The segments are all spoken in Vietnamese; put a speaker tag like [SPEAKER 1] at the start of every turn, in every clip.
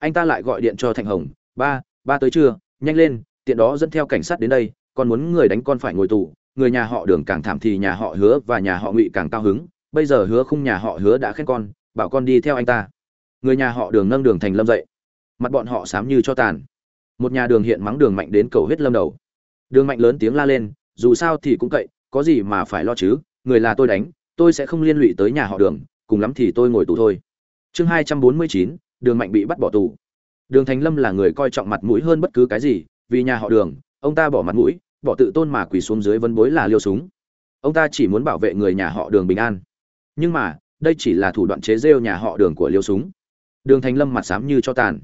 [SPEAKER 1] anh ta lại gọi điện cho Thạnh Hồng, "Ba, ba tới chưa? Nhanh lên, tiện đó dẫn theo cảnh sát đến đây, con muốn người đánh con phải ngồi tù." Người nhà họ Đường càng thảm thì nhà họ Hứa và nhà họ Ngụy càng cao hứng, bây giờ Hứa Khung nhà họ Hứa đã khen con, bảo con đi theo anh ta. Người nhà họ Đường nâng Đường Thành Lâm dậy. Mặt bọn họ xám như cho tàn. Một nhà Đường hiện mắng Đường Mạnh đến cầu hết lâm đầu. Đường Mạnh lớn tiếng la lên, dù sao thì cũng cậy, có gì mà phải lo chứ, người là tôi đánh, tôi sẽ không liên lụy tới nhà họ Đường, cùng lắm thì tôi ngồi tù thôi. Chương hai trăm bốn mươi chín đường mạnh bị bắt bỏ tù. Đường thành lâm là người coi trọng mặt mũi hơn bất cứ cái gì, vì nhà họ đường, ông ta bỏ mặt mũi, bỏ tự tôn mà quỳ xuống dưới vấn bối là liêu súng. Ông ta chỉ muốn bảo vệ người nhà họ đường bình an. Nhưng mà, đây chỉ là thủ đoạn chế rêu nhà họ đường của liêu súng. Đường thành lâm mặt xám như cho tàn.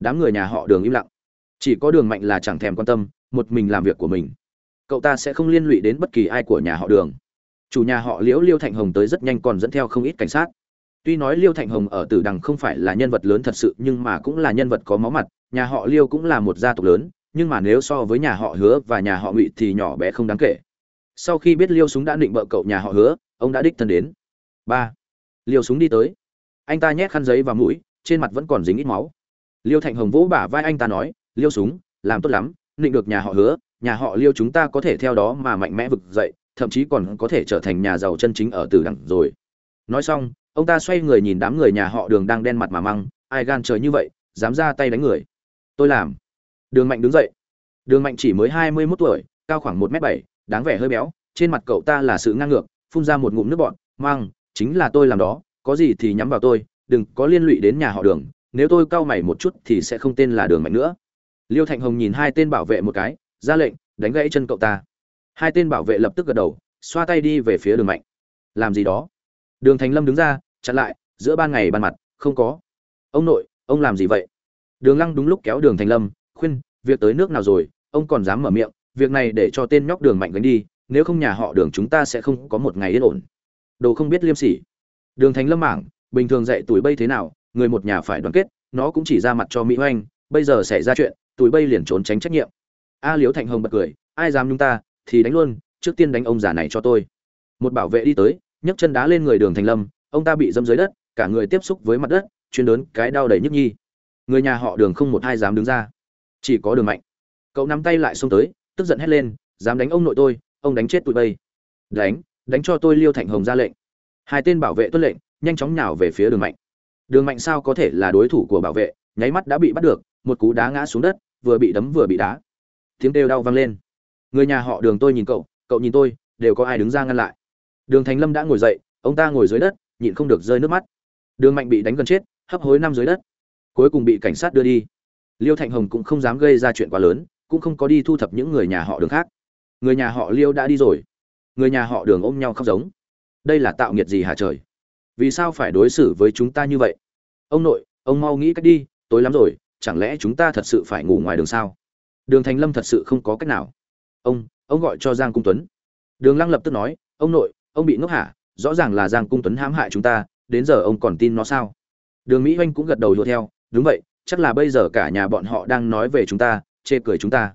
[SPEAKER 1] Đám người nhà họ đường im lặng. Chỉ có đường mạnh là chẳng thèm quan tâm, một mình làm việc của mình. Cậu ta sẽ không liên lụy đến bất kỳ ai của nhà họ đường. Chủ nhà họ liễu liêu thạnh hồng tới rất nhanh còn dẫn theo không ít cảnh sát. Tuy nói Liêu Thạnh Hồng ở Tử Đằng không phải là nhân vật lớn thật sự, nhưng mà cũng là nhân vật có máu mặt, nhà họ Liêu cũng là một gia tộc lớn, nhưng mà nếu so với nhà họ Hứa và nhà họ Ngụy thì nhỏ bé không đáng kể. Sau khi biết Liêu Súng đã định bợ cậu nhà họ Hứa, ông đã đích thân đến. ba Liêu Súng đi tới. Anh ta nhét khăn giấy vào mũi, trên mặt vẫn còn dính ít máu. Liêu Thạnh Hồng vỗ bả vai anh ta nói, "Liêu Súng, làm tốt lắm, định được nhà họ Hứa, nhà họ Liêu chúng ta có thể theo đó mà mạnh mẽ vực dậy, thậm chí còn có thể trở thành nhà giàu chân chính ở Tử Đằng rồi." Nói xong, ông ta xoay người nhìn đám người nhà họ đường đang đen mặt mà măng, ai gan trời như vậy, dám ra tay đánh người. Tôi làm. Đường mạnh đứng dậy. Đường mạnh chỉ mới hai mươi mốt tuổi, cao khoảng một m bảy đáng vẻ hơi béo, trên mặt cậu ta là sự ngang ngược, phun ra một ngụm nước bọn mang chính là tôi làm đó, có gì thì nhắm vào tôi, đừng có liên lụy đến nhà họ đường, nếu tôi cau mày một chút thì sẽ không tên là đường mạnh nữa. Liêu thạnh hồng nhìn hai tên bảo vệ một cái, ra lệnh, đánh gãy chân cậu ta. Hai tên bảo vệ lập tức gật đầu, xoa tay đi về phía đường mạnh. Làm gì đó? Đường thành lâm đứng ra, chặn lại, giữa ban ngày ban mặt, không có. Ông nội, ông làm gì vậy? Đường lăng đúng lúc kéo đường thành lâm, khuyên, việc tới nước nào rồi, ông còn dám mở miệng, việc này để cho tên nhóc đường mạnh gánh đi, nếu không nhà họ đường chúng ta sẽ không có một ngày yên ổn. Đồ không biết liêm sỉ. Đường thành lâm mảng, bình thường dạy tuổi bây thế nào, người một nhà phải đoàn kết, nó cũng chỉ ra mặt cho mỹ oanh bây giờ xảy ra chuyện, tuổi bây liền trốn tránh trách nhiệm. A liếu thạnh hồng bật cười, ai dám nhung ta, thì đánh luôn, trước tiên đánh ông già này cho tôi. Một bảo vệ đi tới nhấc chân đá lên người đường thành lâm, ông ta bị dâm dưới đất, cả người tiếp xúc với mặt đất, chuyên đớn cái đau đầy nhức nhi. Người nhà họ đường không một ai dám đứng ra. Chỉ có đường mạnh. Cậu nắm tay lại xông tới, tức giận hét lên, dám đánh ông nội tôi, ông đánh chết tụi bây đánh đánh cho tôi liêu thạnh hồng ra lệnh. Hai tên bảo vệ tuân lệnh, nhanh chóng nhào về phía đường mạnh. Đường mạnh sao có thể là đối thủ của bảo vệ, nháy mắt đã bị bắt được, một cú đá ngã xuống đất, vừa bị đấm vừa bị đá. Tiếng đều đau vang lên. Người nhà họ đường tôi nhìn cậu cậu nhìn tôi, đều có ai đứng ra ngăn lại đường thành lâm đã ngồi dậy, ông ta ngồi dưới đất, nhịn không được rơi nước mắt. Đường mạnh bị đánh gần chết, hấp hối năm dưới đất. Cuối cùng bị cảnh sát đưa đi. Liêu thạnh hồng cũng không dám gây ra chuyện quá lớn, cũng không có đi thu thập những người nhà họ đường khác. Người nhà họ liêu đã đi rồi. Người nhà họ đường ôm nhau khóc giống. Đây là tạo nghiệt gì hả trời? Vì sao phải đối xử với chúng ta như vậy? Ông nội, ông mau nghĩ cách đi, tối lắm rồi, chẳng lẽ chúng ta thật sự phải ngủ ngoài đường sao? Đường thành lâm thật sự không có cách nào. Ông ông gọi cho giang cung tuấn. Đường lăng lập tức nói, ông nội ông bị ngốc hả? Rõ ràng là giang cung tuấn hãm hại chúng ta, đến giờ ông còn tin nó sao? Đường mỹ oanh cũng gật đầu đuổi theo, đúng vậy, chắc là bây giờ cả nhà bọn họ đang nói về chúng ta, chê cười chúng ta.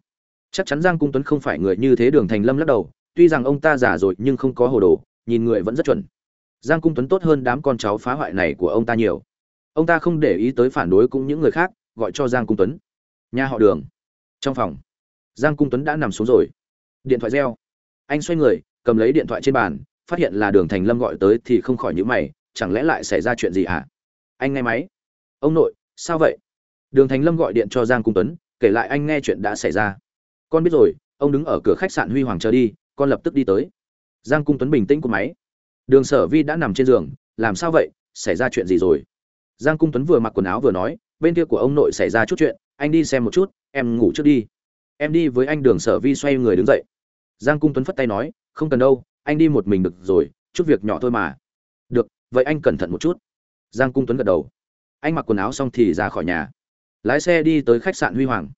[SPEAKER 1] Chắc chắn giang cung tuấn không phải người như thế, đường thành lâm lắc đầu, tuy rằng ông ta giả rồi nhưng không có hồ đồ, nhìn người vẫn rất chuẩn. Giang cung tuấn tốt hơn đám con cháu phá hoại này của ông ta nhiều. Ông ta không để ý tới phản đối cũng những người khác, gọi cho giang cung tuấn. Nhà họ đường. Trong phòng, giang cung tuấn đã nằm xuống rồi. Điện thoại reo. Anh xoay người, cầm lấy điện thoại trên bàn phát hiện là đường thành lâm gọi tới thì không khỏi nhữ mày, chẳng lẽ lại xảy ra chuyện gì hả? Anh nghe máy. Ông nội, sao vậy? Đường thành lâm gọi điện cho giang cung tuấn, kể lại anh nghe chuyện đã xảy ra. Con biết rồi, ông đứng ở cửa khách sạn huy hoàng chờ đi, con lập tức đi tới. Giang cung tuấn bình tĩnh của máy. Đường sở vi đã nằm trên giường, làm sao vậy? Xảy ra chuyện gì rồi? Giang cung tuấn vừa mặc quần áo vừa nói, bên kia của ông nội xảy ra chút chuyện, anh đi xem một chút, em ngủ trước đi. Em đi với anh, đường sở vi xoay người đứng dậy. Giang cung tuấn phất tay nói, không cần đâu anh đi một mình được rồi, chút việc nhỏ thôi mà. Được, vậy anh cẩn thận một chút. Giang cung tuấn gật đầu. Anh mặc quần áo xong thì ra khỏi nhà. Lái xe đi tới khách sạn huy hoàng.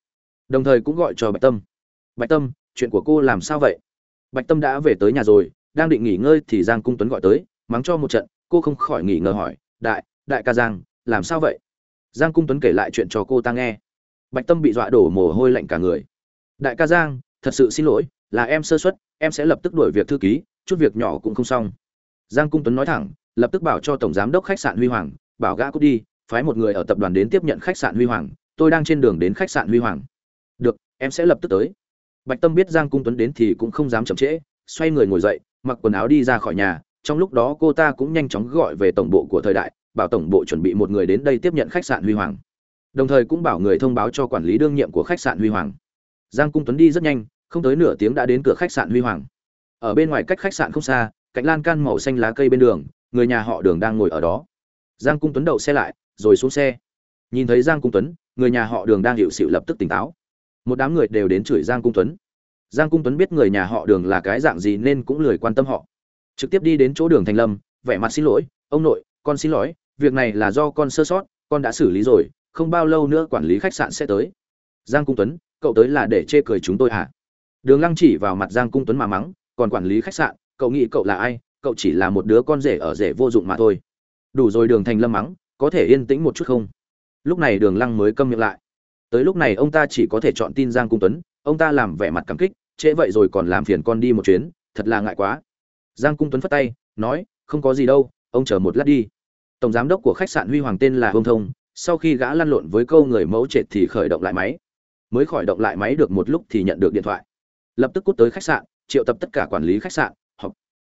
[SPEAKER 1] Đồng thời cũng gọi cho bạch tâm. Bạch tâm, chuyện của cô làm sao vậy? Bạch tâm đã về tới nhà rồi, đang định nghỉ ngơi thì giang cung tuấn gọi tới, mắng cho một trận, cô không khỏi nghỉ ngờ hỏi, đại đại ca giang, làm sao vậy? Giang cung tuấn kể lại chuyện cho cô ta nghe. Bạch tâm bị dọa đổ mồ hôi lạnh cả người. Đại ca giang, thật sự xin lỗi, là em sơ xuất em sẽ lập tức đuổi việc thư ký chút việc nhỏ cũng không xong. Giang cung tuấn nói thẳng, lập tức bảo cho tổng giám đốc khách sạn huy hoàng, bảo gã cút đi, phái một người ở tập đoàn đến tiếp nhận khách sạn huy hoàng, tôi đang trên đường đến khách sạn huy hoàng. Được, em sẽ lập tức tới. Bạch tâm biết giang cung tuấn đến thì cũng không dám chậm trễ, xoay người ngồi dậy, mặc quần áo đi ra khỏi nhà, trong lúc đó cô ta cũng nhanh chóng gọi về tổng bộ của thời đại, bảo tổng bộ chuẩn bị một người đến đây tiếp nhận khách sạn huy hoàng. Đồng thời cũng bảo người thông báo cho quản lý đương nhiệm của khách sạn huy hoàng. Giang cung tuấn đi rất nhanh, không tới nửa tiếng đã đến cửa khách sạn huy hoàng ở bên ngoài cách khách sạn không xa, cạnh lan can màu xanh lá cây bên đường, người nhà họ đường đang ngồi ở đó. Giang cung tuấn đậu xe lại, rồi xuống xe. Nhìn thấy giang cung tuấn, người nhà họ đường đang hiệu xịu lập tức tỉnh táo. Một đám người đều đến chửi giang cung tuấn. Giang cung tuấn biết người nhà họ đường là cái dạng gì nên cũng lười quan tâm họ. Trực tiếp đi đến chỗ đường thành lâm, vẻ mặt xin lỗi, ông nội, con xin lỗi, việc này là do con sơ sót, con đã xử lý rồi, không bao lâu nữa quản lý khách sạn sẽ tới. Giang cung tuấn, cậu tới là để chê cười chúng tôi hả? Đường lăng chỉ vào mặt giang cung tuấn mà mắng còn quản lý khách sạn, cậu nghĩ cậu là ai, cậu chỉ là một đứa con rể ở rể vô dụng mà thôi. Đủ rồi đường thành lâm mắng, có thể yên tĩnh một chút không? Lúc này đường lăng mới câm miệng lại. Tới lúc này ông ta chỉ có thể chọn tin giang cung tuấn, ông ta làm vẻ mặt cảm kích, trễ vậy rồi còn làm phiền con đi một chuyến, thật là ngại quá. Giang cung tuấn phất tay, nói, không có gì đâu, ông chờ một lát đi. Tổng giám đốc của khách sạn huy hoàng tên là hông thông, sau khi gã lăn lộn với câu người mẫu trệt thì khởi động lại máy. Mới khởi động lại máy được một lúc thì nhận được điện thoại. Lập tức cút tới khách sạn triệu tập tất cả quản lý khách sạn, họp.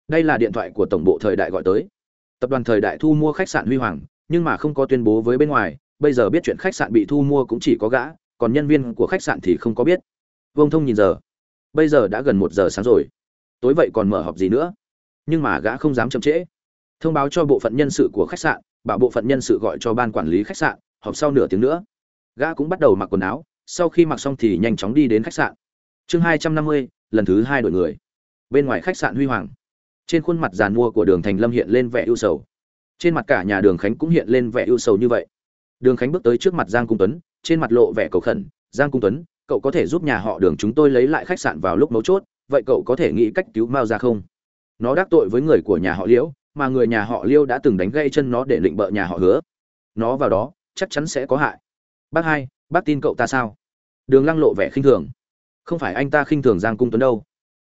[SPEAKER 1] Đây là điện thoại của tổng bộ thời đại gọi tới. Tập đoàn thời đại thu mua khách sạn huy hoàng, nhưng mà không có tuyên bố với bên ngoài, bây giờ biết chuyện khách sạn bị thu mua cũng chỉ có gã, còn nhân viên của khách sạn thì không có biết. Vông thông nhìn giờ. Bây giờ đã gần một giờ sáng rồi. Tối vậy còn mở họp gì nữa? Nhưng mà gã không dám chậm trễ. Thông báo cho bộ phận nhân sự của khách sạn, bảo bộ phận nhân sự gọi cho ban quản lý khách sạn, họp sau nửa tiếng nữa. Gã cũng bắt đầu mặc quần áo, sau khi mặc xong thì nhanh chóng đi đến khách sạn. Chương hai trăm năm mươi lần thứ hai đội người. Bên ngoài khách sạn huy hoàng. Trên khuôn mặt giàn mua của đường thành lâm hiện lên vẻ ưu sầu. Trên mặt cả nhà đường khánh cũng hiện lên vẻ ưu sầu như vậy. Đường khánh bước tới trước mặt giang cung tuấn, trên mặt lộ vẻ cầu khẩn, giang cung tuấn, cậu có thể giúp nhà họ đường chúng tôi lấy lại khách sạn vào lúc mấu chốt, vậy cậu có thể nghĩ cách cứu mao ra không? Nó đắc tội với người của nhà họ liễu, mà người nhà họ liêu đã từng đánh gây chân nó để định bợ nhà họ hứa. Nó vào đó, chắc chắn sẽ có hại. Bác hai, bác tin cậu ta sao? Đường lăng lộ vẻ khinh thường không phải anh ta khinh thường giang cung tuấn đâu,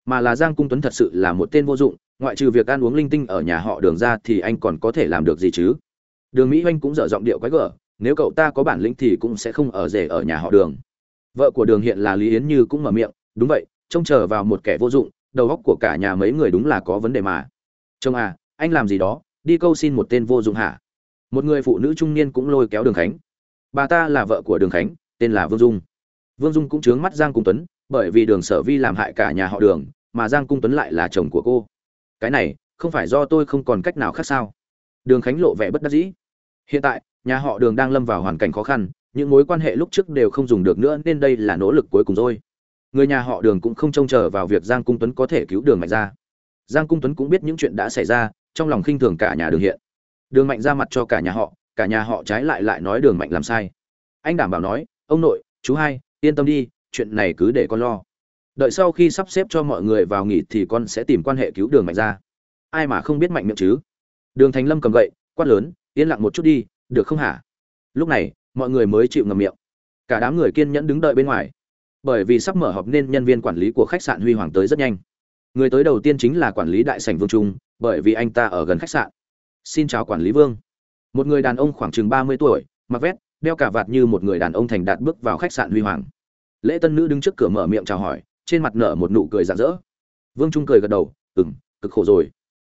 [SPEAKER 1] mà là giang cung tuấn thật sự là một tên vô dụng, ngoại trừ việc ăn uống linh tinh ở nhà họ đường ra thì anh còn có thể làm được gì chứ? Đường mỹ oanh cũng dở giọng điệu quái gở, nếu cậu ta có bản lĩnh thì cũng sẽ không ở rể ở nhà họ đường. Vợ của đường hiện là lý yến như cũng mở miệng, đúng vậy, trông chờ vào một kẻ vô dụng, đầu óc của cả nhà mấy người đúng là có vấn đề mà. Chồng à anh làm gì đó, đi câu xin một tên vô dụng hả? Một người phụ nữ trung niên cũng lôi kéo đường khánh. Bà ta là vợ của đường khánh, tên là vương dung. Vương dung cũng chướng mắt giang cung tuấn bởi vì đường sở vi làm hại cả nhà họ đường, mà giang cung tuấn lại là chồng của cô. Cái này, không phải do tôi không còn cách nào khác sao? Đường khánh lộ vẻ bất đắc dĩ. Hiện tại, nhà họ đường đang lâm vào hoàn cảnh khó khăn, những mối quan hệ lúc trước đều không dùng được nữa nên đây là nỗ lực cuối cùng rồi. Người nhà họ đường cũng không trông chờ vào việc giang cung tuấn có thể cứu đường mạnh ra giang cung tuấn cũng biết những chuyện đã xảy ra, trong lòng khinh thường cả nhà đường hiện. Đường mạnh ra mặt cho cả nhà họ, cả nhà họ trái lại lại nói đường mạnh làm sai. Anh đảm bảo nói, ông nội, chú hai, yên tâm đi chuyện này cứ để con lo. Đợi sau khi sắp xếp cho mọi người vào nghỉ thì con sẽ tìm quan hệ cứu đường mạnh ra. Ai mà không biết mạnh miệng chứ? Đường thành lâm cầm gậy, quát lớn, yên lặng một chút đi, được không hả? Lúc này, mọi người mới chịu ngầm miệng. Cả đám người kiên nhẫn đứng đợi bên ngoài. Bởi vì sắp mở họp nên nhân viên quản lý của khách sạn huy hoàng tới rất nhanh. Người tới đầu tiên chính là quản lý đại sảnh vương trung, bởi vì anh ta ở gần khách sạn. Xin chào quản lý vương. Một người đàn ông khoảng chừng ba mươi tuổi, mặc vét đeo cả vạt như một người đàn ông thành đạt bước vào khách sạn huy hoàng lễ tân nữ đứng trước cửa mở miệng chào hỏi, trên mặt nở một nụ cười rạng rỡ. Vương trung cười gật đầu ừng cực khổ rồi.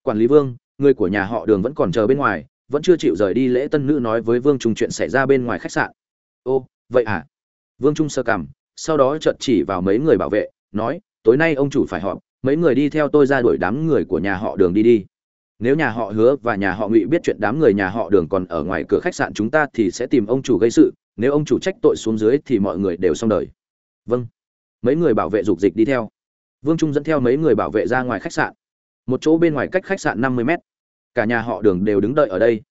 [SPEAKER 1] Quản lý vương, người của nhà họ đường vẫn còn chờ bên ngoài, vẫn chưa chịu rời đi lễ tân nữ nói với vương trung chuyện xảy ra bên ngoài khách sạn. Ô, vậy à? Vương trung sơ cằm, sau đó chợt chỉ vào mấy người bảo vệ, nói, tối nay ông chủ phải họp, mấy người đi theo tôi ra đuổi đám người của nhà họ đường đi đi. Nếu nhà họ hứa và nhà họ ngụy biết chuyện đám người nhà họ đường còn ở ngoài cửa khách sạn chúng ta thì sẽ tìm ông chủ gây sự, nếu ông chủ trách tội xuống dưới thì mọi người đều xong đời vâng. Mấy người bảo vệ dục dịch đi theo. Vương trung dẫn theo mấy người bảo vệ ra ngoài khách sạn. Một chỗ bên ngoài cách khách sạn năm mươi mét. Cả nhà họ đường đều đứng đợi ở đây.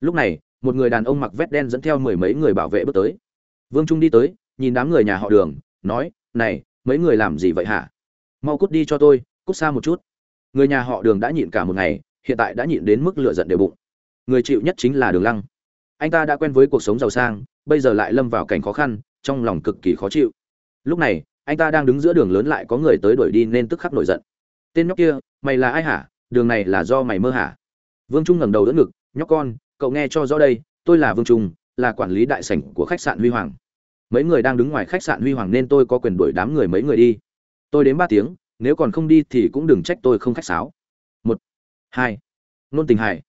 [SPEAKER 1] Lúc này, một người đàn ông mặc vét đen dẫn theo mười mấy người bảo vệ bước tới. Vương trung đi tới, nhìn đám người nhà họ đường, nói, này, mấy người làm gì vậy hả? Mau cút đi cho tôi, cút xa một chút. Người nhà họ đường đã nhịn cả một ngày, hiện tại đã nhịn đến mức lựa giận đều bụng. Người chịu nhất chính là đường lăng. Anh ta đã quen với cuộc sống giàu sang, bây giờ lại lâm vào cảnh khó khăn, trong lòng cực kỳ khó chịu lúc này, anh ta đang đứng giữa đường lớn lại có người tới đuổi đi nên tức khắc nổi giận. Tên nhóc kia, mày là ai hả? Đường này là do mày mơ hả? Vương trung ngẩng đầu đỡ ngực, nhóc con, cậu nghe cho rõ đây, tôi là vương trung, là quản lý đại sảnh của khách sạn huy hoàng. Mấy người đang đứng ngoài khách sạn huy hoàng nên tôi có quyền đuổi đám người mấy người đi. Tôi đến ba tiếng, nếu còn không đi thì cũng đừng trách tôi không khách sáo. Một, hai, nôn tình hải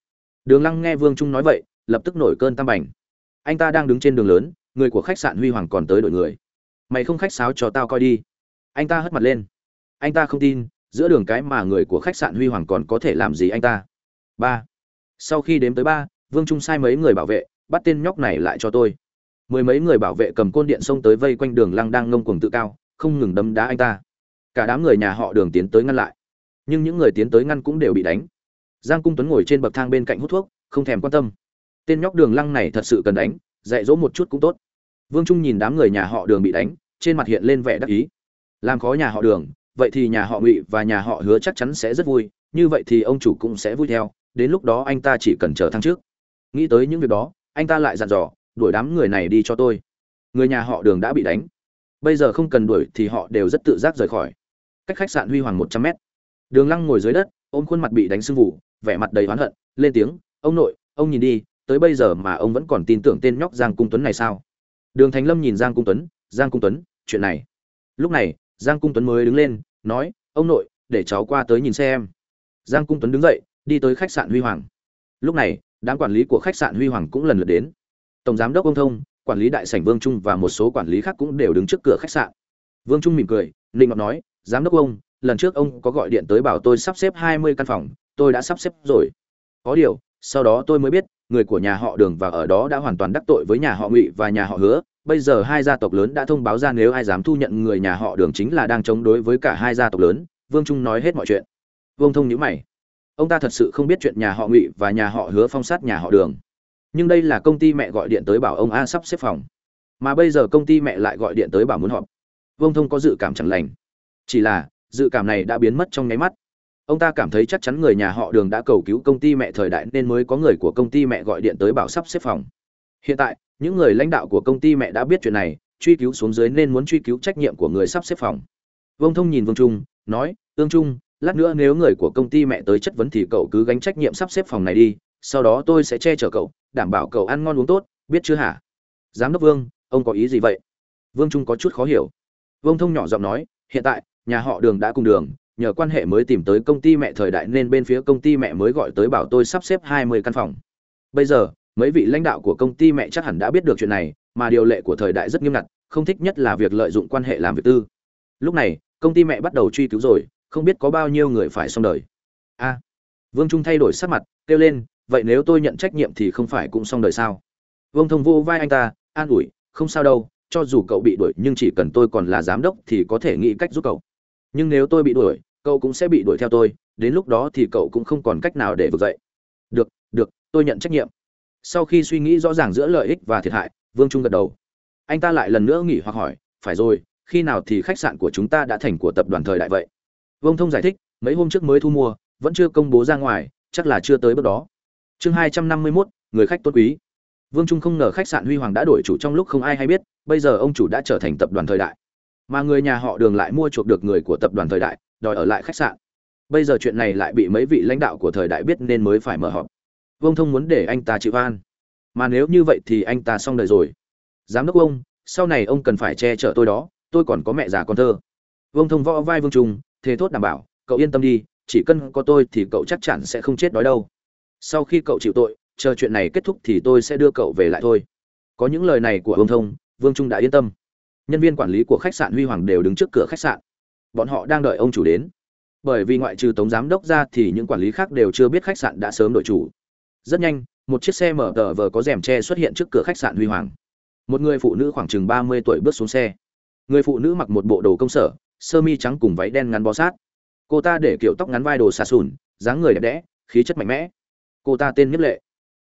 [SPEAKER 1] đường lăng nghe vương trung nói vậy, lập tức nổi cơn tam bành. Anh ta đang đứng trên đường lớn, người của khách sạn huy hoàng còn tới đội người mày không khách sáo cho tao coi đi. Anh ta hất mặt lên. Anh ta không tin, giữa đường cái mà người của khách sạn huy hoàng còn có thể làm gì anh ta? Ba. Sau khi đếm tới ba, vương trung sai mấy người bảo vệ, bắt tên nhóc này lại cho tôi. Mười mấy người bảo vệ cầm côn điện xông tới vây quanh đường lăng đang ngông cuồng tự cao, không ngừng đấm đá anh ta. Cả đám người nhà họ đường tiến tới ngăn lại. Nhưng những người tiến tới ngăn cũng đều bị đánh. Giang cung tuấn ngồi trên bậc thang bên cạnh hút thuốc, không thèm quan tâm. Tên nhóc đường lăng này thật sự cần đánh, dạy dỗ một chút cũng tốt vương trung nhìn đám người nhà họ đường bị đánh, trên mặt hiện lên vẻ đắc ý. Làm khó nhà họ đường, vậy thì nhà họ ngụy và nhà họ hứa chắc chắn sẽ rất vui, như vậy thì ông chủ cũng sẽ vui theo, đến lúc đó anh ta chỉ cần chờ thăng trước nghĩ tới những việc đó, anh ta lại dặn dò, đuổi đám người này đi cho tôi. Người nhà họ đường đã bị đánh. Bây giờ không cần đuổi thì họ đều rất tự giác rời khỏi. Cách khách sạn huy hoàng một trăm mét. Đường lăng ngồi dưới đất, ôm khuôn mặt bị đánh sưng vụ vẻ mặt đầy oán hận, lên tiếng, ông nội, ông nhìn đi, tới bây giờ mà ông vẫn còn tin tưởng tên nhóc giang cung tuấn này sao? Đường thành lâm nhìn giang cung tuấn, giang cung tuấn, chuyện này. Lúc này, giang cung tuấn mới đứng lên, nói, ông nội, để cháu qua tới nhìn xem. Giang cung tuấn đứng dậy, đi tới khách sạn huy hoàng. Lúc này, đám quản lý của khách sạn huy hoàng cũng lần lượt đến. Tổng giám đốc ông thông, quản lý đại sảnh vương trung và một số quản lý khác cũng đều đứng trước cửa khách sạn. Vương trung mỉm cười ninh ngọc nói, giám đốc ông, lần trước ông có gọi điện tới bảo tôi sắp xếp hai mươi căn phòng, tôi đã sắp xếp rồi. Có điều, sau đó tôi mới biết người của nhà họ đường và ở đó đã hoàn toàn đắc tội với nhà họ ngụy và nhà họ hứa. Bây giờ hai gia tộc lớn đã thông báo ra nếu ai dám thu nhận người nhà họ đường chính là đang chống đối với cả hai gia tộc lớn. Vương trung nói hết mọi chuyện. Vương thông nhữ mày. Ông ta thật sự không biết chuyện nhà họ ngụy và nhà họ hứa phong sát nhà họ đường. Nhưng đây là công ty mẹ gọi điện tới bảo ông a sắp xếp phòng. Mà bây giờ công ty mẹ lại gọi điện tới bảo muốn họp. Vương thông có dự cảm chẳng lành. Chỉ là, dự cảm này đã biến mất trong nháy mắt ông ta cảm thấy chắc chắn người nhà họ đường đã cầu cứu công ty mẹ thời đại nên mới có người của công ty mẹ gọi điện tới bảo sắp xếp phòng. Hiện tại, những người lãnh đạo của công ty mẹ đã biết chuyện này, truy cứu xuống dưới nên muốn truy cứu trách nhiệm của người sắp xếp phòng. Vương thông nhìn vương trung, nói, tương trung, lát nữa nếu người của công ty mẹ tới chất vấn thì cậu cứ gánh trách nhiệm sắp xếp phòng này đi, sau đó tôi sẽ che chở cậu, đảm bảo cậu ăn ngon uống tốt, biết chưa hả? Giám đốc vương, ông có ý gì vậy? Vương trung có chút khó hiểu. Vương thông nhỏ giọng nói, hiện tại, nhà họ đường đã cùng đường nhờ quan hệ mới tìm tới công ty mẹ thời đại nên bên phía công ty mẹ mới gọi tới bảo tôi sắp xếp hai mươi căn phòng. Bây giờ, mấy vị lãnh đạo của công ty mẹ chắc hẳn đã biết được chuyện này, mà điều lệ của thời đại rất nghiêm ngặt, không thích nhất là việc lợi dụng quan hệ làm việc tư. Lúc này, công ty mẹ bắt đầu truy cứu rồi, không biết có bao nhiêu người phải xong đời. A. Vương trung thay đổi sắc mặt, kêu lên, vậy nếu tôi nhận trách nhiệm thì không phải cũng xong đời sao? Vương thông vô vai anh ta, an ủi, không sao đâu, cho dù cậu bị đuổi nhưng chỉ cần tôi còn là giám đốc thì có thể nghĩ cách giúp cậu. Nhưng nếu tôi bị đuổi cậu cũng sẽ bị đuổi theo tôi, đến lúc đó thì cậu cũng không còn cách nào để vực dậy. Được được, tôi nhận trách nhiệm. Sau khi suy nghĩ rõ ràng giữa lợi ích và thiệt hại, vương trung gật đầu. Anh ta lại lần nữa nghỉ hoặc hỏi, phải rồi, khi nào thì khách sạn của chúng ta đã thành của tập đoàn thời đại vậy? Vương thông giải thích, mấy hôm trước mới thu mua, vẫn chưa công bố ra ngoài, chắc là chưa tới bước đó. Chương hai trăm năm mươi mốt, người khách tốt quý. Vương trung không ngờ khách sạn huy hoàng đã đổi chủ trong lúc không ai hay biết, bây giờ ông chủ đã trở thành tập đoàn thời đại. Mà người nhà họ đường lại mua chuộc được người của tập đoàn thời đại đòi ở lại khách sạn. Bây giờ chuyện này lại bị mấy vị lãnh đạo của thời đại biết nên mới phải mở họp. Vương thông muốn để anh ta chịu van mà nếu như vậy thì anh ta xong đời rồi. Giám đốc ông, sau này ông cần phải che chở tôi đó, tôi còn có mẹ già con thơ. Vương thông võ vai vương trung thế thốt đảm bảo, cậu yên tâm đi, chỉ cần có tôi thì cậu chắc chắn sẽ không chết đói đâu. Sau khi cậu chịu tội, chờ chuyện này kết thúc thì tôi sẽ đưa cậu về lại thôi. Có những lời này của vương thông, vương trung đã yên tâm. Nhân viên quản lý của khách sạn huy hoàng đều đứng trước cửa khách sạn bọn họ đang đợi ông chủ đến. Bởi vì ngoại trừ tống giám đốc ra thì những quản lý khác đều chưa biết khách sạn đã sớm đổi chủ. Rất nhanh, một chiếc xe mở tờ vờ có rèm tre xuất hiện trước cửa khách sạn huy hoàng. Một người phụ nữ khoảng chừng ba mươi tuổi bước xuống xe. Người phụ nữ mặc một bộ đồ công sở, sơ mi trắng cùng váy đen ngắn bó sát. Cô ta để kiểu tóc ngắn vai đồ xà sùn, dáng người đẹp đẽ, khí chất mạnh mẽ. Cô ta tên nhất lệ.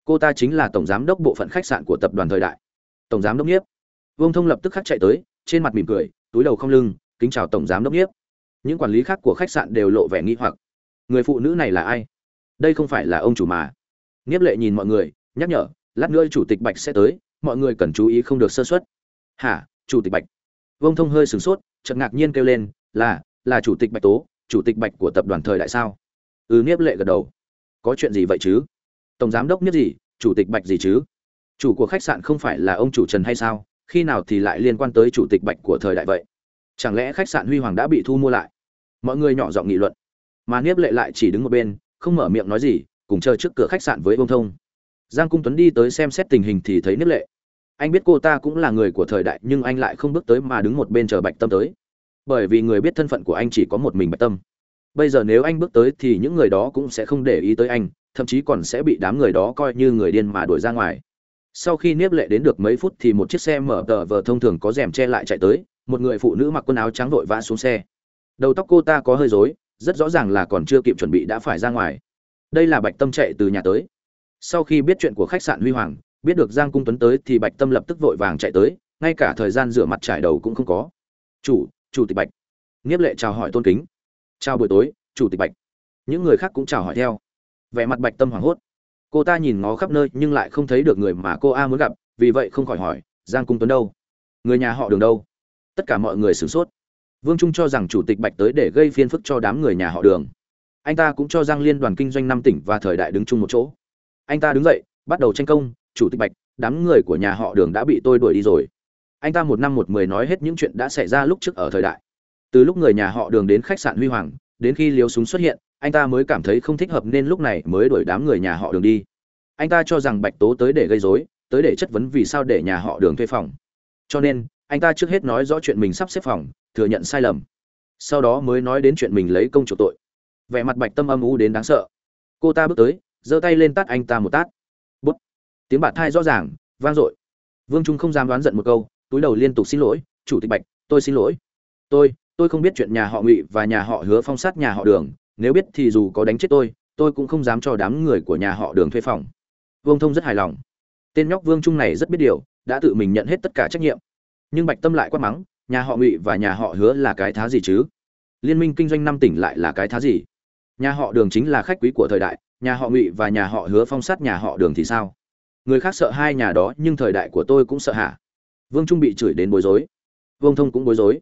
[SPEAKER 1] Cô ta chính là tổng giám đốc bộ phận khách sạn của tập đoàn thời đại. Tổng giám đốc nhiếp vương thông lập tức khắc chạy tới, trên mặt mỉm cười, túi đầu không lưng kính chào tổng giám đốc nhiếp. Những quản lý khác của khách sạn đều lộ vẻ nghi hoặc. Người phụ nữ này là ai? Đây không phải là ông chủ mà. Nhiếp lệ nhìn mọi người, nhắc nhở, lát nữa chủ tịch bạch sẽ tới, mọi người cần chú ý không được sơ xuất hả, chủ tịch bạch? Vương thông hơi sửng sốt, chợt ngạc nhiên kêu lên, là là chủ tịch bạch tố, chủ tịch bạch của tập đoàn thời đại sao? Ừ nhiếp lệ gật đầu. Có chuyện gì vậy chứ? Tổng giám đốc nhiếp gì, chủ tịch bạch gì chứ? Chủ của khách sạn không phải là ông chủ trần hay sao? Khi nào thì lại liên quan tới chủ tịch bạch của thời đại vậy? Chẳng lẽ khách sạn huy hoàng đã bị thu mua lại? Mọi người nhỏ giọng nghị luận. Mà niếp lệ lại chỉ đứng một bên, không mở miệng nói gì, cùng chờ trước cửa khách sạn với ông thông. Giang cung tuấn đi tới xem xét tình hình thì thấy niếp lệ. Anh biết cô ta cũng là người của thời đại, nhưng anh lại không bước tới mà đứng một bên chờ bạch tâm tới. Bởi vì người biết thân phận của anh chỉ có một mình bạch tâm. Bây giờ nếu anh bước tới thì những người đó cũng sẽ không để ý tới anh, thậm chí còn sẽ bị đám người đó coi như người điên mà đuổi ra ngoài. Sau khi niếp lệ đến được mấy phút thì một chiếc xe mở tờ vờ thông thường có rèm che lại chạy tới một người phụ nữ mặc quần áo trắng vội vã xuống xe. Đầu tóc cô ta có hơi rối, rất rõ ràng là còn chưa kịp chuẩn bị đã phải ra ngoài. Đây là bạch tâm chạy từ nhà tới. Sau khi biết chuyện của khách sạn huy hoàng, biết được giang cung tuấn tới thì bạch tâm lập tức vội vàng chạy tới, ngay cả thời gian rửa mặt trải đầu cũng không có. Chủ chủ tịch bạch. Nghiếp lệ chào hỏi tôn kính. Chào buổi tối, chủ tịch bạch. Những người khác cũng chào hỏi theo. Vẻ mặt bạch tâm hoảng hốt. Cô ta nhìn ngó khắp nơi nhưng lại không thấy được người mà cô a muốn gặp, vì vậy không khỏi hỏi, giang cung tuấn đâu? Người nhà họ đường đâu? Tất cả mọi người sửng sốt. Vương trung cho rằng chủ tịch bạch tới để gây phiền phức cho đám người nhà họ đường. Anh ta cũng cho giang liên đoàn kinh doanh năm tỉnh và thời đại đứng chung một chỗ. Anh ta đứng dậy, bắt đầu tranh công, chủ tịch bạch, đám người của nhà họ đường đã bị tôi đuổi đi rồi. Anh ta một năm một mười nói hết những chuyện đã xảy ra lúc trước ở thời đại. Từ lúc người nhà họ đường đến khách sạn huy hoàng, đến khi liều súng xuất hiện, anh ta mới cảm thấy không thích hợp nên lúc này mới đuổi đám người nhà họ đường đi. Anh ta cho rằng bạch tố tới để gây rối, tới để chất vấn vì sao để nhà họ đường thuê phòng. Cho nên anh ta trước hết nói rõ chuyện mình sắp xếp phòng, thừa nhận sai lầm. Sau đó mới nói đến chuyện mình lấy công chủ tội. Vẻ mặt bạch tâm âm u đến đáng sợ. Cô ta bước tới, giơ tay lên tát anh ta một tát. Bút. Tiếng bạt thai rõ ràng, vang dội. Vương trung không dám đoán giận một câu, túi đầu liên tục xin lỗi, chủ tịch bạch, tôi xin lỗi. Tôi tôi không biết chuyện nhà họ ngụy và nhà họ hứa phong sát nhà họ đường, nếu biết thì dù có đánh chết tôi tôi cũng không dám cho đám người của nhà họ đường thuê phòng. Vương thông rất hài lòng. Tên nhóc vương trung này rất biết điều, đã tự mình nhận hết tất cả trách nhiệm nhưng bạch tâm lại quát mắng, nhà họ ngụy và nhà họ hứa là cái thá gì chứ? Liên minh kinh doanh năm tỉnh lại là cái thá gì? Nhà họ đường chính là khách quý của thời đại, nhà họ ngụy và nhà họ hứa phong sát nhà họ đường thì sao? Người khác sợ hai nhà đó, nhưng thời đại của tôi cũng sợ hả? Vương trung bị chửi đến bối rối. Vương thông cũng bối rối.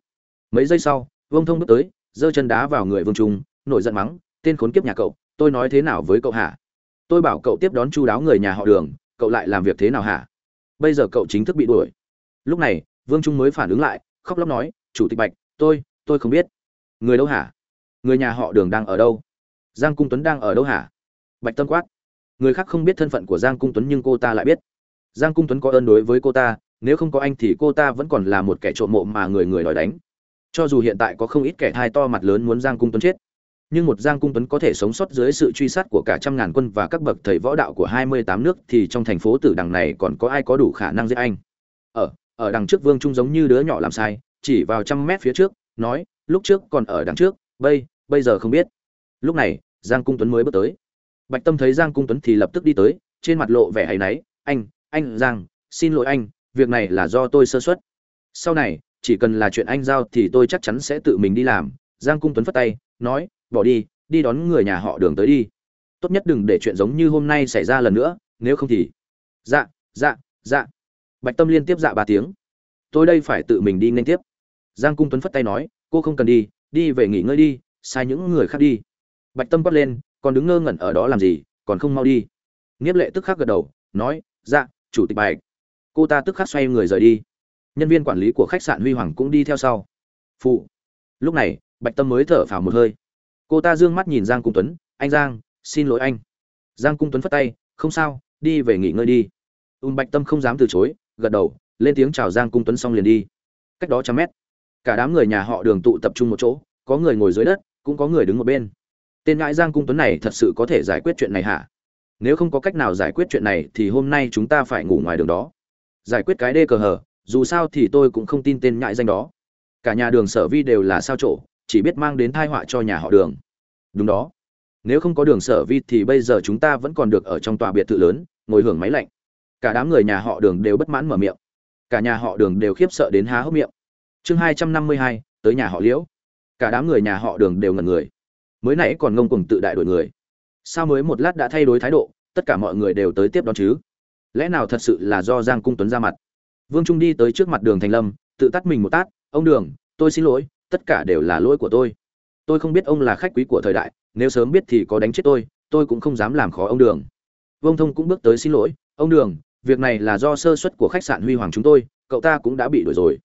[SPEAKER 1] Mấy giây sau, vương thông bước tới, giơ chân đá vào người vương trung, nổi giận mắng, tên khốn kiếp nhà cậu, tôi nói thế nào với cậu hả? Tôi bảo cậu tiếp đón chu đáo người nhà họ đường, cậu lại làm việc thế nào hả? Bây giờ cậu chính thức bị đuổi. Lúc này vương trung mới phản ứng lại, khóc lóc nói, chủ tịch bạch, tôi tôi không biết. Người đâu hả? Người nhà họ đường đang ở đâu? Giang cung tuấn đang ở đâu hả? Bạch tâm quát. Người khác không biết thân phận của giang cung tuấn nhưng cô ta lại biết. Giang cung tuấn có ơn đối với cô ta, nếu không có anh thì cô ta vẫn còn là một kẻ trộm mộ mà người người đòi đánh. Cho dù hiện tại có không ít kẻ thai to mặt lớn muốn giang cung tuấn chết, nhưng một giang cung tuấn có thể sống sót dưới sự truy sát của cả trăm ngàn quân và các bậc thầy võ đạo của hai mươi tám nước thì trong thành phố tử đằng này còn có ai có đủ khả năng giết anh? Ở ở đằng trước vương trung giống như đứa nhỏ làm sai, chỉ vào trăm mét phía trước, nói, lúc trước còn ở đằng trước, bây bây giờ không biết. Lúc này, giang cung tuấn mới bước tới. Bạch tâm thấy giang cung tuấn thì lập tức đi tới, trên mặt lộ vẻ hay náy, anh anh giang, xin lỗi anh, việc này là do tôi sơ suất. Sau này, chỉ cần là chuyện anh giao thì tôi chắc chắn sẽ tự mình đi làm. Giang cung tuấn phất tay, nói, bỏ đi đi đón người nhà họ đường tới đi. Tốt nhất đừng để chuyện giống như hôm nay xảy ra lần nữa, nếu không thì dạ dạ dạ bạch tâm liên tiếp dạ ba tiếng. Tôi đây phải tự mình đi nên tiếp. Giang cung tuấn phất tay nói, cô không cần đi đi về nghỉ ngơi đi, sai những người khác đi. Bạch tâm quát lên, còn đứng ngơ ngẩn ở đó làm gì, còn không mau đi. Nghiếp lệ tức khắc gật đầu, nói dạ chủ tịch bạch. Cô ta tức khắc xoay người rời đi. Nhân viên quản lý của khách sạn huy hoàng cũng đi theo sau. Phụ. Lúc này, bạch tâm mới thở phào một hơi. Cô ta d ư ơ n g mắt nhìn giang cung tuấn, anh giang, xin lỗi anh. Giang cung tuấn phất tay, không sao, đi về nghỉ ngơi đi. Ùn bạch tâm không dám từ chối gật đầu, lên tiếng chào giang cung tuấn xong liền đi. Cách đó trăm mét, cả đám người nhà họ đường tụ tập trung một chỗ, có người ngồi dưới đất, cũng có người đứng một bên. Tên ngãi giang cung tuấn này thật sự có thể giải quyết chuyện này hả? Nếu không có cách nào giải quyết chuyện này thì hôm nay chúng ta phải ngủ ngoài đường đó. Giải quyết cái đê cờ hờ dù sao thì tôi cũng không tin tên nhại danh đó. Cả nhà đường sở vi đều là sao trổ, chỉ biết mang đến thai họa cho nhà họ đường. Đúng đó. Nếu không có đường sở vi thì bây giờ chúng ta vẫn còn được ở trong tòa biệt thự lớn, ngồi hưởng máy lạnh cả đám người nhà họ đường đều bất mãn mở miệng. Cả nhà họ đường đều khiếp sợ đến há hốc miệng. Chương hai trăm năm mươi hai, tới nhà họ liễu. Cả đám người nhà họ đường đều ngần người. Mới nãy còn ngông cùng tự đại đổi người. Sao mới một lát đã thay đổi thái độ, tất cả mọi người đều tới tiếp đón chứ? Lẽ nào thật sự là do giang cung tuấn ra mặt? Vương trung đi tới trước mặt đường thành lâm, tự tắt mình một tát, ông đường, tôi xin lỗi, tất cả đều là lỗi của tôi. Tôi không biết ông là khách quý của thời đại, nếu sớm biết thì có đánh chết tôi tôi cũng không dám làm khó ông đường. Vương thông cũng bước tới xin lỗi, ông đường việc này là do sơ suất của khách sạn huy hoàng chúng tôi, cậu ta cũng đã bị đuổi rồi.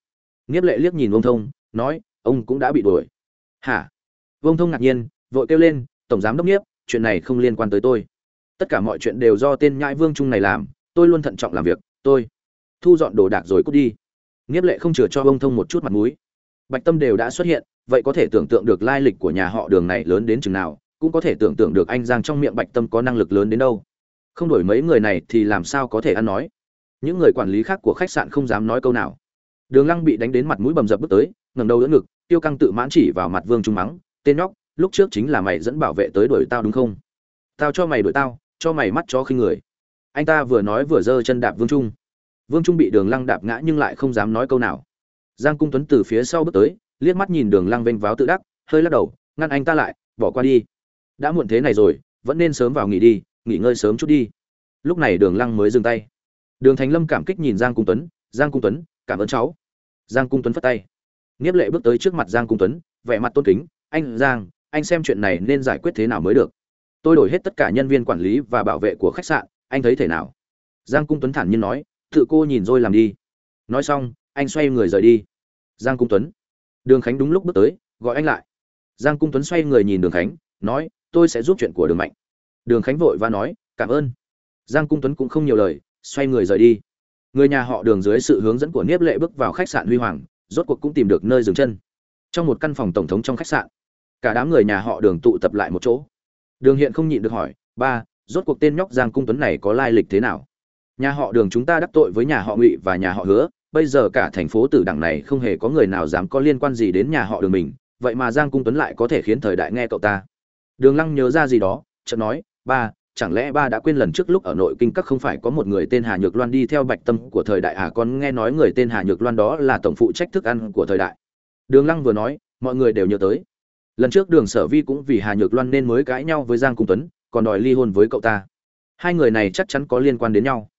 [SPEAKER 1] Nghiếp lệ liếc nhìn ông thông, nói, ông cũng đã bị đuổi. Hả? Vương thông ngạc nhiên, vội kêu lên, tổng giám đốc nghiếp, chuyện này không liên quan tới tôi. Tất cả mọi chuyện đều do tên nhãi vương trung này làm, tôi luôn thận trọng làm việc, tôi thu dọn đồ đạc rồi cút đi. Nghiếp lệ không chừa cho ông thông một chút mặt mũi. Bạch tâm đều đã xuất hiện, vậy có thể tưởng tượng được lai lịch của nhà họ đường này lớn đến chừng nào, cũng có thể tưởng tượng được anh giang trong miệng bạch tâm có năng lực lớn đến đâu không đổi mấy người này thì làm sao có thể ăn nói? Những người quản lý khác của khách sạn không dám nói câu nào. Đường lăng bị đánh đến mặt mũi bầm dập bước tới ngầm đầu đỡ ngực, tiêu căng tự mãn chỉ vào mặt vương trung mắng, tên nhóc, lúc trước chính là mày dẫn bảo vệ tới đuổi tao đúng không? Tao cho mày đuổi tao, cho mày mắt cho khinh người. Anh ta vừa nói vừa giơ chân đạp vương trung. Vương trung bị đường lăng đạp ngã nhưng lại không dám nói câu nào. Giang cung tuấn từ phía sau bước tới, liếc mắt nhìn đường lăng vênh váo tự đắc, hơi lắc đầu, ngăn anh ta lại, bỏ qua đi. Đã muộn thế này rồi, vẫn nên sớm vào nghỉ đi nghỉ ngơi sớm chút đi. Lúc này đường lăng mới dừng tay. Đường thành lâm cảm kích nhìn giang cung tuấn, giang cung tuấn, cảm ơn cháu. Giang cung tuấn phất tay. Nghiếp lệ bước tới trước mặt giang cung tuấn, vẻ mặt tôn kính, anh giang, anh xem chuyện này nên giải quyết thế nào mới được? Tôi đổi hết tất cả nhân viên quản lý và bảo vệ của khách sạn, anh thấy thể nào? Giang cung tuấn thản nhiên nói, tự cô nhìn rồi làm đi. Nói xong, anh xoay người rời đi. Giang cung tuấn. Đường khánh đúng lúc bước tới, gọi anh lại. Giang cung tuấn xoay người nhìn đường khánh, nói, tôi sẽ giúp chuyện của đường mạnh đường khánh vội và nói, cảm ơn. Giang cung tuấn cũng không nhiều lời, xoay người rời đi. Người nhà họ đường dưới sự hướng dẫn của niếp lệ bước vào khách sạn huy hoàng, rốt cuộc cũng tìm được nơi dừng chân. Trong một căn phòng tổng thống trong khách sạn, cả đám người nhà họ đường tụ tập lại một chỗ. Đường hiện không nhịn được hỏi, ba, rốt cuộc tên nhóc giang cung tuấn này có lai lịch thế nào? Nhà họ đường chúng ta đắc tội với nhà họ ngụy và nhà họ hứa, bây giờ cả thành phố tử đẳng này không hề có người nào dám có liên quan gì đến nhà họ đường mình, vậy mà giang cung tuấn lại có thể khiến thời đại nghe cậu ta. Đường lăng nhớ ra gì đó, chợt nói ba, chẳng lẽ ba đã quên lần trước lúc ở nội kinh các không phải có một người tên hà nhược loan đi theo bạch tâm của thời đại à? Con nghe nói người tên hà nhược loan đó là tổng phụ trách thức ăn của thời đại. Đường lăng vừa nói, mọi người đều nhớ tới. Lần trước đường sở vi cũng vì hà nhược loan nên mới cãi nhau với giang cung tuấn, còn đòi ly hôn với cậu ta. Hai người này chắc chắn có liên quan đến nhau.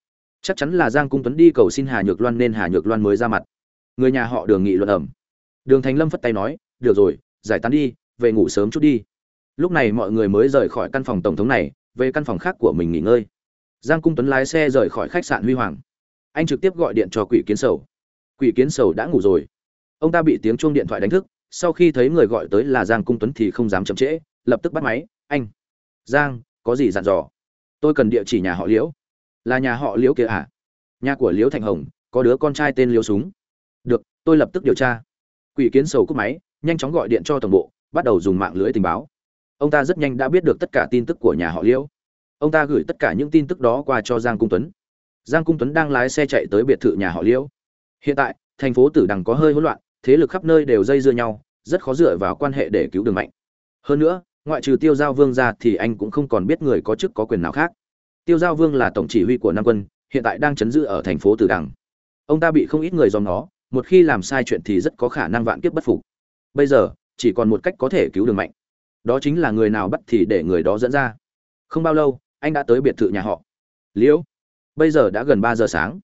[SPEAKER 1] Chắc chắn là giang cung tuấn đi cầu xin hà nhược loan nên hà nhược loan mới ra mặt. Người nhà họ đường nghị luận ẩm. Đường thành lâm phất tay nói, được rồi, giải tán đi, về ngủ sớm chút đi lúc này mọi người mới rời khỏi căn phòng tổng thống này, về căn phòng khác của mình nghỉ ngơi. Giang cung tuấn lái xe rời khỏi khách sạn huy hoàng. Anh trực tiếp gọi điện cho quỷ kiến sầu. Quỷ kiến sầu đã ngủ rồi. Ông ta bị tiếng chuông điện thoại đánh thức, sau khi thấy người gọi tới là giang cung tuấn thì không dám chậm trễ, lập tức bắt máy, anh, giang, có gì dặn dò? Tôi cần địa chỉ nhà họ liễu. Là nhà họ liễu kia à? Nhà của liễu thành hồng, có đứa con trai tên liễu súng. Được, tôi lập tức điều tra. Quỷ kiến sầu cúp máy, nhanh chóng gọi điện cho tổng bộ, bắt đầu dùng mạng lưới tình báo ông ta rất nhanh đã biết được tất cả tin tức của nhà họ liễu. Ông ta gửi tất cả những tin tức đó qua cho giang cung tuấn. Giang cung tuấn đang lái xe chạy tới biệt thự nhà họ liễu. Hiện tại, thành phố tử đằng có hơi hỗn loạn, thế lực khắp nơi đều dây dưa nhau, rất khó dựa vào quan hệ để cứu đường mạnh. Hơn nữa, ngoại trừ tiêu giao vương ra thì anh cũng không còn biết người có chức có quyền nào khác. Tiêu giao vương là tổng chỉ huy của nam quân, hiện tại đang chấn giữ ở thành phố tử đằng. Ông ta bị không ít người dòm nó một khi làm sai chuyện thì rất có khả năng vạn kiếp bất phục. Bây giờ, chỉ còn một cách có thể cứu đường mạnh đó chính là người nào bắt thì để người đó dẫn ra. Không bao lâu, anh đã tới biệt thự nhà họ. Liễu bây giờ đã gần ba giờ sáng.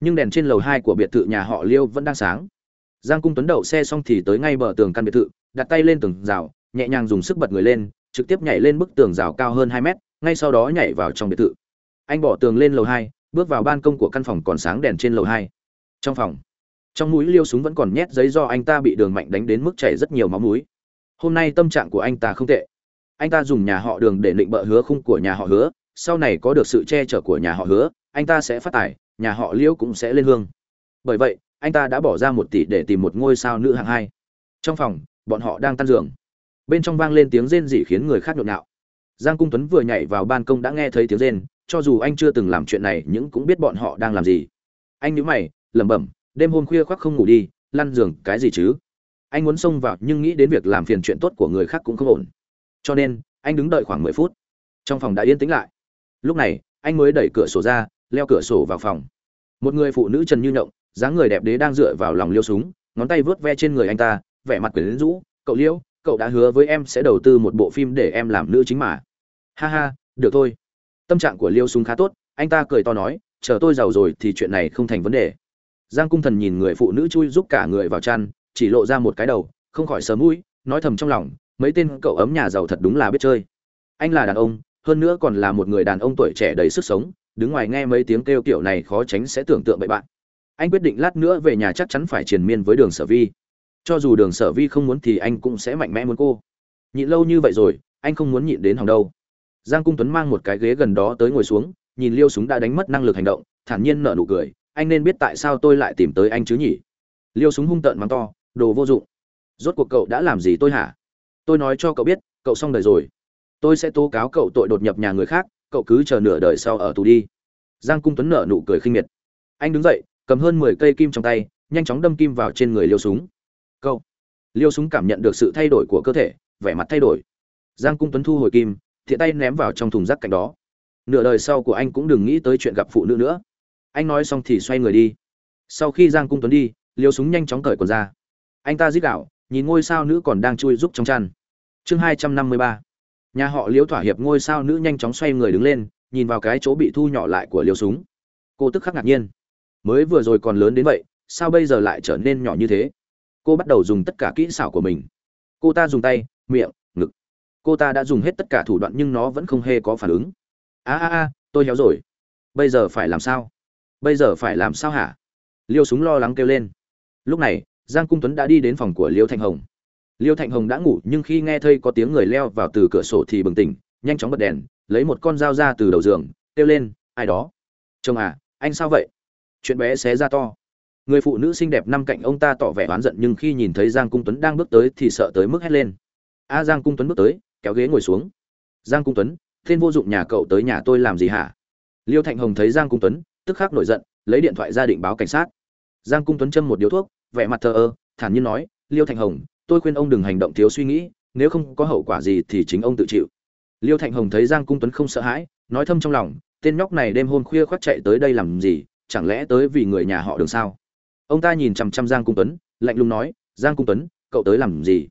[SPEAKER 1] Nhưng đèn trên lầu hai của biệt thự nhà họ liêu vẫn đang sáng. Giang cung tuấn đậu xe xong thì tới ngay bờ tường căn biệt thự, đặt tay lên tường rào, nhẹ nhàng dùng sức bật người lên, trực tiếp nhảy lên bức tường rào cao hơn hai mét, ngay sau đó nhảy vào trong biệt thự. Anh bỏ tường lên lầu hai, bước vào ban công của căn phòng còn sáng đèn trên lầu hai. Trong phòng, trong mũi liêu súng vẫn còn nhét giấy do anh ta bị đường mạnh đánh đến mức chảy rất nhiều máu mũi hôm nay tâm trạng của anh ta không tệ. Anh ta dùng nhà họ đường để định bợ hứa khung của nhà họ hứa, sau này có được sự che chở của nhà họ hứa, anh ta sẽ phát tài, nhà họ liễu cũng sẽ lên hương. Bởi vậy, anh ta đã bỏ ra một tỷ để tìm một ngôi sao nữ hạng hai. Trong phòng, bọn họ đang tan giường. Bên trong vang lên tiếng rên rỉ khiến người khác nhộn nhạo. Giang cung tuấn vừa nhảy vào ban công đã nghe thấy tiếng rên, cho dù anh chưa từng làm chuyện này nhưng cũng biết bọn họ đang làm gì. Anh nhíu mày, lẩm bẩm, đêm hôm khuya khoác không ngủ đi, lăn giường cái gì chứ? Anh muốn xông vào nhưng nghĩ đến việc làm phiền chuyện tốt của người khác cũng không ổn. Cho nên, anh đứng đợi khoảng mười phút. Trong phòng đã yên tĩnh lại. Lúc này, anh mới đẩy cửa sổ ra, leo cửa sổ vào phòng. Một người phụ nữ trần như nhộng, dáng người đẹp đế đang dựa vào lòng liêu súng, ngón tay vớt ve trên người anh ta, vẻ mặt quyển rũ, cậu liêu, cậu đã hứa với em sẽ đầu tư một bộ phim để em làm nữ chính mà. Ha ha, được thôi. Tâm trạng của liêu súng khá tốt, anh ta cười to nói, chờ tôi giàu rồi thì chuyện này không thành vấn đề. Giang cung thần nhìn người phụ nữ chui giúp cả người vào chăn chỉ lộ ra một cái đầu, không khỏi sớm mũi, nói thầm trong lòng, mấy tên cậu ấm nhà giàu thật đúng là biết chơi. Anh là đàn ông, hơn nữa còn là một người đàn ông tuổi trẻ đầy sức sống, đứng ngoài nghe mấy tiếng kêu kiểu này khó tránh sẽ tưởng tượng bậy bạn. Anh quyết định lát nữa về nhà chắc chắn phải triền miên với đường sở vi. Cho dù đường sở vi không muốn thì anh cũng sẽ mạnh mẽ muốn cô. Nhịn lâu như vậy rồi, anh không muốn nhịn đến hòng đâu. Giang cung tuấn mang một cái ghế gần đó tới ngồi xuống, nhìn liêu súng đã đánh mất năng lực hành động, thản nhiên nở nụ cười, anh nên biết tại sao tôi lại tìm tới anh chứ nhỉ? Liêu súng hung tợn mắng to đồ vô dụng. Rốt cuộc cậu đã làm gì tôi hả? Tôi nói cho cậu biết, cậu xong đời rồi. Tôi sẽ tố cáo cậu tội đột nhập nhà người khác, cậu cứ chờ nửa đời sau ở tù đi. Giang cung tuấn nở nụ cười khinh miệt. Anh đứng dậy, cầm hơn mười cây kim trong tay, nhanh chóng đâm kim vào trên người liêu súng. Cậu. liêu súng cảm nhận được sự thay đổi của cơ thể, vẻ mặt thay đổi. Giang cung tuấn thu hồi kim, thiện tay ném vào trong thùng rác cạnh đó. Nửa đời sau của anh cũng đừng nghĩ tới chuyện gặp phụ nữ nữa. Anh nói xong thì xoay người đi. Sau khi giang cung tuấn đi, liêu súng nhanh chóng cởi quần ra anh ta giết gạo, nhìn ngôi sao nữ còn đang chui rúc trong chăn. Chương hai trăm năm mươi ba. Nhà họ liếu thỏa hiệp ngôi sao nữ nhanh chóng xoay người đứng lên nhìn vào cái chỗ bị thu nhỏ lại của liều súng. Cô tức khắc ngạc nhiên. Mới vừa rồi còn lớn đến vậy sao bây giờ lại trở nên nhỏ như thế? Cô bắt đầu dùng tất cả kỹ xảo của mình. Cô ta dùng tay miệng ngực. Cô ta đã dùng hết tất cả thủ đoạn nhưng nó vẫn không hề có phản ứng. A a a tôi héo rồi. Bây giờ phải làm sao? Bây giờ phải làm sao hả? Liêu súng lo lắng kêu lên. Lúc này giang cung tuấn đã đi đến phòng của liêu thanh hồng. Liêu thanh hồng đã ngủ, nhưng khi nghe thấy có tiếng người leo vào từ cửa sổ thì bừng tỉnh, nhanh chóng bật đèn, lấy một con dao ra từ đầu giường, kêu lên, ai đó? Chồng à anh sao vậy? Chuyện bé xé ra to. Người phụ nữ xinh đẹp năm cạnh ông ta tỏ vẻ oán giận, nhưng khi nhìn thấy giang cung tuấn đang bước tới thì sợ tới mức hét lên. A giang cung tuấn bước tới, kéo ghế ngồi xuống. Giang cung tuấn, tên vô dụng nhà cậu tới nhà tôi làm gì hả? Liêu thạnh hồng thấy giang cung tuấn, tức khắc nổi giận, lấy điện thoại ra định báo cảnh sát. Giang cung tuấn châm một điếu thuốc vẻ mặt thờ ơ, thản nhiên nói, liêu thạnh hồng, tôi khuyên ông đừng hành động thiếu suy nghĩ, nếu không có hậu quả gì thì chính ông tự chịu. Liêu thạnh hồng thấy giang cung tuấn không sợ hãi, nói thâm trong lòng, tên nhóc này đêm hôm khuya khoác chạy tới đây làm gì, chẳng lẽ tới vì người nhà họ đường sao? Ông ta nhìn chằm chằm giang cung tuấn, lạnh lùng nói, giang cung tuấn, cậu tới làm gì?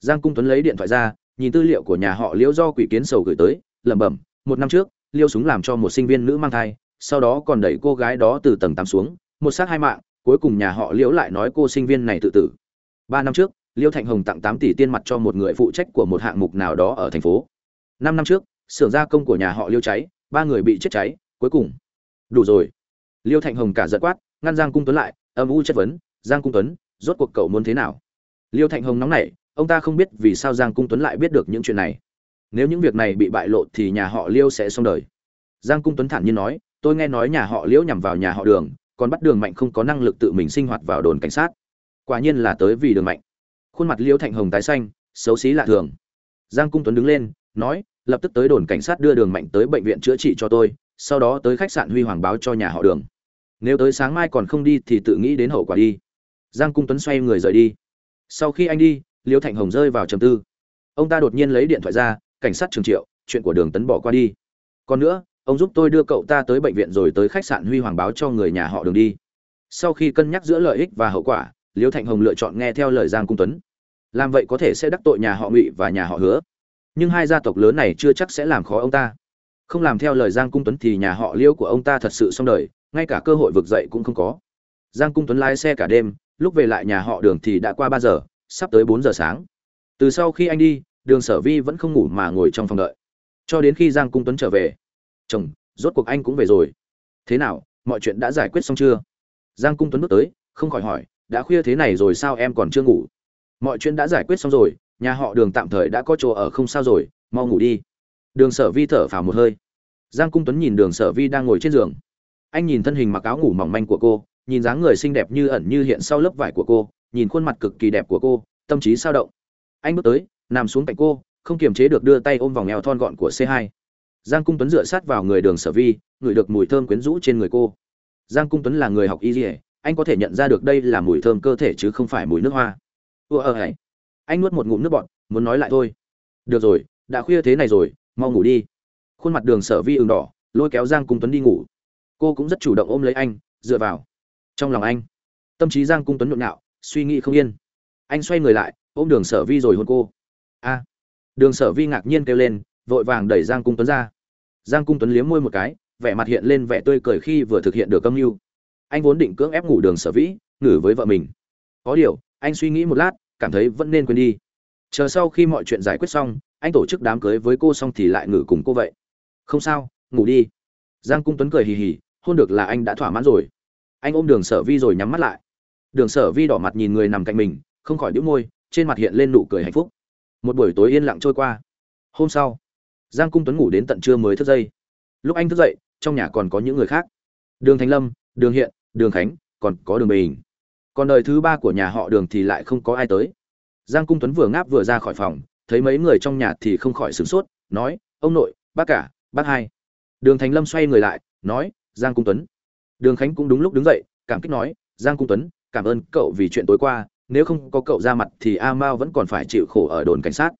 [SPEAKER 1] Giang cung tuấn lấy điện thoại ra, nhìn tư liệu của nhà họ liễu do quỷ kiến sầu gửi tới, lẩm bẩm, một năm trước, liêu súng làm cho một sinh viên nữ mang thai, sau đó còn đẩy cô gái đó từ tầng tám xuống, một sát hai mạng cuối cùng nhà họ liễu lại nói cô sinh viên này tự tử. Ba năm trước, Liễu thạnh hồng tặng tám tỷ tiên mặt cho một người phụ trách của một hạng mục nào đó ở thành phố. Năm năm trước, xưởng gia công của nhà họ Liễu cháy, ba người bị chết cháy, cuối cùng. Đủ rồi. Liễu thạnh hồng cả giận quát, ngăn giang cung tuấn lại, âm u chất vấn, giang cung tuấn, rốt cuộc cậu muốn thế nào? Liêu thạnh hồng nóng nảy, ông ta không biết vì sao giang cung tuấn lại biết được những chuyện này. Nếu những việc này bị bại lộ thì nhà họ liêu sẽ xong đời. Giang cung tuấn thản nhiên nói, tôi nghe nói nhà họ liễu nhằm vào nhà họ đường còn bắt đường mạnh không có năng lực tự mình sinh hoạt vào đồn cảnh sát. Quả nhiên là tới vì đường mạnh. Khuôn mặt liễu thạnh hồng tái xanh, xấu xí lạ thường. Giang cung tuấn đứng lên, nói, lập tức tới đồn cảnh sát đưa đường mạnh tới bệnh viện chữa trị cho tôi, sau đó tới khách sạn huy hoàng báo cho nhà họ đường. Nếu tới sáng mai còn không đi thì tự nghĩ đến hậu quả đi. Giang cung tuấn xoay người rời đi. Sau khi anh đi, liễu thạnh hồng rơi vào trầm tư. Ông ta đột nhiên lấy điện thoại ra, cảnh sát trường triệu, chuyện của đường tấn bỏ qua đi. Còn nữa ông giúp tôi đưa cậu ta tới bệnh viện rồi tới khách sạn huy hoàng báo cho người nhà họ đường đi. Sau khi cân nhắc giữa lợi ích và hậu quả liễu thạnh hồng lựa chọn nghe theo lời giang cung tuấn. Làm vậy có thể sẽ đắc tội nhà họ ngụy và nhà họ hứa. Nhưng hai gia tộc lớn này chưa chắc sẽ làm khó ông ta. Không làm theo lời giang cung tuấn thì nhà họ liễu của ông ta thật sự xong đời, ngay cả cơ hội vực dậy cũng không có. Giang cung tuấn lái xe cả đêm, lúc về lại nhà họ đường thì đã qua ba giờ, sắp tới bốn giờ sáng. Từ sau khi anh đi, đường sở vi vẫn không ngủ mà ngồi trong phòng đợi. Cho đến khi giang cung tuấn trở về chồng, rốt cuộc anh cũng về rồi. Thế nào, mọi chuyện đã giải quyết xong chưa? Giang cung tuấn bước tới, không khỏi hỏi, đã khuya thế này rồi sao em còn chưa ngủ? Mọi chuyện đã giải quyết xong rồi, nhà họ đường tạm thời đã có chỗ ở không sao rồi, mau ngủ đi. Đường sở vi thở phào một hơi. Giang cung tuấn nhìn đường sở vi đang ngồi trên giường. Anh nhìn thân hình mặc áo ngủ mỏng manh của cô, nhìn dáng người xinh đẹp như ẩn như hiện sau lớp vải của cô, nhìn khuôn mặt cực kỳ đẹp của cô, tâm trí sao động. Anh bước tới, nằm xuống cạnh cô, không kiềm chế được đưa tay ôm vòng eo thon gọn của c 2 giang cung tuấn dựa sát vào người đường sở vi, ngửi được mùi thơm quyến rũ trên người cô. Giang cung tuấn là người học y dỉa anh có thể nhận ra được đây là mùi thơm cơ thể chứ không phải mùi nước hoa. Ừ ờ anh nuốt một ngụm nước bọt, muốn nói lại thôi. Được rồi, đã khuya thế này rồi, mau ngủ đi. Khuôn mặt đường sở vi ửng đỏ, lôi kéo giang cung tuấn đi ngủ. Cô cũng rất chủ động ôm lấy anh, dựa vào. Trong lòng anh, tâm trí giang cung tuấn nhộn nhạo, suy nghĩ không yên. Anh xoay người lại, ôm đường sở vi rồi hôn cô. A. Đường sở vi ngạc nhiên kêu lên vội vàng đẩy giang cung tuấn ra. Giang cung tuấn liếm môi một cái, vẻ mặt hiện lên vẻ tươi cười khi vừa thực hiện được âm mưu. Anh vốn định cưỡng ép ngủ đường sở vĩ, ngử với vợ mình. Có điều, anh suy nghĩ một lát, cảm thấy vẫn nên quên đi. Chờ sau khi mọi chuyện giải quyết xong, anh tổ chức đám cưới với cô xong thì lại ngử cùng cô vậy. Không sao, ngủ đi. Giang cung tuấn cười hì hì, hôn được là anh đã thỏa mãn rồi. Anh ôm đường sở vi rồi nhắm mắt lại. Đường sở vi đỏ mặt nhìn người nằm cạnh mình, không khỏi đĩu môi, trên mặt hiện lên nụ cười hạnh phúc. Một buổi tối yên lặng trôi qua. Hôm sau giang cung tuấn ngủ đến tận trưa mới thức dậy. Lúc anh thức dậy, trong nhà còn có những người khác. Đường thành lâm, đường hiện, đường khánh, còn có đường bình. Còn đời thứ ba của nhà họ đường thì lại không có ai tới. Giang cung tuấn vừa ngáp vừa ra khỏi phòng, thấy mấy người trong nhà thì không khỏi sửng sốt, nói, ông nội, bác cả, bác hai. Đường thành lâm xoay người lại, nói, giang cung tuấn. Đường khánh cũng đúng lúc đứng dậy, cảm kích nói, giang cung tuấn, cảm ơn cậu vì chuyện tối qua, nếu không có cậu ra mặt thì a mao vẫn còn phải chịu khổ ở đồn cảnh sát.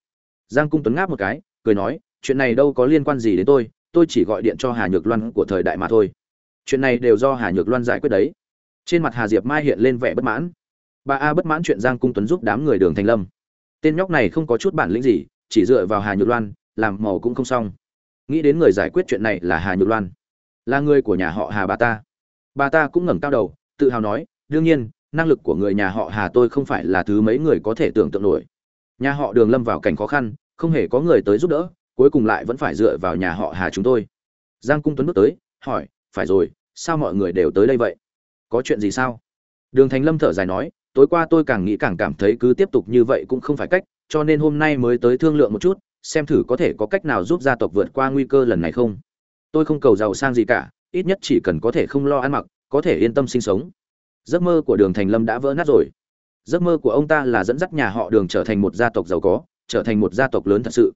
[SPEAKER 1] Giang cung tuấn ngáp một cái, cười nói chuyện này đâu có liên quan gì đến tôi tôi chỉ gọi điện cho hà nhược loan của thời đại mà thôi. Chuyện này đều do hà nhược loan giải quyết đấy. Trên mặt hà diệp mai hiện lên vẻ bất mãn. Bà a bất mãn chuyện giang cung tuấn giúp đám người đường thành lâm. Tên nhóc này không có chút bản lĩnh gì, chỉ dựa vào hà nhược loan, làm màu cũng không xong. Nghĩ đến người giải quyết chuyện này là hà nhược loan. Là người của nhà họ hà bà ta. Bà ta cũng ngẩng cao đầu, tự hào nói, đương nhiên, năng lực của người nhà họ hà tôi không phải là thứ mấy người có thể tưởng tượng nổi. Nhà họ đường lâm vào cảnh khó khăn, không hề có người tới giúp đỡ cuối cùng lại vẫn phải dựa vào nhà họ hà chúng tôi. Giang cung tuấn bước tới, hỏi, phải rồi, sao mọi người đều tới đây vậy? Có chuyện gì sao? Đường thành lâm thở dài nói, tối qua tôi càng nghĩ càng cảm thấy cứ tiếp tục như vậy cũng không phải cách, cho nên hôm nay mới tới thương lượng một chút, xem thử có thể có cách nào giúp gia tộc vượt qua nguy cơ lần này không. Tôi không cầu giàu sang gì cả, ít nhất chỉ cần có thể không lo ăn mặc, có thể yên tâm sinh sống. Giấc mơ của đường thành lâm đã vỡ nát rồi. Giấc mơ của ông ta là dẫn dắt nhà họ đường trở thành một gia tộc giàu có, trở thành một gia tộc lớn thật sự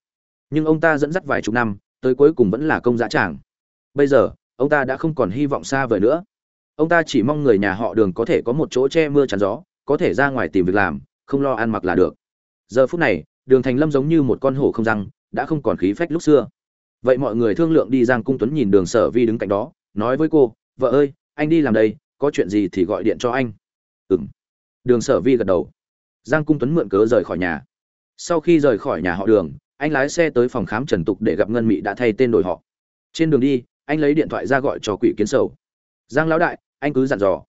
[SPEAKER 1] nhưng ông ta dẫn dắt vài chục năm, tới cuối cùng vẫn là công dã tràng. Bây giờ, ông ta đã không còn hy vọng xa vời nữa. Ông ta chỉ mong người nhà họ đường có thể có một chỗ che mưa chắn gió, có thể ra ngoài tìm việc làm, không lo ăn mặc là được. Giờ phút này, đường thành lâm giống như một con hổ không răng, đã không còn khí phách lúc xưa. Vậy mọi người thương lượng đi, giang cung tuấn nhìn đường sở vi đứng cạnh đó, nói với cô, vợ ơi, anh đi làm đây, có chuyện gì thì gọi điện cho anh. Ừ m đường sở vi gật đầu. Giang cung tuấn mượn cớ rời khỏi nhà. Sau khi rời khỏi nhà họ đường anh lái xe tới phòng khám trần tục để gặp ngân mị đã thay tên đổi họ. Trên đường đi, anh lấy điện thoại ra gọi cho quỷ kiến sầu. Giang lão đại, anh cứ dặn dò.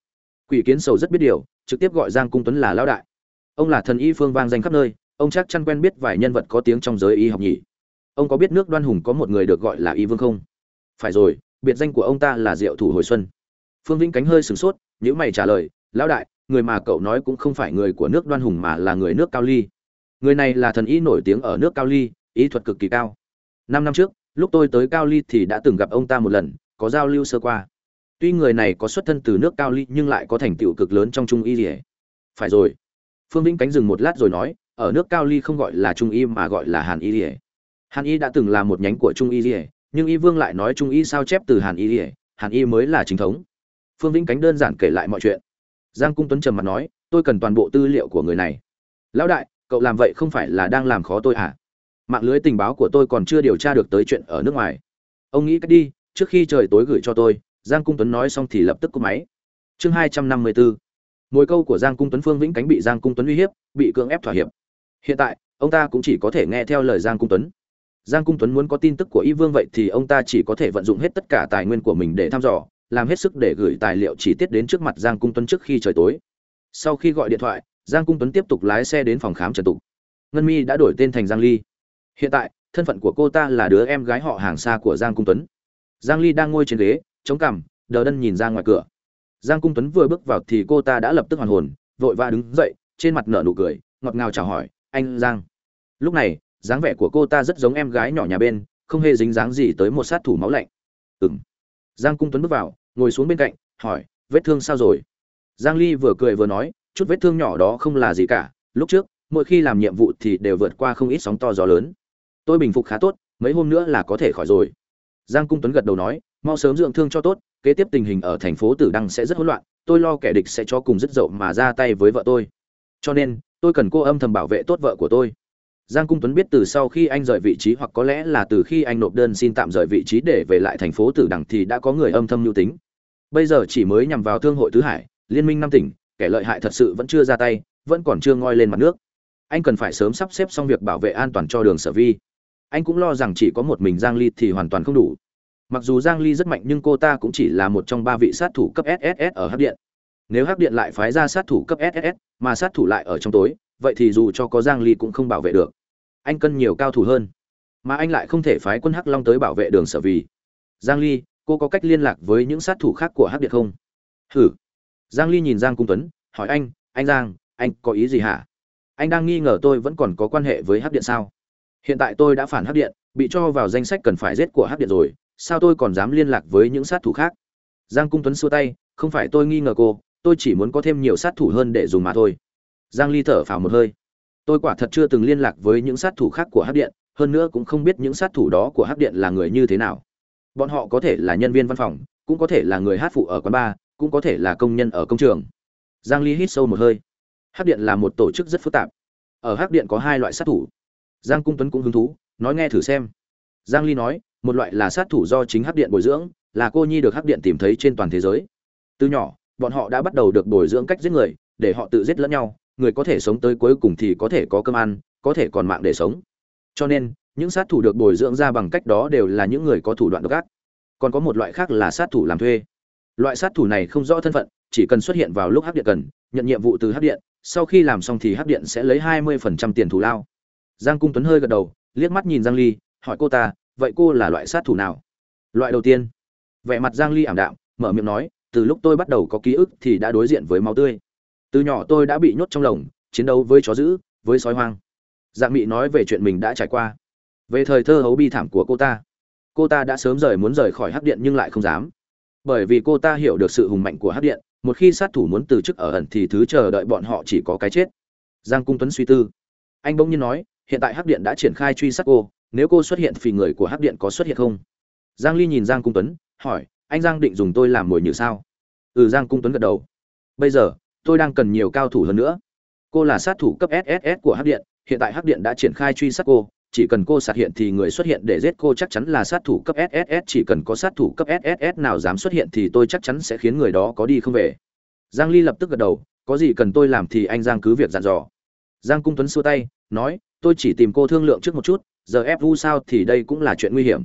[SPEAKER 1] Quỷ kiến sầu rất biết điều, trực tiếp gọi giang cung tuấn là lão đại. Ông là thần y phương vang danh khắp nơi, ông chắc chắn quen biết vài nhân vật có tiếng trong giới y học nhỉ. Ông có biết nước đoan hùng có một người được gọi là y vương không? Phải rồi, biệt danh của ông ta là diệu thủ hồi xuân. Phương vĩnh cánh hơi sửng sốt nhữ mày trả lời, lão đại, người mà cậu nói cũng không phải người của nước đoan hùng mà là người nước cao ly. Người này là thần y nổi tiếng ở nước cao ly ý thuật cực kỳ cao. Năm năm trước, lúc tôi tới cao ly thì đã từng gặp ông ta một lần, có giao lưu sơ qua. Tuy người này có xuất thân từ nước cao ly nhưng lại có thành tựu cực lớn trong trung y rỉa phải rồi. Phương vĩnh cánh dừng một lát rồi nói, ở nước cao ly không gọi là trung y mà gọi là hàn y rỉa hàn y đã từng là một nhánh của trung y rỉa nhưng y vương lại nói trung y sao chép từ hàn y rỉa hàn y mới là chính thống. Phương vĩnh cánh đơn giản kể lại mọi chuyện. Giang cung tuấn trầm mặt nói, tôi cần toàn bộ tư liệu của người này. Lão đại, cậu làm vậy không phải là đang làm khó tôi à? Mạng lưới tình báo của tôi còn chưa điều tra được tới chuyện ở nước ngoài. Ông nghĩ cách đi, trước khi trời tối gửi cho tôi, giang cung tuấn nói xong thì lập tức cúp máy. Chương hai trăm năm mươi bốn mồi câu của giang cung tuấn phương vĩnh cánh bị giang cung tuấn uy hiếp, bị cưỡng ép thỏa hiệp. Hiện tại, ông ta cũng chỉ có thể nghe theo lời giang cung tuấn. Giang cung tuấn muốn có tin tức của y vương vậy thì ông ta chỉ có thể vận dụng hết tất cả tài nguyên của mình để thăm dò, làm hết sức để gửi tài liệu chi tiết đến trước mặt giang cung tuấn trước khi trời tối. Sau khi gọi điện thoại, giang cung tuấn tiếp tục lái xe đến phòng khám trần tục. Ngân mi đã đổi tên thành giang ly hiện tại, thân phận của cô ta là đứa em gái họ hàng xa của giang cung tuấn. Giang ly đang ngồi trên ghế, chống cằm, đờ đân nhìn ra ngoài cửa. Giang cung tuấn vừa bước vào thì cô ta đã lập tức hoàn hồn, vội vã đứng dậy, trên mặt nở nụ cười, ngọt ngào chào hỏi, anh giang. Lúc này, dáng vẻ của cô ta rất giống em gái nhỏ nhà bên, không hề dính dáng gì tới một sát thủ máu lạnh. Ừm. Giang cung tuấn bước vào, ngồi xuống bên cạnh, hỏi, vết thương sao rồi? Giang ly vừa cười vừa nói, chút vết thương nhỏ đó không là gì cả, lúc trước, mỗi khi làm nhiệm vụ thì đều vượt qua không ít sóng to gió lớn tôi bình phục khá tốt, mấy hôm nữa là có thể khỏi rồi. Giang cung tuấn gật đầu nói, mau sớm dưỡng thương cho tốt, kế tiếp tình hình ở thành phố tử đăng sẽ rất hỗn loạn, tôi lo kẻ địch sẽ cho cùng rất dậu mà ra tay với vợ tôi. Cho nên, tôi cần cô âm thầm bảo vệ tốt vợ của tôi. Giang cung tuấn biết từ sau khi anh rời vị trí hoặc có lẽ là từ khi anh nộp đơn xin tạm rời vị trí để về lại thành phố tử đằng thì đã có người âm thầm mưu tính. Bây giờ chỉ mới nhằm vào thương hội tứ hải, liên minh năm tỉnh, kẻ lợi hại thật sự vẫn chưa ra tay, vẫn còn chưa ngoi lên mặt nước. Anh cần phải sớm sắp xếp xong việc bảo vệ an toàn cho đường sở vi anh cũng lo rằng chỉ có một mình giang ly thì hoàn toàn không đủ. Mặc dù giang ly rất mạnh nhưng cô ta cũng chỉ là một trong ba vị sát thủ cấp sss ở hắc điện. Nếu hắc điện lại phái ra sát thủ cấp sss mà sát thủ lại ở trong tối, vậy thì dù cho có giang ly cũng không bảo vệ được. Anh cần nhiều cao thủ hơn. Mà anh lại không thể phái quân hắc long tới bảo vệ đường sở vì. Giang ly, cô có cách liên lạc với những sát thủ khác của hắc điện không? Hử. Giang ly nhìn giang cung tuấn, hỏi anh anh giang, anh có ý gì hả? Anh đang nghi ngờ tôi vẫn còn có quan hệ với hắc điện sao? Hiện tại tôi đã phản hắc điện, bị cho vào danh sách cần phải giết của hắc điện rồi, sao tôi còn dám liên lạc với những sát thủ khác? Giang cung tuấn xua tay, không phải tôi nghi ngờ cô, tôi chỉ muốn có thêm nhiều sát thủ hơn để dùng mà thôi. Giang ly thở phào một hơi. Tôi quả thật chưa từng liên lạc với những sát thủ khác của hắc điện, hơn nữa cũng không biết những sát thủ đó của hắc điện là người như thế nào. Bọn họ có thể là nhân viên văn phòng, cũng có thể là người hát phụ ở quán bar, cũng có thể là công nhân ở công trường. Giang ly hít sâu một hơi. Hắc điện là một tổ chức rất phức tạp. Ở hắc điện có hai loại sát thủ giang cung tuấn cũng hứng thú, nói nghe thử xem. Giang ly nói, một loại là sát thủ do chính hắc điện bồi dưỡng, là cô nhi được hắc điện tìm thấy trên toàn thế giới. Từ nhỏ, bọn họ đã bắt đầu được bồi dưỡng cách giết người, để họ tự giết lẫn nhau, người có thể sống tới cuối cùng thì có thể có cơm ăn, có thể còn mạng để sống. Cho nên, những sát thủ được bồi dưỡng ra bằng cách đó đều là những người có thủ đoạn độc ác. Còn có một loại khác là sát thủ làm thuê. Loại sát thủ này không rõ thân phận, chỉ cần xuất hiện vào lúc hắc điện cần, nhận nhiệm vụ từ hắc điện, sau khi làm xong thì hắc điện sẽ lấy hai mươi phần trăm tiền thù lao giang cung tuấn hơi gật đầu, liếc mắt nhìn giang ly, hỏi cô ta, vậy cô là loại sát thủ nào? Loại đầu tiên. Vẻ mặt giang ly ảm đạm, mở miệng nói, từ lúc tôi bắt đầu có ký ức thì đã đối diện với máu tươi. Từ nhỏ tôi đã bị nhốt trong lồng, chiến đấu với chó dữ, với sói hoang. Dạng mị nói về chuyện mình đã trải qua. Về thời thơ hấu bi thảm của cô ta cô ta đã sớm rời muốn rời khỏi hắc điện nhưng lại không dám. Bởi vì cô ta hiểu được sự hùng mạnh của hắc điện, một khi sát thủ muốn từ chức ở ẩn thì thứ chờ đợi bọn họ chỉ có cái chết. Giang cung tuấn suy tư. Anh bỗng nhiên nói hiện tại hắc điện đã triển khai truy sát cô, nếu cô xuất hiện thì người của hắc điện có xuất hiện không? Giang ly nhìn giang cung tuấn, hỏi, anh giang định dùng tôi làm mồi nhử sao? Ừ giang cung tuấn gật đầu. Bây giờ, tôi đang cần nhiều cao thủ hơn nữa. Cô là sát thủ cấp sss của hắc điện, hiện tại hắc điện đã triển khai truy sát cô. Chỉ cần cô sạt hiện thì người xuất hiện để giết cô chắc chắn là sát thủ cấp sss chỉ cần có sát thủ cấp sss nào dám xuất hiện thì tôi chắc chắn sẽ khiến người đó có đi không về. Giang ly lập tức gật đầu, có gì cần tôi làm thì anh giang cứ việc dặn dò. Giang cung tuấn xua tay, nói tôi chỉ tìm cô thương lượng trước một chút, giờ ép vu sao thì đây cũng là chuyện nguy hiểm.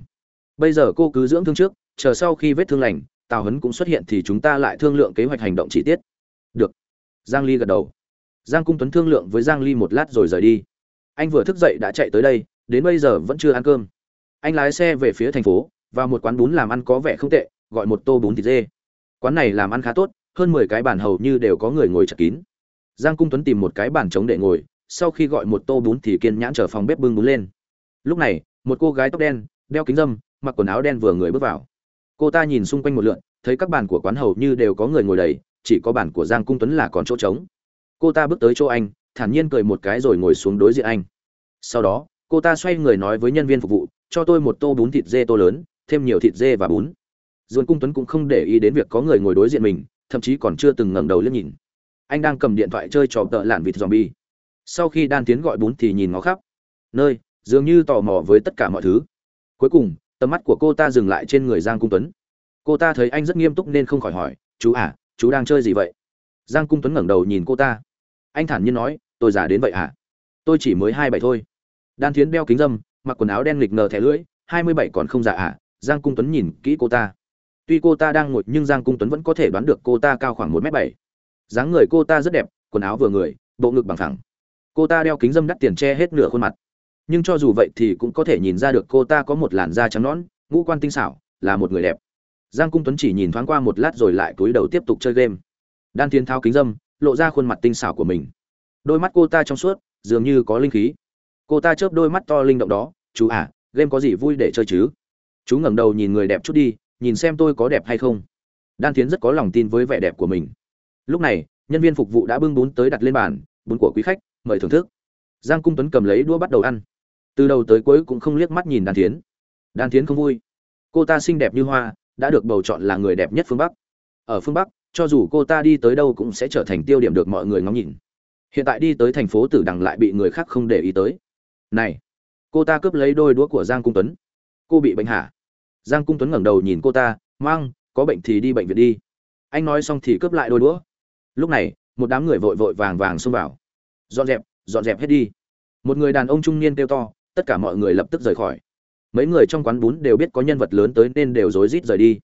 [SPEAKER 1] Bây giờ cô cứ dưỡng thương trước, chờ sau khi vết thương lành, tào hấn cũng xuất hiện thì chúng ta lại thương lượng kế hoạch hành động chi tiết. Được. Giang ly gật đầu. Giang cung tuấn thương lượng với giang ly một lát rồi rời đi. Anh vừa thức dậy đã chạy tới đây, đến bây giờ vẫn chưa ăn cơm. Anh lái xe về phía thành phố, vào một quán bún làm ăn có vẻ không tệ, gọi một tô bún thịt dê. Quán này làm ăn khá tốt, hơn 10 cái bàn hầu như đều có người ngồi chật kín. Giang cung tuấn tìm một cái bàn trống để ngồi sau khi gọi một tô bún thì kiên nhãn chờ phòng bếp bưng bún lên. Lúc này, một cô gái tóc đen, đeo kính dâm mặc quần áo đen vừa người bước vào. Cô ta nhìn xung quanh một lượn, thấy các bàn của quán hầu như đều có người ngồi đầy, chỉ có bàn của giang cung tuấn là còn chỗ trống. Cô ta bước tới chỗ anh, thản nhiên cười một cái rồi ngồi xuống đối diện anh. Sau đó, cô ta xoay người nói với nhân viên phục vụ, cho tôi một tô bún thịt dê tô lớn, thêm nhiều thịt dê và bún. Duồn cung tuấn cũng không để ý đến việc có người ngồi đối diện mình, thậm chí còn chưa từng ngẩng đầu liếc nhìn. Anh đang cầm điện thoại chơi trò tợ lạn vịt zombie sau khi đan tiến gọi bún thì nhìn ngó khắp. Nơi, dường như tò mò với tất cả mọi thứ. Cuối cùng, tầm mắt của cô ta dừng lại trên người giang cung tuấn. Cô ta thấy anh rất nghiêm túc nên không khỏi hỏi, chú à chú đang chơi gì vậy? Giang cung tuấn ngẩng đầu nhìn cô ta. Anh thản nhiên nói, tôi già đến vậy à tôi chỉ mới hai bảy thôi. Đan thiến đeo kính dâm mặc quần áo đen lịch ngờ thẻ lưỡi, hai mươi bảy còn không già à? Giang cung tuấn nhìn kỹ cô ta. Tuy cô ta đang ngồi nhưng giang cung tuấn vẫn có thể đoán được cô ta cao khoảng một m bảy. Dáng người cô ta rất đẹp, quần áo vừa người, bộ ngực bằng thẳng cô ta đeo kính dâm đắt tiền che hết nửa khuôn mặt. Nhưng cho dù vậy thì cũng có thể nhìn ra được cô ta có một làn da trắng nõn, ngũ quan tinh xảo, là một người đẹp. Giang cung tuấn chỉ nhìn thoáng qua một lát rồi lại cúi đầu tiếp tục chơi game. Đan tiến thao kính dâm, lộ ra khuôn mặt tinh xảo của mình. Đôi mắt cô ta trong suốt, dường như có linh khí. Cô ta chớp đôi mắt to linh động đó, chú à game có gì vui để chơi chứ? Chú ngẩng đầu nhìn người đẹp chút đi, nhìn xem tôi có đẹp hay không. Đan tiến rất có lòng tin với vẻ đẹp của mình. Lúc này, nhân viên phục vụ đã bưng bún tới đặt lên bàn, bún của quý khách mời thưởng thức. Giang cung tuấn cầm lấy đũa bắt đầu ăn. Từ đầu tới cuối cũng không liếc mắt nhìn đan tiến đan tiến không vui. Cô ta xinh đẹp như hoa, đã được bầu chọn là người đẹp nhất phương bắc. Ở phương bắc, cho dù cô ta đi tới đâu cũng sẽ trở thành tiêu điểm được mọi người ngóng nhìn. Hiện tại đi tới thành phố tử đằng lại bị người khác không để ý tới. Này, cô ta cướp lấy đôi đũa của giang cung tuấn. Cô bị bệnh hả? Giang cung tuấn ngẩng đầu nhìn cô ta, mang, có bệnh thì đi bệnh viện đi. Anh nói xong thì cướp lại đôi đũa. Lúc này, một đám người vội vội vàng vàng xông vào dọn dẹp dọn dẹp hết đi. Một người đàn ông trung niên kêu to, tất cả mọi người lập tức rời khỏi. Mấy người trong quán bún đều biết có nhân vật lớn tới nên đều rối rít rời đi.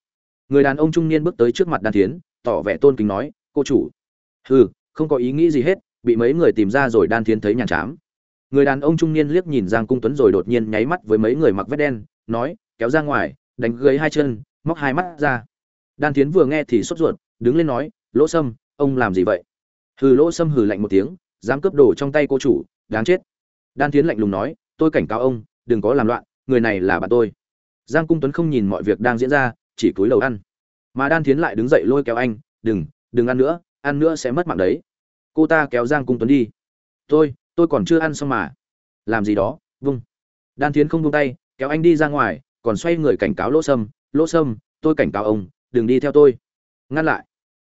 [SPEAKER 1] Người đàn ông trung niên bước tới trước mặt đan thiến, tỏ vẻ tôn kính nói, cô chủ. Hừ, không có ý nghĩ gì hết, bị mấy người tìm ra rồi đan thiến thấy nhàn chám. Người đàn ông trung niên liếc nhìn giang cung tuấn rồi đột nhiên nháy mắt với mấy người mặc vest đen, nói, kéo ra ngoài, đánh gấy hai chân, móc hai mắt ra. Đan Thiến vừa nghe thì sốt ruột, đứng lên nói, lỗ sâm, ông làm gì vậy? Hừ, lỗ sâm hừ lạnh một tiếng dám cướp đồ trong tay cô chủ, đáng chết. Đan tiến lạnh lùng nói, tôi cảnh cáo ông, đừng có làm loạn, người này là bạn tôi. Giang cung tuấn không nhìn mọi việc đang diễn ra, chỉ cúi đầu ăn. Mà đan tiến lại đứng dậy lôi kéo anh, đừng đừng ăn nữa ăn nữa sẽ mất mạng đấy. Cô ta kéo giang cung tuấn đi. Tôi tôi còn chưa ăn xong mà. Làm gì đó, vung. Đan tiến không vung tay, kéo anh đi ra ngoài, còn xoay người cảnh cáo lỗ sâm lỗ sâm, tôi cảnh cáo ông, đừng đi theo tôi. Ngăn lại,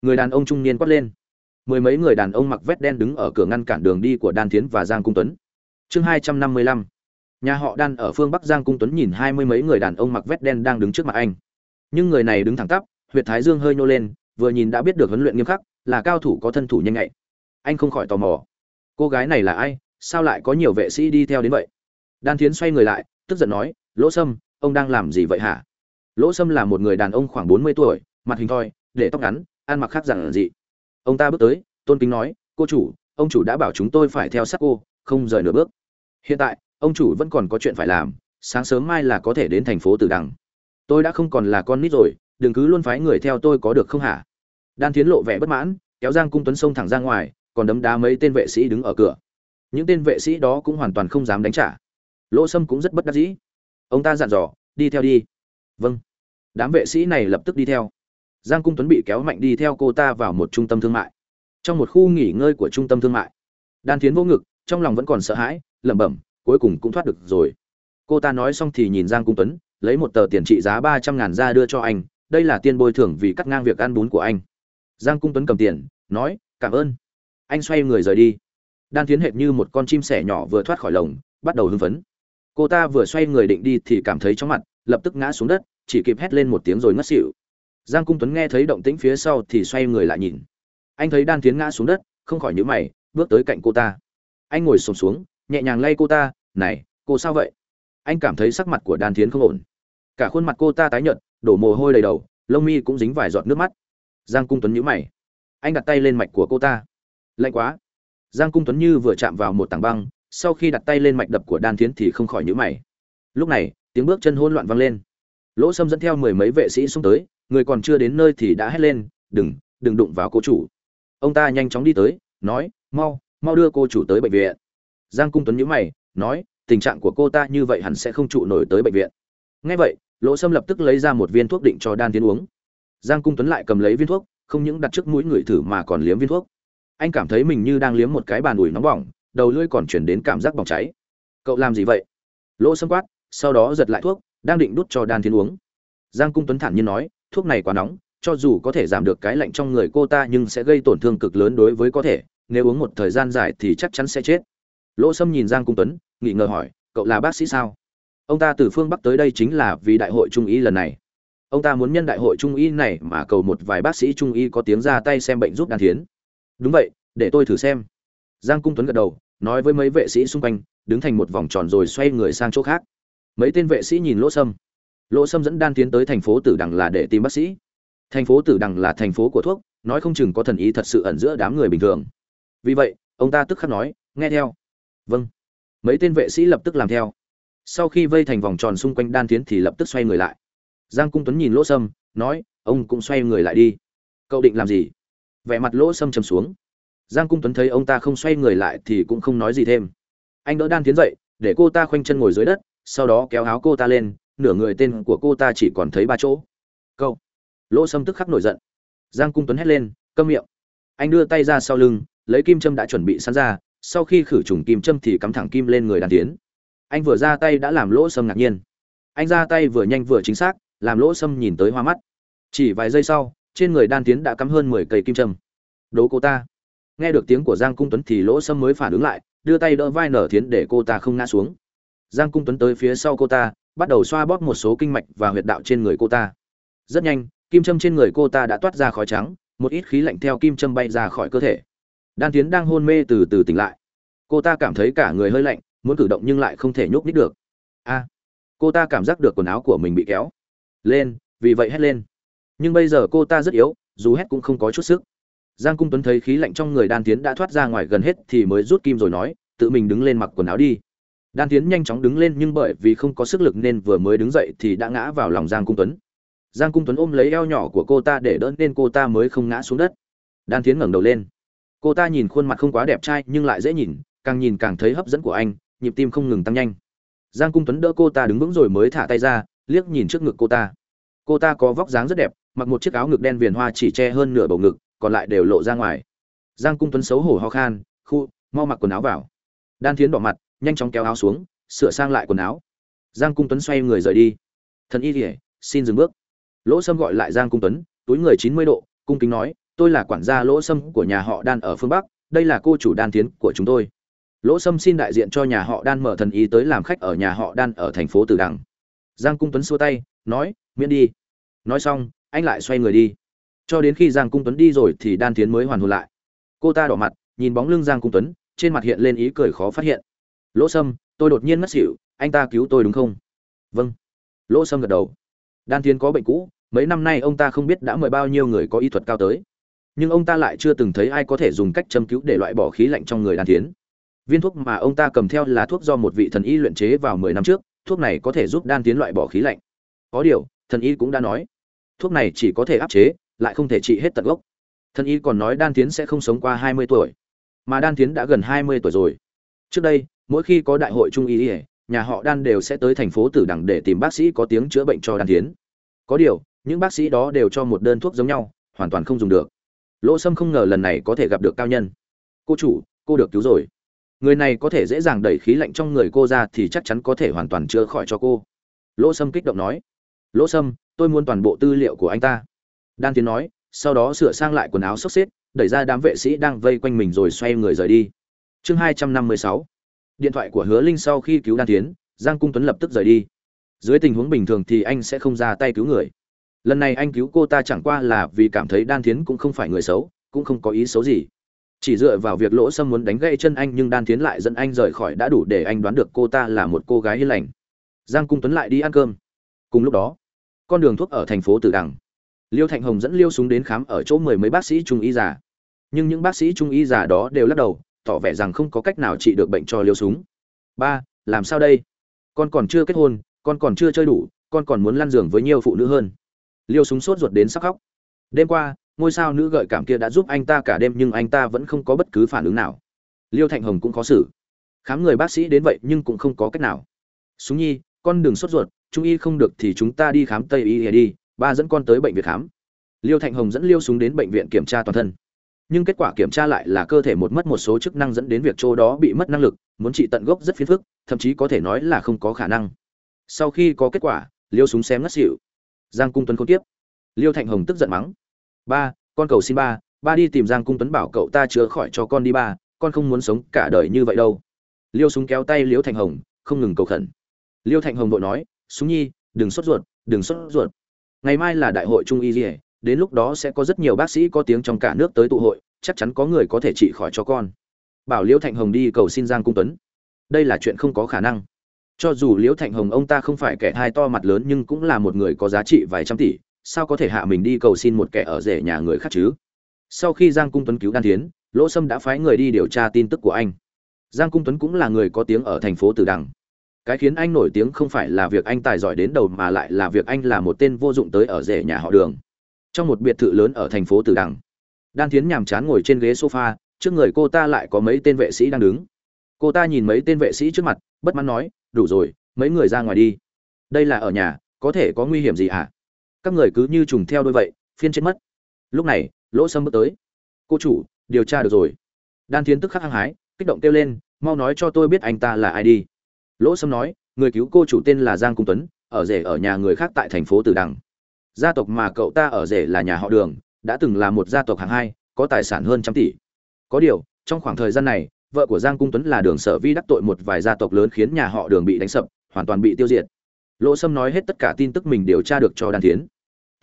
[SPEAKER 1] người đàn ông trung niên quát lên mười mấy người đàn ông mặc vest đen đứng ở cửa ngăn cản đường đi của đan tiến và giang cung tuấn. Chương hai trăm năm mươi lăm. Nhà họ đan ở phương bắc giang cung tuấn nhìn hai mươi mấy người đàn ông mặc vest đen đang đứng trước mặt anh. Nhưng người này đứng thẳng tắp, huyệt thái dương hơi nhô lên, vừa nhìn đã biết được huấn luyện nghiêm khắc, là cao thủ có thân thủ nhanh nhạy. Anh không khỏi tò mò. Cô gái này là ai? Sao lại có nhiều vệ sĩ đi theo đến vậy? Đan thiến xoay người lại, tức giận nói, lỗ sâm, ông đang làm gì vậy hả? Lỗ sâm là một người đàn ông khoảng bốn mươi tuổi, mặt hình thoi, để tóc ngắn, ăn mặc khác rằng gì? Ông ta bước tới, tôn kính nói, cô chủ, ông chủ đã bảo chúng tôi phải theo sát cô, không rời nửa bước. Hiện tại, ông chủ vẫn còn có chuyện phải làm, sáng sớm mai là có thể đến thành phố tử đằng. Tôi đã không còn là con nít rồi, đừng cứ luôn phái người theo tôi có được không hả? Đan tiến lộ vẻ bất mãn, kéo giang cung tuấn xông thẳng ra ngoài, còn đấm đá mấy tên vệ sĩ đứng ở cửa. Những tên vệ sĩ đó cũng hoàn toàn không dám đánh trả. Lỗ sâm cũng rất bất đắc dĩ. Ông ta dặn dò, đi theo đi. Vâng. Đám vệ sĩ này lập tức đi theo giang cung tuấn bị kéo mạnh đi theo cô ta vào một trung tâm thương mại. Trong một khu nghỉ ngơi của trung tâm thương mại, đan tiến vô ngực, trong lòng vẫn còn sợ hãi, lẩm bẩm, cuối cùng cũng thoát được rồi. Cô ta nói xong thì nhìn giang cung tuấn, lấy một tờ tiền trị giá ba trăm ngàn ra đưa cho anh, đây là tiền bồi thường vì cắt ngang việc ăn bún của anh. Giang cung tuấn cầm tiền, nói, cảm ơn. Anh xoay người rời đi. Đan tiến hệt như một con chim sẻ nhỏ vừa thoát khỏi lồng, bắt đầu hưng phấn. Cô ta vừa xoay người định đi thì cảm thấy chóng mặt, lập tức ngã xuống đất, chỉ kịp hét lên một tiếng rồi ngất xỉu giang cung tuấn nghe thấy động tĩnh phía sau thì xoay người lại nhìn. Anh thấy đan tiến ngã xuống đất, không khỏi nhíu mày, bước tới cạnh cô ta. Anh ngồi xổm xuống, nhẹ nhàng lay cô ta, này, cô sao vậy? Anh cảm thấy sắc mặt của đan tiến không ổn. Cả khuôn mặt cô ta tái nhợt, đổ mồ hôi đầy đầu, lông mi cũng dính vài giọt nước mắt. Giang cung tuấn nhíu mày. Anh đặt tay lên mạch của cô ta. Lạnh quá. Giang cung tuấn như vừa chạm vào một tảng băng, sau khi đặt tay lên mạch đập của đan thiến thì không khỏi nhíu mày. Lúc này, tiếng bước chân hỗn loạn vang lên. Lỗ sâm dẫn theo mười mấy vệ sĩ xuống tới người còn chưa đến nơi thì đã hét lên, đừng đừng đụng vào cô chủ. Ông ta nhanh chóng đi tới, nói, mau mau đưa cô chủ tới bệnh viện. Giang cung tuấn nhíu mày, nói, tình trạng của cô ta như vậy hẳn sẽ không trụ nổi tới bệnh viện. Ngay vậy, lỗ sâm lập tức lấy ra một viên thuốc định cho đan tiến uống. Giang cung tuấn lại cầm lấy viên thuốc, không những đặt trước mũi người thử mà còn liếm viên thuốc. Anh cảm thấy mình như đang liếm một cái bàn ủi nóng bỏng, đầu lưỡi còn chuyển đến cảm giác bỏng cháy. Cậu làm gì vậy? Lỗ sâm quát, sau đó giật lại thuốc, đang định đút cho đan thiên uống. Giang cung tuấn thản nhiên nói thuốc này quá nóng, cho dù có thể giảm được cái lạnh trong người cô ta nhưng sẽ gây tổn thương cực lớn đối với có thể. Nếu uống một thời gian dài thì chắc chắn sẽ chết. Lỗ sâm nhìn giang cung tuấn, nghi ngờ hỏi, cậu là bác sĩ sao? Ông ta từ phương bắc tới đây chính là vì đại hội trung y lần này. Ông ta muốn nhân đại hội trung y này mà cầu một vài bác sĩ trung y có tiếng ra tay xem bệnh giúp đan thiến. Đúng vậy, để tôi thử xem. Giang cung tuấn gật đầu, nói với mấy vệ sĩ xung quanh, đứng thành một vòng tròn rồi xoay người sang chỗ khác. Mấy tên vệ sĩ nhìn lỗ sâm lỗ sâm dẫn đan tiến tới thành phố tử đằng là để tìm bác sĩ. Thành phố tử đằng là thành phố của thuốc, nói không chừng có thần ý thật sự ẩn giữa đám người bình thường. Vì vậy, ông ta tức khắc nói, nghe theo. Vâng. Mấy tên vệ sĩ lập tức làm theo. Sau khi vây thành vòng tròn xung quanh đan tiến thì lập tức xoay người lại. Giang cung tuấn nhìn lỗ sâm, nói, ông cũng xoay người lại đi. Cậu định làm gì? Vẻ mặt lỗ sâm trầm xuống. Giang cung tuấn thấy ông ta không xoay người lại thì cũng không nói gì thêm. Anh đỡ đan tiến dậy, để cô ta khoanh chân ngồi dưới đất, sau đó kéo áo cô ta lên nửa người tên của cô ta chỉ còn thấy ba chỗ. Câu. Lỗ sâm tức khắc nổi giận. Giang cung tuấn hét lên, câm miệng. Anh đưa tay ra sau lưng, lấy kim châm đã chuẩn bị sẵn ra, sau khi khử trùng kim châm thì cắm thẳng kim lên người đan tiến. Anh vừa ra tay đã làm lỗ sâm ngạc nhiên. Anh ra tay vừa nhanh vừa chính xác, làm lỗ sâm nhìn tới hoa mắt. Chỉ vài giây sau, trên người đan tiến đã cắm hơn mười cây kim châm. Đố cô ta. Nghe được tiếng của giang cung tuấn thì lỗ sâm mới phản ứng lại, đưa tay đỡ vai nở thiến để cô ta không ngã xuống. Giang cung tuấn tới phía sau cô ta bắt đầu xoa bóp một số kinh mạch và huyệt đạo trên người cô ta. Rất nhanh, kim châm trên người cô ta đã toát ra khói trắng, một ít khí lạnh theo kim châm bay ra khỏi cơ thể. Đan tiến đang hôn mê từ từ tỉnh lại. Cô ta cảm thấy cả người hơi lạnh, muốn cử động nhưng lại không thể nhúc nít được. A! Cô ta cảm giác được quần áo của mình bị kéo. Lên, vì vậy hét lên. Nhưng bây giờ cô ta rất yếu, dù hét cũng không có chút sức. Giang cung tuấn thấy khí lạnh trong người đan tiến đã thoát ra ngoài gần hết thì mới rút kim rồi nói, tự mình đứng lên mặc quần áo đi đan tiến nhanh chóng đứng lên nhưng bởi vì không có sức lực nên vừa mới đứng dậy thì đã ngã vào lòng giang cung tuấn. Giang cung tuấn ôm lấy eo nhỏ của cô ta để đỡ nên cô ta mới không ngã xuống đất. Đan tiến ngẩng đầu lên. Cô ta nhìn khuôn mặt không quá đẹp trai nhưng lại dễ nhìn, càng nhìn càng thấy hấp dẫn của anh, nhịp tim không ngừng tăng nhanh. Giang cung tuấn đỡ cô ta đứng vững rồi mới thả tay ra, liếc nhìn trước ngực cô ta. Cô ta có vóc dáng rất đẹp, mặc một chiếc áo ngực đen viền hoa chỉ che hơn nửa bầu ngực, còn lại đều lộ ra ngoài. Giang cung tuấn xấu hổ ho khan, khu, mau mặc quần áo vào. Đan thiến đỏ mặt nhanh chóng kéo áo xuống, sửa sang lại quần áo. Giang cung tuấn xoay người rời đi. Thần y kỉa xin dừng bước. Lỗ sâm gọi lại giang cung tuấn, túi người chín mươi độ, cung kính nói, tôi là quản gia lỗ sâm của nhà họ đan ở phương bắc, đây là cô chủ đan tiến của chúng tôi. Lỗ sâm xin đại diện cho nhà họ đan mở thần y tới làm khách ở nhà họ đan ở thành phố từ đằng. Giang cung tuấn xua tay, nói, miễn đi. Nói xong, anh lại xoay người đi. Cho đến khi giang cung tuấn đi rồi thì đan tiến mới hoàn hồn lại. Cô ta đỏ mặt, nhìn bóng lưng giang cung tuấn, trên mặt hiện lên ý cười khó phát hiện lỗ sâm, tôi đột nhiên ngất xỉu, anh ta cứu tôi đúng không? Vâng. Lỗ sâm gật đầu. Đan tiến có bệnh cũ, mấy năm nay ông ta không biết đã mời bao nhiêu người có y thuật cao tới. Nhưng ông ta lại chưa từng thấy ai có thể dùng cách châm cứu để loại bỏ khí lạnh trong người đan tiến viên thuốc mà ông ta cầm theo là thuốc do một vị thần y luyện chế vào mười năm trước, thuốc này có thể giúp đan tiến loại bỏ khí lạnh. Có điều, thần y cũng đã nói, thuốc này chỉ có thể áp chế, lại không thể trị hết tận gốc. Thần y còn nói đan tiến sẽ không sống qua hai mươi tuổi. Mà đan tiến đã gần hai mươi tuổi rồi trước đây, mỗi khi có đại hội trung y nhà họ đan đều sẽ tới thành phố tử đằng để tìm bác sĩ có tiếng chữa bệnh cho đan tiến có điều, những bác sĩ đó đều cho một đơn thuốc giống nhau, hoàn toàn không dùng được. Lỗ sâm không ngờ lần này có thể gặp được cao nhân. Cô chủ, cô được cứu rồi. Người này có thể dễ dàng đẩy khí lạnh trong người cô ra thì chắc chắn có thể hoàn toàn chữa khỏi cho cô. Lỗ sâm kích động nói. Lỗ sâm, tôi muốn toàn bộ tư liệu của anh ta. Đan tiến nói, sau đó sửa sang lại quần áo sốc xếp, đẩy ra đám vệ sĩ đang vây quanh mình rồi xoay người rời đi chương hai trăm năm mươi sáu. Điện thoại của hứa linh sau khi cứu đan tiến, giang cung tuấn lập tức rời đi. Dưới tình huống bình thường thì anh sẽ không ra tay cứu người. Lần này anh cứu cô ta chẳng qua là vì cảm thấy đan tiến cũng không phải người xấu, cũng không có ý xấu gì. Chỉ dựa vào việc lỗ sâm muốn đánh gãy chân anh nhưng đan tiến lại dẫn anh rời khỏi đã đủ để anh đoán được cô ta là một cô gái hiền lành. Giang cung tuấn lại đi ăn cơm. Cùng lúc đó, con đường thuốc ở thành phố tử đằng. Liêu thạnh hồng dẫn liêu súng đến khám ở chỗ mười mấy bác sĩ trung y già. Nhưng những bác sĩ trung y già đó đều lắc đầu tỏ vẻ rằng không có cách nào trị được bệnh cho liêu súng. Ba, làm sao đây? Con còn chưa kết hôn, con còn chưa chơi đủ, con còn muốn lăn giường với nhiều phụ nữ hơn. Liêu súng sốt ruột đến sắc khóc. Đêm qua, ngôi sao nữ gợi cảm kia đã giúp anh ta cả đêm nhưng anh ta vẫn không có bất cứ phản ứng nào. Liêu thạnh hồng cũng khó xử. Khám người bác sĩ đến vậy nhưng cũng không có cách nào. Súng nhi, con đừng sốt ruột trung y không được thì chúng ta đi khám tây y đi, ba dẫn con tới bệnh viện khám. Liêu thạnh hồng dẫn liêu súng đến bệnh viện kiểm tra toàn thân nhưng kết quả kiểm tra lại là cơ thể một mất một số chức năng dẫn đến việc chỗ đó bị mất năng lực, muốn trị tận gốc rất phiền phức, thậm chí có thể nói là không có khả năng. Sau khi có kết quả, liêu súng xem ngất xỉu. Giang cung tuấn không tiếp liêu thạnh hồng tức giận mắng. Ba, con cầu xin ba ba đi tìm giang cung tuấn bảo cậu ta chữa khỏi cho con đi ba, con không muốn sống cả đời như vậy đâu. Liêu súng kéo tay liêu thạnh hồng, không ngừng cầu khẩn. Liêu thạnh hồng vội nói, súng nhi, đừng sốt ruột, đừng sốt ruột. Ngày mai là đại hội trung y dỉa đến lúc đó sẽ có rất nhiều bác sĩ có tiếng trong cả nước tới tụ hội, chắc chắn có người có thể trị khỏi cho con. Bảo liễu thạnh hồng đi cầu xin giang cung tuấn. Đây là chuyện không có khả năng. Cho dù liễu thạnh hồng ông ta không phải kẻ thai to mặt lớn nhưng cũng là một người có giá trị vài trăm tỷ, sao có thể hạ mình đi cầu xin một kẻ ở rể nhà người khác chứ? Sau khi giang cung tuấn cứu đan tiến lỗ sâm đã phái người đi điều tra tin tức của anh. Giang cung tuấn cũng là người có tiếng ở thành phố Từ đằng. Cái khiến anh nổi tiếng không phải là việc anh tài giỏi đến đầu mà lại là việc anh là một tên vô dụng tới ở rể nhà họ đường trong một biệt thự lớn ở thành phố tử đằng. Đan Thiến nhàm chán ngồi trên ghế sofa, trước người cô ta lại có mấy tên vệ sĩ đang đứng. Cô ta nhìn mấy tên vệ sĩ trước mặt, bất mãn nói, đủ rồi, mấy người ra ngoài đi. Đây là ở nhà, có thể có nguy hiểm gì hả? Các người cứ như trùng theo đôi vậy, phiên chết mất. Lúc này, lỗ sâm bước tới. Cô chủ, điều tra được rồi. Đan Thiến tức khắc hăng hái, kích động kêu lên, mau nói cho tôi biết anh ta là ai đi. Lỗ sâm nói, người cứu cô chủ tên là giang cung tuấn, ở rể ở nhà người khác tại thành phố tử đằng gia tộc mà cậu ta ở rể là nhà họ đường, đã từng là một gia tộc hàng hai, có tài sản hơn trăm tỷ. Có điều, trong khoảng thời gian này, vợ của giang cung tuấn là đường sở vi đắc tội một vài gia tộc lớn khiến nhà họ đường bị đánh sập, hoàn toàn bị tiêu diệt. Lỗ sâm nói hết tất cả tin tức mình điều tra được cho đan tiến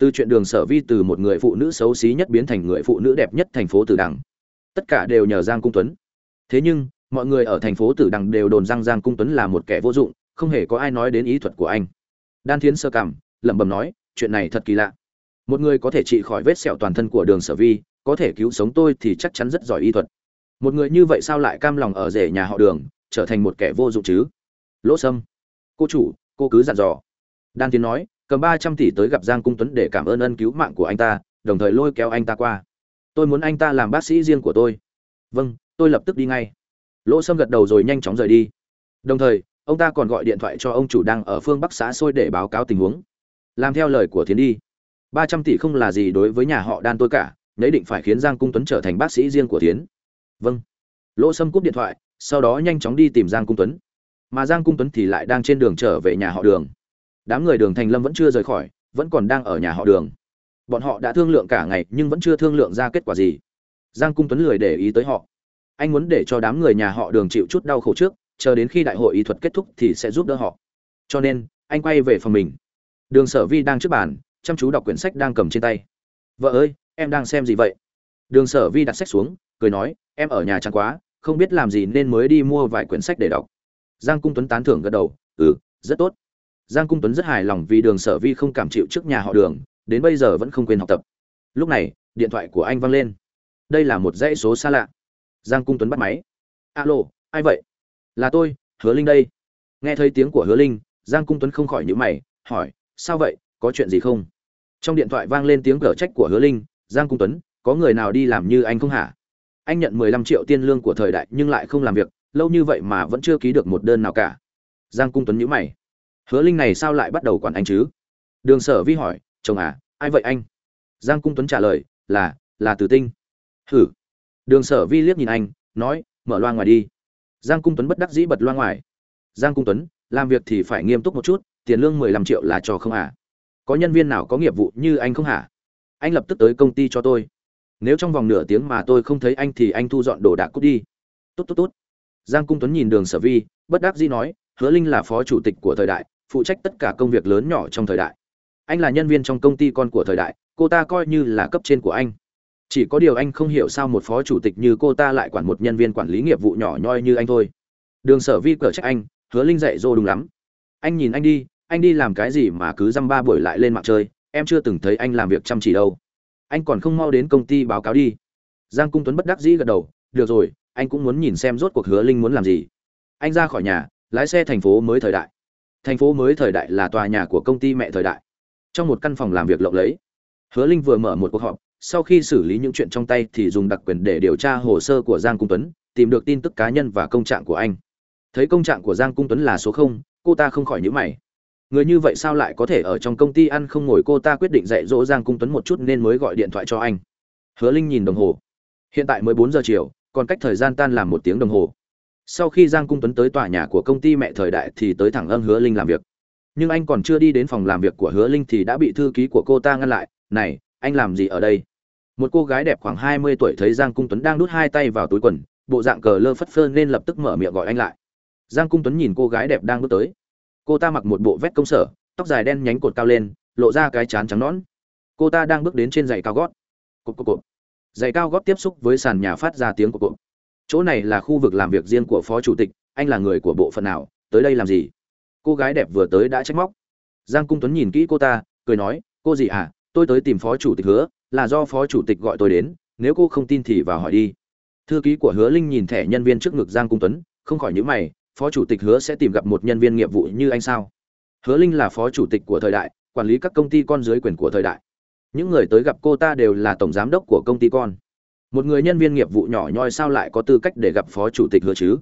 [SPEAKER 1] từ chuyện đường sở vi từ một người phụ nữ xấu xí nhất biến thành người phụ nữ đẹp nhất thành phố tử đằng. Tất cả đều nhờ giang cung tuấn. Thế nhưng, mọi người ở thành phố tử đằng đều đồn rằng giang cung tuấn là một kẻ vô dụng, không hề có ai nói đến ý thuật của anh. Đan thiến sơ cảm, lẩm bẩm nói chuyện này thật kỳ lạ. Một người có thể trị khỏi vết sẹo toàn thân của đường sở vi, có thể cứu sống tôi thì chắc chắn rất giỏi y thuật. Một người như vậy sao lại cam lòng ở rể nhà họ đường, trở thành một kẻ vô dụng chứ? Lỗ sâm. Cô chủ, cô cứ dặn dò. Đan tiến nói, cầm ba trăm tỷ tới gặp giang cung tuấn để cảm ơn ân cứu mạng của anh ta, đồng thời lôi kéo anh ta qua. Tôi muốn anh ta làm bác sĩ riêng của tôi. Vâng tôi lập tức đi ngay. Lỗ sâm gật đầu rồi nhanh chóng rời đi. Đồng thời, ông ta còn gọi điện thoại cho ông chủ đang ở phương bắc xã xôi để báo cáo tình huống làm theo lời của thiến đi ba trăm tỷ không là gì đối với nhà họ đan tôi cả nấy định phải khiến giang cung tuấn trở thành bác sĩ riêng của thiến. Vâng. Lỗ sâm cúp điện thoại, sau đó nhanh chóng đi tìm giang cung tuấn. Mà giang cung tuấn thì lại đang trên đường trở về nhà họ đường. Đám người đường thành lâm vẫn chưa rời khỏi, vẫn còn đang ở nhà họ đường. Bọn họ đã thương lượng cả ngày, nhưng vẫn chưa thương lượng ra kết quả gì. Giang cung tuấn lười để ý tới họ. Anh muốn để cho đám người nhà họ đường chịu chút đau khổ trước, chờ đến khi đại hội y thuật kết thúc thì sẽ giúp đỡ họ. Cho nên, anh quay về phòng mình đường sở vi đang trước bàn, chăm chú đọc quyển sách đang cầm trên tay. Vợ ơi, em đang xem gì vậy? Đường sở vi đặt sách xuống, cười nói, em ở nhà chẳng quá, không biết làm gì nên mới đi mua vài quyển sách để đọc. Giang cung tuấn tán thưởng gật đầu ừ rất tốt. Giang cung tuấn rất hài lòng vì đường sở vi không cảm chịu trước nhà họ đường, đến bây giờ vẫn không quên học tập. Lúc này, điện thoại của anh văng lên. Đây là một dãy số xa lạ. Giang cung tuấn bắt máy. Alo, ai vậy? Là tôi, hứa linh đây. Nghe thấy tiếng của hứa linh, giang cung tuấn không khỏi nhữ mày, hỏi sao vậy? Có chuyện gì không? Trong điện thoại vang lên tiếng cở trách của hứa linh, giang cung tuấn, có người nào đi làm như anh không hả? Anh nhận mười lăm triệu tiền lương của thời đại nhưng lại không làm việc, lâu như vậy mà vẫn chưa ký được một đơn nào cả. Giang cung tuấn nhữ mày. Hứa linh này sao lại bắt đầu quản anh chứ? Đường sở vi hỏi, chồng à ai vậy anh? Giang cung tuấn trả lời, là là Tử tinh. Hử? Đường sở vi liếc nhìn anh, nói, mở loa ngoài đi. Giang cung tuấn bất đắc dĩ bật loa ngoài. Giang cung tuấn, làm việc thì phải nghiêm túc một chút tiền lương mười lăm triệu là cho không à có nhân viên nào có nghiệp vụ như anh không hả? Anh lập tức tới công ty cho tôi. Nếu trong vòng nửa tiếng mà tôi không thấy anh thì anh thu dọn đồ đạc cút đi. Tốt tốt tốt. Giang cung tuấn nhìn đường sở vi, bất đắc dĩ nói, hứa linh là phó chủ tịch của thời đại, phụ trách tất cả công việc lớn nhỏ trong thời đại. Anh là nhân viên trong công ty con của thời đại, cô ta coi như là cấp trên của anh. Chỉ có điều anh không hiểu sao một phó chủ tịch như cô ta lại quản một nhân viên quản lý nghiệp vụ nhỏ nhoi như anh thôi. Đường sở vi cở trách anh, hứa linh dạy dỗ đúng lắm anh nhìn anh đi anh đi làm cái gì mà cứ dăm ba buổi lại lên mạng chơi, em chưa từng thấy anh làm việc chăm chỉ đâu. Anh còn không mau đến công ty báo cáo đi. Giang cung tuấn bất đắc dĩ gật đầu, được rồi, anh cũng muốn nhìn xem rốt cuộc hứa linh muốn làm gì. Anh ra khỏi nhà, lái xe thành phố mới thời đại. Thành phố mới thời đại là tòa nhà của công ty mẹ thời đại. Trong một căn phòng làm việc lộng lẫy, hứa linh vừa mở một cuộc họp, sau khi xử lý những chuyện trong tay thì dùng đặc quyền để điều tra hồ sơ của giang cung tuấn, tìm được tin tức cá nhân và công trạng của anh. Thấy công trạng của giang cung tuấn là số không cô ta không khỏi nhữ mày. Người như vậy sao lại có thể ở trong công ty ăn không ngồi cô ta quyết định dạy dỗ giang cung tuấn một chút nên mới gọi điện thoại cho anh. Hứa linh nhìn đồng hồ. Hiện tại mới bốn giờ chiều, còn cách thời gian tan làm một tiếng đồng hồ. Sau khi giang cung tuấn tới tòa nhà của công ty mẹ thời đại thì tới thẳng ân hứa linh làm việc. Nhưng anh còn chưa đi đến phòng làm việc của hứa linh thì đã bị thư ký của cô ta ngăn lại. Này, anh làm gì ở đây? Một cô gái đẹp khoảng hai mươi tuổi thấy giang cung tuấn đang đút hai tay vào túi quần, bộ dạng cờ lơ phất phơ nên lập tức mở miệng gọi anh lại giang cung tuấn nhìn cô gái đẹp đang bước tới. Cô ta mặc một bộ vét công sở, tóc dài đen nhánh cột cao lên, lộ ra cái chán trắng nõn. Cô ta đang bước đến trên giày cao gót. Cộp cộp cộp. Giày cao gót tiếp xúc với sàn nhà phát ra tiếng cộp cộp. Chỗ này là khu vực làm việc riêng của phó chủ tịch, anh là người của bộ phận nào, tới đây làm gì? Cô gái đẹp vừa tới đã trách móc. Giang cung tuấn nhìn kỹ cô ta, cười nói, cô gì à tôi tới tìm phó chủ tịch hứa, là do phó chủ tịch gọi tôi đến, nếu cô không tin thì vào hỏi đi. Thư ký của hứa linh nhìn thẻ nhân viên trước ngực giang cung tuấn, không khỏi nhữ mày phó chủ tịch hứa sẽ tìm gặp một nhân viên nghiệp vụ như anh sao? Hứa linh là phó chủ tịch của thời đại, quản lý các công ty con dưới quyền của thời đại. Những người tới gặp cô ta đều là tổng giám đốc của công ty con. Một người nhân viên nghiệp vụ nhỏ nhoi sao lại có tư cách để gặp phó chủ tịch hứa chứ?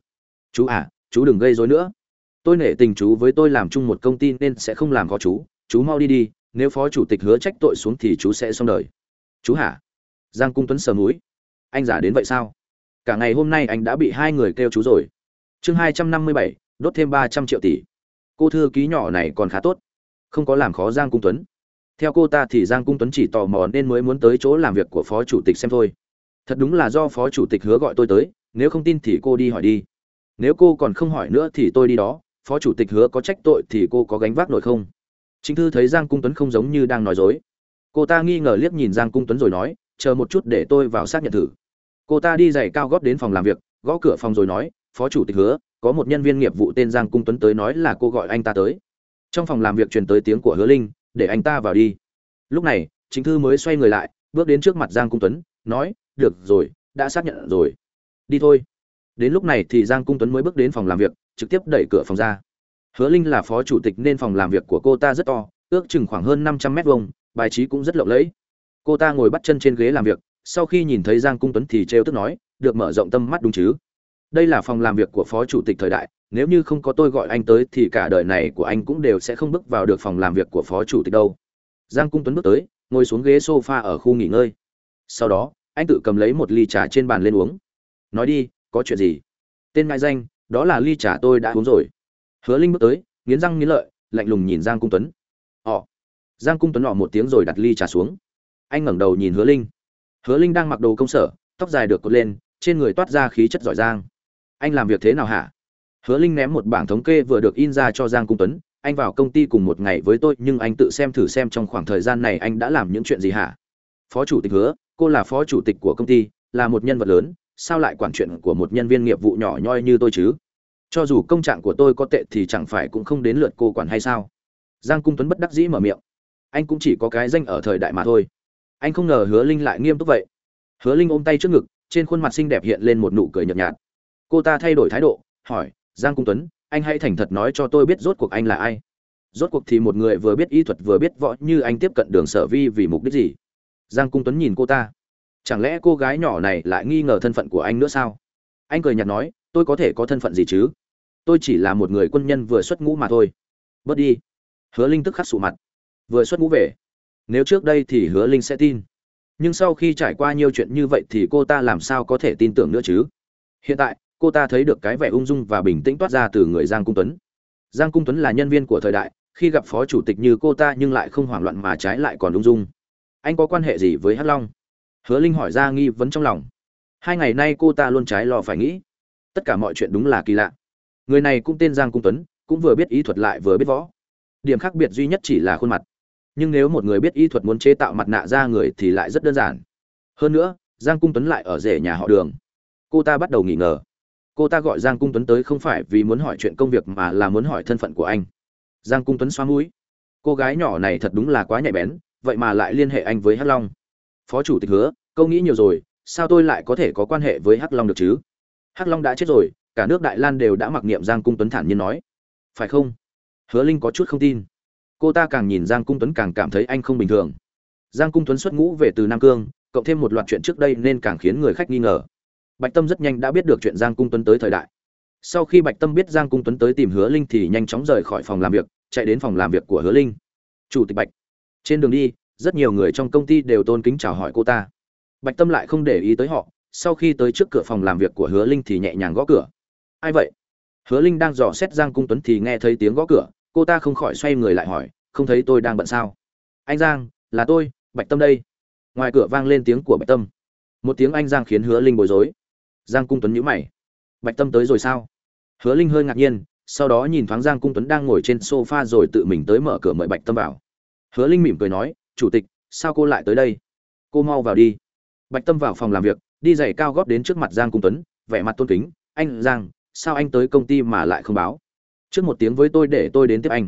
[SPEAKER 1] Chú à chú đừng gây rối nữa. Tôi nể tình chú với tôi làm chung một công ty nên sẽ không làm khó chú. Chú mau đi đi, nếu phó chủ tịch hứa trách tội xuống thì chú sẽ xong đời. Chú hả? Giang cung tuấn sờ núi anh giả đến vậy sao? Cả ngày hôm nay anh đã bị hai người kêu chú rồi chương hai trăm năm mươi bảy, đốt thêm ba trăm triệu tỷ. Cô thư ký nhỏ này còn khá tốt. Không có làm khó giang cung tuấn. Theo cô ta thì giang cung tuấn chỉ tò mò nên mới muốn tới chỗ làm việc của phó chủ tịch xem thôi. Thật đúng là do phó chủ tịch hứa gọi tôi tới, nếu không tin thì cô đi hỏi đi. Nếu cô còn không hỏi nữa thì tôi đi đó, phó chủ tịch hứa có trách tội thì cô có gánh vác nổi không? Chính thư thấy giang cung tuấn không giống như đang nói dối. Cô ta nghi ngờ liếc nhìn giang cung tuấn rồi nói, chờ một chút để tôi vào xác nhận thử. Cô ta đi giày cao góp đến phòng làm việc, gõ cửa phòng rồi nói phó chủ tịch hứa, có một nhân viên nghiệp vụ tên giang cung tuấn tới nói là cô gọi anh ta tới. Trong phòng làm việc truyền tới tiếng của hứa linh, để anh ta vào đi. Lúc này, chính thư mới xoay người lại, bước đến trước mặt giang cung tuấn, nói, được rồi, đã xác nhận rồi. Đi thôi. Đến lúc này thì giang cung tuấn mới bước đến phòng làm việc, trực tiếp đẩy cửa phòng ra. Hứa linh là phó chủ tịch nên phòng làm việc của cô ta rất to, ước chừng khoảng hơn năm trăm mét vuông, bài trí cũng rất lộng lẫy. Cô ta ngồi bắt chân trên ghế làm việc, sau khi nhìn thấy giang cung tuấn thì trêu tức nói, được mở rộng tâm mắt đúng chứ? Đây là phòng làm việc của phó chủ tịch thời đại, nếu như không có tôi gọi anh tới thì cả đời này của anh cũng đều sẽ không bước vào được phòng làm việc của phó chủ tịch đâu. Giang cung tuấn bước tới, ngồi xuống ghế sofa ở khu nghỉ ngơi. Sau đó, anh tự cầm lấy một ly trà trên bàn lên uống. Nói đi, có chuyện gì? Tên ngại danh, đó là ly trà tôi đã uống rồi. Hứa linh bước tới, nghiến răng nghiến lợi, lạnh lùng nhìn giang cung tuấn. Họ. Giang cung tuấn họ một tiếng rồi đặt ly trà xuống. Anh ngẩng đầu nhìn hứa linh. Hứa linh đang mặc đồ công sở, tóc dài được cột lên, trên người toát ra khí chất giỏi giang anh làm việc thế nào hả? Hứa linh ném một bảng thống kê vừa được in ra cho giang cung tuấn. Anh vào công ty cùng một ngày với tôi, nhưng anh tự xem thử xem trong khoảng thời gian này anh đã làm những chuyện gì hả? Phó chủ tịch hứa, cô là phó chủ tịch của công ty, là một nhân vật lớn, sao lại quản chuyện của một nhân viên nghiệp vụ nhỏ nhoi như tôi chứ? Cho dù công trạng của tôi có tệ thì chẳng phải cũng không đến lượt cô quản hay sao? Giang cung tuấn bất đắc dĩ mở miệng. Anh cũng chỉ có cái danh ở thời đại mà thôi. Anh không ngờ hứa linh lại nghiêm túc vậy. Hứa linh ôm tay trước ngực, trên khuôn mặt xinh đẹp hiện lên một nụ cười nhợt nhạt cô ta thay đổi thái độ, hỏi, giang cung tuấn, anh hãy thành thật nói cho tôi biết rốt cuộc anh là ai. Rốt cuộc thì một người vừa biết y thuật vừa biết võ như anh tiếp cận đường sở vi vì mục đích gì? Giang cung tuấn nhìn cô ta. Chẳng lẽ cô gái nhỏ này lại nghi ngờ thân phận của anh nữa sao? Anh cười nhạt nói, tôi có thể có thân phận gì chứ? Tôi chỉ là một người quân nhân vừa xuất ngũ mà thôi. Bớt đi. Hứa linh tức khắc sụ mặt. Vừa xuất ngũ về. Nếu trước đây thì hứa linh sẽ tin. Nhưng sau khi trải qua nhiều chuyện như vậy thì cô ta làm sao có thể tin tưởng nữa chứ? Hiện tại cô ta thấy được cái vẻ ung dung và bình tĩnh toát ra từ người giang cung tuấn. Giang cung tuấn là nhân viên của thời đại, khi gặp phó chủ tịch như cô ta nhưng lại không hoảng loạn mà trái lại còn ung dung. Anh có quan hệ gì với hắc long? Hứa linh hỏi ra nghi vấn trong lòng. Hai ngày nay cô ta luôn trái lo phải nghĩ. Tất cả mọi chuyện đúng là kỳ lạ. Người này cũng tên giang cung tuấn, cũng vừa biết ý thuật lại vừa biết võ. Điểm khác biệt duy nhất chỉ là khuôn mặt. Nhưng nếu một người biết y thuật muốn chế tạo mặt nạ ra người thì lại rất đơn giản. Hơn nữa, giang cung tuấn lại ở rể nhà họ đường. Cô ta bắt đầu nghỉ ngờ cô ta gọi giang cung tuấn tới không phải vì muốn hỏi chuyện công việc mà là muốn hỏi thân phận của anh. Giang cung tuấn xoa mũi. Cô gái nhỏ này thật đúng là quá nhạy bén, vậy mà lại liên hệ anh với hắc long. Phó chủ tịch hứa, câu nghĩ nhiều rồi, sao tôi lại có thể có quan hệ với hắc long được chứ? Hắc long đã chết rồi, cả nước đại lan đều đã mặc niệm giang cung tuấn thản nhiên nói. Phải không? Hứa linh có chút không tin. Cô ta càng nhìn giang cung tuấn càng cảm thấy anh không bình thường. Giang cung tuấn xuất ngũ về từ nam cương, cộng thêm một loạt chuyện trước đây nên càng khiến người khách nghi ngờ bạch tâm rất nhanh đã biết được chuyện giang cung tuấn tới thời đại. Sau khi bạch tâm biết giang cung tuấn tới tìm hứa linh thì nhanh chóng rời khỏi phòng làm việc, chạy đến phòng làm việc của hứa linh. Chủ tịch bạch, trên đường đi, rất nhiều người trong công ty đều tôn kính chào hỏi cô ta. Bạch tâm lại không để ý tới họ, sau khi tới trước cửa phòng làm việc của hứa linh thì nhẹ nhàng gõ cửa. Ai vậy? Hứa linh đang dò xét giang cung tuấn thì nghe thấy tiếng gõ cửa, cô ta không khỏi xoay người lại hỏi, không thấy tôi đang bận sao? Anh giang, là tôi, bạch tâm đây. Ngoài cửa vang lên tiếng của bạch tâm. Một tiếng anh giang khiến hứa linh bối rối giang cung tuấn nhíu mày. Bạch tâm tới rồi sao? Hứa linh hơi ngạc nhiên, sau đó nhìn thoáng giang cung tuấn đang ngồi trên sofa rồi tự mình tới mở cửa mời bạch tâm vào. Hứa linh mỉm cười nói, chủ tịch, sao cô lại tới đây? Cô mau vào đi. Bạch tâm vào phòng làm việc, đi giày cao góp đến trước mặt giang cung tuấn, vẻ mặt tôn kính, anh giang, sao anh tới công ty mà lại không báo? Trước một tiếng với tôi để tôi đến tiếp anh.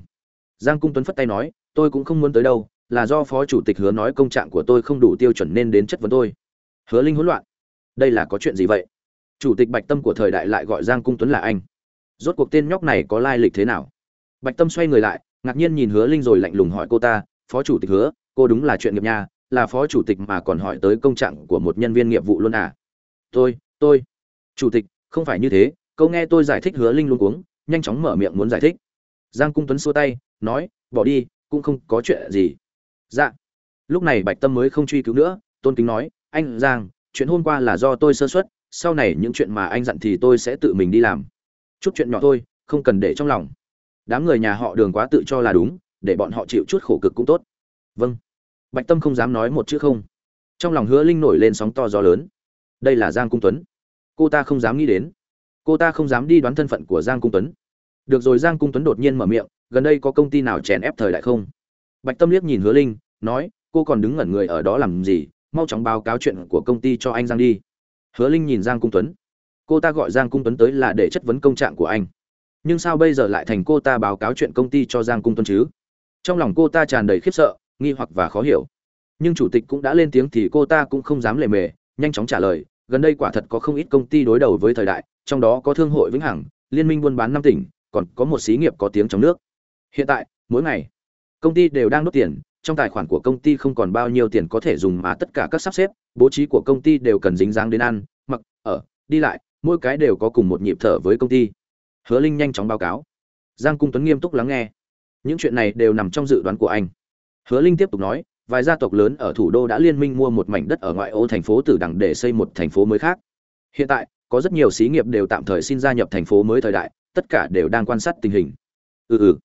[SPEAKER 1] Giang cung tuấn phất tay nói, tôi cũng không muốn tới đâu, là do phó chủ tịch hứa nói công trạng của tôi không đủ tiêu chuẩn nên đến chất vấn tôi. Hứa linh hỗn loạn. Đây là có chuyện gì vậy? Chủ tịch bạch tâm của thời đại lại gọi giang cung tuấn là anh. Rốt cuộc tên nhóc này có lai lịch thế nào? Bạch tâm xoay người lại, ngạc nhiên nhìn hứa linh rồi lạnh lùng hỏi cô ta, phó chủ tịch hứa, cô đúng là chuyện nghiệp nha, là phó chủ tịch mà còn hỏi tới công trạng của một nhân viên nghiệp vụ luôn à? Tôi tôi. Chủ tịch, không phải như thế câu nghe tôi giải thích hứa linh luôn cuống, nhanh chóng mở miệng muốn giải thích. Giang cung tuấn xua tay, nói, bỏ đi, cũng không có chuyện gì. Dạ. Lúc này bạch tâm mới không truy cứu nữa, tôn kính nói, anh giang, chuyện hôm qua là do tôi sơ xuất sau này những chuyện mà anh dặn thì tôi sẽ tự mình đi làm. Chút chuyện nhỏ thôi, không cần để trong lòng. Đám người nhà họ đường quá tự cho là đúng, để bọn họ chịu chút khổ cực cũng tốt. Vâng. Bạch tâm không dám nói một chữ không. Trong lòng hứa linh nổi lên sóng to gió lớn. Đây là giang cung tuấn. Cô ta không dám nghĩ đến. Cô ta không dám đi đoán thân phận của giang cung tuấn. Được rồi, giang cung tuấn đột nhiên mở miệng, gần đây có công ty nào chèn ép thời đại không? Bạch tâm liếc nhìn hứa linh, nói, cô còn đứng ngẩn người ở đó làm gì? Mau chóng báo cáo chuyện của công ty cho anh giang đi hứa linh nhìn giang cung tuấn. Cô ta gọi giang cung tuấn tới là để chất vấn công trạng của anh. Nhưng sao bây giờ lại thành cô ta báo cáo chuyện công ty cho giang cung tuấn chứ? Trong lòng cô ta tràn đầy khiếp sợ, nghi hoặc và khó hiểu. Nhưng chủ tịch cũng đã lên tiếng thì cô ta cũng không dám lề mề, nhanh chóng trả lời, gần đây quả thật có không ít công ty đối đầu với thời đại, trong đó có thương hội vĩnh hằng, liên minh buôn bán năm tỉnh, còn có một xí nghiệp có tiếng trong nước. Hiện tại, mỗi ngày, công ty đều đang đốt tiền trong tài khoản của công ty không còn bao nhiêu tiền có thể dùng mà tất cả các sắp xếp bố trí của công ty đều cần dính dáng đến ăn mặc ở đi lại mỗi cái đều có cùng một nhịp thở với công ty hứa linh nhanh chóng báo cáo giang cung tuấn nghiêm túc lắng nghe những chuyện này đều nằm trong dự đoán của anh hứa linh tiếp tục nói vài gia tộc lớn ở thủ đô đã liên minh mua một mảnh đất ở ngoại ô thành phố Tử Đằng để xây một thành phố mới khác. Hiện tại, có rất nhiều xí nghiệp đều tạm thời xin gia nhập thành phố mới thời đại, tất cả đều đang quan sát tình hình. Ừ ừ.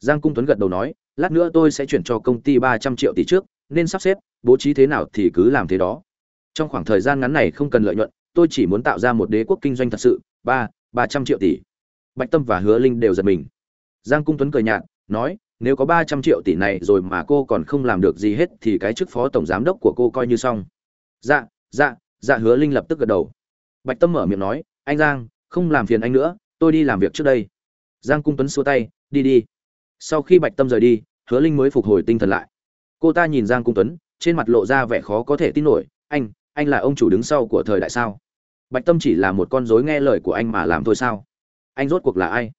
[SPEAKER 1] Giang Cung Tuấn gật đầu nói, lát nữa tôi sẽ chuyển cho công ty 300 triệu tỷ trước, nên sắp xếp, bố trí thế nào thì cứ làm thế đó. Trong khoảng thời gian ngắn này không cần lợi nhuận, tôi chỉ muốn tạo ra một đế quốc kinh doanh thật sự, ba, 300 triệu tỷ. Bạch Tâm và Hứa Linh đều giật mình. Giang Cung Tuấn cười nhạt, nói, nếu có ba trăm triệu tỷ này rồi mà cô còn không làm được gì hết thì cái chức phó tổng giám đốc của cô coi như xong dạ dạ dạ hứa linh lập tức gật đầu bạch tâm mở miệng nói anh giang không làm phiền anh nữa tôi đi làm việc trước đây giang cung tuấn xua tay đi đi sau khi bạch tâm rời đi hứa linh mới phục hồi tinh thần lại. Cô ta nhìn giang cung tuấn, trên mặt lộ ra vẻ khó có thể tin nổi. Anh anh là ông chủ đứng sau của thời đại sao? Bạch tâm chỉ là một con dối nghe lời của anh mà làm thôi sao? Anh rốt cuộc là ai?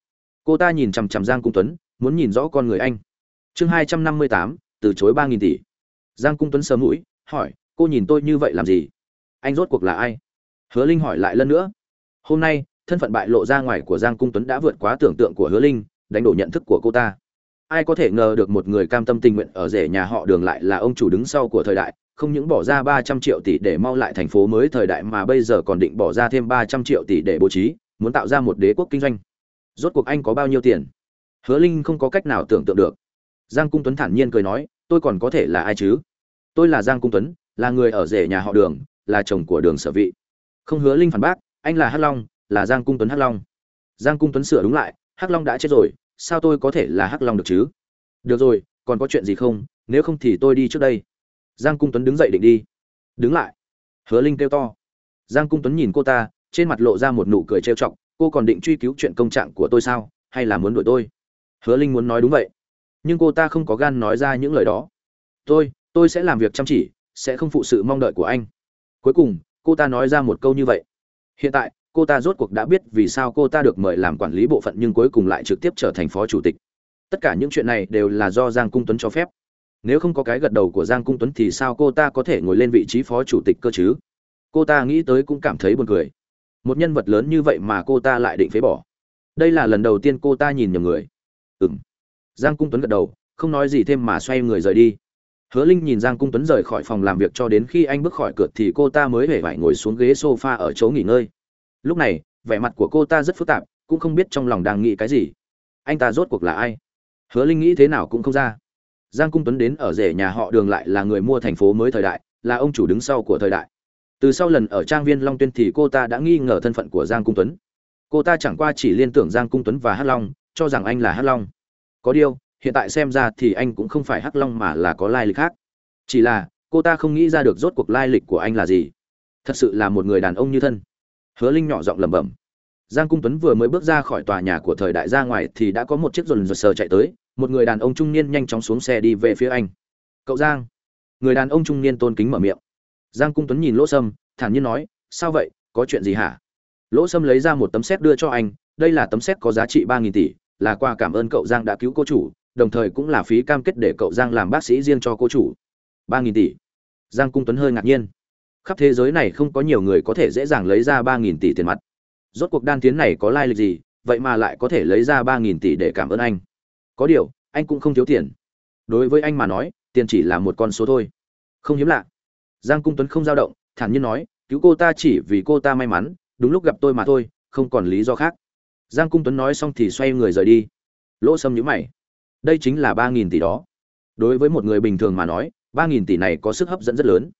[SPEAKER 1] Cô ta nhìn chằm chằm giang cung tuấn, muốn nhìn rõ con người anh. Chương hai trăm năm mươi tám, từ chối ba nghìn tỷ. Giang cung tuấn sờ mũi, hỏi, cô nhìn tôi như vậy làm gì? Anh rốt cuộc là ai? Hứa linh hỏi lại lần nữa, hôm nay, thân phận bại lộ ra ngoài của giang cung tuấn đã vượt quá tưởng tượng của hứa linh, đánh đổ nhận thức của cô ta ai có thể ngờ được một người cam tâm tình nguyện ở rể nhà họ đường lại là ông chủ đứng sau của thời đại, không những bỏ ra ba trăm triệu tỷ để mau lại thành phố mới thời đại mà bây giờ còn định bỏ ra thêm ba trăm triệu tỷ để bố trí, muốn tạo ra một đế quốc kinh doanh. Rốt cuộc anh có bao nhiêu tiền? Hứa linh không có cách nào tưởng tượng được. Giang cung tuấn thản nhiên cười nói, tôi còn có thể là ai chứ? Tôi là giang cung tuấn, là người ở rể nhà họ đường, là chồng của đường sở vị. Không hứa linh phản bác, anh là hắc long, là giang cung tuấn hắc long. Giang cung tuấn sửa đúng lại, hắc long đã chết rồi sao tôi có thể là hắc long được chứ? Được rồi, còn có chuyện gì không? Nếu không thì tôi đi trước đây. Giang cung tuấn đứng dậy định đi. Đứng lại. Hứa linh kêu to. Giang cung tuấn nhìn cô ta, trên mặt lộ ra một nụ cười trêu chọc. Cô còn định truy cứu chuyện công trạng của tôi sao? Hay là muốn đuổi tôi? Hứa linh muốn nói đúng vậy. Nhưng cô ta không có gan nói ra những lời đó. Tôi tôi sẽ làm việc chăm chỉ, sẽ không phụ sự mong đợi của anh. Cuối cùng, cô ta nói ra một câu như vậy. Hiện tại cô ta rốt cuộc đã biết vì sao cô ta được mời làm quản lý bộ phận nhưng cuối cùng lại trực tiếp trở thành phó chủ tịch. Tất cả những chuyện này đều là do giang cung tuấn cho phép. Nếu không có cái gật đầu của giang cung tuấn thì sao cô ta có thể ngồi lên vị trí phó chủ tịch cơ chứ? Cô ta nghĩ tới cũng cảm thấy buồn cười. Một nhân vật lớn như vậy mà cô ta lại định phế bỏ. Đây là lần đầu tiên cô ta nhìn nhầm người. Ừm. giang cung tuấn gật đầu, không nói gì thêm mà xoay người rời đi. Hứa linh nhìn giang cung tuấn rời khỏi phòng làm việc cho đến khi anh bước khỏi cửa thì cô ta mới hề vải ngồi xuống ghế sofa ở chỗ nghỉ ngơi lúc này, vẻ mặt của cô ta rất phức tạp, cũng không biết trong lòng đang nghĩ cái gì. Anh ta rốt cuộc là ai? Hứa linh nghĩ thế nào cũng không ra. Giang cung tuấn đến ở rể nhà họ đường lại là người mua thành phố mới thời đại, là ông chủ đứng sau của thời đại. Từ sau lần ở trang viên long tuyên thì cô ta đã nghi ngờ thân phận của giang cung tuấn. Cô ta chẳng qua chỉ liên tưởng giang cung tuấn và hắc long, cho rằng anh là hắc long. Có điều, hiện tại xem ra thì anh cũng không phải hắc long mà là có lai lịch khác. Chỉ là, cô ta không nghĩ ra được rốt cuộc lai lịch của anh là gì. Thật sự là một người đàn ông như thân hứa linh nhỏ giọng lẩm bẩm. Giang cung tuấn vừa mới bước ra khỏi tòa nhà của thời đại ra ngoài thì đã có một chiếc dồn dồn sờ chạy tới, một người đàn ông trung niên nhanh chóng xuống xe đi về phía anh. Cậu giang. Người đàn ông trung niên tôn kính mở miệng. Giang cung tuấn nhìn lỗ sâm, thản nhiên nói, sao vậy? Có chuyện gì hả? Lỗ sâm lấy ra một tấm xét đưa cho anh, đây là tấm xét có giá trị ba nghìn tỷ, là quà cảm ơn cậu giang đã cứu cô chủ, đồng thời cũng là phí cam kết để cậu giang làm bác sĩ riêng cho cô chủ. ba nghìn tỷ. Giang cung tuấn hơi ngạc nhiên khắp thế giới này không có nhiều người có thể dễ dàng lấy ra ba nghìn tỷ tiền mặt. Rốt cuộc đan tiến này có lai lịch gì, vậy mà lại có thể lấy ra ba nghìn tỷ để cảm ơn anh. Có điều, anh cũng không thiếu tiền. Đối với anh mà nói, tiền chỉ là một con số thôi. Không hiếm lạ. Giang cung tuấn không dao động, thản nhiên nói, cứu cô ta chỉ vì cô ta may mắn, đúng lúc gặp tôi mà thôi, không còn lý do khác. Giang cung tuấn nói xong thì xoay người rời đi. Lỗ sâm nhữ mày. Đây chính là ba nghìn tỷ đó. Đối với một người bình thường mà nói, ba nghìn tỷ này có sức hấp dẫn rất lớn.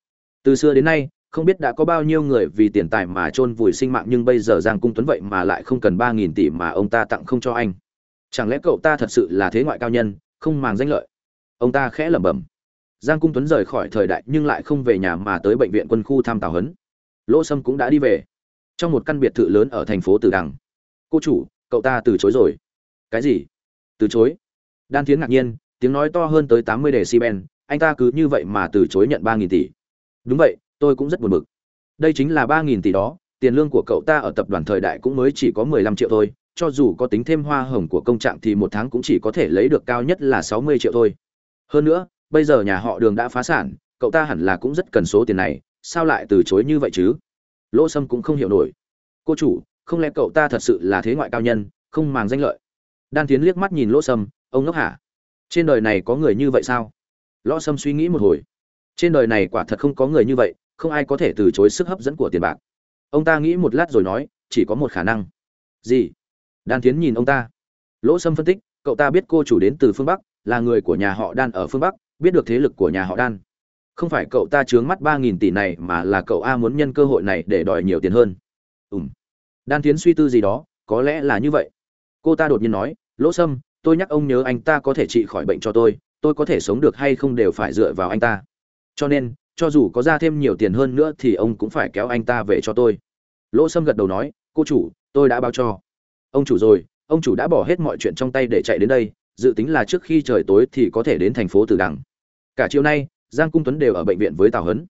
[SPEAKER 1] Từ xưa đến nay không biết đã có bao nhiêu người vì tiền tài mà chôn vùi sinh mạng nhưng bây giờ giang cung tuấn vậy mà lại không cần ba nghìn tỷ mà ông ta tặng không cho anh. Chẳng lẽ cậu ta thật sự là thế ngoại cao nhân, không màng danh lợi? Ông ta khẽ lẩm bẩm. Giang cung tuấn rời khỏi thời đại nhưng lại không về nhà mà tới bệnh viện quân khu thăm tào hấn lỗ sâm cũng đã đi về. Trong một căn biệt thự lớn ở thành phố tử đằng. Cô chủ, cậu ta từ chối rồi. Cái gì? Từ chối. Đan thiến ngạc nhiên, tiếng nói to hơn tới tám mươi decibel. anh ta cứ như vậy mà từ chối nhận ba nghìn tỷ. Đúng vậy tôi cũng rất buồn bực. Đây chính là ba nghìn tỷ đó, tiền lương của cậu ta ở tập đoàn thời đại cũng mới chỉ có mười lăm triệu thôi, cho dù có tính thêm hoa hồng của công trạng thì một tháng cũng chỉ có thể lấy được cao nhất là sáu mươi triệu thôi. Hơn nữa, bây giờ nhà họ đường đã phá sản, cậu ta hẳn là cũng rất cần số tiền này, sao lại từ chối như vậy chứ? Lỗ sâm cũng không hiểu nổi. Cô chủ, không lẽ cậu ta thật sự là thế ngoại cao nhân, không màng danh lợi? Đan tiến liếc mắt nhìn lỗ sâm, ông ngốc hả? Trên đời này có người như vậy sao? Lỗ sâm suy nghĩ một hồi. Trên đời này quả thật không có người như vậy không ai có thể từ chối sức hấp dẫn của tiền bạc. Ông ta nghĩ một lát rồi nói, chỉ có một khả năng. Gì? Đan tiến nhìn ông ta. Lỗ sâm phân tích, cậu ta biết cô chủ đến từ phương bắc, là người của nhà họ đan ở phương bắc, biết được thế lực của nhà họ đan. Không phải cậu ta chướng mắt ba nghìn tỷ này mà là cậu a muốn nhân cơ hội này để đòi nhiều tiền hơn. Ùm đan tiến suy tư gì đó, có lẽ là như vậy. Cô ta đột nhiên nói, lỗ sâm, tôi nhắc ông nhớ anh ta có thể trị khỏi bệnh cho tôi tôi có thể sống được hay không đều phải dựa vào anh ta. Cho nên cho dù có ra thêm nhiều tiền hơn nữa thì ông cũng phải kéo anh ta về cho tôi. Lỗ sâm gật đầu nói, cô chủ, tôi đã báo cho. Ông chủ rồi, ông chủ đã bỏ hết mọi chuyện trong tay để chạy đến đây, dự tính là trước khi trời tối thì có thể đến thành phố từ đằng. Cả chiều nay, giang cung tuấn đều ở bệnh viện với tào hấn.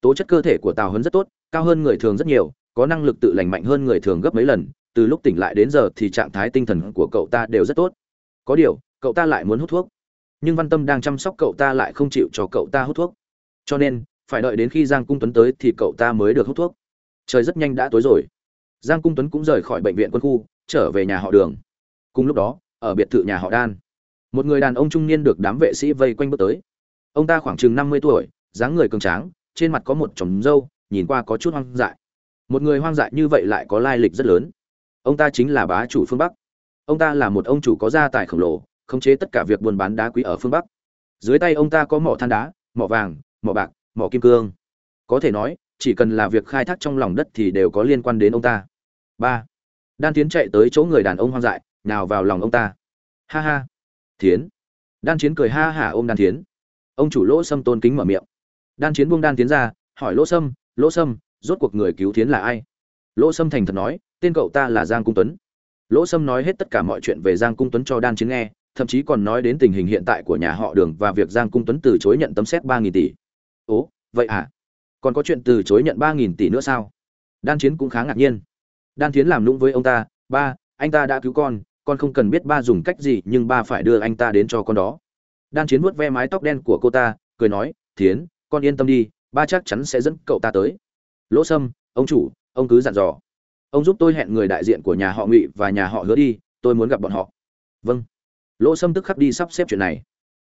[SPEAKER 1] Tố chất cơ thể của tào hấn rất tốt, cao hơn người thường rất nhiều, có năng lực tự lành mạnh hơn người thường gấp mấy lần, từ lúc tỉnh lại đến giờ thì trạng thái tinh thần của cậu ta đều rất tốt. Có điều, cậu ta lại muốn hút thuốc. Nhưng văn tâm đang chăm sóc cậu ta lại không chịu cho cậu ta hút thuốc. Cho nên phải đợi đến khi giang cung tuấn tới thì cậu ta mới được hút thuốc. Trời rất nhanh đã tối rồi. Giang cung tuấn cũng rời khỏi bệnh viện quân khu, trở về nhà họ đường. Cùng lúc đó, ở biệt thự nhà họ đan một người đàn ông trung niên được đám vệ sĩ vây quanh bước tới. Ông ta khoảng chừng năm mươi tuổi, dáng người cường tráng, trên mặt có một chòm râu, nhìn qua có chút hoang dại. Một người hoang dại như vậy lại có lai lịch rất lớn. Ông ta chính là bá chủ phương bắc. Ông ta là một ông chủ có gia tài khổng lồ, khống chế tất cả việc buôn bán đá quý ở phương bắc. Dưới tay ông ta có mỏ than đá, mỏ vàng, mỏ bạc mỏ kim cương. Có thể nói, chỉ cần là việc khai thác trong lòng đất thì đều có liên quan đến ông ta. Ba, đan tiến chạy tới chỗ người đàn ông hoang dại nào vào lòng ông ta. Ha ha. Thiến đan chiến cười ha hả ôm đan tiến. Ông chủ lỗ sâm tôn kính mở miệng. Đan chiến buông đan tiến ra, hỏi lỗ sâm lỗ sâm, rốt cuộc người cứu thiến là ai? Lỗ sâm thành thật nói, tên cậu ta là giang cung tuấn. Lỗ sâm nói hết tất cả mọi chuyện về giang cung tuấn cho đan chiến nghe, thậm chí còn nói đến tình hình hiện tại của nhà họ đường và việc giang cung tuấn từ chối nhận tấm xét ba nghìn tỷ ố, vậy à? Còn có chuyện từ chối nhận ba nghìn tỷ nữa sao? Đan chiến cũng khá ngạc nhiên. Đan tiến làm lũng với ông ta, ba, anh ta đã cứu con con không cần biết ba dùng cách gì, nhưng ba phải đưa anh ta đến cho con đó. Đan chiến vuốt ve mái tóc đen của cô ta, cười nói, thiến, con yên tâm đi, ba chắc chắn sẽ dẫn cậu ta tới. Lỗ sâm, ông chủ, ông cứ dặn dò. Ông giúp tôi hẹn người đại diện của nhà họ ngụy và nhà họ hứa đi, tôi muốn gặp bọn họ. Vâng. Lỗ sâm tức khắc đi sắp xếp chuyện này.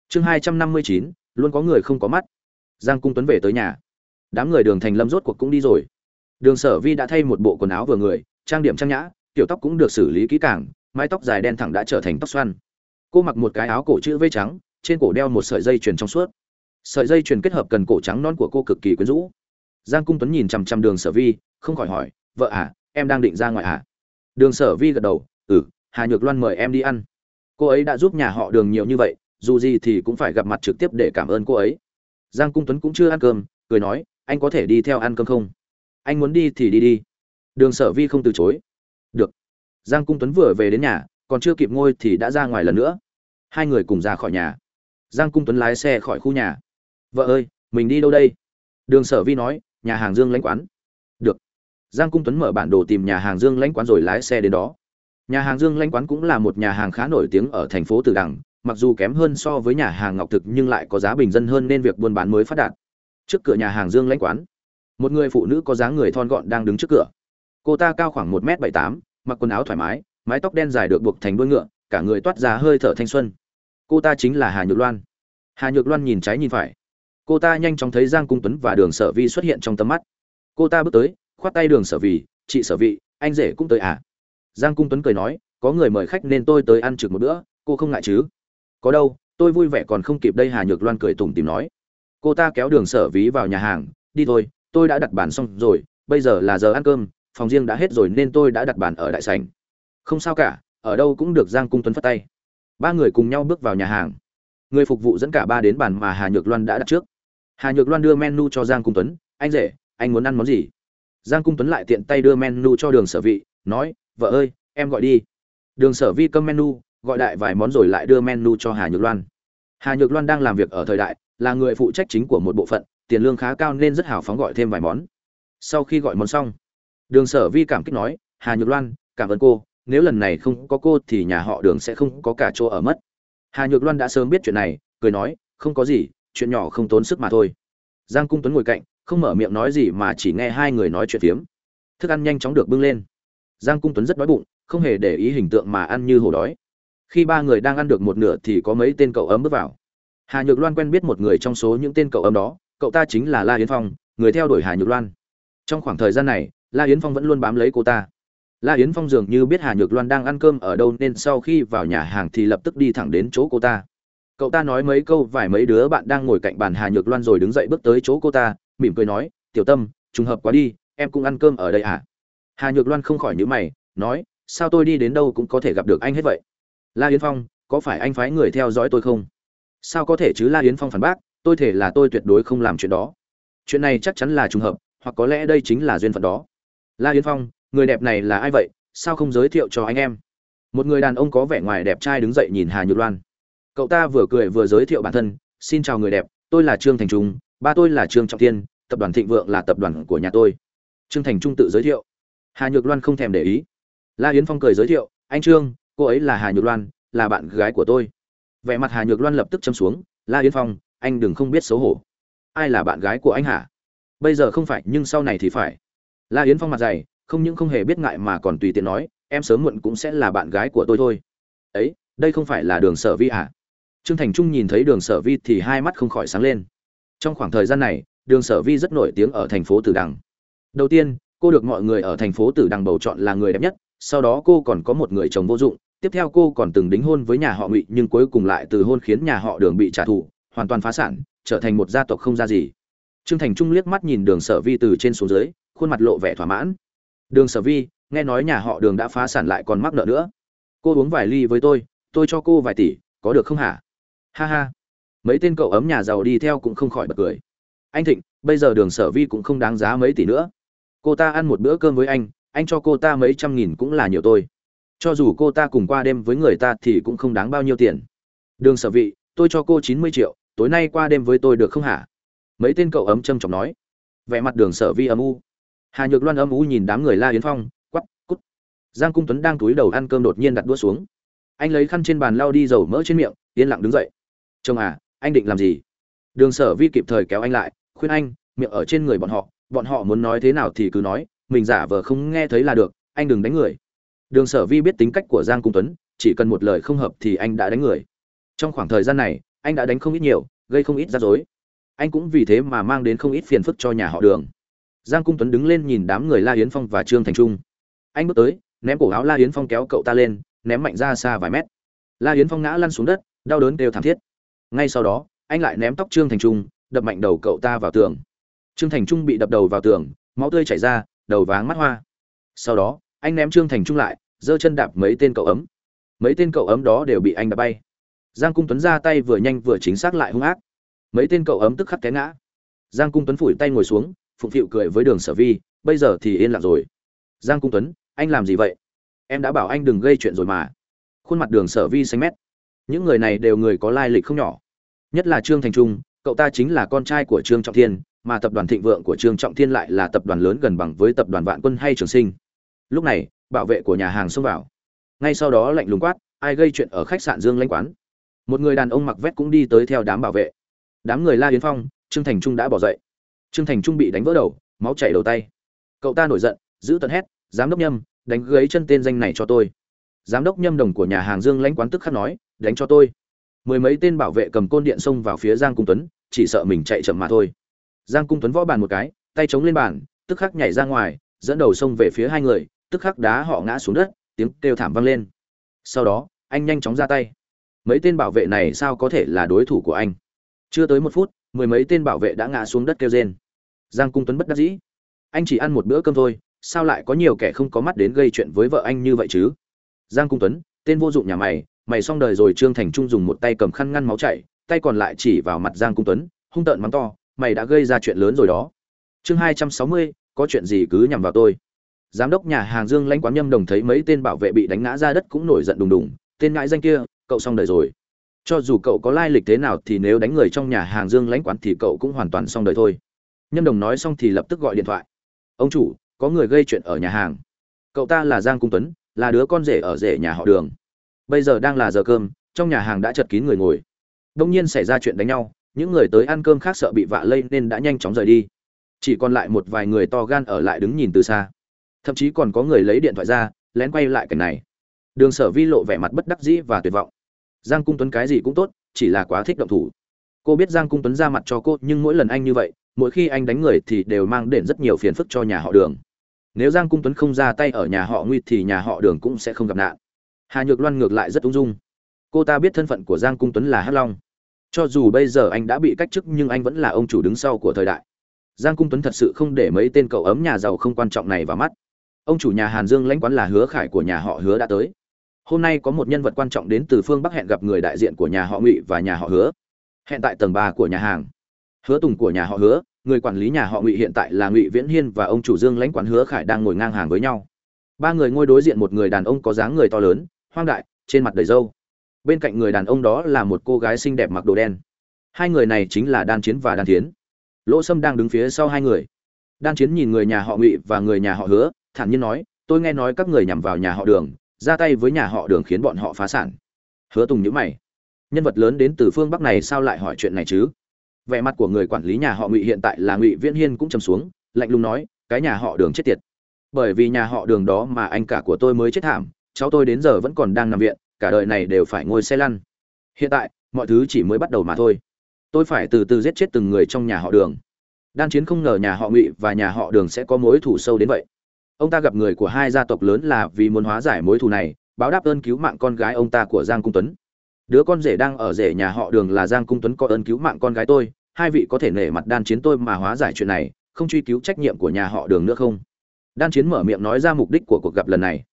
[SPEAKER 1] Chương hai trăm năm mươi chín, luôn có người không có mắt giang cung tuấn về tới nhà. Đám người đường thành lâm rốt cuộc cũng đi rồi. Đường sở vi đã thay một bộ quần áo vừa người, trang điểm trang nhã tiểu tóc cũng được xử lý kỹ càng, mái tóc dài đen thẳng đã trở thành tóc xoăn. Cô mặc một cái áo cổ chữ vây trắng, trên cổ đeo một sợi dây chuyền trong suốt. Sợi dây chuyền kết hợp cần cổ trắng non của cô cực kỳ quyến rũ. Giang cung tuấn nhìn chằm chằm đường sở vi, không khỏi hỏi, vợ à em đang định ra ngoài à? Đường sở vi gật đầu ừ hà nhược loan mời em đi ăn. Cô ấy đã giúp nhà họ đường nhiều như vậy, dù gì thì cũng phải gặp mặt trực tiếp để cảm ơn cô ấy giang cung tuấn cũng chưa ăn cơm, cười nói, anh có thể đi theo ăn cơm không? Anh muốn đi thì đi đi. Đường sở vi không từ chối. Được. Giang cung tuấn vừa về đến nhà, còn chưa kịp ngôi thì đã ra ngoài lần nữa. Hai người cùng ra khỏi nhà. Giang cung tuấn lái xe khỏi khu nhà. Vợ ơi, mình đi đâu đây? Đường sở vi nói, nhà hàng dương lãnh quán. Được. Giang cung tuấn mở bản đồ tìm nhà hàng dương lãnh quán rồi lái xe đến đó. Nhà hàng dương lãnh quán cũng là một nhà hàng khá nổi tiếng ở thành phố từ đằng mặc dù kém hơn so với nhà hàng ngọc thực nhưng lại có giá bình dân hơn nên việc buôn bán mới phát đạt. Trước cửa nhà hàng dương lãnh quán, một người phụ nữ có dáng người thon gọn đang đứng trước cửa. Cô ta cao khoảng một m bảy tám, mặc quần áo thoải mái mái tóc đen dài được buộc thành đuôi ngựa, cả người toát ra hơi thở thanh xuân. Cô ta chính là hà nhược loan. Hà nhược loan nhìn trái nhìn phải. Cô ta nhanh chóng thấy giang cung tuấn và đường sở vi xuất hiện trong tầm mắt. Cô ta bước tới, khoát tay đường sở vi, chị sở vị anh rể cũng tới à? Giang cung tuấn cười nói, có người mời khách nên tôi tới ăn trực một bữa, cô không ngại chứ? Có đâu, tôi vui vẻ còn không kịp đây hà nhược loan cười tủm tìm nói. Cô ta kéo đường sở ví vào nhà hàng, đi thôi, tôi đã đặt bàn xong rồi, bây giờ là giờ ăn cơm, phòng riêng đã hết rồi nên tôi đã đặt bàn ở đại sảnh. Không sao cả, ở đâu cũng được giang cung tuấn phất tay. Ba người cùng nhau bước vào nhà hàng. Người phục vụ dẫn cả ba đến bàn mà hà nhược loan đã đặt trước. Hà nhược loan đưa menu cho giang cung tuấn, anh rể, anh muốn ăn món gì? Giang cung tuấn lại tiện tay đưa menu cho đường sở vị, nói, vợ ơi, em gọi đi. Đường sở vi câm menu gọi đại vài món rồi lại đưa menu cho hà nhược loan. Hà nhược loan đang làm việc ở thời đại, là người phụ trách chính của một bộ phận, tiền lương khá cao nên rất hào phóng gọi thêm vài món. Sau khi gọi món xong, đường sở vi cảm kích nói, hà nhược loan, cảm ơn cô, nếu lần này không có cô thì nhà họ đường sẽ không có cả chỗ ở mất. Hà nhược loan đã sớm biết chuyện này, cười nói, không có gì, chuyện nhỏ không tốn sức mà thôi. Giang cung tuấn ngồi cạnh, không mở miệng nói gì mà chỉ nghe hai người nói chuyện phiếm. Thức ăn nhanh chóng được bưng lên. Giang cung tuấn rất đói bụng, không hề để ý hình tượng mà ăn như hổ đói khi ba người đang ăn được một nửa thì có mấy tên cậu ấm bước vào. Hà nhược loan quen biết một người trong số những tên cậu ấm đó, cậu ta chính là la yến phong, người theo đuổi hà nhược loan. Trong khoảng thời gian này, la yến phong vẫn luôn bám lấy cô ta. La yến phong dường như biết hà nhược loan đang ăn cơm ở đâu nên sau khi vào nhà hàng thì lập tức đi thẳng đến chỗ cô ta. Cậu ta nói mấy câu vài mấy đứa bạn đang ngồi cạnh bàn hà nhược loan rồi đứng dậy bước tới chỗ cô ta, mỉm cười nói, tiểu tâm, trùng hợp quá đi, em cũng ăn cơm ở đây à? Hà nhược loan không khỏi nhữ mày, nói, sao tôi đi đến đâu cũng có thể gặp được anh hết vậy? La yến phong, có phải anh phái người theo dõi tôi không? Sao có thể chứ? La yến phong phản bác, tôi thể là tôi tuyệt đối không làm chuyện đó. Chuyện này chắc chắn là trùng hợp, hoặc có lẽ đây chính là duyên phận đó. La yến phong, người đẹp này là ai vậy? Sao không giới thiệu cho anh em? Một người đàn ông có vẻ ngoài đẹp trai đứng dậy nhìn hà nhược loan. Cậu ta vừa cười vừa giới thiệu bản thân, xin chào người đẹp, tôi là trương thành trung, ba tôi là trương trọng tiên tập đoàn thịnh vượng là tập đoàn của nhà tôi. Trương thành trung tự giới thiệu. Hà nhược loan không thèm để ý. La yến phong cười giới thiệu, anh trương cô ấy là hà nhược loan, là bạn gái của tôi. Vẻ mặt hà nhược loan lập tức châm xuống, la yến phong, anh đừng không biết xấu hổ. Ai là bạn gái của anh hả? Bây giờ không phải, nhưng sau này thì phải. La yến phong mặt dày, không những không hề biết ngại mà còn tùy tiện nói, em sớm muộn cũng sẽ là bạn gái của tôi thôi. Ấy, đây không phải là đường sở vi à trương thành trung nhìn thấy đường sở vi thì hai mắt không khỏi sáng lên. Trong khoảng thời gian này, đường sở vi rất nổi tiếng ở thành phố tử đằng. Đầu tiên, cô được mọi người ở thành phố tử đằng bầu chọn là người đẹp nhất, sau đó cô còn có một người chồng vô dụng tiếp theo cô còn từng đính hôn với nhà họ ngụy, nhưng cuối cùng lại từ hôn khiến nhà họ đường bị trả thù, hoàn toàn phá sản, trở thành một gia tộc không ra gì. Trương thành trung liếc mắt nhìn đường sở vi từ trên xuống dưới, khuôn mặt lộ vẻ thỏa mãn. Đường sở vi, nghe nói nhà họ đường đã phá sản lại còn mắc nợ nữa. Cô uống vài ly với tôi tôi cho cô vài tỷ, có được không hả? Ha ha. Mấy tên cậu ấm nhà giàu đi theo cũng không khỏi bật cười. Anh thịnh, bây giờ đường sở vi cũng không đáng giá mấy tỷ nữa. Cô ta ăn một bữa cơm với anh anh cho cô ta mấy trăm nghìn cũng là nhiều tôi cho dù cô ta cùng qua đêm với người ta thì cũng không đáng bao nhiêu tiền. Đường sở vị, tôi cho cô chín mươi triệu, tối nay qua đêm với tôi được không hả? Mấy tên cậu ấm châm trọng nói. Vẻ mặt đường sở vi âm u. Hà nhược loan âm u nhìn đám người la yến phong, quắp, cút. Giang cung tuấn đang túi đầu ăn cơm đột nhiên đặt đũa xuống. Anh lấy khăn trên bàn lau đi dầu mỡ trên miệng, yên lặng đứng dậy. Chồng à anh định làm gì? Đường sở vi kịp thời kéo anh lại, khuyên anh, miệng ở trên người bọn họ bọn họ muốn nói thế nào thì cứ nói, mình giả vờ không nghe thấy là được, anh đừng đánh người đường sở vi biết tính cách của giang cung tuấn, chỉ cần một lời không hợp thì anh đã đánh người. Trong khoảng thời gian này, anh đã đánh không ít nhiều, gây không ít rắc rối. Anh cũng vì thế mà mang đến không ít phiền phức cho nhà họ đường. Giang cung tuấn đứng lên nhìn đám người la yến phong và trương thành trung. Anh bước tới, ném cổ áo la yến phong kéo cậu ta lên, ném mạnh ra xa vài mét. La yến phong ngã lăn xuống đất, đau đớn đều thảm thiết. Ngay sau đó, anh lại ném tóc trương thành trung, đập mạnh đầu cậu ta vào tường. Trương thành trung bị đập đầu vào tường, máu tươi chảy ra, đầu váng mắt hoa. Sau đó anh ném trương thành trung lại, giơ chân đạp mấy tên cậu ấm. Mấy tên cậu ấm đó đều bị anh đập bay. Giang cung tuấn ra tay vừa nhanh vừa chính xác lại hung ác. Mấy tên cậu ấm tức khắc té ngã. Giang cung tuấn phủi tay ngồi xuống, phụng phịu cười với đường sở vi, bây giờ thì yên lặng rồi. Giang cung tuấn, anh làm gì vậy? Em đã bảo anh đừng gây chuyện rồi mà. Khuôn mặt đường sở vi xanh mét. Những người này đều người có lai lịch không nhỏ. Nhất là trương thành trung, cậu ta chính là con trai của trương trọng thiên, mà tập đoàn thịnh vượng của trương trọng thiên lại là tập đoàn lớn gần bằng với tập đoàn vạn quân hay trường sinh lúc này, bảo vệ của nhà hàng xông vào. Ngay sau đó lạnh lùng quát, ai gây chuyện ở khách sạn dương lãnh quán? Một người đàn ông mặc vét cũng đi tới theo đám bảo vệ. Đám người la yến phong, trương thành trung đã bỏ dậy. Trương thành trung bị đánh vỡ đầu, máu chảy đầu tay. Cậu ta nổi giận, giữ tận hét, giám đốc nhâm, đánh gãy chân tên danh này cho tôi. Giám đốc nhâm đồng của nhà hàng dương lãnh quán tức khắc nói, đánh cho tôi. Mười mấy tên bảo vệ cầm côn điện xông vào phía giang cung tuấn, chỉ sợ mình chạy chậm mà thôi. Giang cung tuấn võ bàn một cái, tay chống lên bàn, tức khắc nhảy ra ngoài, dẫn đầu xông về phía hai người tức khắc đá họ ngã xuống đất, tiếng kêu thảm vang lên. Sau đó, anh nhanh chóng ra tay. Mấy tên bảo vệ này sao có thể là đối thủ của anh? Chưa tới một phút, mười mấy tên bảo vệ đã ngã xuống đất kêu rên. Giang cung tuấn bất đắc dĩ. Anh chỉ ăn một bữa cơm thôi, sao lại có nhiều kẻ không có mắt đến gây chuyện với vợ anh như vậy chứ? Giang cung tuấn, tên vô dụng nhà mày mày xong đời rồi trương thành trung dùng một tay cầm khăn ngăn máu chảy, tay còn lại chỉ vào mặt giang cung tuấn, hung tợn mắng to, mày đã gây ra chuyện lớn rồi đó. Chương hai trăm sáu mươi, có chuyện gì cứ nhằm vào tôi giám đốc nhà hàng dương lãnh quán nhâm đồng thấy mấy tên bảo vệ bị đánh ngã ra đất cũng nổi giận đùng đùng, tên ngãi danh kia, cậu xong đời rồi. Cho dù cậu có lai lịch thế nào thì nếu đánh người trong nhà hàng dương lãnh quán thì cậu cũng hoàn toàn xong đời thôi. Nhâm đồng nói xong thì lập tức gọi điện thoại. Ông chủ, có người gây chuyện ở nhà hàng. Cậu ta là giang cung tuấn, là đứa con rể ở rể nhà họ đường. Bây giờ đang là giờ cơm, trong nhà hàng đã chật kín người ngồi. Đông nhiên xảy ra chuyện đánh nhau, những người tới ăn cơm khác sợ bị vạ lây nên đã nhanh chóng rời đi. Chỉ còn lại một vài người to gan ở lại đứng nhìn từ xa thậm chí còn có người lấy điện thoại ra, lén quay lại cảnh này. Đường sở vi lộ vẻ mặt bất đắc dĩ và tuyệt vọng. Giang cung tuấn cái gì cũng tốt, chỉ là quá thích động thủ. Cô biết giang cung tuấn ra mặt cho cô, nhưng mỗi lần anh như vậy, mỗi khi anh đánh người thì đều mang đến rất nhiều phiền phức cho nhà họ đường. Nếu giang cung tuấn không ra tay ở nhà họ nguy thì nhà họ đường cũng sẽ không gặp nạn. Hà nhược loan ngược lại rất ung dung. Cô ta biết thân phận của giang cung tuấn là hắc long. Cho dù bây giờ anh đã bị cách chức nhưng anh vẫn là ông chủ đứng sau của thời đại. Giang cung tuấn thật sự không để mấy tên cậu ấm nhà giàu không quan trọng này vào mắt ông chủ nhà hàn dương lãnh quán là hứa khải của nhà họ hứa đã tới. Hôm nay có một nhân vật quan trọng đến từ phương bắc hẹn gặp người đại diện của nhà họ ngụy và nhà họ hứa. Hẹn tại tầng ba của nhà hàng. Hứa tùng của nhà họ hứa, người quản lý nhà họ ngụy hiện tại là ngụy viễn hiên và ông chủ dương lãnh quán hứa khải đang ngồi ngang hàng với nhau. Ba người ngồi đối diện một người đàn ông có dáng người to lớn, hoang đại, trên mặt đầy râu. Bên cạnh người đàn ông đó là một cô gái xinh đẹp mặc đồ đen. Hai người này chính là đan chiến và đan tiến lỗ sâm đang đứng phía sau hai người. Đan chiến nhìn người nhà họ ngụy và người nhà họ hứa thản nhiên nói, tôi nghe nói các người nhằm vào nhà họ đường, ra tay với nhà họ đường khiến bọn họ phá sản. Hứa tùng nhữ mày. Nhân vật lớn đến từ phương bắc này sao lại hỏi chuyện này chứ? Vẻ mặt của người quản lý nhà họ ngụy hiện tại là ngụy viễn hiên cũng trầm xuống, lạnh lùng nói, cái nhà họ đường chết tiệt. Bởi vì nhà họ đường đó mà anh cả của tôi mới chết thảm, cháu tôi đến giờ vẫn còn đang nằm viện, cả đời này đều phải ngồi xe lăn. Hiện tại, mọi thứ chỉ mới bắt đầu mà thôi. Tôi phải từ từ giết chết từng người trong nhà họ đường. Đan chiến không ngờ nhà họ ngụy và nhà họ đường sẽ có mối thù sâu đến vậy ông ta gặp người của hai gia tộc lớn là vì muốn hóa giải mối thù này, báo đáp ơn cứu mạng con gái ông ta của giang cung tuấn. Đứa con rể đang ở rể nhà họ đường là giang cung tuấn có ơn cứu mạng con gái tôi, hai vị có thể nể mặt đan chiến tôi mà hóa giải chuyện này, không truy cứu trách nhiệm của nhà họ đường nữa không? Đan chiến mở miệng nói ra mục đích của cuộc gặp lần này.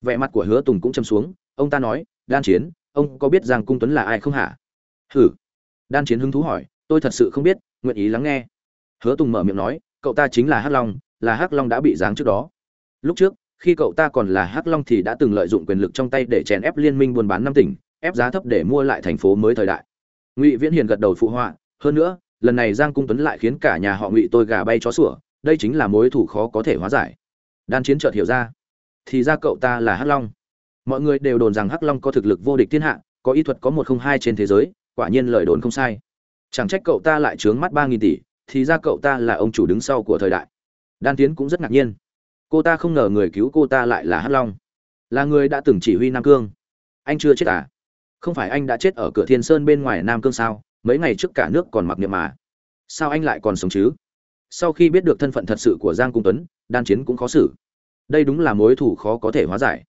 [SPEAKER 1] Vẻ mặt của hứa tùng cũng châm xuống, ông ta nói, đan chiến, ông có biết giang cung tuấn là ai không hả? Hử? Đan chiến hứng thú hỏi, tôi thật sự không biết, nguyện ý lắng nghe. Hứa tùng mở miệng nói, cậu ta chính là hắc long, là hắc long đã bị giáng trước đó lúc trước, khi cậu ta còn là hắc long thì đã từng lợi dụng quyền lực trong tay để chèn ép liên minh buôn bán năm tỉnh, ép giá thấp để mua lại thành phố mới thời đại. Ngụy viễn hiền gật đầu phụ họa, hơn nữa, lần này giang cung tuấn lại khiến cả nhà họ ngụy tôi gà bay chó sủa, đây chính là mối thủ khó có thể hóa giải. Đan chiến chợt hiểu ra, thì ra cậu ta là hắc long. Mọi người đều đồn rằng hắc long có thực lực vô địch thiên hạ, có y thuật có một không hai trên thế giới, quả nhiên lời đồn không sai. Chẳng trách cậu ta lại trướng mắt ba nghìn tỷ, thì ra cậu ta là ông chủ đứng sau của thời đại. Đan tiến cũng rất ngạc nhiên cô ta không ngờ người cứu cô ta lại là hắc long. Là người đã từng chỉ huy nam cương. Anh chưa chết à? Không phải anh đã chết ở cửa thiên sơn bên ngoài nam cương sao? Mấy ngày trước cả nước còn mặc niệm mà. Sao anh lại còn sống chứ? Sau khi biết được thân phận thật sự của giang cung tuấn, đan chiến cũng khó xử. Đây đúng là mối thủ khó có thể hóa giải.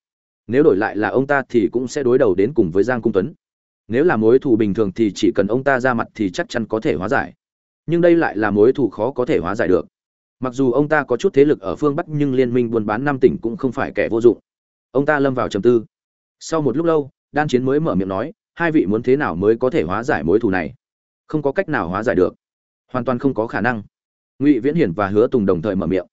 [SPEAKER 1] Nếu đổi lại là ông ta thì cũng sẽ đối đầu đến cùng với giang cung tuấn. Nếu là mối thù bình thường thì chỉ cần ông ta ra mặt thì chắc chắn có thể hóa giải. Nhưng đây lại là mối thù khó có thể hóa giải được mặc dù ông ta có chút thế lực ở phương bắc nhưng liên minh buôn bán năm tỉnh cũng không phải kẻ vô dụng. Ông ta lâm vào trầm tư. Sau một lúc lâu, đan chiến mới mở miệng nói, hai vị muốn thế nào mới có thể hóa giải mối thù này? Không có cách nào hóa giải được. Hoàn toàn không có khả năng. Ngụy viễn hiển và hứa tùng đồng thời mở miệng.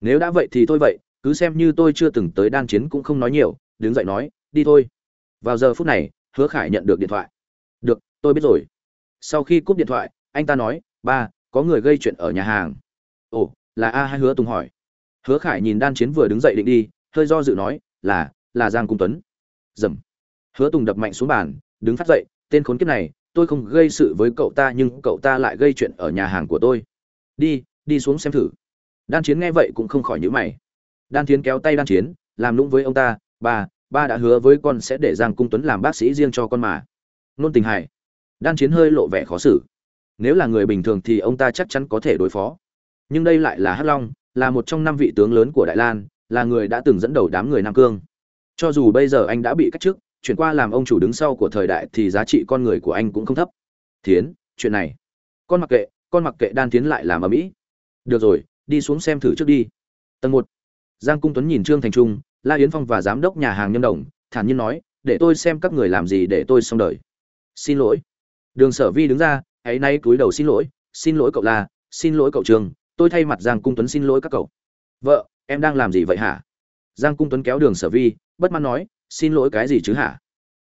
[SPEAKER 1] Nếu đã vậy thì thôi vậy, cứ xem như tôi chưa từng tới đan chiến cũng không nói nhiều, đứng dậy nói, đi thôi. Vào giờ phút này, hứa khải nhận được điện thoại. Được, tôi biết rồi. Sau khi cúp điện thoại, anh ta nói, ba, có người gây chuyện ở nhà hàng. Ồ là a hai hứa tùng hỏi. Hứa khải nhìn đan chiến vừa đứng dậy định đi, hơi do dự nói, là là giang cung tuấn. Dầm. Hứa tùng đập mạnh xuống bàn, đứng phát dậy, tên khốn kiếp này, tôi không gây sự với cậu ta nhưng cậu ta lại gây chuyện ở nhà hàng của tôi. Đi đi xuống xem thử. Đan chiến nghe vậy cũng không khỏi nhữ mày. Đan tiến kéo tay đan chiến, làm lũng với ông ta, ba ba đã hứa với con sẽ để giang cung tuấn làm bác sĩ riêng cho con mà. Nôn tình hải đan chiến hơi lộ vẻ khó xử. Nếu là người bình thường thì ông ta chắc chắn có thể đối phó nhưng đây lại là hắc long, là một trong năm vị tướng lớn của đại lan, là người đã từng dẫn đầu đám người nam cương. Cho dù bây giờ anh đã bị cách chức, chuyển qua làm ông chủ đứng sau của thời đại thì giá trị con người của anh cũng không thấp. Thiến, chuyện này. Con mặc kệ, con mặc kệ đan tiến lại làm ở mỹ. Được rồi, đi xuống xem thử trước đi. Tầng một. Giang cung tuấn nhìn trương thành trung, la yến phong và giám đốc nhà hàng nhâm đồng, thản nhiên nói, để tôi xem các người làm gì để tôi xong đời. Xin lỗi. Đường sở vi đứng ra hãy nay cúi đầu xin lỗi xin lỗi cậu la, xin lỗi cậu trường tôi thay mặt giang cung tuấn xin lỗi các cậu. Vợ, em đang làm gì vậy hả? Giang cung tuấn kéo đường sở vi, bất mãn nói, xin lỗi cái gì chứ hả?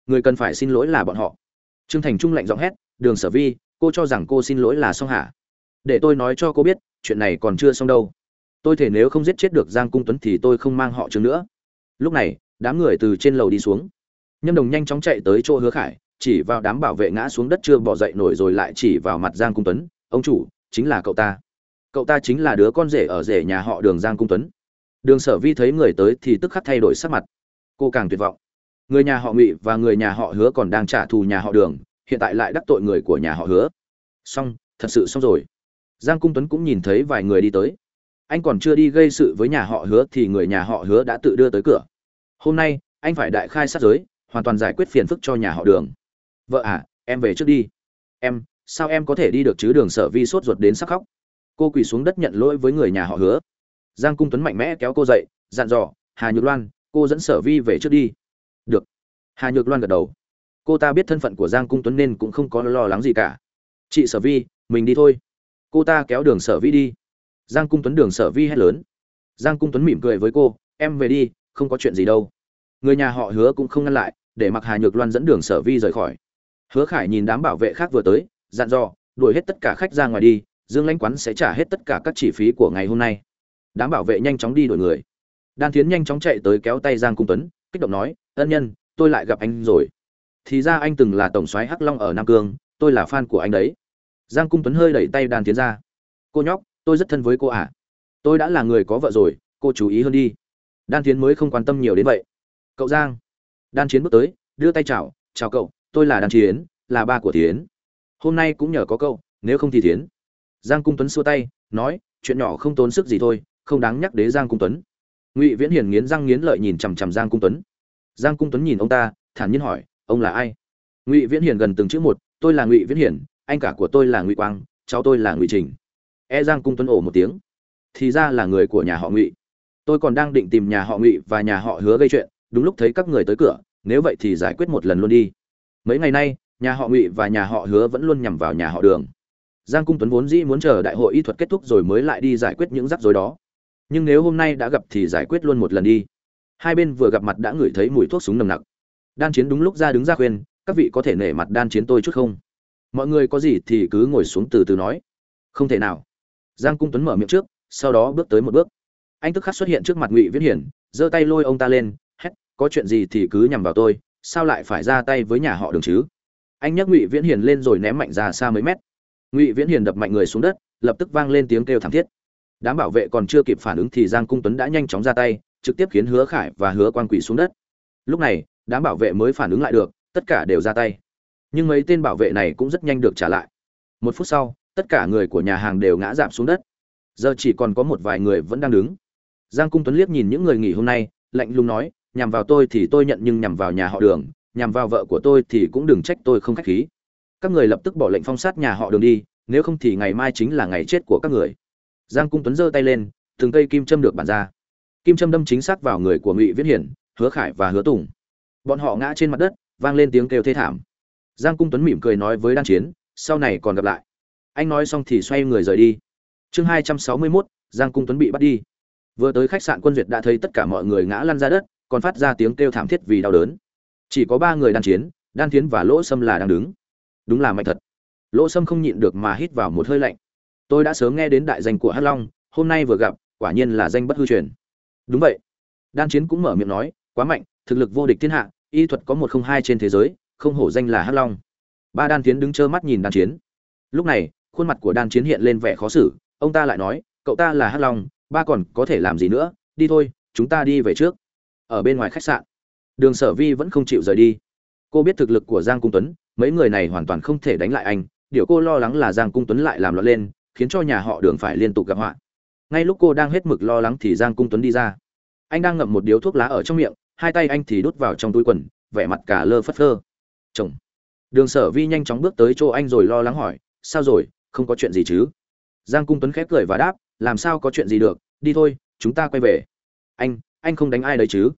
[SPEAKER 1] Người cần phải xin lỗi là bọn họ. Trương thành trung lạnh giọng hét, đường sở vi, cô cho rằng cô xin lỗi là xong hả? Để tôi nói cho cô biết, chuyện này còn chưa xong đâu. Tôi thể nếu không giết chết được giang cung tuấn thì tôi không mang họ trương nữa. Lúc này, đám người từ trên lầu đi xuống. Nhâm đồng nhanh chóng chạy tới chỗ hứa khải, chỉ vào đám bảo vệ ngã xuống đất chưa bỏ dậy nổi rồi lại chỉ vào mặt giang cung tuấn, ông chủ, chính là cậu ta cậu ta chính là đứa con rể ở rể nhà họ đường giang cung tuấn. Đường sở vi thấy người tới thì tức khắc thay đổi sắc mặt. Cô càng tuyệt vọng. Người nhà họ ngụy và người nhà họ hứa còn đang trả thù nhà họ đường, hiện tại lại đắc tội người của nhà họ hứa. Xong, thật sự xong rồi. Giang cung tuấn cũng nhìn thấy vài người đi tới. Anh còn chưa đi gây sự với nhà họ hứa thì người nhà họ hứa đã tự đưa tới cửa. Hôm nay, anh phải đại khai sát giới, hoàn toàn giải quyết phiền phức cho nhà họ đường. Vợ à em về trước đi. Em, sao em có thể đi được chứ? Đường sở vi sốt ruột đến sắc khóc cô quỳ xuống đất nhận lỗi với người nhà họ hứa. Giang cung tuấn mạnh mẽ kéo cô dậy, dặn dò, hà nhược loan, cô dẫn sở vi về trước đi. Được. Hà nhược loan gật đầu. Cô ta biết thân phận của giang cung tuấn nên cũng không có lo lắng gì cả. Chị sở vi, mình đi thôi. Cô ta kéo đường sở vi đi. Giang cung tuấn đường sở vi hét lớn. Giang cung tuấn mỉm cười với cô, em về đi, không có chuyện gì đâu. Người nhà họ hứa cũng không ngăn lại, để mặc hà nhược loan dẫn đường sở vi rời khỏi. Hứa khải nhìn đám bảo vệ khác vừa tới, dặn dò, đuổi hết tất cả khách ra ngoài đi dương lãnh quán sẽ trả hết tất cả các chi phí của ngày hôm nay. Đám bảo vệ nhanh chóng đi đổi người. Đan Thiến nhanh chóng chạy tới kéo tay giang cung tuấn, kích động nói, ân nhân, tôi lại gặp anh rồi. Thì ra anh từng là tổng soái hắc long ở nam cương, tôi là fan của anh đấy. Giang cung tuấn hơi đẩy tay đan Thiến ra. Cô nhóc, tôi rất thân với cô ạ. À. tôi đã là người có vợ rồi, cô chú ý hơn đi. Đan Thiến mới không quan tâm nhiều đến vậy. Cậu giang. Đan chiến bước tới, đưa tay chào chào cậu, tôi là đan chiến là ba của tiến hôm nay cũng nhờ có cậu, nếu không thì tiến giang cung tuấn xua tay, nói, chuyện nhỏ không tốn sức gì thôi, không đáng nhắc đến giang cung tuấn. Ngụy viễn hiền nghiến răng nghiến lợi nhìn chằm chằm giang cung tuấn. Giang cung tuấn nhìn ông ta, thản nhiên hỏi, ông là ai? Ngụy viễn hiền gần từng chữ một, tôi là ngụy viễn hiền, anh cả của tôi là ngụy quang, cháu tôi là ngụy trình. E giang cung tuấn ổ một tiếng. Thì ra là người của nhà họ ngụy. Tôi còn đang định tìm nhà họ ngụy và nhà họ hứa gây chuyện, đúng lúc thấy các người tới cửa, nếu vậy thì giải quyết một lần luôn đi. Mấy ngày nay, nhà họ ngụy và nhà họ hứa vẫn luôn nhằm vào nhà họ đường giang cung tuấn vốn dĩ muốn chờ đại hội y thuật kết thúc rồi mới lại đi giải quyết những rắc rối đó. Nhưng nếu hôm nay đã gặp thì giải quyết luôn một lần đi. Hai bên vừa gặp mặt đã ngửi thấy mùi thuốc súng nồng nặc. Đan chiến đúng lúc ra đứng ra khuyên, các vị có thể nể mặt đan chiến tôi chút không? Mọi người có gì thì cứ ngồi xuống từ từ nói. Không thể nào. Giang cung tuấn mở miệng trước, sau đó bước tới một bước. Anh tức khắc xuất hiện trước mặt ngụy viễn hiển, giơ tay lôi ông ta lên, hét, có chuyện gì thì cứ nhằm vào tôi, sao lại phải ra tay với nhà họ đường chứ? Anh nhắc ngụy viễn hiền lên rồi ném mạnh ra xa mấy mét ngụy viễn hiền đập mạnh người xuống đất lập tức vang lên tiếng kêu thảm thiết đám bảo vệ còn chưa kịp phản ứng thì giang cung tuấn đã nhanh chóng ra tay trực tiếp khiến hứa khải và hứa quan quỷ xuống đất lúc này đám bảo vệ mới phản ứng lại được tất cả đều ra tay nhưng mấy tên bảo vệ này cũng rất nhanh được trả lại một phút sau tất cả người của nhà hàng đều ngã giảm xuống đất giờ chỉ còn có một vài người vẫn đang đứng giang cung tuấn liếc nhìn những người nghỉ hôm nay lạnh lùng nói nhằm vào tôi thì tôi nhận nhưng nhằm vào nhà họ đường nhằm vào vợ của tôi thì cũng đừng trách tôi không khách khí các người lập tức bỏ lệnh phong sát nhà họ đường đi, nếu không thì ngày mai chính là ngày chết của các người. Giang cung tuấn giơ tay lên, từng cây kim châm được bàn ra. Kim châm đâm chính xác vào người của ngụy viễn hiển, hứa khải và hứa tùng. Bọn họ ngã trên mặt đất, vang lên tiếng kêu thê thảm. Giang cung tuấn mỉm cười nói với đan chiến, sau này còn gặp lại. Anh nói xong thì xoay người rời đi. Chương hai trăm sáu mươi mốt, giang cung tuấn bị bắt đi. Vừa tới khách sạn quân duyệt đã thấy tất cả mọi người ngã lăn ra đất, còn phát ra tiếng kêu thảm thiết vì đau đớn. Chỉ có ba người đan chiến, đan tiến và lỗ sâm là đang đứng đúng là mạnh thật. Lỗ sâm không nhịn được mà hít vào một hơi lạnh. Tôi đã sớm nghe đến đại danh của hắc long, hôm nay vừa gặp, quả nhiên là danh bất hư truyền. Đúng vậy. Đan chiến cũng mở miệng nói, quá mạnh, thực lực vô địch thiên hạ, y thuật có một không hai trên thế giới, không hổ danh là hắc long. Ba đan tiến đứng trơ mắt nhìn đan chiến. Lúc này, khuôn mặt của đan chiến hiện lên vẻ khó xử, ông ta lại nói, cậu ta là hắc long, ba còn có thể làm gì nữa, đi thôi, chúng ta đi về trước. Ở bên ngoài khách sạn, đường sở vi vẫn không chịu rời đi cô biết thực lực của giang cung tuấn, mấy người này hoàn toàn không thể đánh lại anh. Điều cô lo lắng là giang cung tuấn lại làm loạn lên, khiến cho nhà họ đường phải liên tục gặp họa. Ngay lúc cô đang hết mực lo lắng thì giang cung tuấn đi ra. Anh đang ngậm một điếu thuốc lá ở trong miệng, hai tay anh thì đút vào trong túi quần, vẻ mặt cả lơ phất phơ. Chồng. Đường sở vi nhanh chóng bước tới chỗ anh rồi lo lắng hỏi, sao rồi? Không có chuyện gì chứ? Giang cung tuấn khép cười và đáp, làm sao có chuyện gì được, đi thôi, chúng ta quay về. Anh anh không đánh ai đấy chứ?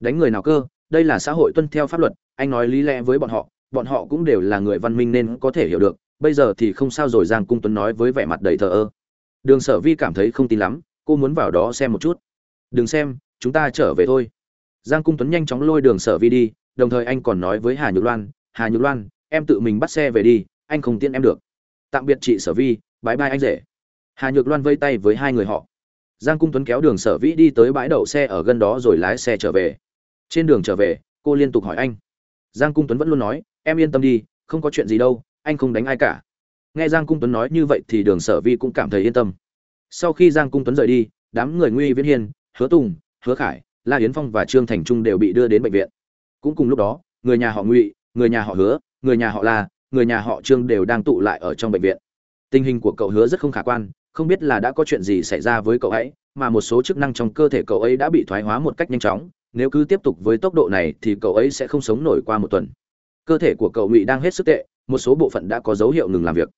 [SPEAKER 1] Đánh người nào cơ? Đây là xã hội tuân theo pháp luật anh nói lý lẽ với bọn họ bọn họ cũng đều là người văn minh nên có thể hiểu được, bây giờ thì không sao rồi, giang cung tuấn nói với vẻ mặt đầy thờ ơ. Đường sở vi cảm thấy không tin lắm, cô muốn vào đó xem một chút. Đừng xem, chúng ta trở về thôi. Giang cung tuấn nhanh chóng lôi đường sở vi đi, đồng thời anh còn nói với hà nhược loan, hà nhược loan, em tự mình bắt xe về đi, anh không tiễn em được. Tạm biệt chị sở vi bãi bai anh rể. Hà nhược loan vây tay với hai người họ. Giang cung tuấn kéo đường sở vĩ đi tới bãi đậu xe ở gần đó rồi lái xe trở về. Trên đường trở về, cô liên tục hỏi anh giang cung tuấn vẫn luôn nói, em yên tâm đi, không có chuyện gì đâu, anh không đánh ai cả. Nghe giang cung tuấn nói như vậy thì đường sở vi cũng cảm thấy yên tâm. Sau khi giang cung tuấn rời đi, đám người nguy viễn hiên, hứa tùng, hứa khải, la yến phong và trương thành trung đều bị đưa đến bệnh viện. Cũng cùng lúc đó, người nhà họ ngụy người nhà họ hứa, người nhà họ la, người nhà họ trương đều đang tụ lại ở trong bệnh viện. Tình hình của cậu hứa rất không khả quan, không biết là đã có chuyện gì xảy ra với cậu ấy, mà một số chức năng trong cơ thể cậu ấy đã bị thoái hóa một cách nhanh chóng nếu cứ tiếp tục với tốc độ này thì cậu ấy sẽ không sống nổi qua một tuần. Cơ thể của cậu ngụy đang hết sức tệ, một số bộ phận đã có dấu hiệu ngừng làm việc.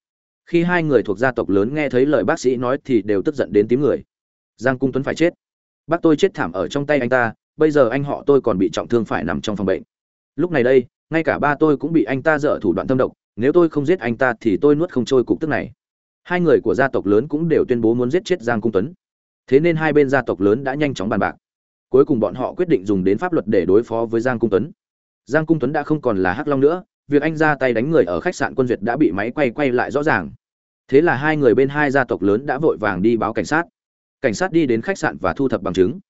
[SPEAKER 1] Khi hai người thuộc gia tộc lớn nghe thấy lời bác sĩ nói thì đều tức giận đến tím người. Giang cung tuấn phải chết. Bác tôi chết thảm ở trong tay anh ta, bây giờ anh họ tôi còn bị trọng thương phải nằm trong phòng bệnh. Lúc này đây, ngay cả ba tôi cũng bị anh ta dở thủ đoạn thâm độc, nếu tôi không giết anh ta thì tôi nuốt không trôi cục tức này. Hai người của gia tộc lớn cũng đều tuyên bố muốn giết chết giang cung tuấn. Thế nên hai bên gia tộc lớn đã nhanh chóng bàn bạc cuối cùng bọn họ quyết định dùng đến pháp luật để đối phó với giang cung tuấn. Giang cung tuấn đã không còn là hắc long nữa, việc anh ra tay đánh người ở khách sạn quân duyệt đã bị máy quay quay lại rõ ràng. Thế là hai người bên hai gia tộc lớn đã vội vàng đi báo cảnh sát. Cảnh sát đi đến khách sạn và thu thập bằng chứng.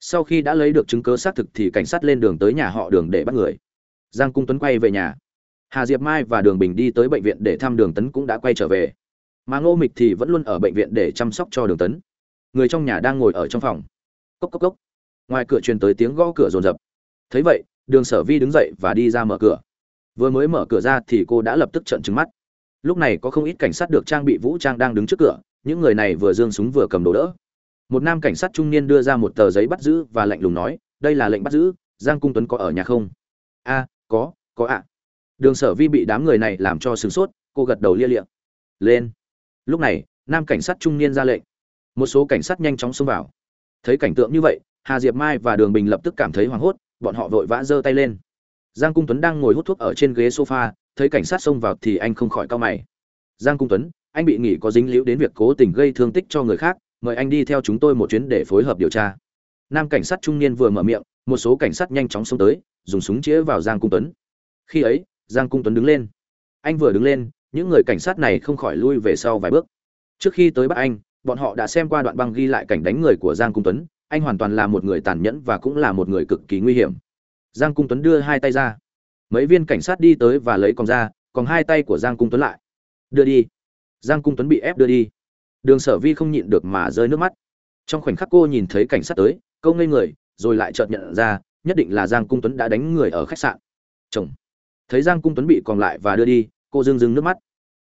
[SPEAKER 1] Sau khi đã lấy được chứng cớ xác thực thì cảnh sát lên đường tới nhà họ đường để bắt người. Giang cung tuấn quay về nhà. Hà diệp mai và đường bình đi tới bệnh viện để thăm đường tấn cũng đã quay trở về. Mà ngô mịch thì vẫn luôn ở bệnh viện để chăm sóc cho đường tấn. Người trong nhà đang ngồi ở trong phòng. Cốc cốc cốc ngoài cửa truyền tới tiếng gõ cửa rồn rập. Thấy vậy, đường sở vi đứng dậy và đi ra mở cửa. Vừa mới mở cửa ra thì cô đã lập tức trợn trừng mắt. Lúc này có không ít cảnh sát được trang bị vũ trang đang đứng trước cửa, những người này vừa giương súng vừa cầm đồ đỡ. Một nam cảnh sát trung niên đưa ra một tờ giấy bắt giữ và lạnh lùng nói, đây là lệnh bắt giữ, giang cung tuấn có ở nhà không? A, có có ạ. Đường sở vi bị đám người này làm cho sửng sốt, cô gật đầu lia liệng lên. Lúc này, nam cảnh sát trung niên ra lệnh. Một số cảnh sát nhanh chóng xông vào. Thấy cảnh tượng như vậy hà diệp mai và đường bình lập tức cảm thấy hoảng hốt, bọn họ vội vã giơ tay lên. Giang cung tuấn đang ngồi hút thuốc ở trên ghế sofa, thấy cảnh sát xông vào thì anh không khỏi cau mày. Giang cung tuấn, anh bị nghỉ có dính líu đến việc cố tình gây thương tích cho người khác, mời anh đi theo chúng tôi một chuyến để phối hợp điều tra. Nam cảnh sát trung niên vừa mở miệng, một số cảnh sát nhanh chóng xông tới, dùng súng chĩa vào giang cung tuấn. Khi ấy, giang cung tuấn đứng lên. Anh vừa đứng lên, những người cảnh sát này không khỏi lui về sau vài bước. Trước khi tới bắt anh, bọn họ đã xem qua đoạn băng ghi lại cảnh đánh người của giang cung tuấn anh hoàn toàn là một người tàn nhẫn và cũng là một người cực kỳ nguy hiểm. Giang cung tuấn đưa hai tay ra. Mấy viên cảnh sát đi tới và lấy còng ra, còn hai tay của giang cung tuấn lại. Đưa đi. Giang cung tuấn bị ép đưa đi. Đường sở vi không nhịn được mà rơi nước mắt. Trong khoảnh khắc cô nhìn thấy cảnh sát tới câu ngây người, rồi lại chợt nhận ra, nhất định là giang cung tuấn đã đánh người ở khách sạn. Chồng. Thấy giang cung tuấn bị còn lại và đưa đi, cô dưng dưng nước mắt.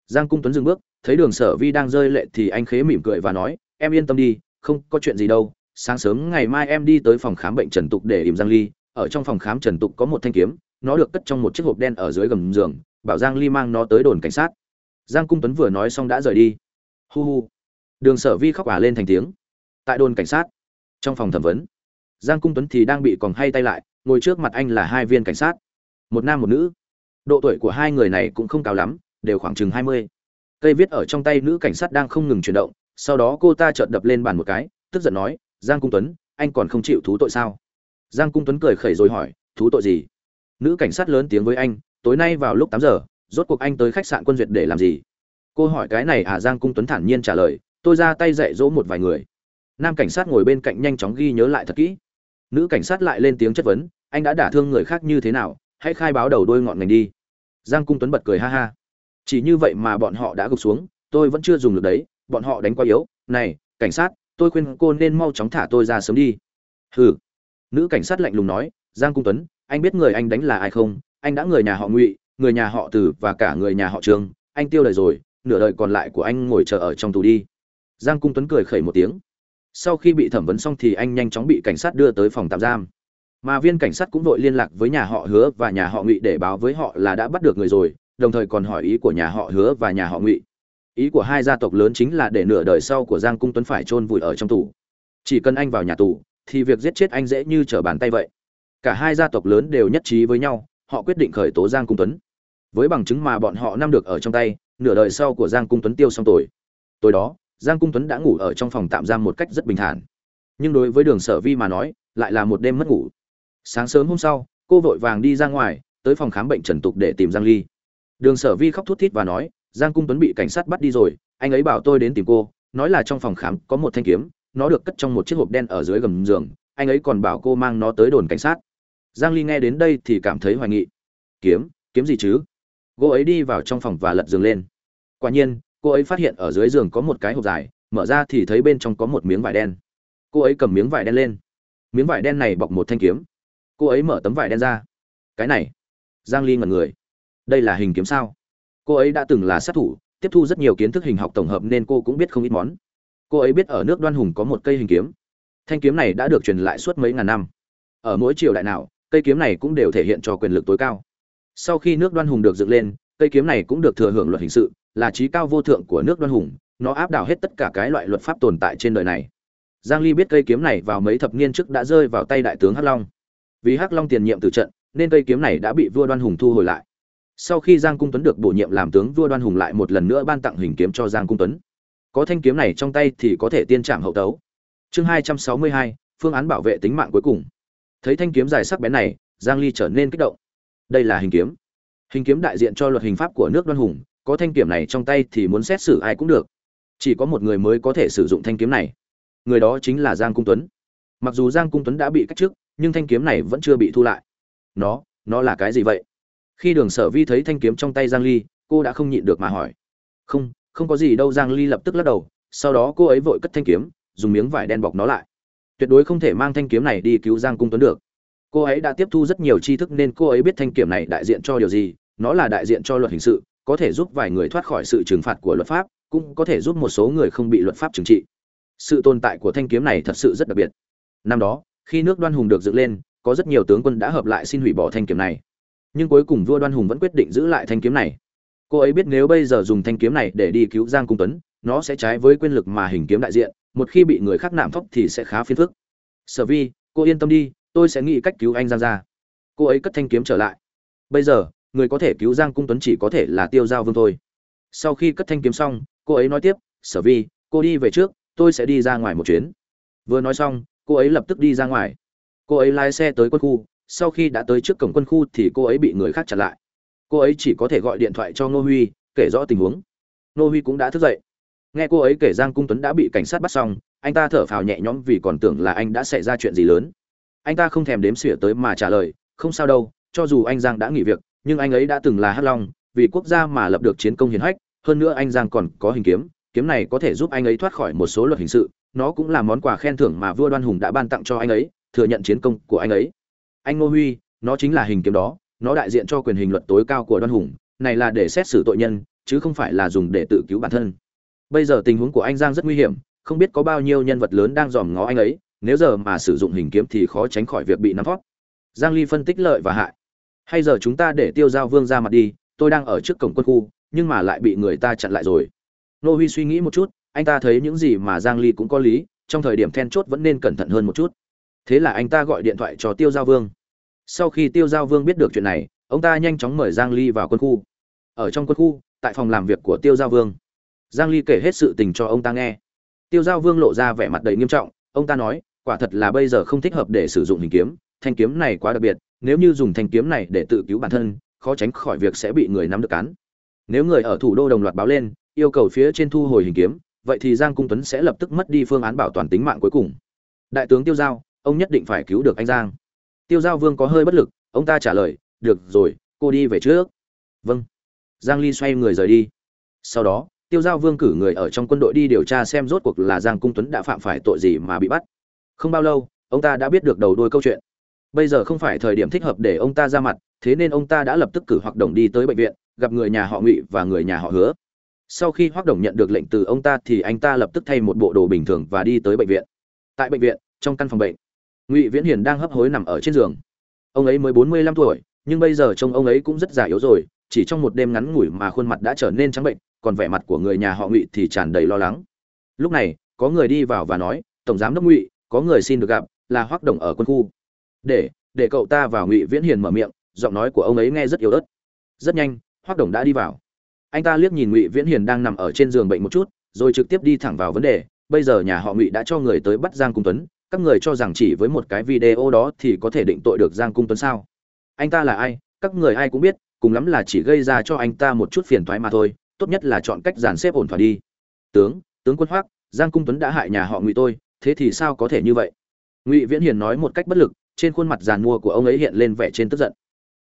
[SPEAKER 1] Giang cung tuấn dừng bước, thấy đường sở vi đang rơi lệ thì anh khế mỉm cười và nói, em yên tâm đi, không có chuyện gì đâu sáng sớm ngày mai em đi tới phòng khám bệnh trần tục để ìm giang ly. Ở trong phòng khám trần tục có một thanh kiếm, nó được cất trong một chiếc hộp đen ở dưới gầm giường. Bảo giang ly mang nó tới đồn cảnh sát. Giang cung tuấn vừa nói xong đã rời đi. Hu hu. Đường sở vi khóc ả lên thành tiếng. Tại đồn cảnh sát. Trong phòng thẩm vấn, giang cung tuấn thì đang bị còn hay tay lại, ngồi trước mặt anh là hai viên cảnh sát. Một nam một nữ. Độ tuổi của hai người này cũng không cao lắm, đều khoảng chừng hai mươi. Cây viết ở trong tay nữ cảnh sát đang không ngừng chuyển động, sau đó cô ta chợt đập lên bàn một cái, tức giận nói giang cung tuấn, anh còn không chịu thú tội sao? Giang cung tuấn cười khẩy rồi hỏi, thú tội gì? Nữ cảnh sát lớn tiếng với anh, tối nay vào lúc tám giờ, rốt cuộc anh tới khách sạn quân duyệt để làm gì? Cô hỏi cái này à giang cung tuấn thản nhiên trả lời, tôi ra tay dạy dỗ một vài người. Nam cảnh sát ngồi bên cạnh nhanh chóng ghi nhớ lại thật kỹ. Nữ cảnh sát lại lên tiếng chất vấn, anh đã đả thương người khác như thế nào, hãy khai báo đầu đôi ngọn ngành đi. Giang cung tuấn bật cười ha ha. Chỉ như vậy mà bọn họ đã gục xuống, tôi vẫn chưa dùng được đấy, bọn họ đánh quá yếu. Này, cảnh sát tôi khuyên cô nên mau chóng thả tôi ra sớm đi. Hừ. Nữ cảnh sát lạnh lùng nói, giang cung tuấn, anh biết người anh đánh là ai không? Anh đã người nhà họ ngụy, người nhà họ Tử và cả người nhà họ trường. Anh tiêu đời rồi, nửa đời còn lại của anh ngồi chờ ở trong tù đi. Giang cung tuấn cười khẩy một tiếng. Sau khi bị thẩm vấn xong thì anh nhanh chóng bị cảnh sát đưa tới phòng tạm giam. Mà viên cảnh sát cũng vội liên lạc với nhà họ hứa và nhà họ ngụy để báo với họ là đã bắt được người rồi, đồng thời còn hỏi ý của nhà họ hứa và nhà họ ngụy ý của hai gia tộc lớn chính là để nửa đời sau của giang cung tuấn phải chôn vùi ở trong tù. Chỉ cần anh vào nhà tù, thì việc giết chết anh dễ như trở bàn tay vậy. Cả hai gia tộc lớn đều nhất trí với nhau, họ quyết định khởi tố giang cung tuấn. Với bằng chứng mà bọn họ nắm được ở trong tay, nửa đời sau của giang cung tuấn tiêu xong tội. Tối đó, giang cung tuấn đã ngủ ở trong phòng tạm giam một cách rất bình thản. Nhưng đối với đường sở vi mà nói, lại là một đêm mất ngủ. Sáng sớm hôm sau, cô vội vàng đi ra ngoài, tới phòng khám bệnh trần tục để tìm giang ly. Đường sở vi khóc thút thít và nói giang cung tuấn bị cảnh sát bắt đi rồi, anh ấy bảo tôi đến tìm cô, nói là trong phòng khám có một thanh kiếm, nó được cất trong một chiếc hộp đen ở dưới gầm giường, anh ấy còn bảo cô mang nó tới đồn cảnh sát. Giang ly nghe đến đây thì cảm thấy hoài nghị kiếm kiếm gì chứ? Cô ấy đi vào trong phòng và lật giường lên. Quả nhiên, cô ấy phát hiện ở dưới giường có một cái hộp dài, mở ra thì thấy bên trong có một miếng vải đen. Cô ấy cầm miếng vải đen lên. Miếng vải đen này bọc một thanh kiếm. Cô ấy mở tấm vải đen ra. Cái này. Giang ly ngẩn người. Đây là hình kiếm sao? Cô ấy đã từng là sát thủ, tiếp thu rất nhiều kiến thức hình học tổng hợp nên cô cũng biết không ít món. Cô ấy biết ở nước đoan hùng có một cây hình kiếm. Thanh kiếm này đã được truyền lại suốt mấy ngàn năm. Ở mỗi triều đại nào, cây kiếm này cũng đều thể hiện cho quyền lực tối cao. Sau khi nước đoan hùng được dựng lên, cây kiếm này cũng được thừa hưởng luật hình sự, là trí cao vô thượng của nước đoan hùng, nó áp đảo hết tất cả cái loại luật pháp tồn tại trên đời này. Giang ly biết cây kiếm này vào mấy thập niên trước đã rơi vào tay đại tướng hắc long. Vì hắc long tiền nhiệm từ trận, nên cây kiếm này đã bị vua đoan hùng thu hồi lại sau khi giang cung tuấn được bổ nhiệm làm tướng vua đoan hùng lại một lần nữa ban tặng hình kiếm cho giang cung tuấn. Có thanh kiếm này trong tay thì có thể tiên trảm hậu tấu. Chương 262, phương án bảo vệ tính mạng cuối cùng. Thấy thanh kiếm dài sắc bén này giang ly trở nên kích động. Đây là hình kiếm. Hình kiếm đại diện cho luật hình pháp của nước đoan hùng có thanh kiếm này trong tay thì muốn xét xử ai cũng được. Chỉ có một người mới có thể sử dụng thanh kiếm này. Người đó chính là giang cung tuấn. Mặc dù giang cung tuấn đã bị cách chức nhưng thanh kiếm này vẫn chưa bị thu lại. Nó nó là cái gì vậy? Khi đường sở vi thấy thanh kiếm trong tay giang ly, cô đã không nhịn được mà hỏi. Không không có gì đâu, giang ly lập tức lắc đầu, sau đó cô ấy vội cất thanh kiếm, dùng miếng vải đen bọc nó lại. Tuyệt đối không thể mang thanh kiếm này đi cứu giang cung tuấn được. Cô ấy đã tiếp thu rất nhiều tri thức nên cô ấy biết thanh kiếm này đại diện cho điều gì, nó là đại diện cho luật hình sự, có thể giúp vài người thoát khỏi sự trừng phạt của luật pháp, cũng có thể giúp một số người không bị luật pháp trừng trị. Sự tồn tại của thanh kiếm này thật sự rất đặc biệt. Năm đó, khi nước đoan hùng được dựng lên, có rất nhiều tướng quân đã hợp lại xin hủy bỏ thanh kiếm này nhưng cuối cùng vua đoan hùng vẫn quyết định giữ lại thanh kiếm này. Cô ấy biết nếu bây giờ dùng thanh kiếm này để đi cứu giang cung tuấn, nó sẽ trái với quyền lực mà hình kiếm đại diện, một khi bị người khác nạm thóc thì sẽ khá phiền phức. Sở vi, cô yên tâm đi, tôi sẽ nghĩ cách cứu anh giang ra cô ấy cất thanh kiếm trở lại. Bây giờ, người có thể cứu giang cung tuấn chỉ có thể là tiêu giao vương thôi. Sau khi cất thanh kiếm xong, cô ấy nói tiếp, sở vi, cô đi về trước, tôi sẽ đi ra ngoài một chuyến. Vừa nói xong, cô ấy lập tức đi ra ngoài. Cô ấy lái xe tới quân khu sau khi đã tới trước cổng quân khu thì cô ấy bị người khác chặn lại. Cô ấy chỉ có thể gọi điện thoại cho ngô huy, kể rõ tình huống. Ngô huy cũng đã thức dậy. Nghe cô ấy kể giang cung tuấn đã bị cảnh sát bắt xong, anh ta thở phào nhẹ nhõm vì còn tưởng là anh đã xảy ra chuyện gì lớn. Anh ta không thèm đếm xỉa tới mà trả lời, không sao đâu, cho dù anh giang đã nghỉ việc, nhưng anh ấy đã từng là hắc long, vì quốc gia mà lập được chiến công hiến hách, hơn nữa anh giang còn có hình kiếm kiếm này có thể giúp anh ấy thoát khỏi một số luật hình sự, nó cũng là món quà khen thưởng mà vua đoan hùng đã ban tặng cho anh ấy, thừa nhận chiến công của anh ấy anh ngô huy, nó chính là hình kiếm đó, nó đại diện cho quyền hình luật tối cao của đoan hùng, này là để xét xử tội nhân, chứ không phải là dùng để tự cứu bản thân. Bây giờ tình huống của anh giang rất nguy hiểm, không biết có bao nhiêu nhân vật lớn đang dòm ngó anh ấy, nếu giờ mà sử dụng hình kiếm thì khó tránh khỏi việc bị nắm thoát. Giang ly phân tích lợi và hại. Hay giờ chúng ta để tiêu giao vương ra mặt đi, tôi đang ở trước cổng quân khu, nhưng mà lại bị người ta chặn lại rồi. Nô huy suy nghĩ một chút, anh ta thấy những gì mà giang ly cũng có lý, trong thời điểm then chốt vẫn nên cẩn thận hơn một chút thế là anh ta gọi điện thoại cho tiêu giao vương. Sau khi tiêu giao vương biết được chuyện này, ông ta nhanh chóng mời giang ly vào quân khu. Ở trong quân khu, tại phòng làm việc của tiêu giao vương, giang ly kể hết sự tình cho ông ta nghe. Tiêu giao vương lộ ra vẻ mặt đầy nghiêm trọng, ông ta nói, quả thật là bây giờ không thích hợp để sử dụng hình kiếm, thanh kiếm này quá đặc biệt, nếu như dùng thanh kiếm này để tự cứu bản thân, khó tránh khỏi việc sẽ bị người nắm được cán nếu người ở thủ đô đồng loạt báo lên, yêu cầu phía trên thu hồi hình kiếm, vậy thì giang cung tuấn sẽ lập tức mất đi phương án bảo toàn tính mạng cuối cùng. Đại tướng tiêu giao ông nhất định phải cứu được anh giang. Tiêu giao vương có hơi bất lực, ông ta trả lời, được rồi, cô đi về trước. Vâng. Giang ly xoay người rời đi. Sau đó, tiêu giao vương cử người ở trong quân đội đi điều tra xem rốt cuộc là giang cung tuấn đã phạm phải tội gì mà bị bắt. Không bao lâu, ông ta đã biết được đầu đuôi câu chuyện. Bây giờ không phải thời điểm thích hợp để ông ta ra mặt, thế nên ông ta đã lập tức cử hoạt động đi tới bệnh viện, gặp người nhà họ ngụy và người nhà họ hứa. Sau khi hoạt động nhận được lệnh từ ông ta thì anh ta lập tức thay một bộ đồ bình thường và đi tới bệnh viện. Tại bệnh viện, trong căn phòng bệnh ngụy viễn hiền đang hấp hối nằm ở trên giường ông ấy mới bốn mươi lăm tuổi nhưng bây giờ trông ông ấy cũng rất già yếu rồi chỉ trong một đêm ngắn ngủi mà khuôn mặt đã trở nên trắng bệnh còn vẻ mặt của người nhà họ ngụy thì tràn đầy lo lắng lúc này có người đi vào và nói tổng giám đốc ngụy có người xin được gặp là hoác đồng ở quân khu để để cậu ta vào ngụy viễn hiền mở miệng giọng nói của ông ấy nghe rất yếu ớt rất nhanh hoác đồng đã đi vào anh ta liếc nhìn ngụy viễn hiền đang nằm ở trên giường bệnh một chút rồi trực tiếp đi thẳng vào vấn đề bây giờ nhà họ ngụy đã cho người tới bắt giang cung tuấn các người cho rằng chỉ với một cái video đó thì có thể định tội được giang cung tuấn sao? Anh ta là ai? Các người ai cũng biết, cùng lắm là chỉ gây ra cho anh ta một chút phiền thoái mà thôi, tốt nhất là chọn cách dàn xếp ổn thỏa đi. Tướng tướng quân hoác giang cung tuấn đã hại nhà họ ngụy tôi, thế thì sao có thể như vậy? Ngụy viễn hiền nói một cách bất lực, trên khuôn mặt giàn mua của ông ấy hiện lên vẻ trên tức giận.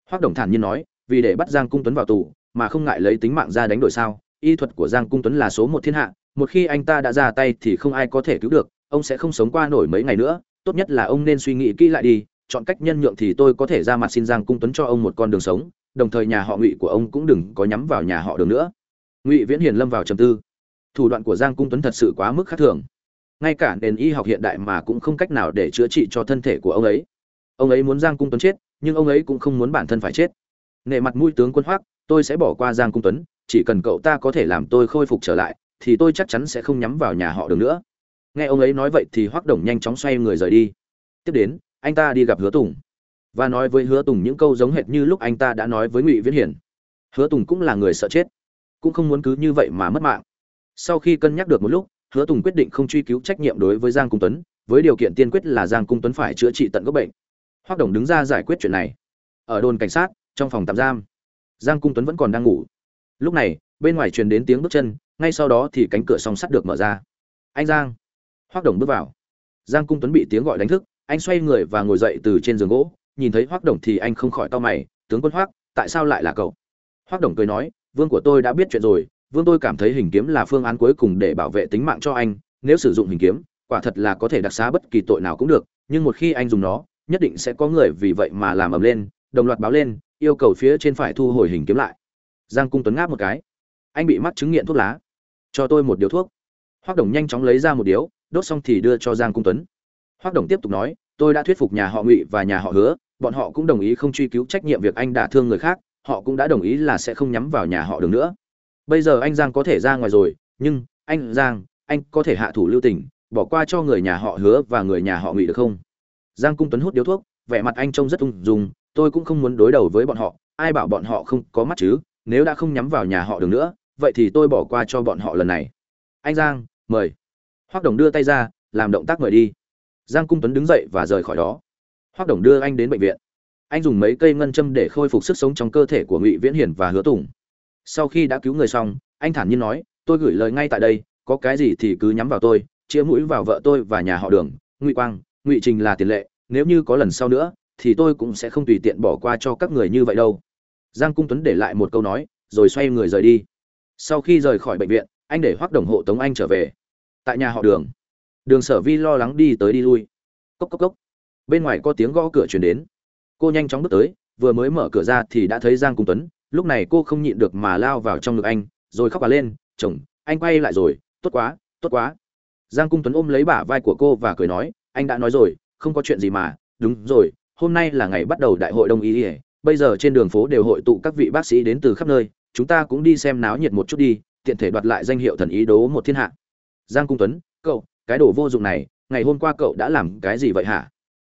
[SPEAKER 1] Hoác đồng thản nhiên nói, vì để bắt giang cung tuấn vào tù, mà không ngại lấy tính mạng ra đánh đổi sao? Y thuật của giang cung tuấn là số một thiên hạ, một khi anh ta đã ra tay thì không ai có thể cứu được ông sẽ không sống qua nổi mấy ngày nữa, tốt nhất là ông nên suy nghĩ kỹ lại đi, chọn cách nhân nhượng thì tôi có thể ra mặt xin giang cung tuấn cho ông một con đường sống, đồng thời nhà họ ngụy của ông cũng đừng có nhắm vào nhà họ đường nữa. Ngụy viễn hiền lâm vào trầm tư. Thủ đoạn của giang cung tuấn thật sự quá mức khác thường. Ngay cả nền y học hiện đại mà cũng không cách nào để chữa trị cho thân thể của ông ấy. Ông ấy muốn giang cung tuấn chết, nhưng ông ấy cũng không muốn bản thân phải chết. Nệ mặt mũi tướng quân hoác tôi sẽ bỏ qua giang cung tuấn, chỉ cần cậu ta có thể làm tôi khôi phục trở lại, thì tôi chắc chắn sẽ không nhắm vào nhà họ đường nữa nghe ông ấy nói vậy thì Hoắc đồng nhanh chóng xoay người rời đi. Tiếp đến, anh ta đi gặp hứa tùng. Và nói với hứa tùng những câu giống hệt như lúc anh ta đã nói với ngụy viễn hiển. Hứa tùng cũng là người sợ chết, cũng không muốn cứ như vậy mà mất mạng. Sau khi cân nhắc được một lúc, hứa tùng quyết định không truy cứu trách nhiệm đối với giang cung tuấn, với điều kiện tiên quyết là giang cung tuấn phải chữa trị tận gốc bệnh. Hoắc đồng đứng ra giải quyết chuyện này. Ở đồn cảnh sát, trong phòng tạm giam, giang cung tuấn vẫn còn đang ngủ. Lúc này, bên ngoài truyền đến tiếng bước chân, ngay sau đó thì cánh cửa song sắt được mở ra. Anh giang! Hoác đồng bước vào. Giang cung tuấn bị tiếng gọi đánh thức, anh xoay người và ngồi dậy từ trên giường gỗ, nhìn thấy hoác đồng thì anh không khỏi to mày, tướng quân hoác tại sao lại là cậu? Hoác đồng cười nói, vương của tôi đã biết chuyện rồi, vương tôi cảm thấy hình kiếm là phương án cuối cùng để bảo vệ tính mạng cho anh, nếu sử dụng hình kiếm, quả thật là có thể đặc xá bất kỳ tội nào cũng được, nhưng một khi anh dùng nó, nhất định sẽ có người vì vậy mà làm ầm lên, đồng loạt báo lên, yêu cầu phía trên phải thu hồi hình kiếm lại. Giang cung tuấn ngáp một cái. Anh bị mắc chứng nghiện thuốc lá. Cho tôi một điếu thuốc. Hoác đồng nhanh chóng lấy ra một điếu đốt xong thì đưa cho giang cung tuấn. Hoác đồng tiếp tục nói, tôi đã thuyết phục nhà họ ngụy và nhà họ hứa, bọn họ cũng đồng ý không truy cứu trách nhiệm việc anh đả thương người khác, họ cũng đã đồng ý là sẽ không nhắm vào nhà họ đường nữa. Bây giờ anh giang có thể ra ngoài rồi, nhưng, anh giang, anh có thể hạ thủ lưu tình, bỏ qua cho người nhà họ hứa và người nhà họ ngụy được không? Giang cung tuấn hút điếu thuốc, vẻ mặt anh trông rất ung dung, tôi cũng không muốn đối đầu với bọn họ, ai bảo bọn họ không có mắt chứ, nếu đã không nhắm vào nhà họ đường nữa, vậy thì tôi bỏ qua cho bọn họ lần này. Anh giang, mời hoác đồng đưa tay ra, làm động tác mời đi. Giang cung tuấn đứng dậy và rời khỏi đó. Hoác đồng đưa anh đến bệnh viện. Anh dùng mấy cây ngân châm để khôi phục sức sống trong cơ thể của ngụy viễn hiển và hứa tùng. Sau khi đã cứu người xong, anh thản nhiên nói, tôi gửi lời ngay tại đây, có cái gì thì cứ nhắm vào tôi chĩa mũi vào vợ tôi và nhà họ đường, ngụy quang, ngụy trình là tiền lệ, nếu như có lần sau nữa, thì tôi cũng sẽ không tùy tiện bỏ qua cho các người như vậy đâu. Giang cung tuấn để lại một câu nói, rồi xoay người rời đi. Sau khi rời khỏi bệnh viện, anh để hoác đồng hộ tống anh trở về tại nhà họ đường. Đường sở vi lo lắng đi tới đi lui. Cốc cốc cốc. Bên ngoài có tiếng gõ cửa chuyển đến. Cô nhanh chóng bước tới, vừa mới mở cửa ra thì đã thấy giang cung tuấn. Lúc này cô không nhịn được mà lao vào trong ngực anh, rồi khóc bà lên, chồng, anh quay lại rồi, tốt quá tốt quá. Giang cung tuấn ôm lấy bả vai của cô và cười nói, anh đã nói rồi, không có chuyện gì mà. Đúng rồi, hôm nay là ngày bắt đầu đại hội đông y ỉa bây giờ trên đường phố đều hội tụ các vị bác sĩ đến từ khắp nơi, chúng ta cũng đi xem náo nhiệt một chút đi, tiện thể đoạt lại danh hiệu thần ý đố một thiên hạ giang cung tuấn, cậu, cái đồ vô dụng này, ngày hôm qua cậu đã làm cái gì vậy hả?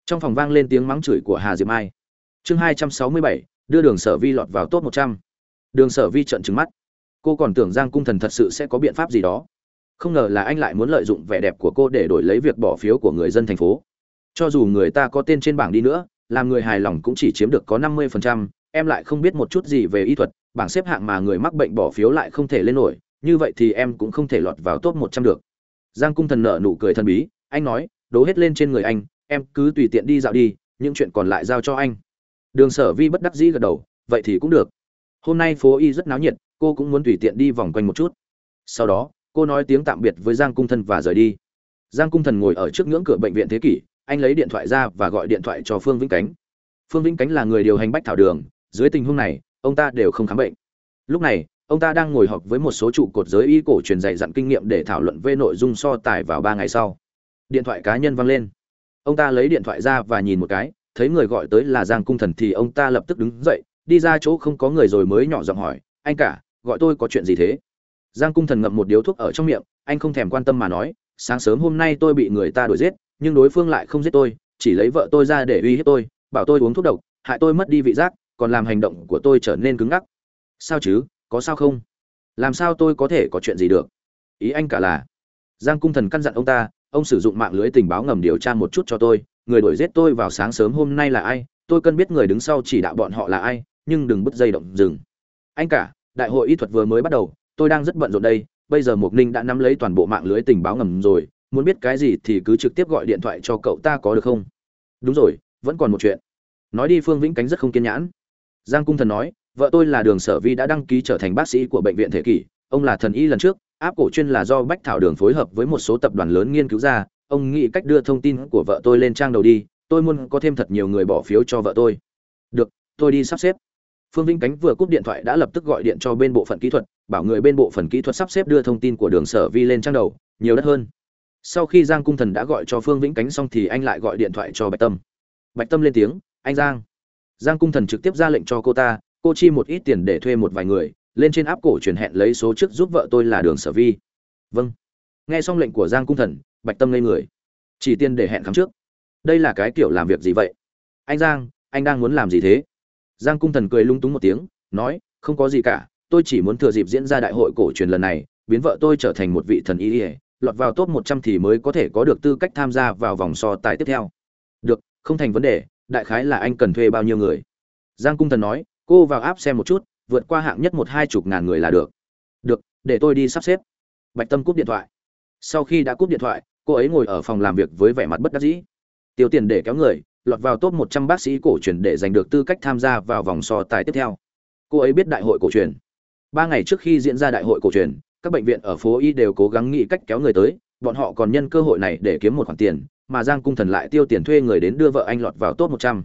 [SPEAKER 1] Trong phòng vang lên tiếng mắng chửi của hà diệp mai. Chương hai trăm sáu mươi bảy, đưa đường sở vi lọt vào top một trăm. Đường sở vi trận trừng mắt. Cô còn tưởng giang cung thần thật sự sẽ có biện pháp gì đó. Không ngờ là anh lại muốn lợi dụng vẻ đẹp của cô để đổi lấy việc bỏ phiếu của người dân thành phố. Cho dù người ta có tên trên bảng đi nữa, làm người hài lòng cũng chỉ chiếm được có năm mươi phần trăm, em lại không biết một chút gì về y thuật, bảng xếp hạng mà người mắc bệnh bỏ phiếu lại không thể lên nổi như vậy thì em cũng không thể lọt vào top một trăm được. Giang cung thần nở nụ cười thần bí, anh nói, đố hết lên trên người anh, em cứ tùy tiện đi dạo đi, những chuyện còn lại giao cho anh. Đường sở vi bất đắc dĩ gật đầu, vậy thì cũng được. Hôm nay phố y rất náo nhiệt, cô cũng muốn tùy tiện đi vòng quanh một chút. Sau đó, cô nói tiếng tạm biệt với giang cung thần và rời đi. Giang cung thần ngồi ở trước ngưỡng cửa bệnh viện thế kỷ, anh lấy điện thoại ra và gọi điện thoại cho phương vĩnh cánh. Phương vĩnh cánh là người điều hành bách thảo đường, dưới tình huống này, ông ta đều không khám bệnh. Lúc này ông ta đang ngồi họp với một số trụ cột giới y cổ truyền dạy dặn kinh nghiệm để thảo luận về nội dung so tài vào ba ngày sau. Điện thoại cá nhân vang lên. Ông ta lấy điện thoại ra và nhìn một cái, thấy người gọi tới là giang cung thần thì ông ta lập tức đứng dậy, đi ra chỗ không có người rồi mới nhỏ giọng hỏi, anh cả, gọi tôi có chuyện gì thế? Giang cung thần ngậm một điếu thuốc ở trong miệng, anh không thèm quan tâm mà nói, sáng sớm hôm nay tôi bị người ta đuổi giết, nhưng đối phương lại không giết tôi, chỉ lấy vợ tôi ra để uy hiếp tôi, bảo tôi uống thuốc độc, hại tôi mất đi vị giác, còn làm hành động của tôi trở nên cứng ngắc. Sao chứ? Có sao không? Làm sao tôi có thể có chuyện gì được? Ý anh cả là, giang cung thần căn dặn ông ta, ông sử dụng mạng lưới tình báo ngầm điều tra một chút cho tôi, người đuổi giết tôi vào sáng sớm hôm nay là ai, tôi cần biết người đứng sau chỉ đạo bọn họ là ai, nhưng đừng bứt dây động dừng anh cả, đại hội y thuật vừa mới bắt đầu, tôi đang rất bận rộn đây, bây giờ mục ninh đã nắm lấy toàn bộ mạng lưới tình báo ngầm rồi, muốn biết cái gì thì cứ trực tiếp gọi điện thoại cho cậu ta có được không? Đúng rồi, vẫn còn một chuyện. Nói đi phương vĩnh cánh rất không kiên nhãn giang cung thần nói vợ tôi là đường sở vi đã đăng ký trở thành bác sĩ của bệnh viện thể kỷ. Ông là thần y lần trước, áp cổ chuyên là do bách thảo đường phối hợp với một số tập đoàn lớn nghiên cứu ra. Ông nghĩ cách đưa thông tin của vợ tôi lên trang đầu đi, tôi muốn có thêm thật nhiều người bỏ phiếu cho vợ tôi. Được, tôi đi sắp xếp. Phương vĩnh cánh vừa cúp điện thoại đã lập tức gọi điện cho bên bộ phận kỹ thuật, bảo người bên bộ phận kỹ thuật sắp xếp đưa thông tin của đường sở vi lên trang đầu, nhiều đất hơn. Sau khi giang cung thần đã gọi cho phương vĩnh cánh xong thì anh lại gọi điện thoại cho bạch tâm. Bạch tâm lên tiếng, anh giang. Giang cung thần trực tiếp ra lệnh cho cô ta cô chi một ít tiền để thuê một vài người, lên trên áp cổ truyền hẹn lấy số trước giúp vợ tôi là đường sở vi. Vâng. Nghe xong lệnh của giang cung thần, bạch tâm lên người. Chỉ tiền để hẹn khám trước. Đây là cái kiểu làm việc gì vậy? Anh giang, anh đang muốn làm gì thế? Giang cung thần cười lung túng một tiếng, nói, không có gì cả, tôi chỉ muốn thừa dịp diễn ra đại hội cổ truyền lần này, biến vợ tôi trở thành một vị thần y ỉa lọt vào top một trăm thì mới có thể có được tư cách tham gia vào vòng so tài tiếp theo. Được, không thành vấn đề, đại khái là anh cần thuê bao nhiêu người? Giang cung thần nói cô vào áp xem một chút vượt qua hạng nhất một hai chục ngàn người là được được để tôi đi sắp xếp bạch tâm cúp điện thoại sau khi đã cúp điện thoại cô ấy ngồi ở phòng làm việc với vẻ mặt bất đắc dĩ tiêu tiền để kéo người lọt vào top 100 bác sĩ cổ truyền để giành được tư cách tham gia vào vòng so tài tiếp theo. Cô ấy biết đại hội cổ truyền. Ba ngày trước khi diễn ra đại hội cổ truyền, các bệnh viện ở phố Y đều cố gắng nghĩ cách kéo người tới, bọn họ còn nhân cơ hội này để kiếm một khoản tiền, mà Giang Cung Thần lại tiêu tiền thuê người đến đưa vợ anh lọt vào top 100.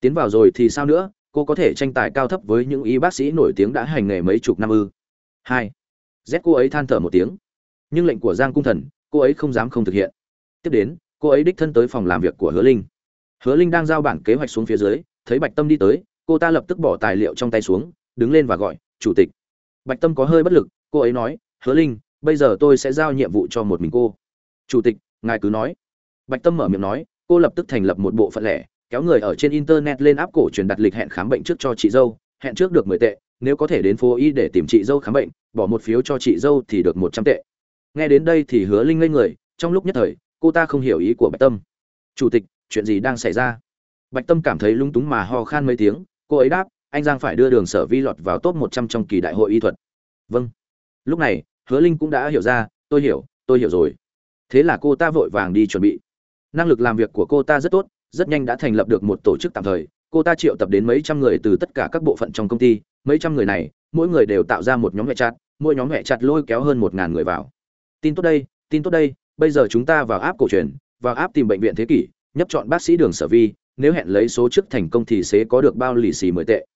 [SPEAKER 1] Tiến vào rồi thì sao nữa, cô có thể tranh tài cao thấp với những y bác sĩ nổi tiếng đã hành nghề mấy chục năm ư? Hai, Z cô ấy than thở một tiếng. Nhưng lệnh của Giang Cung Thần, cô ấy không dám không thực hiện. Tiếp đến, cô ấy đích thân tới phòng làm việc của Hứa Linh. Hứa Linh đang giao bản kế hoạch xuống phía dưới, thấy Bạch Tâm đi tới, cô ta lập tức bỏ tài liệu trong tay xuống, đứng lên và gọi, "Chủ tịch." Bạch Tâm có hơi bất lực, cô ấy nói, "Hứa Linh, bây giờ tôi sẽ giao nhiệm vụ cho một mình cô." "Chủ tịch, ngài cứ nói." Bạch Tâm mở miệng nói, cô lập tức thành lập một bộ phận lẻ, kéo người ở trên internet lên áp cổ truyền đặt lịch hẹn khám bệnh trước cho chị dâu, hẹn trước được 10 tệ, nếu có thể đến phố y để tìm chị dâu khám bệnh, bỏ một phiếu cho chị dâu thì được 100 tệ. Nghe đến đây thì Hứa Linh lên người, trong lúc nhất thời, cô ta không hiểu ý của Bạch Tâm. "Chủ tịch, chuyện gì đang xảy ra? Bạch tâm cảm thấy lung túng mà ho khan mấy tiếng cô ấy đáp anh giang phải đưa đường sở vi lọt vào top một trăm trong kỳ đại hội y thuật. Vâng. Lúc này hứa linh cũng đã hiểu ra tôi hiểu tôi hiểu rồi. Thế là cô ta vội vàng đi chuẩn bị. Năng lực làm việc của cô ta rất tốt rất nhanh đã thành lập được một tổ chức tạm thời. Cô ta triệu tập đến mấy trăm người từ tất cả các bộ phận trong công ty. Mấy trăm người này, mỗi người đều tạo ra một nhóm mẹ chặt, mỗi nhóm mẹ chặt lôi kéo hơn một ngàn người vào. Tin tốt đây, tin tốt đây, bây giờ chúng ta vào áp cổ truyền, vào áp tìm bệnh viện thế kỷ, nhấp chọn bác sĩ đường sở vi, nếu hẹn lấy số trước thành công thì sẽ có được bao lì xì mười tệ.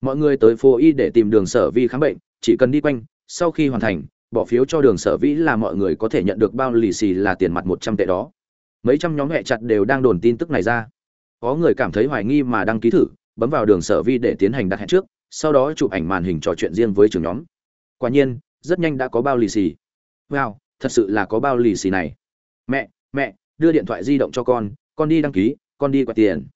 [SPEAKER 1] Mọi người tới phố y để tìm đường sở vi khám bệnh, chỉ cần đi quanh, sau khi hoàn thành, bỏ phiếu cho đường sở vi là mọi người có thể nhận được bao lì xì là tiền mặt một trăm tệ đó mấy trăm nhóm hẹ chặt đều đang đồn tin tức này ra. Có người cảm thấy hoài nghi mà đăng ký thử, bấm vào đường sở vi để tiến hành đặt hẹn trước, sau đó chụp ảnh màn hình trò chuyện riêng với trường nhóm. Quả nhiên, rất nhanh đã có bao lì xì. Wow, thật sự là có bao lì xì này. Mẹ mẹ, đưa điện thoại di động cho con con đi đăng ký, con đi quẹt tiền.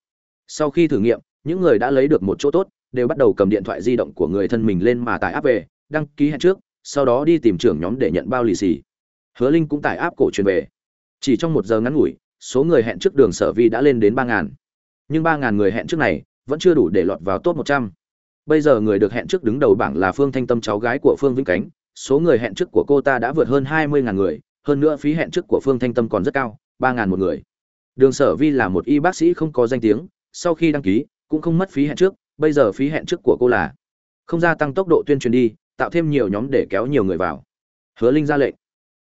[SPEAKER 1] Sau khi thử nghiệm, những người đã lấy được một chỗ tốt, đều bắt đầu cầm điện thoại di động của người thân mình lên mà tải áp về, đăng ký hẹn trước, sau đó đi tìm trưởng nhóm để nhận bao lì xì. Hứa linh cũng tải áp cổ truyền về chỉ trong một giờ ngắn ngủi số người hẹn trước đường sở vi đã lên đến ba ngàn nhưng ba ngàn người hẹn trước này vẫn chưa đủ để lọt vào top một trăm bây giờ người được hẹn trước đứng đầu bảng là phương thanh tâm cháu gái của phương vĩnh cánh số người hẹn trước của cô ta đã vượt hơn hai mươi ngàn người hơn nữa phí hẹn trước của phương thanh tâm còn rất cao ba ngàn một người Đường Sở Vi là một y bác sĩ không có danh tiếng, sau khi đăng ký cũng không mất phí hẹn trước, bây giờ phí hẹn trước của cô là không gia tăng tốc độ tuyên truyền đi, tạo thêm nhiều nhóm để kéo nhiều người vào. Hứa Linh ra lệnh.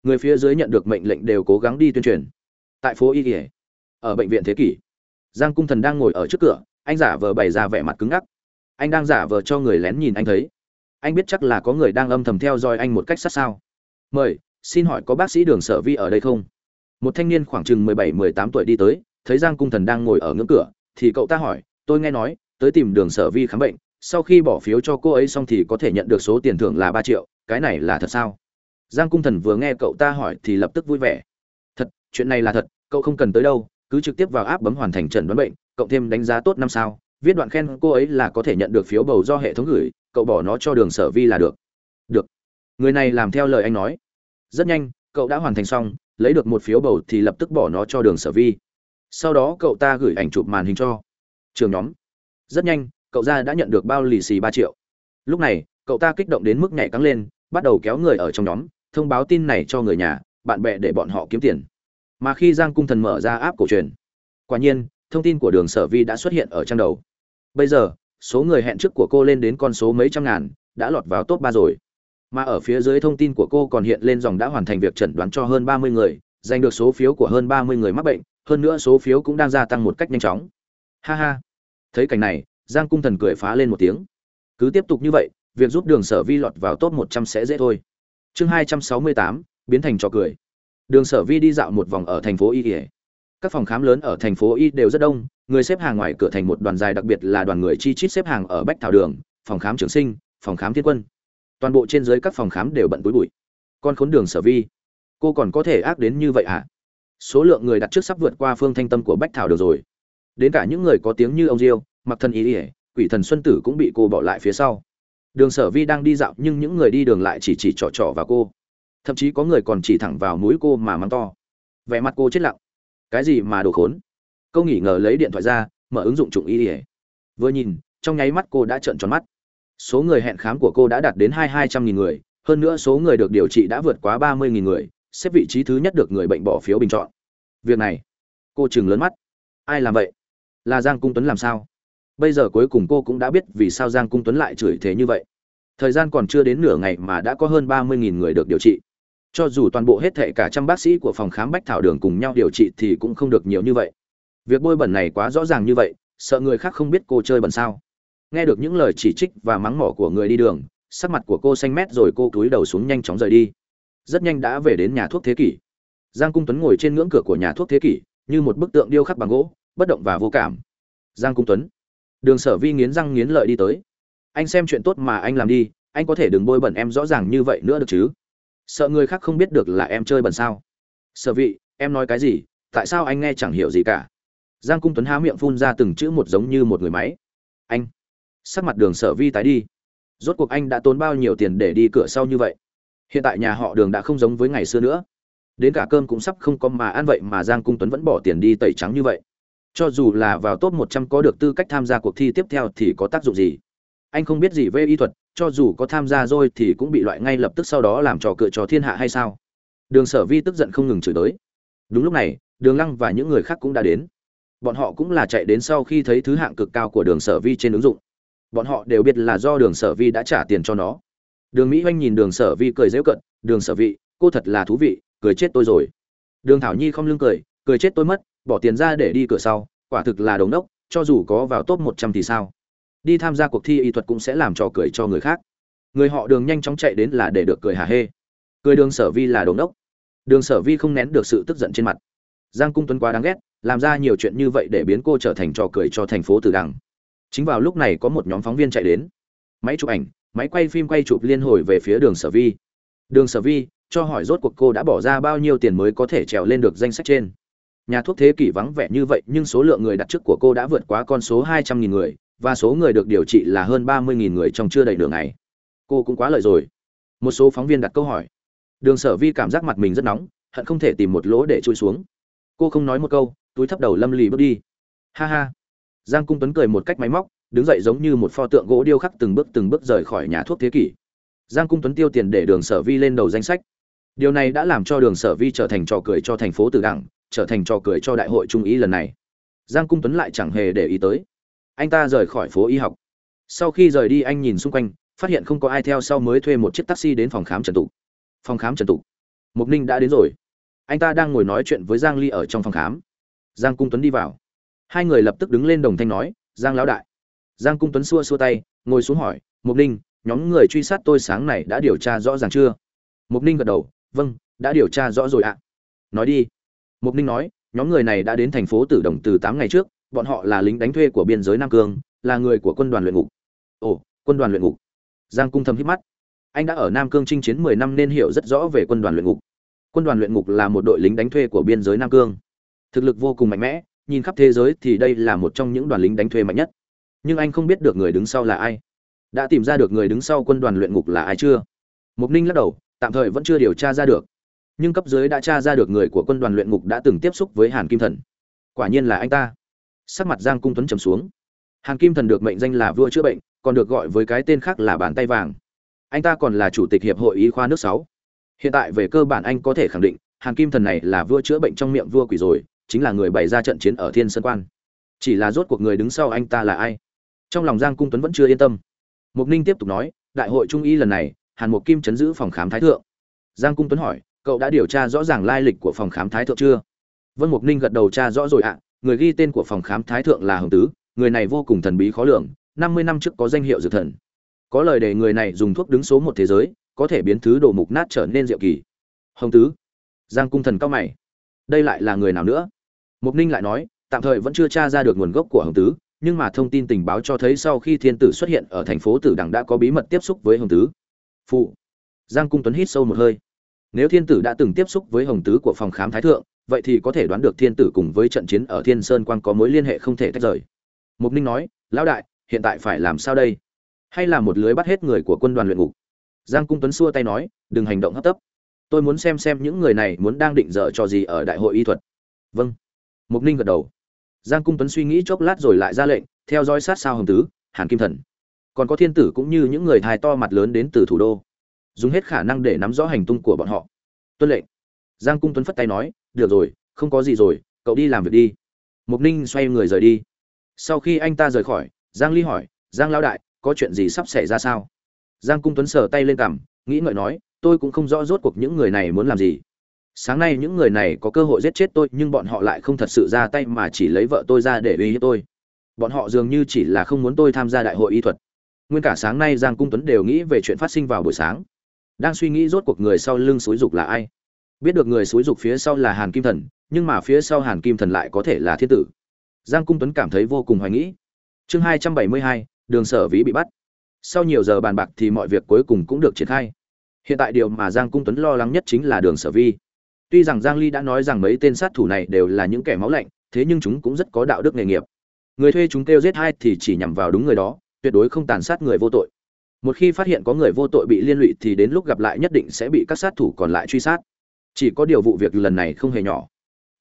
[SPEAKER 1] Người phía dưới nhận được mệnh lệnh đều cố gắng đi tuyên truyền. Tại phố Y kỷ ở bệnh viện Thế kỷ, Giang Cung Thần đang ngồi ở trước cửa, anh giả vờ bày ra vẻ mặt cứng ngắc. Anh đang giả vờ cho người lén nhìn anh thấy. Anh biết chắc là có người đang âm thầm theo dõi anh một cách sát sao. Mời, xin hỏi có bác sĩ Đường Sở Vi ở đây không? một thanh niên khoảng chừng mười bảy mười tám tuổi đi tới thấy giang cung thần đang ngồi ở ngưỡng cửa thì cậu ta hỏi tôi nghe nói tới tìm đường sở vi khám bệnh sau khi bỏ phiếu cho cô ấy xong thì có thể nhận được số tiền thưởng là ba triệu cái này là thật sao giang cung thần vừa nghe cậu ta hỏi thì lập tức vui vẻ. Thật, chuyện này là thật, cậu không cần tới đâu, cứ trực tiếp vào áp bấm hoàn thành trần đoán bệnh cộng thêm đánh giá tốt năm sao, viết đoạn khen cô ấy là có thể nhận được phiếu bầu do hệ thống gửi, cậu bỏ nó cho đường sở vi là được. Được. Người này làm theo lời anh nói. Rất nhanh, cậu đã hoàn thành xong, lấy được một phiếu bầu thì lập tức bỏ nó cho đường sở vi. Sau đó cậu ta gửi ảnh chụp màn hình cho trường nhóm. Rất nhanh, cậu ra đã nhận được bao lì xì ba triệu. Lúc này, cậu ta kích động đến mức nhảy căng lên, bắt đầu kéo người ở trong nhóm thông báo tin này cho người nhà, bạn bè để bọn họ kiếm tiền. Mà khi giang cung thần mở ra áp cổ truyền, quả nhiên, thông tin của đường sở vi đã xuất hiện ở trang đầu. Bây giờ, số người hẹn trước của cô lên đến con số mấy trăm ngàn, đã lọt vào top ba rồi. Mà ở phía dưới thông tin của cô còn hiện lên dòng đã hoàn thành việc chẩn đoán cho hơn ba mươi người, giành được số phiếu của hơn ba mươi người mắc bệnh, hơn nữa số phiếu cũng đang gia tăng một cách nhanh chóng. Ha ha. Thấy cảnh này, giang cung thần cười phá lên một tiếng. Cứ tiếp tục như vậy, việc giúp đường sở vi lọt vào top một trăm sẽ dễ thôi chương hai trăm sáu mươi tám, biến thành trò cười. Đường sở vi đi dạo một vòng ở thành phố y ỉa các phòng khám lớn ở thành phố y đều rất đông, người xếp hàng ngoài cửa thành một đoàn dài đặc biệt là đoàn người chi chít xếp hàng ở bách thảo đường, phòng khám trường sinh, phòng khám thiên quân. Toàn bộ trên dưới các phòng khám đều bận túi bụi. Con khốn đường sở vi, cô còn có thể ác đến như vậy à số lượng người đặt trước sắp vượt qua phương thanh tâm của bách thảo được rồi. Đến cả những người có tiếng như ông diêu mặc thân ý ỉa quỷ thần xuân tử cũng bị cô bỏ lại phía sau đường sở vi đang đi dạo, nhưng những người đi đường lại chỉ chỉ trỏ trỏ vào cô. Thậm chí có người còn chỉ thẳng vào mũi cô mà mắng to. Vẻ mặt cô chết lặng. Cái gì mà đồ khốn? Câu nghỉ ngờ lấy điện thoại ra, mở ứng dụng trụng y ỉa vừa nhìn, trong nháy mắt cô đã trợn tròn mắt. Số người hẹn khám của cô đã đạt đến hai hai trăm nghìn người, hơn nữa số người được điều trị đã vượt quá ba mươi nghìn người, xếp vị trí thứ nhất được người bệnh bỏ phiếu bình chọn. Việc này, cô chừng lớn mắt. Ai làm vậy? Là giang cung tuấn làm sao? Bây giờ cuối cùng cô cũng đã biết vì sao giang cung tuấn lại chửi thế như vậy. Thời gian còn chưa đến nửa ngày mà đã có hơn ba mươi nghìn người được điều trị. Cho dù toàn bộ hết thệ cả trăm bác sĩ của phòng khám bách thảo đường cùng nhau điều trị thì cũng không được nhiều như vậy. Việc bôi bẩn này quá rõ ràng như vậy, sợ người khác không biết cô chơi bẩn sao. Nghe được những lời chỉ trích và mắng mỏ của người đi đường, sắc mặt của cô xanh mét rồi cô cúi đầu xuống nhanh chóng rời đi. Rất nhanh đã về đến nhà thuốc thế kỷ. Giang cung tuấn ngồi trên ngưỡng cửa của nhà thuốc thế kỷ, như một bức tượng điêu khắc bằng gỗ, bất động và vô cảm. Giang cung tuấn đường sở vi nghiến răng nghiến lợi đi tới. Anh xem chuyện tốt mà anh làm đi, anh có thể đừng bôi bẩn em rõ ràng như vậy nữa được chứ? Sợ người khác không biết được là em chơi bẩn sao? Sở vị em nói cái gì? Tại sao anh nghe chẳng hiểu gì cả? Giang cung tuấn há miệng phun ra từng chữ một giống như một người máy. Anh, sắc mặt đường sở vi tái đi. Rốt cuộc anh đã tốn bao nhiêu tiền để đi cửa sau như vậy? Hiện tại nhà họ đường đã không giống với ngày xưa nữa. Đến cả cơm cũng sắp không có mà ăn vậy mà giang cung tuấn vẫn bỏ tiền đi tẩy trắng như vậy cho dù là vào top một trăm có được tư cách tham gia cuộc thi tiếp theo thì có tác dụng gì? Anh không biết gì về y thuật, cho dù có tham gia rồi thì cũng bị loại ngay lập tức sau đó làm trò cựa trò thiên hạ hay sao? Đường sở vi tức giận không ngừng chửi tới. Đúng lúc này, đường lăng và những người khác cũng đã đến. Bọn họ cũng là chạy đến sau khi thấy thứ hạng cực cao của đường sở vi trên ứng dụng. Bọn họ đều biết là do đường sở vi đã trả tiền cho nó. Đường mỹ oanh nhìn đường sở vi cười dễu cận đường sở vi, cô thật là thú vị, cười chết tôi rồi. Đường thảo nhi không lưng cười cười chết tôi mất, bỏ tiền ra để đi cửa sau, quả thực là đống đốc, cho dù có vào top một trăm thì sao? Đi tham gia cuộc thi y thuật cũng sẽ làm trò cười cho người khác. Người họ đường nhanh chóng chạy đến là để được cười hà hê. Cười đường sở vi là đống đốc. Đường sở vi không nén được sự tức giận trên mặt. Giang cung tuấn quá đáng ghét, làm ra nhiều chuyện như vậy để biến cô trở thành trò cười cho thành phố từ đằng. Chính vào lúc này có một nhóm phóng viên chạy đến. Máy chụp ảnh, máy quay phim quay chụp liên hồi về phía đường sở vi. Đường sở vi, cho hỏi rốt cuộc cô đã bỏ ra bao nhiêu tiền mới có thể trèo lên được danh sách trên? Nhà thuốc thế kỷ vắng vẻ như vậy, nhưng số lượng người đặt trước của cô đã vượt quá con số hai trăm nghìn người, và số người được điều trị là hơn ba mươi nghìn người trong chưa đầy nửa ngày. cô cũng quá lợi rồi. Một số phóng viên đặt câu hỏi. Đường sở vi cảm giác mặt mình rất nóng, hận không thể tìm một lỗ để trôi xuống. Cô không nói một câu, túi thấp đầu lâm lì bước đi. Ha ha. Giang cung tuấn cười một cách máy móc, đứng dậy giống như một pho tượng gỗ điêu khắc từng bước từng bước rời khỏi nhà thuốc thế kỷ. Giang cung tuấn tiêu tiền để đường sở vi lên đầu danh sách. Điều này đã làm cho đường sở vi trở thành trò cười cho thành phố từ đẳng trở thành trò cười cho đại hội trung ý lần này. Giang cung tuấn lại chẳng hề để ý tới. Anh ta rời khỏi phố y học. Sau khi rời đi, anh nhìn xung quanh, phát hiện không có ai theo sau mới thuê một chiếc taxi đến phòng khám trần tục. Phòng khám trần tục. Mục ninh đã đến rồi. Anh ta đang ngồi nói chuyện với giang ly ở trong phòng khám. Giang cung tuấn đi vào. Hai người lập tức đứng lên đồng thanh nói, giang lão đại. Giang cung tuấn xua xua tay, ngồi xuống hỏi, mục ninh, nhóm người truy sát tôi sáng này đã điều tra rõ ràng chưa? Mục ninh gật đầu vâng đã điều tra rõ rồi ạ. Nói đi mục ninh nói, nhóm người này đã đến thành phố tử đồng từ tám ngày trước, bọn họ là lính đánh thuê của biên giới nam cương, là người của quân đoàn luyện ngục. Ồ, quân đoàn luyện ngục? Giang cung thầm hít mắt. Anh đã ở nam cương chinh chiến mười năm nên hiểu rất rõ về quân đoàn luyện ngục. Quân đoàn luyện ngục là một đội lính đánh thuê của biên giới nam cương. Thực lực vô cùng mạnh mẽ, nhìn khắp thế giới thì đây là một trong những đoàn lính đánh thuê mạnh nhất. Nhưng anh không biết được người đứng sau là ai. Đã tìm ra được người đứng sau quân đoàn luyện ngục là ai chưa? Mục ninh lắc đầu, tạm thời vẫn chưa điều tra ra được nhưng cấp dưới đã tra ra được người của quân đoàn luyện ngục đã từng tiếp xúc với hàn kim thần. Quả nhiên là anh ta. Sắc mặt giang cung tuấn trầm xuống. Hàn kim thần được mệnh danh là vua chữa bệnh, còn được gọi với cái tên khác là bàn tay vàng. Anh ta còn là chủ tịch hiệp hội y khoa nước sáu. Hiện tại về cơ bản anh có thể khẳng định, hàn kim thần này là vua chữa bệnh trong miệng vua quỷ rồi, chính là người bày ra trận chiến ở thiên sơn quan. Chỉ là rốt cuộc người đứng sau anh ta là ai? Trong lòng giang cung tuấn vẫn chưa yên tâm. Mục ninh tiếp tục nói, đại hội trung y lần này, hàn mục kim chấn giữ phòng khám thái thượng. Giang cung tuấn hỏi cậu đã điều tra rõ ràng lai lịch của phòng khám thái thượng chưa? Vân mục ninh gật đầu tra rõ rồi ạ. Người ghi tên của phòng khám thái thượng là hồng tứ. Người này vô cùng thần bí khó lường, năm mươi năm trước có danh hiệu dược thần. Có lời để người này dùng thuốc đứng số một thế giới, có thể biến thứ đồ mục nát trở nên diệu kỳ. Hồng tứ. Giang cung thần cao mày. Đây lại là người nào nữa? Mục ninh lại nói, tạm thời vẫn chưa tra ra được nguồn gốc của hồng tứ, nhưng mà thông tin tình báo cho thấy sau khi thiên tử xuất hiện ở thành phố tử đằng đã có bí mật tiếp xúc với hồng tứ. Phụ. Giang cung tuấn hít sâu một hơi nếu thiên tử đã từng tiếp xúc với hồng tứ của phòng khám thái thượng, vậy thì có thể đoán được thiên tử cùng với trận chiến ở thiên sơn quang có mối liên hệ không thể tách rời. Mục ninh nói, lão đại, hiện tại phải làm sao đây? Hay là một lưới bắt hết người của quân đoàn luyện ngục? Giang cung tuấn xua tay nói, đừng hành động hấp tấp. Tôi muốn xem xem những người này muốn đang định dở trò gì ở đại hội y thuật. Vâng. Mục ninh gật đầu. Giang cung tuấn suy nghĩ chốc lát rồi lại ra lệnh, theo dõi sát sao hồng tứ, hàn kim thần. Còn có thiên tử cũng như những người thai to mặt lớn đến từ thủ đô dùng hết khả năng để nắm rõ hành tung của bọn họ. Tuân lệnh. Giang cung tuấn phất tay nói, được rồi, không có gì rồi, cậu đi làm việc đi. Mục ninh xoay người rời đi. Sau khi anh ta rời khỏi, giang ly hỏi, giang Lão đại, có chuyện gì sắp xảy ra sao? Giang cung tuấn sờ tay lên cằm, nghĩ ngợi nói, tôi cũng không rõ rốt cuộc những người này muốn làm gì. Sáng nay những người này có cơ hội giết chết tôi, nhưng bọn họ lại không thật sự ra tay mà chỉ lấy vợ tôi ra để uy hiếp tôi. Bọn họ dường như chỉ là không muốn tôi tham gia đại hội y thuật. Nguyên cả sáng nay giang cung tuấn đều nghĩ về chuyện phát sinh vào buổi sáng đang suy nghĩ rốt cuộc người sau lưng xúi dục là ai. Biết được người xúi dục phía sau là hàn kim thần, nhưng mà phía sau hàn kim thần lại có thể là thiên tử. Giang cung tuấn cảm thấy vô cùng hoài nghĩ chương hai trăm bảy mươi hai, đường sở vĩ bị bắt. Sau nhiều giờ bàn bạc thì mọi việc cuối cùng cũng được triển khai. Hiện tại điều mà giang cung tuấn lo lắng nhất chính là đường sở vi. Tuy rằng giang ly đã nói rằng mấy tên sát thủ này đều là những kẻ máu lạnh, thế nhưng chúng cũng rất có đạo đức nghề nghiệp. Người thuê chúng kêu giết hai thì chỉ nhằm vào đúng người đó, tuyệt đối không tàn sát người vô tội một khi phát hiện có người vô tội bị liên lụy thì đến lúc gặp lại nhất định sẽ bị các sát thủ còn lại truy sát. Chỉ có điều vụ việc lần này không hề nhỏ.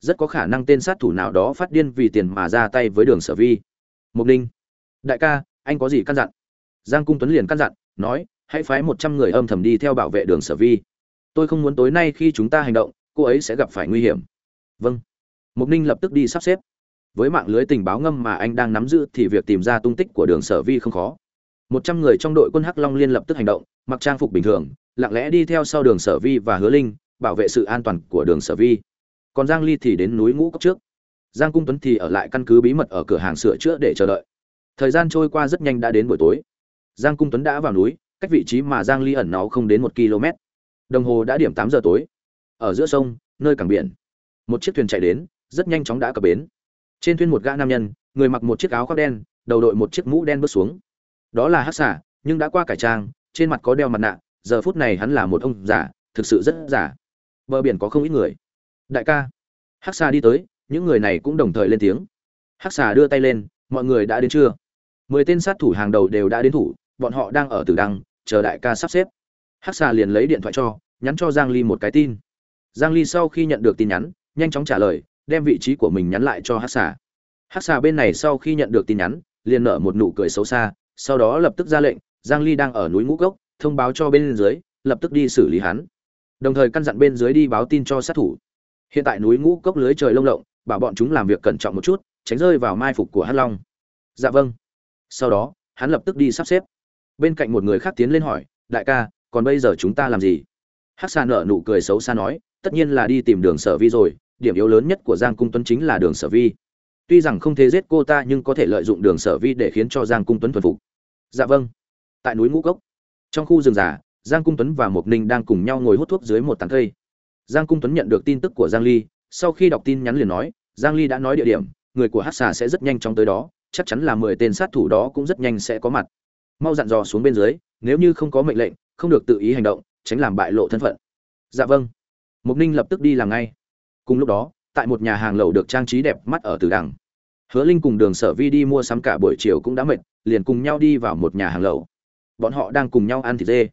[SPEAKER 1] Rất có khả năng tên sát thủ nào đó phát điên vì tiền mà ra tay với đường sở vi. Mục ninh. Đại ca, anh có gì căn dặn? Giang cung tuấn liền căn dặn, nói, hãy phái một trăm người âm thầm đi theo bảo vệ đường sở vi. Tôi không muốn tối nay khi chúng ta hành động, cô ấy sẽ gặp phải nguy hiểm. Vâng. Mục ninh lập tức đi sắp xếp. Với mạng lưới tình báo ngâm mà anh đang nắm giữ thì việc tìm ra tung tích của đường sở vi không khó một trăm người trong đội quân hắc long liên lập tức hành động, mặc trang phục bình thường, lặng lẽ đi theo sau đường sở vi và hứa linh, bảo vệ sự an toàn của đường sở vi. Còn giang ly thì đến núi ngũ cốc trước. Giang cung tuấn thì ở lại căn cứ bí mật ở cửa hàng sửa chữa để chờ đợi. Thời gian trôi qua rất nhanh đã đến buổi tối. Giang cung tuấn đã vào núi, cách vị trí mà giang ly ẩn náu không đến một km. Đồng hồ đã điểm 8 giờ tối. Ở giữa sông, nơi cảng biển, một chiếc thuyền chạy đến, rất nhanh chóng đã cập bến. Trên thuyền một gã nam nhân, người mặc một chiếc áo khoác đen, đầu đội một chiếc mũ đen bước xuống đó là hắc xả nhưng đã qua cải trang, trên mặt có đeo mặt nạ, giờ phút này hắn là một ông giả thực sự rất giả bờ biển có không ít người. Đại ca. Hắc xà đi tới, những người này cũng đồng thời lên tiếng. Hắc xà đưa tay lên, mọi người đã đến chưa? Mười tên sát thủ hàng đầu đều đã đến thủ, bọn họ đang ở tử đăng chờ đại ca sắp xếp. Hắc xà liền lấy điện thoại cho, nhắn cho giang ly một cái tin. Giang ly sau khi nhận được tin nhắn, nhanh chóng trả lời, đem vị trí của mình nhắn lại cho hắc xà. Hắc xà bên này sau khi nhận được tin nhắn, liền nở một nụ cười xấu xa sau đó lập tức ra lệnh, giang ly đang ở núi ngũ cốc, thông báo cho bên dưới, lập tức đi xử lý hắn. Đồng thời căn dặn bên dưới đi báo tin cho sát thủ. Hiện tại núi ngũ cốc lưới trời lông lộng, bảo bọn chúng làm việc cẩn trọng một chút, tránh rơi vào mai phục của hắc long. Dạ vâng. Sau đó, hắn lập tức đi sắp xếp. Bên cạnh một người khác tiến lên hỏi, đại ca, còn bây giờ chúng ta làm gì? Hắc xa nở nụ cười xấu xa nói, tất nhiên là đi tìm đường sở vi rồi, điểm yếu lớn nhất của giang cung tuấn chính là đường sở vi tuy rằng không thể giết cô ta nhưng có thể lợi dụng đường sở vi để khiến cho giang cung tuấn thuần phục. Dạ vâng. Tại núi ngũ cốc, trong khu rừng già, giang cung tuấn và mộc ninh đang cùng nhau ngồi hút thuốc dưới một tàn cây. Giang cung tuấn nhận được tin tức của giang ly, sau khi đọc tin nhắn liền nói, giang ly đã nói địa điểm, người của hát xà sẽ rất nhanh chóng tới đó, chắc chắn là 10 tên sát thủ đó cũng rất nhanh sẽ có mặt. Mau dặn dò xuống bên dưới, nếu như không có mệnh lệnh, không được tự ý hành động, tránh làm bại lộ thân phận. Dạ vâng. Mộc ninh lập tức đi làm ngay. Cùng lúc đó tại một nhà hàng lầu được trang trí đẹp mắt ở từ đằng. Hứa linh cùng đường sở vi đi mua sắm cả buổi chiều cũng đã mệt, liền cùng nhau đi vào một nhà hàng lầu. Bọn họ đang cùng nhau ăn thịt dê.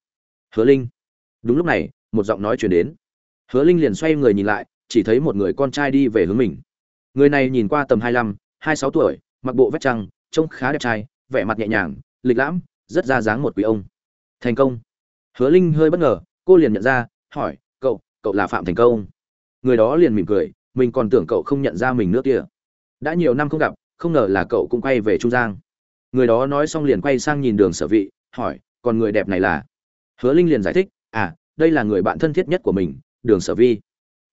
[SPEAKER 1] Hứa linh. Đúng lúc này, một giọng nói chuyển đến. Hứa linh liền xoay người nhìn lại, chỉ thấy một người con trai đi về hướng mình. Người này nhìn qua tầm hai mươi lăm, hai sáu tuổi, mặc bộ vét trăng trông khá đẹp trai, vẻ mặt nhẹ nhàng, lịch lãm, rất ra dáng một quý ông. Thành công. Hứa linh hơi bất ngờ, cô liền nhận ra, hỏi, cậu cậu là phạm thành công? Người đó liền mỉm cười mình còn tưởng cậu không nhận ra mình nữa kia đã nhiều năm không gặp, không ngờ là cậu cũng quay về trung giang. Người đó nói xong liền quay sang nhìn đường sở vị, hỏi, còn người đẹp này là? Hứa linh liền giải thích à đây là người bạn thân thiết nhất của mình, đường sở vi.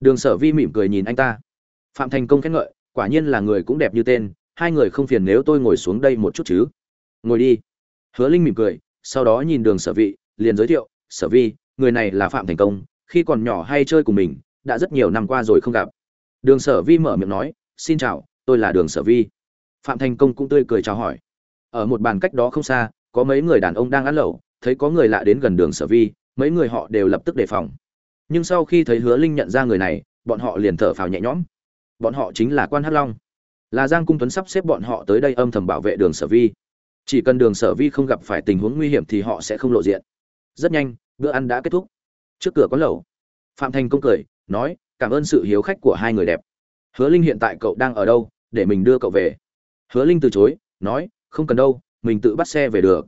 [SPEAKER 1] Đường sở vi mỉm cười nhìn anh ta. Phạm thành công khen ngợi, quả nhiên là người cũng đẹp như tên, hai người không phiền nếu tôi ngồi xuống đây một chút chứ. Ngồi đi. Hứa linh mỉm cười, sau đó nhìn đường sở vị, liền giới thiệu, sở vi, người này là phạm thành công, khi còn nhỏ hay chơi cùng mình, đã rất nhiều năm qua rồi không gặp đường sở vi mở miệng nói, xin chào, tôi là đường sở vi. Phạm thành công cũng tươi cười chào hỏi. Ở một bàn cách đó không xa, có mấy người đàn ông đang ăn lẩu, thấy có người lạ đến gần đường sở vi, mấy người họ đều lập tức đề phòng. Nhưng sau khi thấy hứa linh nhận ra người này, bọn họ liền thở phào nhẹ nhõm. Bọn họ chính là quan hắc long. Là giang cung tuấn sắp xếp bọn họ tới đây âm thầm bảo vệ đường sở vi. Chỉ cần đường sở vi không gặp phải tình huống nguy hiểm thì họ sẽ không lộ diện. Rất nhanh, bữa ăn đã kết thúc. Trước cửa có lẩu. Phạm thành công cười, nói cảm ơn sự hiếu khách của hai người đẹp. Hứa linh hiện tại cậu đang ở đâu? Để mình đưa cậu về. Hứa linh từ chối, nói, không cần đâu, mình tự bắt xe về được.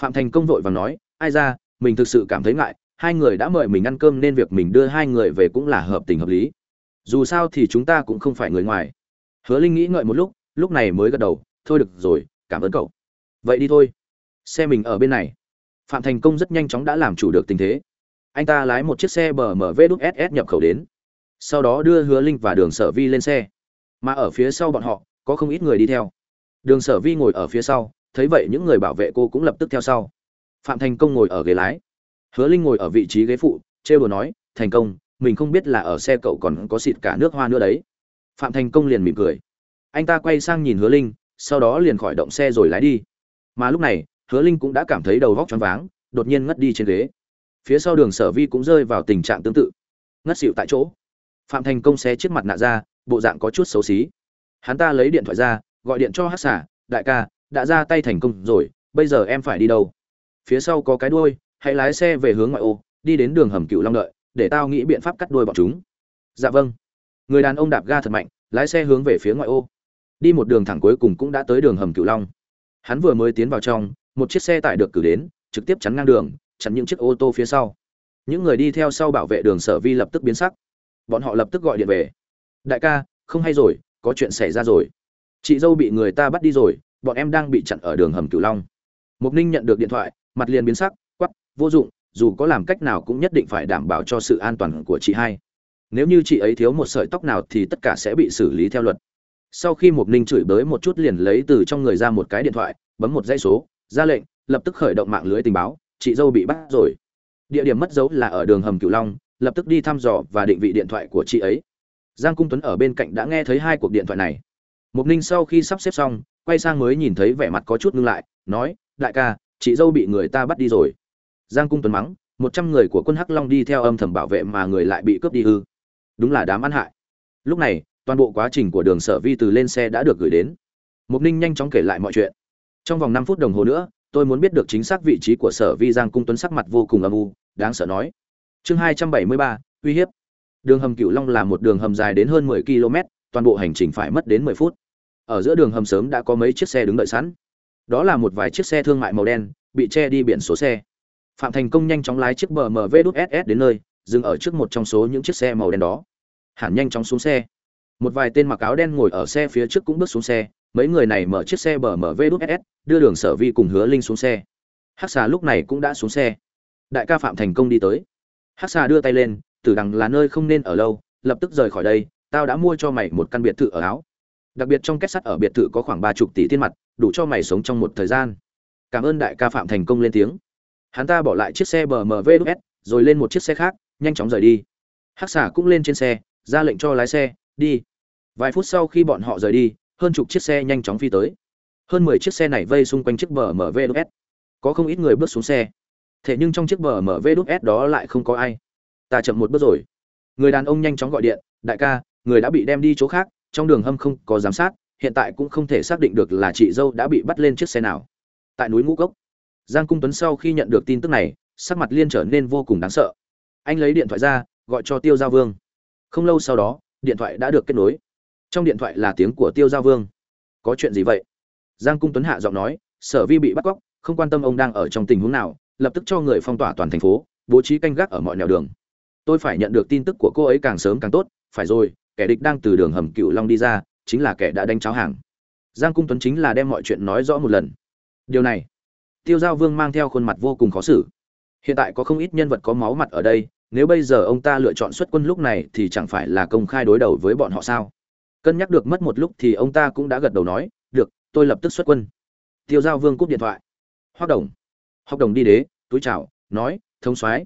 [SPEAKER 1] Phạm thành công vội và nói, ai ra, mình thực sự cảm thấy ngại, hai người đã mời mình ăn cơm nên việc mình đưa hai người về cũng là hợp tình hợp lý. Dù sao thì chúng ta cũng không phải người ngoài. Hứa linh nghĩ ngợi một lúc lúc này mới gật đầu, thôi được rồi, cảm ơn cậu. Vậy đi thôi. Xe mình ở bên này. Phạm thành công rất nhanh chóng đã làm chủ được tình thế. Anh ta lái một chiếc xe bmw đúc ss nhập khẩu đến sau đó đưa hứa linh và đường sở vi lên xe. Mà ở phía sau bọn họ, có không ít người đi theo. Đường sở vi ngồi ở phía sau, thấy vậy những người bảo vệ cô cũng lập tức theo sau. Phạm thành công ngồi ở ghế lái. Hứa linh ngồi ở vị trí ghế phụ, trêu đồ nói, thành công, mình không biết là ở xe cậu còn có xịt cả nước hoa nữa đấy. Phạm thành công liền mỉm cười. Anh ta quay sang nhìn hứa linh, sau đó liền khỏi động xe rồi lái đi. Mà lúc này, hứa linh cũng đã cảm thấy đầu vóc choáng váng, đột nhiên ngất đi trên ghế. Phía sau đường sở vi cũng rơi vào tình trạng tương tự. Ngất xịu tại chỗ phạm thành công xé chiếc mặt nạ ra, bộ dạng có chút xấu xí. Hắn ta lấy điện thoại ra, gọi điện cho hát xả đại ca, đã ra tay thành công rồi, bây giờ em phải đi đâu? Phía sau có cái đuôi, hãy lái xe về hướng ngoại ô, đi đến đường hầm cựu long đợi, để tao nghĩ biện pháp cắt đuôi bọn chúng. Dạ vâng. Người đàn ông đạp ga thật mạnh, lái xe hướng về phía ngoại ô. Đi một đường thẳng cuối cùng cũng đã tới đường hầm cựu long. Hắn vừa mới tiến vào trong, một chiếc xe tải được cử đến, trực tiếp chắn ngang đường chắn những chiếc ô tô phía sau. Những người đi theo sau bảo vệ đường sở vi lập tức biến sắc bọn họ lập tức gọi điện về. Đại ca, không hay rồi, có chuyện xảy ra rồi. Chị dâu bị người ta bắt đi rồi, bọn em đang bị chặn ở đường hầm cửu long. Mục ninh nhận được điện thoại, mặt liền biến sắc quắp vô dụng, dù có làm cách nào cũng nhất định phải đảm bảo cho sự an toàn của chị hai. Nếu như chị ấy thiếu một sợi tóc nào thì tất cả sẽ bị xử lý theo luật. Sau khi mục ninh chửi bới một chút liền lấy từ trong người ra một cái điện thoại, bấm một dây số, ra lệnh, lập tức khởi động mạng lưới tình báo, chị dâu bị bắt rồi. Địa điểm mất dấu là ở đường hầm cửu long lập tức đi thăm dò và định vị điện thoại của chị ấy. Giang cung tuấn ở bên cạnh đã nghe thấy hai cuộc điện thoại này. Mục ninh sau khi sắp xếp xong, quay sang mới nhìn thấy vẻ mặt có chút ngưng lại, nói, đại ca, chị dâu bị người ta bắt đi rồi. Giang cung tuấn mắng, một trăm người của quân hắc long đi theo âm thầm bảo vệ mà người lại bị cướp đi ư. Đúng là đám ăn hại. Lúc này, toàn bộ quá trình của đường sở vi từ lên xe đã được gửi đến. Mục ninh nhanh chóng kể lại mọi chuyện. Trong vòng năm phút đồng hồ nữa, tôi muốn biết được chính xác vị trí của sở vi giang cung tuấn sắc mặt vô cùng âm u, đáng sợ nói chương hai trăm bảy mươi ba, uy hiếp. Đường hầm cửu long là một đường hầm dài đến hơn mười km, toàn bộ hành trình phải mất đến mười phút. Ở giữa đường hầm sớm đã có mấy chiếc xe đứng đợi sẵn. Đó là một vài chiếc xe thương mại màu đen, bị che đi biển số xe. Phạm thành công nhanh chóng lái chiếc bmw đúc ss đến nơi, dừng ở trước một trong số những chiếc xe màu đen đó. Hẳn nhanh chóng xuống xe. Một vài tên mặc áo đen ngồi ở xe phía trước cũng bước xuống xe. Mấy người này mở chiếc xe bmw đúc ss đưa đường sở vi cùng hứa linh xuống xe. Hắc xà lúc này cũng đã xuống xe. Đại ca phạm thành công đi tới hắc xà đưa tay lên, tử đằng là nơi không nên ở lâu, lập tức rời khỏi đây, tao đã mua cho mày một căn biệt thự ở áo. Đặc biệt trong kết sắt ở biệt thự có khoảng ba chục tỷ tiền mặt, đủ cho mày sống trong một thời gian. Cảm ơn đại ca phạm thành công lên tiếng. Hắn ta bỏ lại chiếc xe bmw s, rồi lên một chiếc xe khác, nhanh chóng rời đi. Hắc Xà cũng lên trên xe, ra lệnh cho lái xe, đi. Vài phút sau khi bọn họ rời đi, hơn chục chiếc xe nhanh chóng phi tới. Hơn mười chiếc xe này vây xung quanh chiếc bmw s. Có không ít người bước xuống xe thế nhưng trong chiếc bmw s đó lại không có ai. Ta chậm một bước rồi. Người đàn ông nhanh chóng gọi điện, đại ca, người đã bị đem đi chỗ khác, trong đường hâm không có giám sát, hiện tại cũng không thể xác định được là chị dâu đã bị bắt lên chiếc xe nào. Tại núi ngũ cốc, giang cung tuấn sau khi nhận được tin tức này, sắc mặt liên trở nên vô cùng đáng sợ. Anh lấy điện thoại ra, gọi cho tiêu giao vương. Không lâu sau đó, điện thoại đã được kết nối. Trong điện thoại là tiếng của tiêu giao vương. Có chuyện gì vậy? Giang cung tuấn hạ giọng nói, sở vi bị bắt cóc, không quan tâm ông đang ở trong tình huống nào lập tức cho người phong tỏa toàn thành phố, bố trí canh gác ở mọi nẻo đường. Tôi phải nhận được tin tức của cô ấy càng sớm càng tốt, phải rồi, kẻ địch đang từ đường hầm cựu long đi ra, chính là kẻ đã đánh cháo hàng. Giang cung tuấn chính là đem mọi chuyện nói rõ một lần. Điều này, tiêu giao vương mang theo khuôn mặt vô cùng khó xử. Hiện tại có không ít nhân vật có máu mặt ở đây, nếu bây giờ ông ta lựa chọn xuất quân lúc này thì chẳng phải là công khai đối đầu với bọn họ sao? Cân nhắc được mất một lúc thì ông ta cũng đã gật đầu nói, được, tôi lập tức xuất quân. Tiêu giao vương cúp điện thoại. Hoác đồng. Học đồng đi đế, túi chào, nói thông soái.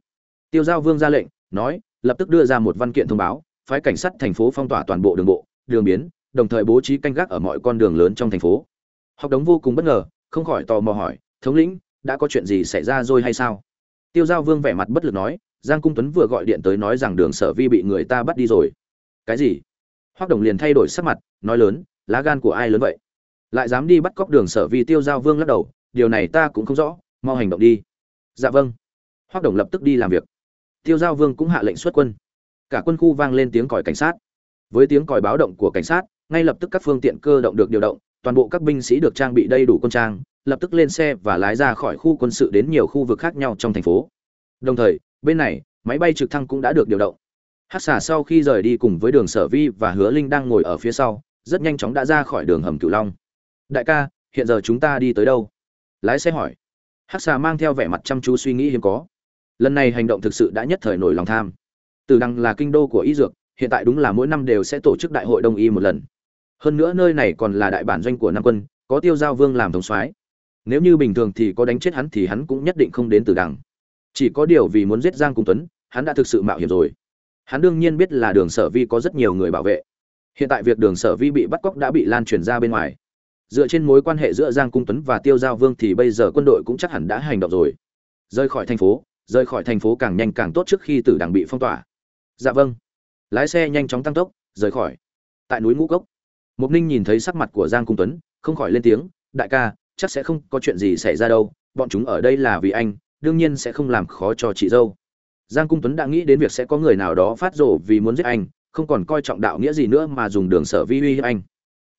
[SPEAKER 1] Tiêu giao vương ra lệnh, nói, lập tức đưa ra một văn kiện thông báo, phái cảnh sát thành phố phong tỏa toàn bộ đường bộ, đường biến, đồng thời bố trí canh gác ở mọi con đường lớn trong thành phố. Học đống vô cùng bất ngờ, không khỏi tò mò hỏi, thống lĩnh, đã có chuyện gì xảy ra rồi hay sao? Tiêu giao vương vẻ mặt bất lực nói, giang cung tuấn vừa gọi điện tới nói rằng đường sở vi bị người ta bắt đi rồi. Cái gì? Hoác đồng liền thay đổi sắc mặt, nói lớn, lá gan của ai lớn vậy? Lại dám đi bắt cóc đường sở vi? Tiêu giao vương lắc đầu, điều này ta cũng không rõ mau hành động đi. Dạ vâng. Hoác đồng lập tức đi làm việc. Tiêu giao vương cũng hạ lệnh xuất quân. Cả quân khu vang lên tiếng còi cảnh sát. Với tiếng còi báo động của cảnh sát, ngay lập tức các phương tiện cơ động được điều động, toàn bộ các binh sĩ được trang bị đầy đủ quân trang, lập tức lên xe và lái ra khỏi khu quân sự đến nhiều khu vực khác nhau trong thành phố. Đồng thời, bên này, máy bay trực thăng cũng đã được điều động. Hát xà sau khi rời đi cùng với đường sở vi và hứa linh đang ngồi ở phía sau, rất nhanh chóng đã ra khỏi đường hầm cửu long. Đại ca, hiện giờ chúng ta đi tới đâu? Lái xe hỏi. Hắc xà mang theo vẻ mặt chăm chú suy nghĩ hiếm có. Lần này hành động thực sự đã nhất thời nổi lòng tham. Từ đằng là kinh đô của y dược, hiện tại đúng là mỗi năm đều sẽ tổ chức đại hội đông y một lần. Hơn nữa nơi này còn là đại bản doanh của nam quân, có tiêu giao vương làm thống soái. Nếu như bình thường thì có đánh chết hắn thì hắn cũng nhất định không đến từ đằng. Chỉ có điều vì muốn giết giang cung tuấn, hắn đã thực sự mạo hiểm rồi. Hắn đương nhiên biết là đường sở vi có rất nhiều người bảo vệ. Hiện tại việc đường sở vi bị bắt cóc đã bị lan truyền ra bên ngoài dựa trên mối quan hệ giữa giang cung tuấn và tiêu giao vương thì bây giờ quân đội cũng chắc hẳn đã hành động rồi. Rời khỏi thành phố, rời khỏi thành phố càng nhanh càng tốt trước khi tử đằng bị phong tỏa. Dạ vâng. Lái xe nhanh chóng tăng tốc, rời khỏi. Tại núi ngũ cốc mục ninh nhìn thấy sắc mặt của giang cung tuấn, không khỏi lên tiếng, đại ca, chắc sẽ không có chuyện gì xảy ra đâu, bọn chúng ở đây là vì anh, đương nhiên sẽ không làm khó cho chị dâu. Giang cung tuấn đã nghĩ đến việc sẽ có người nào đó phát rộ vì muốn giết anh, không còn coi trọng đạo nghĩa gì nữa mà dùng đường sở vi uy hiếp anh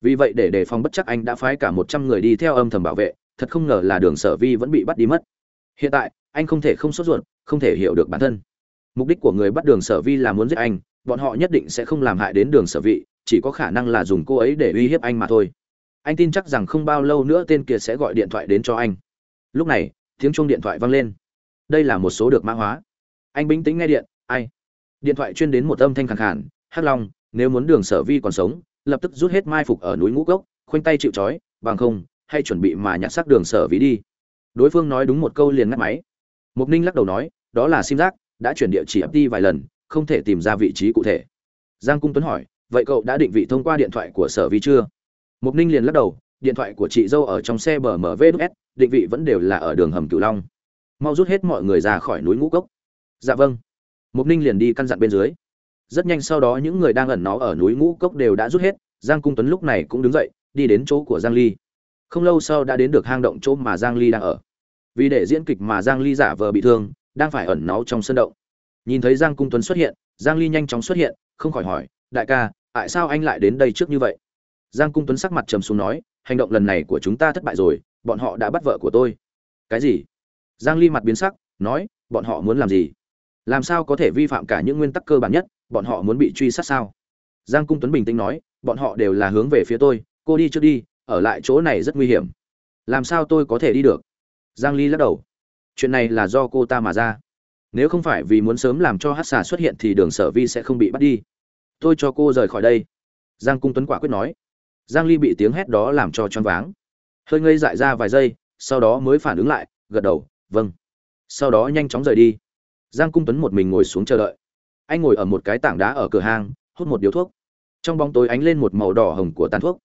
[SPEAKER 1] vì vậy để đề phòng bất chắc anh đã phái cả một trăm người đi theo âm thầm bảo vệ, thật không ngờ là đường sở vi vẫn bị bắt đi mất. Hiện tại, anh không thể không sốt ruột, không thể hiểu được bản thân. Mục đích của người bắt đường sở vi là muốn giết anh, bọn họ nhất định sẽ không làm hại đến đường sở vị, chỉ có khả năng là dùng cô ấy để uy hiếp anh mà thôi. Anh tin chắc rằng không bao lâu nữa tên kia sẽ gọi điện thoại đến cho anh. Lúc này, tiếng chuông điện thoại vang lên. Đây là một số được mã hóa. Anh bình tĩnh nghe điện, ai? Điện thoại chuyên đến một âm thanh khẳng khản hắc long, nếu muốn đường sở vi còn sống lập tức rút hết mai phục ở núi ngũ cốc, khoanh tay chịu trói, bằng không, hay chuẩn bị mà nhặt xác đường sở vi đi. Đối phương nói đúng một câu liền ngắt máy. Mục ninh lắc đầu nói, đó là sim giác, đã chuyển địa chỉ ấp đi vài lần, không thể tìm ra vị trí cụ thể. Giang cung tuấn hỏi, vậy cậu đã định vị thông qua điện thoại của sở vi chưa? Mục ninh liền lắc đầu, điện thoại của chị dâu ở trong xe bờ mv s, định vị vẫn đều là ở đường hầm cửu long. Mau rút hết mọi người ra khỏi núi ngũ cốc. Dạ vâng. Mục ninh liền đi căn dặn bên dưới rất nhanh sau đó những người đang ẩn nó ở núi ngũ cốc đều đã rút hết, giang cung tuấn lúc này cũng đứng dậy, đi đến chỗ của giang ly. Không lâu sau đã đến được hang động chỗ mà giang ly đang ở. Vì để diễn kịch mà giang ly giả vờ bị thương, đang phải ẩn náu trong sân động. Nhìn thấy giang cung tuấn xuất hiện, giang ly nhanh chóng xuất hiện, không khỏi hỏi, đại ca, tại sao anh lại đến đây trước như vậy? Giang cung tuấn sắc mặt trầm xuống nói, hành động lần này của chúng ta thất bại rồi, bọn họ đã bắt vợ của tôi. Cái gì? Giang ly mặt biến sắc, nói, bọn họ muốn làm gì? Làm sao có thể vi phạm cả những nguyên tắc cơ bản nhất? Bọn họ muốn bị truy sát sao? Giang cung tuấn bình tĩnh nói, bọn họ đều là hướng về phía tôi, cô đi trước đi, ở lại chỗ này rất nguy hiểm. Làm sao tôi có thể đi được? Giang ly lắc đầu. Chuyện này là do cô ta mà ra. Nếu không phải vì muốn sớm làm cho hát xà xuất hiện thì đường sở vi sẽ không bị bắt đi. Tôi cho cô rời khỏi đây. Giang cung tuấn quả quyết nói. Giang ly bị tiếng hét đó làm cho choáng váng. Hơi ngây dại ra vài giây, sau đó mới phản ứng lại, gật đầu vâng. Sau đó nhanh chóng rời đi. Giang cung tuấn một mình ngồi xuống chờ đợi anh ngồi ở một cái tảng đá ở cửa hang, hút một điếu thuốc. Trong bóng tối ánh lên một màu đỏ hồng của tàn thuốc.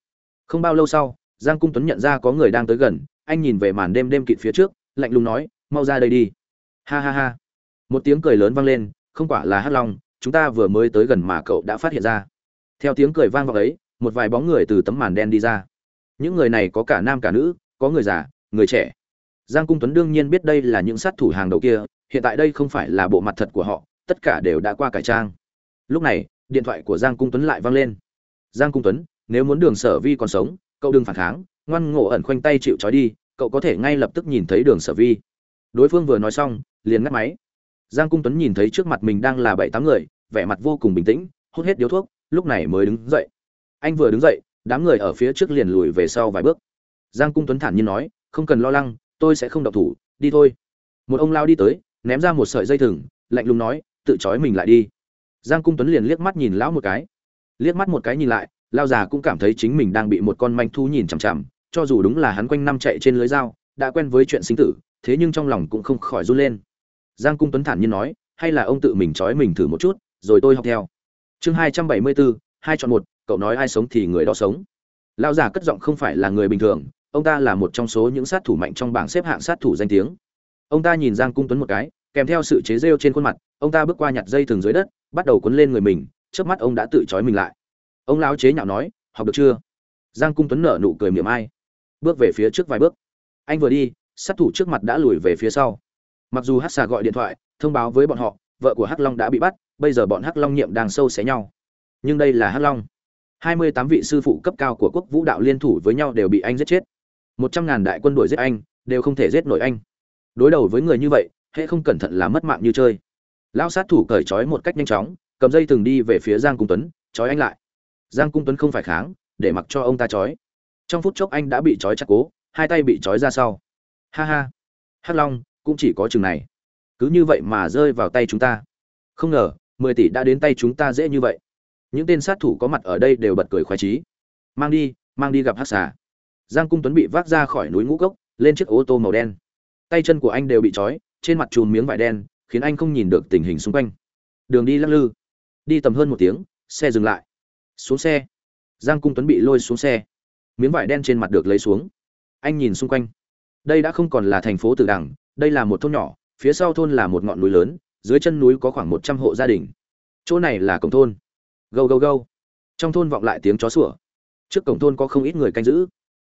[SPEAKER 1] Không bao lâu sau, giang cung tuấn nhận ra có người đang tới gần, anh nhìn về màn đêm đêm kịt phía trước, lạnh lùng nói, mau ra đây đi. Ha ha ha. Một tiếng cười lớn vang lên, không quả là hắc long, chúng ta vừa mới tới gần mà cậu đã phát hiện ra. Theo tiếng cười vang vọng ấy, một vài bóng người từ tấm màn đen đi ra. Những người này có cả nam cả nữ, có người già, người trẻ. Giang cung tuấn đương nhiên biết đây là những sát thủ hàng đầu kia, hiện tại đây không phải là bộ mặt thật của họ tất cả đều đã qua cải trang. Lúc này, điện thoại của giang cung tuấn lại vang lên. Giang cung tuấn, nếu muốn đường sở vi còn sống, cậu đừng phản kháng, ngoan ngộ ẩn khoanh tay chịu trói đi, cậu có thể ngay lập tức nhìn thấy đường sở vi. Đối phương vừa nói xong, liền ngắt máy. Giang cung tuấn nhìn thấy trước mặt mình đang là bảy tám người, vẻ mặt vô cùng bình tĩnh, hút hết điếu thuốc, lúc này mới đứng dậy. Anh vừa đứng dậy, đám người ở phía trước liền lùi về sau vài bước. Giang cung tuấn thản nhiên nói, không cần lo lắng, tôi sẽ không động thủ, đi thôi. Một ông lao đi tới, ném ra một sợi dây thừng, lạnh lùng nói tự trói mình lại đi. Giang cung tuấn liền liếc mắt nhìn lão một cái. Liếc mắt một cái nhìn lại lao già cũng cảm thấy chính mình đang bị một con manh thu nhìn chằm chằm, cho dù đúng là hắn quanh năm chạy trên lưới dao, đã quen với chuyện sinh tử, thế nhưng trong lòng cũng không khỏi run lên. Giang cung tuấn thản nhiên nói, hay là ông tự mình trói mình thử một chút, rồi tôi học theo. Chương hai trăm bảy mươi bốn hai chọn một, cậu nói ai sống thì người đó sống. Lao già cất giọng không phải là người bình thường, ông ta là một trong số những sát thủ mạnh trong bảng xếp hạng sát thủ danh tiếng. Ông ta nhìn giang cung tuấn một cái kèm theo sự chế rêu trên khuôn mặt, ông ta bước qua nhặt dây thừng dưới đất, bắt đầu cuốn lên người mình trước mắt ông đã tự trói mình lại. Ông lão chế nhạo nói, học được chưa? Giang cung tuấn nở nụ cười miệng ai. Bước về phía trước vài bước. Anh vừa đi, sát thủ trước mặt đã lùi về phía sau. Mặc dù hát xà gọi điện thoại, thông báo với bọn họ, vợ của hắc long đã bị bắt, bây giờ bọn hắc long nhiệm đang sâu xé nhau. Nhưng đây là hắc long. Hai mươi tám vị sư phụ cấp cao của quốc vũ đạo liên thủ với nhau đều bị anh giết chết. Một trăm ngàn đại quân đuổi giết anh, đều không thể giết nổi anh. Đối đầu với người như vậy hễ không cẩn thận là mất mạng như chơi. Lão sát thủ cởi trói một cách nhanh chóng, cầm dây từng đi về phía giang cung tuấn, trói anh lại. Giang cung tuấn không phải kháng, để mặc cho ông ta trói. Trong phút chốc anh đã bị trói chặt cố, hai tay bị trói ra sau. Ha ha, hắc long, cũng chỉ có chừng này. Cứ như vậy mà rơi vào tay chúng ta. Không ngờ, mười tỷ đã đến tay chúng ta dễ như vậy. Những tên sát thủ có mặt ở đây đều bật cười khoái trí mang đi mang đi gặp hắc xà. Giang cung tuấn bị vác ra khỏi núi ngũ cốc, lên chiếc ô tô màu đen. Tay chân của anh đều bị trói trên mặt chùm miếng vải đen, khiến anh không nhìn được tình hình xung quanh. Đường đi lắc lư. Đi tầm hơn một tiếng, xe dừng lại. Xuống xe. Giang cung tuấn bị lôi xuống xe. Miếng vải đen trên mặt được lấy xuống. Anh nhìn xung quanh. Đây đã không còn là thành phố tử đằng đây là một thôn nhỏ, phía sau thôn là một ngọn núi lớn, dưới chân núi có khoảng một trăm hộ gia đình. Chỗ này là cổng thôn. Gâu gâu gâu. Trong thôn vọng lại tiếng chó sủa. Trước cổng thôn có không ít người canh giữ.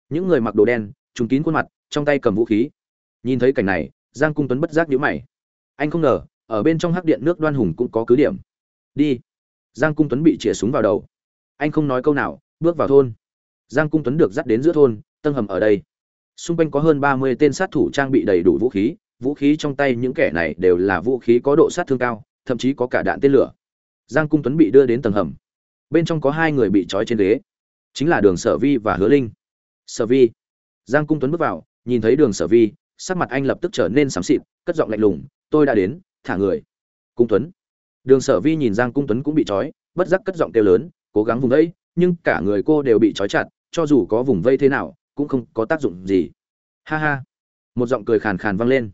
[SPEAKER 1] Những người mặc đồ đen, trùng kín khuôn mặt, trong tay cầm vũ khí. Nhìn thấy cảnh này giang cung tuấn bất giác nhíu mày. Anh không ngờ, ở bên trong hắc điện nước đoan hùng cũng có cứ điểm. Đi. Giang cung tuấn bị chĩa súng vào đầu. Anh không nói câu nào, bước vào thôn. Giang cung tuấn được dắt đến giữa thôn tân hầm ở đây. Xung quanh có hơn ba mươi tên sát thủ trang bị đầy đủ vũ khí vũ khí trong tay những kẻ này đều là vũ khí có độ sát thương cao, thậm chí có cả đạn tên lửa. Giang cung tuấn bị đưa đến tầng hầm. Bên trong có hai người bị trói trên ghế. Chính là đường sở vi và hứa linh. Sở vi. Giang cung tuấn bước vào, nhìn thấy đường sở vi sắc mặt anh lập tức trở nên xám xịt, cất giọng lạnh lùng, tôi đã đến, thả người. Cung tuấn. Đường sở vi nhìn giang cung tuấn cũng bị trói, bất giác cất giọng kêu lớn, cố gắng vùng vây nhưng cả người cô đều bị trói chặt, cho dù có vùng vây thế nào, cũng không có tác dụng gì. Ha ha. Một giọng cười khàn khàn vang lên.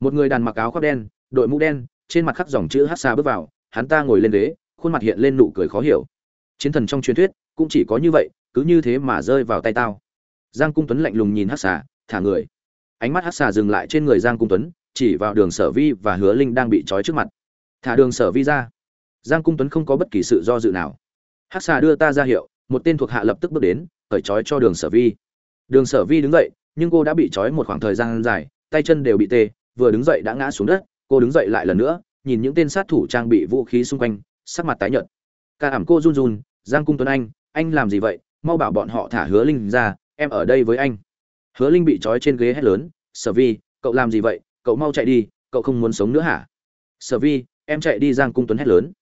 [SPEAKER 1] Một người đàn mặc áo khoác đen, đội mũ đen, trên mặt khắc dòng chữ hát xa bước vào, hắn ta ngồi lên ghế, khuôn mặt hiện lên nụ cười khó hiểu. Chiến thần trong truyền thuyết, cũng chỉ có như vậy, cứ như thế mà rơi vào tay tao. Giang cung tuấn lạnh lùng nhìn hát xà thả người ánh mắt hát xà dừng lại trên người giang cung tuấn, chỉ vào đường sở vi và hứa linh đang bị trói trước mặt. Thả đường sở vi ra. Giang cung tuấn không có bất kỳ sự do dự nào. Hát xà đưa ta ra hiệu, một tên thuộc hạ lập tức bước đến khởi trói cho đường sở vi. Đường sở vi đứng dậy, nhưng cô đã bị trói một khoảng thời gian dài, tay chân đều bị tê, vừa đứng dậy đã ngã xuống đất, cô đứng dậy lại lần nữa, nhìn những tên sát thủ trang bị vũ khí xung quanh, sắc mặt tái nhợt. Ca ảm cô run run, giang cung tuấn anh anh làm gì vậy? Mau bảo bọn họ thả hứa linh ra, em ở đây với anh hứa linh bị trói trên ghế hét lớn, sở vi, cậu làm gì vậy? Cậu mau chạy đi, cậu không muốn sống nữa hả? Sở vi, em chạy đi, giang cung tuấn hét lớn.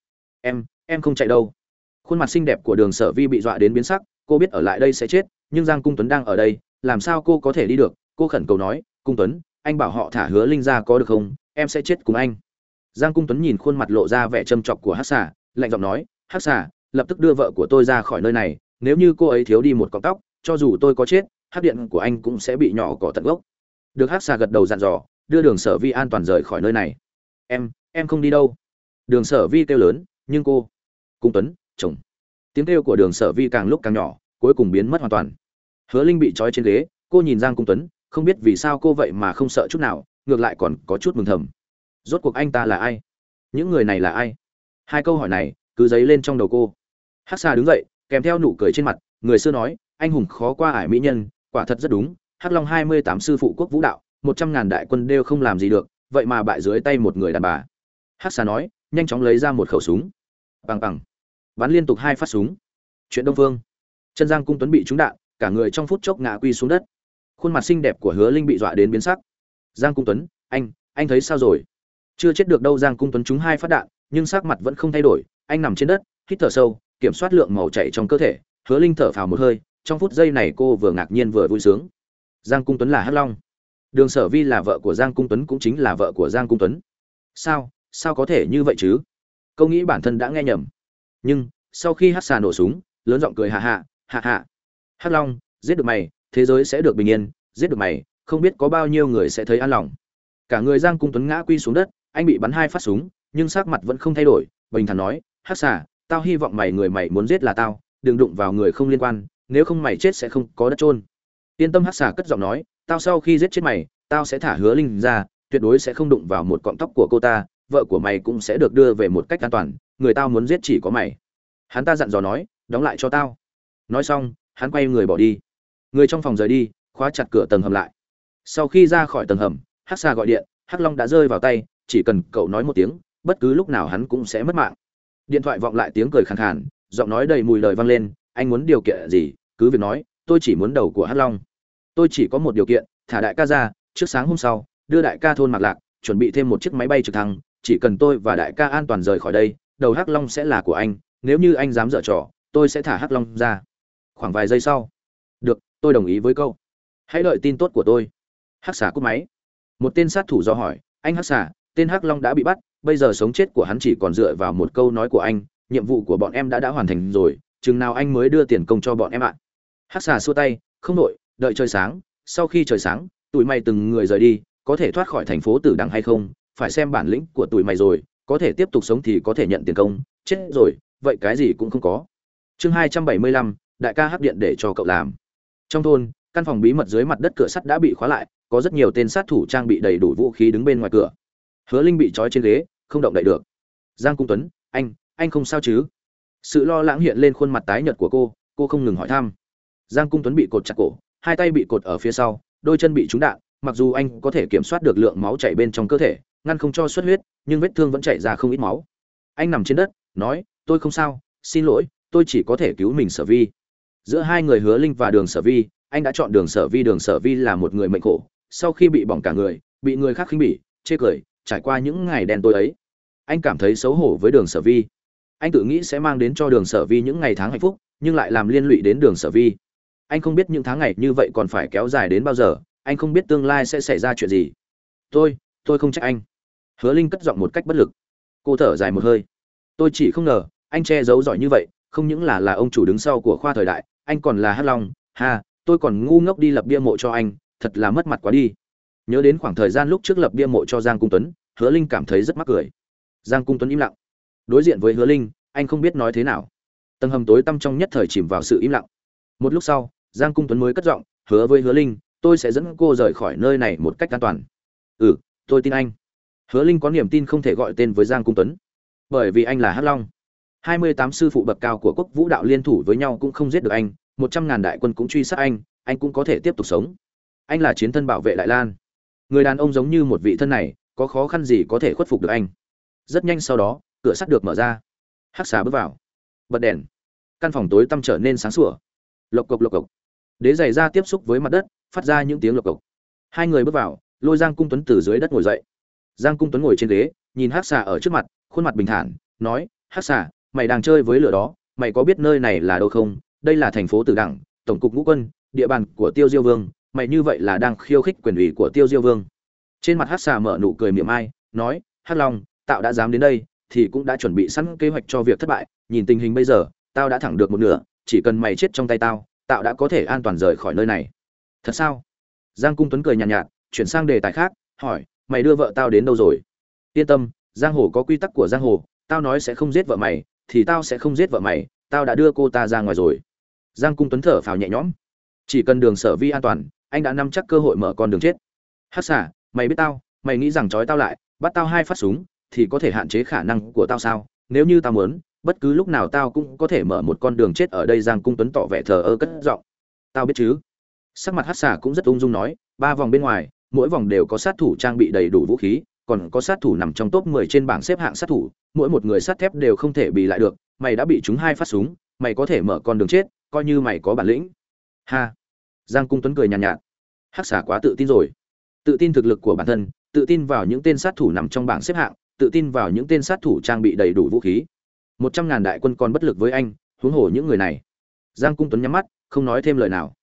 [SPEAKER 1] Em em không chạy đâu. Khuôn mặt xinh đẹp của đường sở vi bị dọa đến biến sắc, cô biết ở lại đây sẽ chết, nhưng giang cung tuấn đang ở đây, làm sao cô có thể đi được? Cô khẩn cầu nói, cung tuấn, anh bảo họ thả hứa linh ra có được không? Em sẽ chết cùng anh. Giang cung tuấn nhìn khuôn mặt lộ ra vẻ châm chọc của hát xà, lạnh giọng nói hát xà, lập tức đưa vợ của tôi ra khỏi nơi này, nếu như cô ấy thiếu đi một cọng tóc, cho dù tôi có chết hát điện của anh cũng sẽ bị nhỏ cỏ tận gốc. Được hát xà gật đầu dặn dò, đưa đường sở vi an toàn rời khỏi nơi này. Em em không đi đâu. Đường sở vi kêu lớn, nhưng cô, cung tuấn, chồng. Tiếng kêu của đường sở vi càng lúc càng nhỏ, cuối cùng biến mất hoàn toàn. Hứa linh bị trói trên ghế, cô nhìn giang cung tuấn, không biết vì sao cô vậy mà không sợ chút nào, ngược lại còn có chút mừng thầm. Rốt cuộc anh ta là ai? Những người này là ai? Hai câu hỏi này, cứ dấy lên trong đầu cô. Hát xa đứng dậy, kèm theo nụ cười trên mặt, người xưa nói, anh hùng khó qua ải mỹ nhân quả thật rất đúng, hắc long hai mươi tám sư phụ quốc vũ đạo, một trăm ngàn đại quân đều không làm gì được, vậy mà bại dưới tay một người đàn bà. Hắc xà nói, nhanh chóng lấy ra một khẩu súng. Bằng bằng. Bắn liên tục hai phát súng. Chuyện đông phương. Chân giang cung tuấn bị trúng đạn, cả người trong phút chốc ngã quy xuống đất. Khuôn mặt xinh đẹp của hứa linh bị dọa đến biến sắc. Giang cung tuấn, anh anh thấy sao rồi? Chưa chết được đâu giang cung tuấn trúng hai phát đạn, nhưng sắc mặt vẫn không thay đổi, anh nằm trên đất, hít thở sâu, kiểm soát lượng màu chảy trong cơ thể. Hứa linh thở phào một hơi trong phút giây này cô vừa ngạc nhiên vừa vui sướng. Giang cung tuấn là hắc long. Đường sở vi là vợ của giang cung tuấn cũng chính là vợ của giang cung tuấn. Sao? Sao có thể như vậy chứ? Câu nghĩ bản thân đã nghe nhầm. Nhưng, sau khi hát xà nổ súng, lớn giọng cười hạ hạ hạ hạ hắc long, giết được mày, thế giới sẽ được bình yên, giết được mày, không biết có bao nhiêu người sẽ thấy an lòng. Cả người giang cung tuấn ngã quy xuống đất, anh bị bắn hai phát súng, nhưng sắc mặt vẫn không thay đổi, bình thản nói, hắc xà, tao hy vọng mày người mày muốn giết là tao, đừng đụng vào người không liên quan nếu không mày chết sẽ không có đất trôn yên tâm hắc xà cất giọng nói, tao sau khi giết chết mày, tao sẽ thả hứa linh ra, tuyệt đối sẽ không đụng vào một cọng tóc của cô ta, vợ của mày cũng sẽ được đưa về một cách an toàn, người tao muốn giết chỉ có mày. Hắn ta dặn dò nói, đóng lại cho tao. Nói xong, hắn quay người bỏ đi. Người trong phòng rời đi, khóa chặt cửa tầng hầm lại. Sau khi ra khỏi tầng hầm, hắc xà gọi điện, hắc long đã rơi vào tay, chỉ cần cậu nói một tiếng, bất cứ lúc nào hắn cũng sẽ mất mạng. Điện thoại vọng lại tiếng cười khàn khàn, giọng nói đầy mùi lời vang lên anh muốn điều kiện gì, cứ việc nói, tôi chỉ muốn đầu của hắc long. Tôi chỉ có một điều kiện, thả đại ca ra, trước sáng hôm sau, đưa đại ca thôn mạc lạc, chuẩn bị thêm một chiếc máy bay trực thăng, chỉ cần tôi và đại ca an toàn rời khỏi đây, đầu hắc long sẽ là của anh, nếu như anh dám dở trò, tôi sẽ thả hắc long ra. Khoảng vài giây sau. Được, tôi đồng ý với câu. Hãy đợi tin tốt của tôi. Hắc xà cúp máy. Một tên sát thủ do hỏi, anh hắc xà, tên hắc long đã bị bắt, bây giờ sống chết của hắn chỉ còn dựa vào một câu nói của anh, nhiệm vụ của bọn em đã đã hoàn thành rồi chừng nào anh mới đưa tiền công cho bọn em ạ? Hắc xà xua tay, không nội đợi trời sáng, sau khi trời sáng, tụi mày từng người rời đi, có thể thoát khỏi thành phố tử đằng hay không? Phải xem bản lĩnh của tụi mày rồi, có thể tiếp tục sống thì có thể nhận tiền công. Chết rồi, vậy cái gì cũng không có. Chương hai trăm bảy mươi lăm, đại ca hắc điện để cho cậu làm. Trong thôn, căn phòng bí mật dưới mặt đất cửa sắt đã bị khóa lại, có rất nhiều tên sát thủ trang bị đầy đủ vũ khí đứng bên ngoài cửa. Hứa linh bị trói trên ghế, không động đậy được. Giang cung tuấn, anh anh không sao chứ? Sự lo lắng hiện lên khuôn mặt tái nhợt của cô cô không ngừng hỏi thăm. Giang cung tuấn bị cột chặt cổ, hai tay bị cột ở phía sau, đôi chân bị trúng đạn, mặc dù anh có thể kiểm soát được lượng máu chảy bên trong cơ thể, ngăn không cho xuất huyết, nhưng vết thương vẫn chảy ra không ít máu. Anh nằm trên đất, nói, tôi không sao, xin lỗi, tôi chỉ có thể cứu mình, sở vi. Giữa hai người hứa linh và đường sở vi, anh đã chọn đường sở vi. Đường sở vi là một người mệnh khổ, sau khi bị bỏng cả người, bị người khác khinh bỉ, chê cười, trải qua những ngày đen tối ấy, anh cảm thấy xấu hổ với đường sở vi anh tự nghĩ sẽ mang đến cho đường sở vi những ngày tháng hạnh phúc, nhưng lại làm liên lụy đến đường sở vi. Anh không biết những tháng ngày như vậy còn phải kéo dài đến bao giờ, anh không biết tương lai sẽ xảy ra chuyện gì. Tôi tôi không trách anh. Hứa linh cất giọng một cách bất lực. Cô thở dài một hơi. Tôi chỉ không ngờ, anh che giấu giỏi như vậy, không những là là ông chủ đứng sau của khoa thời đại, anh còn là hát long. Ha, tôi còn ngu ngốc đi lập bia mộ cho anh, thật là mất mặt quá đi. Nhớ đến khoảng thời gian lúc trước lập bia mộ cho giang cung tuấn, hứa linh cảm thấy rất mắc cười. Giang cung tuấn im lặng đối diện với hứa linh, anh không biết nói thế nào. Tầng hầm tối tăm trong nhất thời chìm vào sự im lặng. Một lúc sau, giang cung tuấn mới cất giọng, hứa với hứa linh, tôi sẽ dẫn cô rời khỏi nơi này một cách an toàn. Ừ tôi tin anh. Hứa linh có niềm tin không thể gọi tên với giang cung tuấn. Bởi vì anh là hắc long. Hai mươi tám sư phụ bậc cao của quốc vũ đạo liên thủ với nhau cũng không giết được anh, một trăm ngàn đại quân cũng truy sát anh anh cũng có thể tiếp tục sống. Anh là chiến thân bảo vệ đại lan. Người đàn ông giống như một vị thân này, có khó khăn gì có thể khuất phục được anh. Rất nhanh sau đó cửa sắt được mở ra. Hắc xà bước vào. Bật đèn. Căn phòng tối tăm trở nên sáng sủa. Lộc cộc lộc cộc. Đế giày ra tiếp xúc với mặt đất, phát ra những tiếng lộc cộc. Hai người bước vào, lôi giang cung tuấn từ dưới đất ngồi dậy. Giang cung tuấn ngồi trên ghế, nhìn hắc xà ở trước mặt, khuôn mặt bình thản, nói, hắc xà, mày đang chơi với lửa đó, mày có biết nơi này là đâu không? Đây là thành phố tử đẳng, tổng cục ngũ quân, địa bàn của tiêu diêu vương, mày như vậy là đang khiêu khích quyền ủy của tiêu diêu vương. Trên mặt hát xà mở nụ cười miệng ai, nói hát long tạo đã dám đến đây thì cũng đã chuẩn bị sẵn kế hoạch cho việc thất bại nhìn tình hình bây giờ tao đã thẳng được một nửa chỉ cần mày chết trong tay tao tạo đã có thể an toàn rời khỏi nơi này. Thật sao? Giang cung tuấn cười nhàn nhạt, nhạt chuyển sang đề tài khác hỏi mày đưa vợ tao đến đâu rồi? Yên tâm giang hồ có quy tắc của giang hồ tao nói sẽ không giết vợ mày thì tao sẽ không giết vợ mày tao đã đưa cô ta ra ngoài rồi. Giang cung tuấn thở phào nhẹ nhõm. Chỉ cần đường sở vi an toàn anh đã nắm chắc cơ hội mở con đường chết. Hát xả mày biết tao mày nghĩ rằng trói tao lại bắt tao hai phát súng thì có thể hạn chế khả năng của tao sao nếu như tao muốn bất cứ lúc nào tao cũng có thể mở một con đường chết ở đây giang cung tuấn tỏ vẻ thờ ơ cất giọng tao biết chứ sắc mặt hát xà cũng rất ung dung nói ba vòng bên ngoài mỗi vòng đều có sát thủ trang bị đầy đủ vũ khí còn có sát thủ nằm trong top 10 trên bảng xếp hạng sát thủ, mỗi một người sắt thép đều không thể bị lại được, mày đã bị chúng hai phát súng, mày có thể mở con đường chết, coi như mày có bản lĩnh. Ha. Giang Cung Tuấn cười nhàn nhạt, nhạt. Hắc xà quá tự tin rồi. Tự tin thực lực của bản thân, tự tin vào những tên sát thủ nằm trong bảng xếp hạng, tự tin vào những tên sát thủ trang bị đầy đủ vũ khí. Một trăm ngàn đại quân còn bất lực với anh, huống hồ những người này. Giang Cung Tuấn nhắm mắt, không nói thêm lời nào.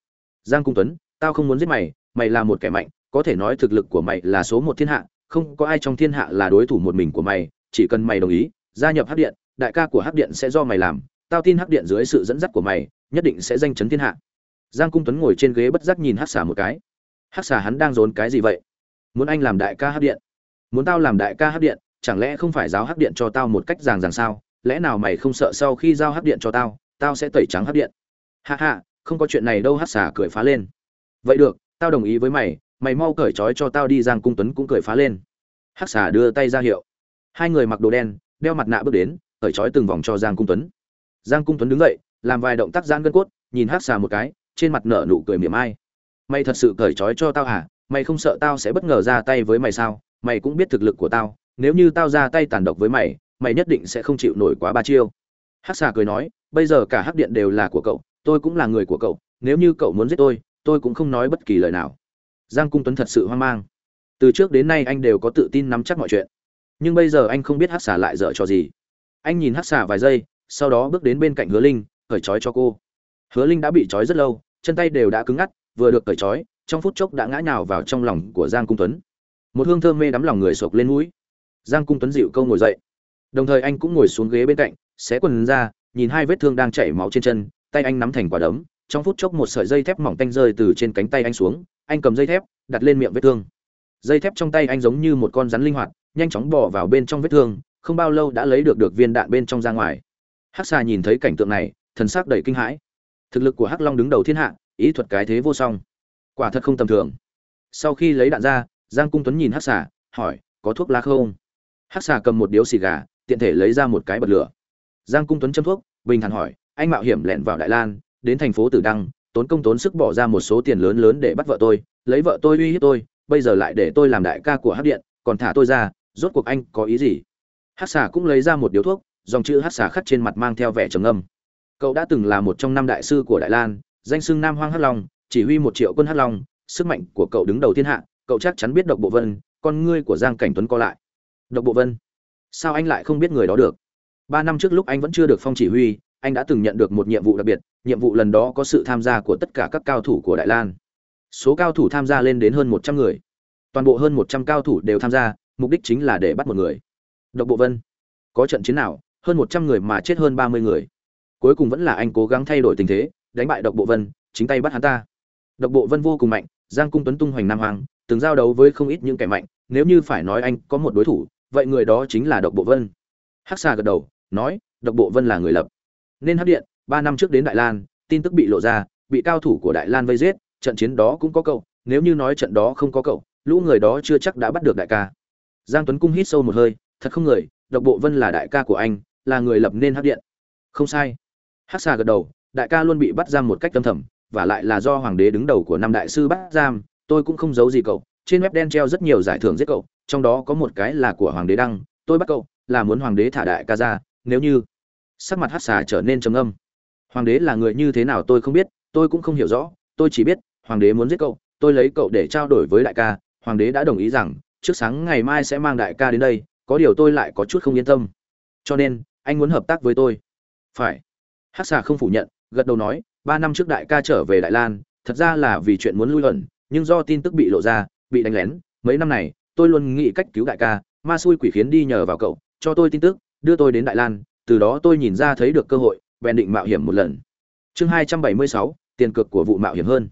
[SPEAKER 1] Giang Cung Tuấn, tao không muốn giết mày, mày là một kẻ mạnh, có thể nói thực lực của mày là số một thiên hạ không có ai trong thiên hạ là đối thủ một mình của mày chỉ cần mày đồng ý gia nhập hắc điện đại ca của hắc điện sẽ do mày làm tao tin hắc điện dưới sự dẫn dắt của mày nhất định sẽ danh chấn thiên hạ giang cung tuấn ngồi trên ghế bất giác nhìn hắc xà một cái hắc xà hắn đang dồn cái gì vậy muốn anh làm đại ca hắc điện muốn tao làm đại ca hắc điện chẳng lẽ không phải giáo hắc điện cho tao một cách ràng ràng sao? Lẽ nào mày không sợ sau khi giao hắc điện cho tao tao sẽ tẩy trắng hắc điện? Hạ hạ không có chuyện này đâu, hắc xà cười phá lên. Vậy được, tao đồng ý với mày mày mau cởi trói cho tao đi giang cung tuấn cũng cười phá lên. Hắc xà đưa tay ra hiệu. Hai người mặc đồ đen, đeo mặt nạ bước đến, cởi trói từng vòng cho giang cung tuấn. Giang cung tuấn đứng dậy, làm vài động tác giãn gân cốt, nhìn hắc xà một cái, trên mặt nở nụ cười mỉa ai mày thật sự cởi trói cho tao hả? Mày không sợ tao sẽ bất ngờ ra tay với mày sao? Mày cũng biết thực lực của tao nếu như tao ra tay tàn độc với mày mày nhất định sẽ không chịu nổi quá ba chiêu. Hắc xà cười nói, bây giờ cả hắc điện đều là của cậu, tôi cũng là người của cậu, nếu như cậu muốn giết tôi tôi cũng không nói bất kỳ lời nào. Giang cung tuấn thật sự hoang mang. Từ trước đến nay anh đều có tự tin nắm chắc mọi chuyện. Nhưng bây giờ anh không biết hắc xà lại dở trò gì. Anh nhìn hắc xà vài giây, sau đó bước đến bên cạnh hứa linh, cởi trói cho cô. Hứa linh đã bị trói rất lâu, chân tay đều đã cứng ngắt, vừa được cởi trói, trong phút chốc đã ngã nhào vào trong lòng của giang cung tuấn. Một hương thơm mê đắm lòng người sộc lên mũi giang cung tuấn dịu câu ngồi dậy. Đồng thời anh cũng ngồi xuống ghế bên cạnh, xé quần ra, nhìn hai vết thương đang chảy máu trên chân, tay anh nắm thành quả đấm, trong phút chốc một sợi dây thép mỏng tanh rơi từ trên cánh tay anh xuống, anh cầm dây thép, đặt lên miệng vết thương. Dây thép trong tay anh giống như một con rắn linh hoạt, nhanh chóng bỏ vào bên trong vết thương, không bao lâu đã lấy được được viên đạn bên trong ra ngoài. Hắc xà nhìn thấy cảnh tượng này, thần sắc đầy kinh hãi. Thực lực của hắc long đứng đầu thiên hạ, ý thuật cái thế vô song. Quả thật không tầm thường. Sau khi lấy đạn ra, giang cung tuấn nhìn hắc xà hỏi, có thuốc lá không? Hắc xà cầm một điếu xì gà, tiện thể lấy ra một cái bật lửa. Giang cung tuấn châm thuốc, bình thản hỏi, anh mạo hiểm lẻn vào đại lan, đến thành phố tử đăng, tốn công tốn sức bỏ ra một số tiền lớn lớn để bắt vợ tôi, lấy vợ tôi uy hiếp tôi, bây giờ lại để tôi làm đại ca của hắc điện, còn thả tôi ra, rốt cuộc anh có ý gì? Hắc xà cũng lấy ra một điếu thuốc, dòng chữ hắc xà khắc trên mặt mang theo vẻ trầm âm cậu đã từng là một trong năm đại sư của đại lan, danh xưng nam hoang hắc long, chỉ huy một triệu quân hắc long, sức mạnh của cậu đứng đầu thiên hạ, cậu chắc chắn biết độc bộ vân, con ngươi của giang cảnh tuấn co lại độc bộ vân. Sao anh lại không biết người đó được? Ba năm trước lúc anh vẫn chưa được phong chỉ huy, anh đã từng nhận được một nhiệm vụ đặc biệt, nhiệm vụ lần đó có sự tham gia của tất cả các cao thủ của đại lan. Số cao thủ tham gia lên đến hơn một trăm người. Toàn bộ hơn một trăm cao thủ đều tham gia, mục đích chính là để bắt một người. Độc bộ vân. Có trận chiến nào, hơn một trăm người mà chết hơn ba mươi người. Cuối cùng vẫn là anh cố gắng thay đổi tình thế, đánh bại độc bộ vân, chính tay bắt hắn ta. Độc bộ vân vô cùng mạnh, giang cung tuấn tung hoành nam hoàng, từng giao đấu với không ít những kẻ mạnh, nếu như phải nói anh có một đối thủ vậy người đó chính là độc bộ vân. Hắc xà gật đầu, nói, độc bộ vân là người lập. Nên hấp điện, ba năm trước đến đại lan, tin tức bị lộ ra, bị cao thủ của đại lan vây giết, trận chiến đó cũng có cậu, nếu như nói trận đó không có cậu, lũ người đó chưa chắc đã bắt được đại ca. Giang tuấn cung hít sâu một hơi, thật không người độc bộ vân là đại ca của anh, là người lập nên hấp điện. Không sai. Hắc xà gật đầu, đại ca luôn bị bắt giam một cách tâm thầm, và lại là do hoàng đế đứng đầu của năm đại sư bắt giam, tôi cũng không giấu gì cậu, trên web đen treo rất nhiều giải thưởng giết cậu trong đó có một cái là của hoàng đế đăng, tôi bắt cậu, là muốn hoàng đế thả đại ca ra, nếu như sắc mặt hát xà trở nên trầm âm hoàng đế là người như thế nào tôi không biết, tôi cũng không hiểu rõ, tôi chỉ biết, hoàng đế muốn giết cậu, tôi lấy cậu để trao đổi với đại ca, hoàng đế đã đồng ý rằng, trước sáng ngày mai sẽ mang đại ca đến đây, có điều tôi lại có chút không yên tâm. Cho nên, anh muốn hợp tác với tôi. Phải. Hát xà không phủ nhận, gật đầu nói, ba năm trước đại ca trở về đại lan, thật ra là vì chuyện muốn lui ẩn, nhưng do tin tức bị lộ ra, bị đánh lén, mấy năm này tôi luôn nghĩ cách cứu đại ca, ma xui quỷ khiến đi nhờ vào cậu, cho tôi tin tức, đưa tôi đến đại lan, từ đó tôi nhìn ra thấy được cơ hội, bèn định mạo hiểm một lần. Chương hai trăm bảy mươi sáu, tiền cực của vụ mạo hiểm hơn.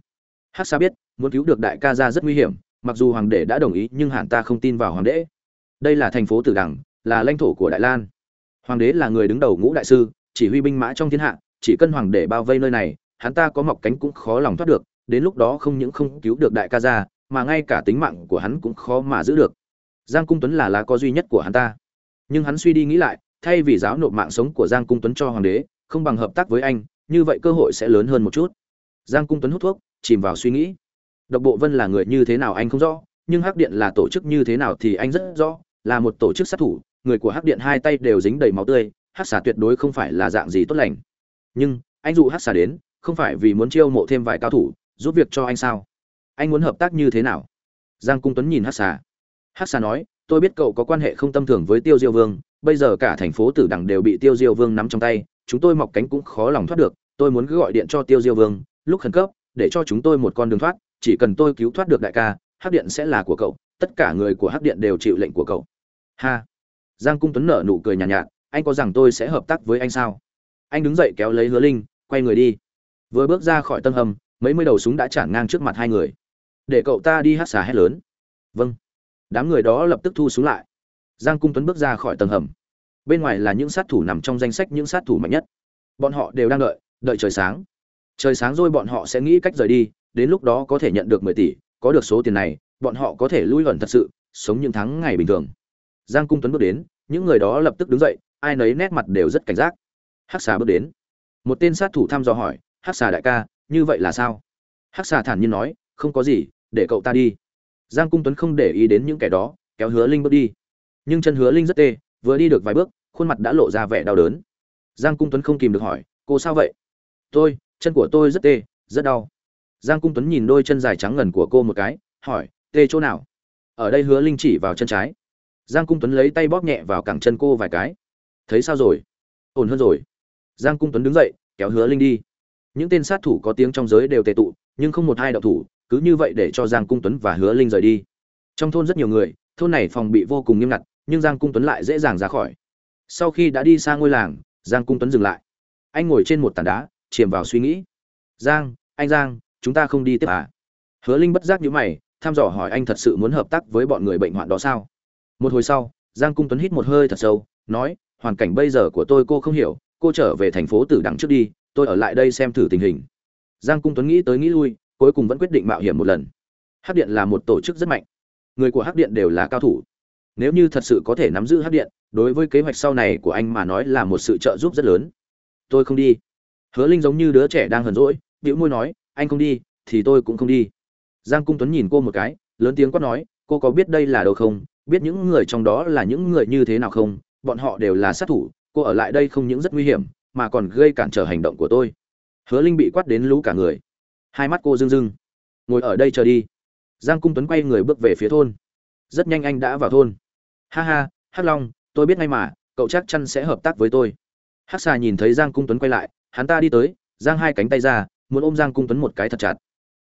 [SPEAKER 1] Hắc sa biết, muốn cứu được đại ca ra rất nguy hiểm, mặc dù hoàng đế đã đồng ý, nhưng hẳn ta không tin vào hoàng đế. Đây là thành phố tử đằng là lãnh thổ của đại lan. Hoàng đế là người đứng đầu ngũ đại sư, chỉ huy binh mã trong thiên hạ, chỉ cần hoàng đế bao vây nơi này, hắn ta có mọc cánh cũng khó lòng thoát được, đến lúc đó không những không cứu được đại ca ra mà ngay cả tính mạng của hắn cũng khó mà giữ được. Giang cung tuấn là lá có duy nhất của hắn ta. Nhưng hắn suy đi nghĩ lại, thay vì giáo nộp mạng sống của giang cung tuấn cho hoàng đế, không bằng hợp tác với anh, như vậy cơ hội sẽ lớn hơn một chút. Giang cung tuấn hút thuốc, chìm vào suy nghĩ. Độc bộ vân là người như thế nào anh không rõ, nhưng hắc điện là tổ chức như thế nào thì anh rất rõ, là một tổ chức sát thủ, người của hắc điện hai tay đều dính đầy máu tươi, hắc xà tuyệt đối không phải là dạng gì tốt lành. Nhưng, anh dụ hắc xà đến, không phải vì muốn chiêu mộ thêm vài cao thủ, giúp việc cho anh sao? Anh muốn hợp tác như thế nào? Giang cung tuấn nhìn hắc xà. Hắc xà nói tôi biết cậu có quan hệ không tâm thường với tiêu diêu vương bây giờ cả thành phố tử đằng đều bị tiêu diêu vương nắm trong tay chúng tôi mọc cánh cũng khó lòng thoát được tôi muốn cứ gọi điện cho tiêu diêu vương lúc khẩn cấp để cho chúng tôi một con đường thoát chỉ cần tôi cứu thoát được đại ca hắc điện sẽ là của cậu tất cả người của hắc điện đều chịu lệnh của cậu. Ha. Giang cung tuấn nở nụ cười nhàn nhạt, nhạt anh có rằng tôi sẽ hợp tác với anh sao? Anh đứng dậy kéo lấy hứa linh quay người đi. Vừa bước ra khỏi tân hầm mấy mươi đầu súng đã chản ngang trước mặt hai người để cậu ta đi hát xà hét lớn. Vâng. Đám người đó lập tức thu xuống lại. Giang cung tuấn bước ra khỏi tầng hầm. Bên ngoài là những sát thủ nằm trong danh sách những sát thủ mạnh nhất. Bọn họ đều đang đợi đợi trời sáng. Trời sáng rồi bọn họ sẽ nghĩ cách rời đi, đến lúc đó có thể nhận được mười tỷ, có được số tiền này, bọn họ có thể lui gần thật sự, sống những tháng ngày bình thường. Giang cung tuấn bước đến, những người đó lập tức đứng dậy, ai nấy nét mặt đều rất cảnh giác. Hắc xà bước đến. Một tên sát thủ thăm dò hỏi, hắc xà đại ca, như vậy là sao? Hắc xà thản nhiên nói, không có gì để cậu ta đi. Giang cung tuấn không để ý đến những kẻ đó, kéo hứa linh bước đi. Nhưng chân hứa linh rất tê, vừa đi được vài bước, khuôn mặt đã lộ ra vẻ đau đớn. Giang cung tuấn không kìm được hỏi, cô sao vậy? Tôi, chân của tôi rất tê, rất đau. Giang cung tuấn nhìn đôi chân dài trắng ngần của cô một cái, hỏi, tê chỗ nào? Ở đây hứa linh chỉ vào chân trái. Giang cung tuấn lấy tay bóp nhẹ vào cẳng chân cô vài cái. Thấy sao rồi? Ổn hơn rồi. Giang cung tuấn đứng dậy, kéo hứa linh đi. Những tên sát thủ có tiếng trong giới đều tề tụ, nhưng không một hai động thủ cứ như vậy để cho giang cung tuấn và hứa linh rời đi. Trong thôn rất nhiều người, thôn này phòng bị vô cùng nghiêm ngặt, nhưng giang cung tuấn lại dễ dàng ra khỏi. Sau khi đã đi xa ngôi làng, giang cung tuấn dừng lại. Anh ngồi trên một tảng đá, chìm vào suy nghĩ. Giang, anh giang, chúng ta không đi tiếp à? Hứa linh bất giác nhíu mày, thăm dò hỏi anh thật sự muốn hợp tác với bọn người bệnh hoạn đó sao? Một hồi sau, giang cung tuấn hít một hơi thật sâu, nói, hoàn cảnh bây giờ của tôi cô không hiểu, cô trở về thành phố tử đằng trước đi, tôi ở lại đây xem thử tình hình. Giang cung tuấn nghĩ tới nghĩ lui cuối cùng vẫn quyết định mạo hiểm một lần. Hắc điện là một tổ chức rất mạnh. Người của hắc điện đều là cao thủ. Nếu như thật sự có thể nắm giữ hắc điện, đối với kế hoạch sau này của anh mà nói là một sự trợ giúp rất lớn. Tôi không đi. Hứa linh giống như đứa trẻ đang hờn rỗi bĩu môi nói, anh không đi, thì tôi cũng không đi. Giang cung tuấn nhìn cô một cái, lớn tiếng quát nói, cô có biết đây là đâu không? Biết những người trong đó là những người như thế nào không? Bọn họ đều là sát thủ, cô ở lại đây không những rất nguy hiểm, mà còn gây cản trở hành động của tôi. Hứa linh bị quát đến lũ cả người hai mắt cô rưng rưng. Ngồi ở đây chờ đi. Giang cung tuấn quay người bước về phía thôn. Rất nhanh anh đã vào thôn. Ha ha, hắc long, tôi biết ngay mà, cậu chắc chắn sẽ hợp tác với tôi. Hắc xà nhìn thấy giang cung tuấn quay lại, hắn ta đi tới, giang hai cánh tay ra, muốn ôm giang cung tuấn một cái thật chặt.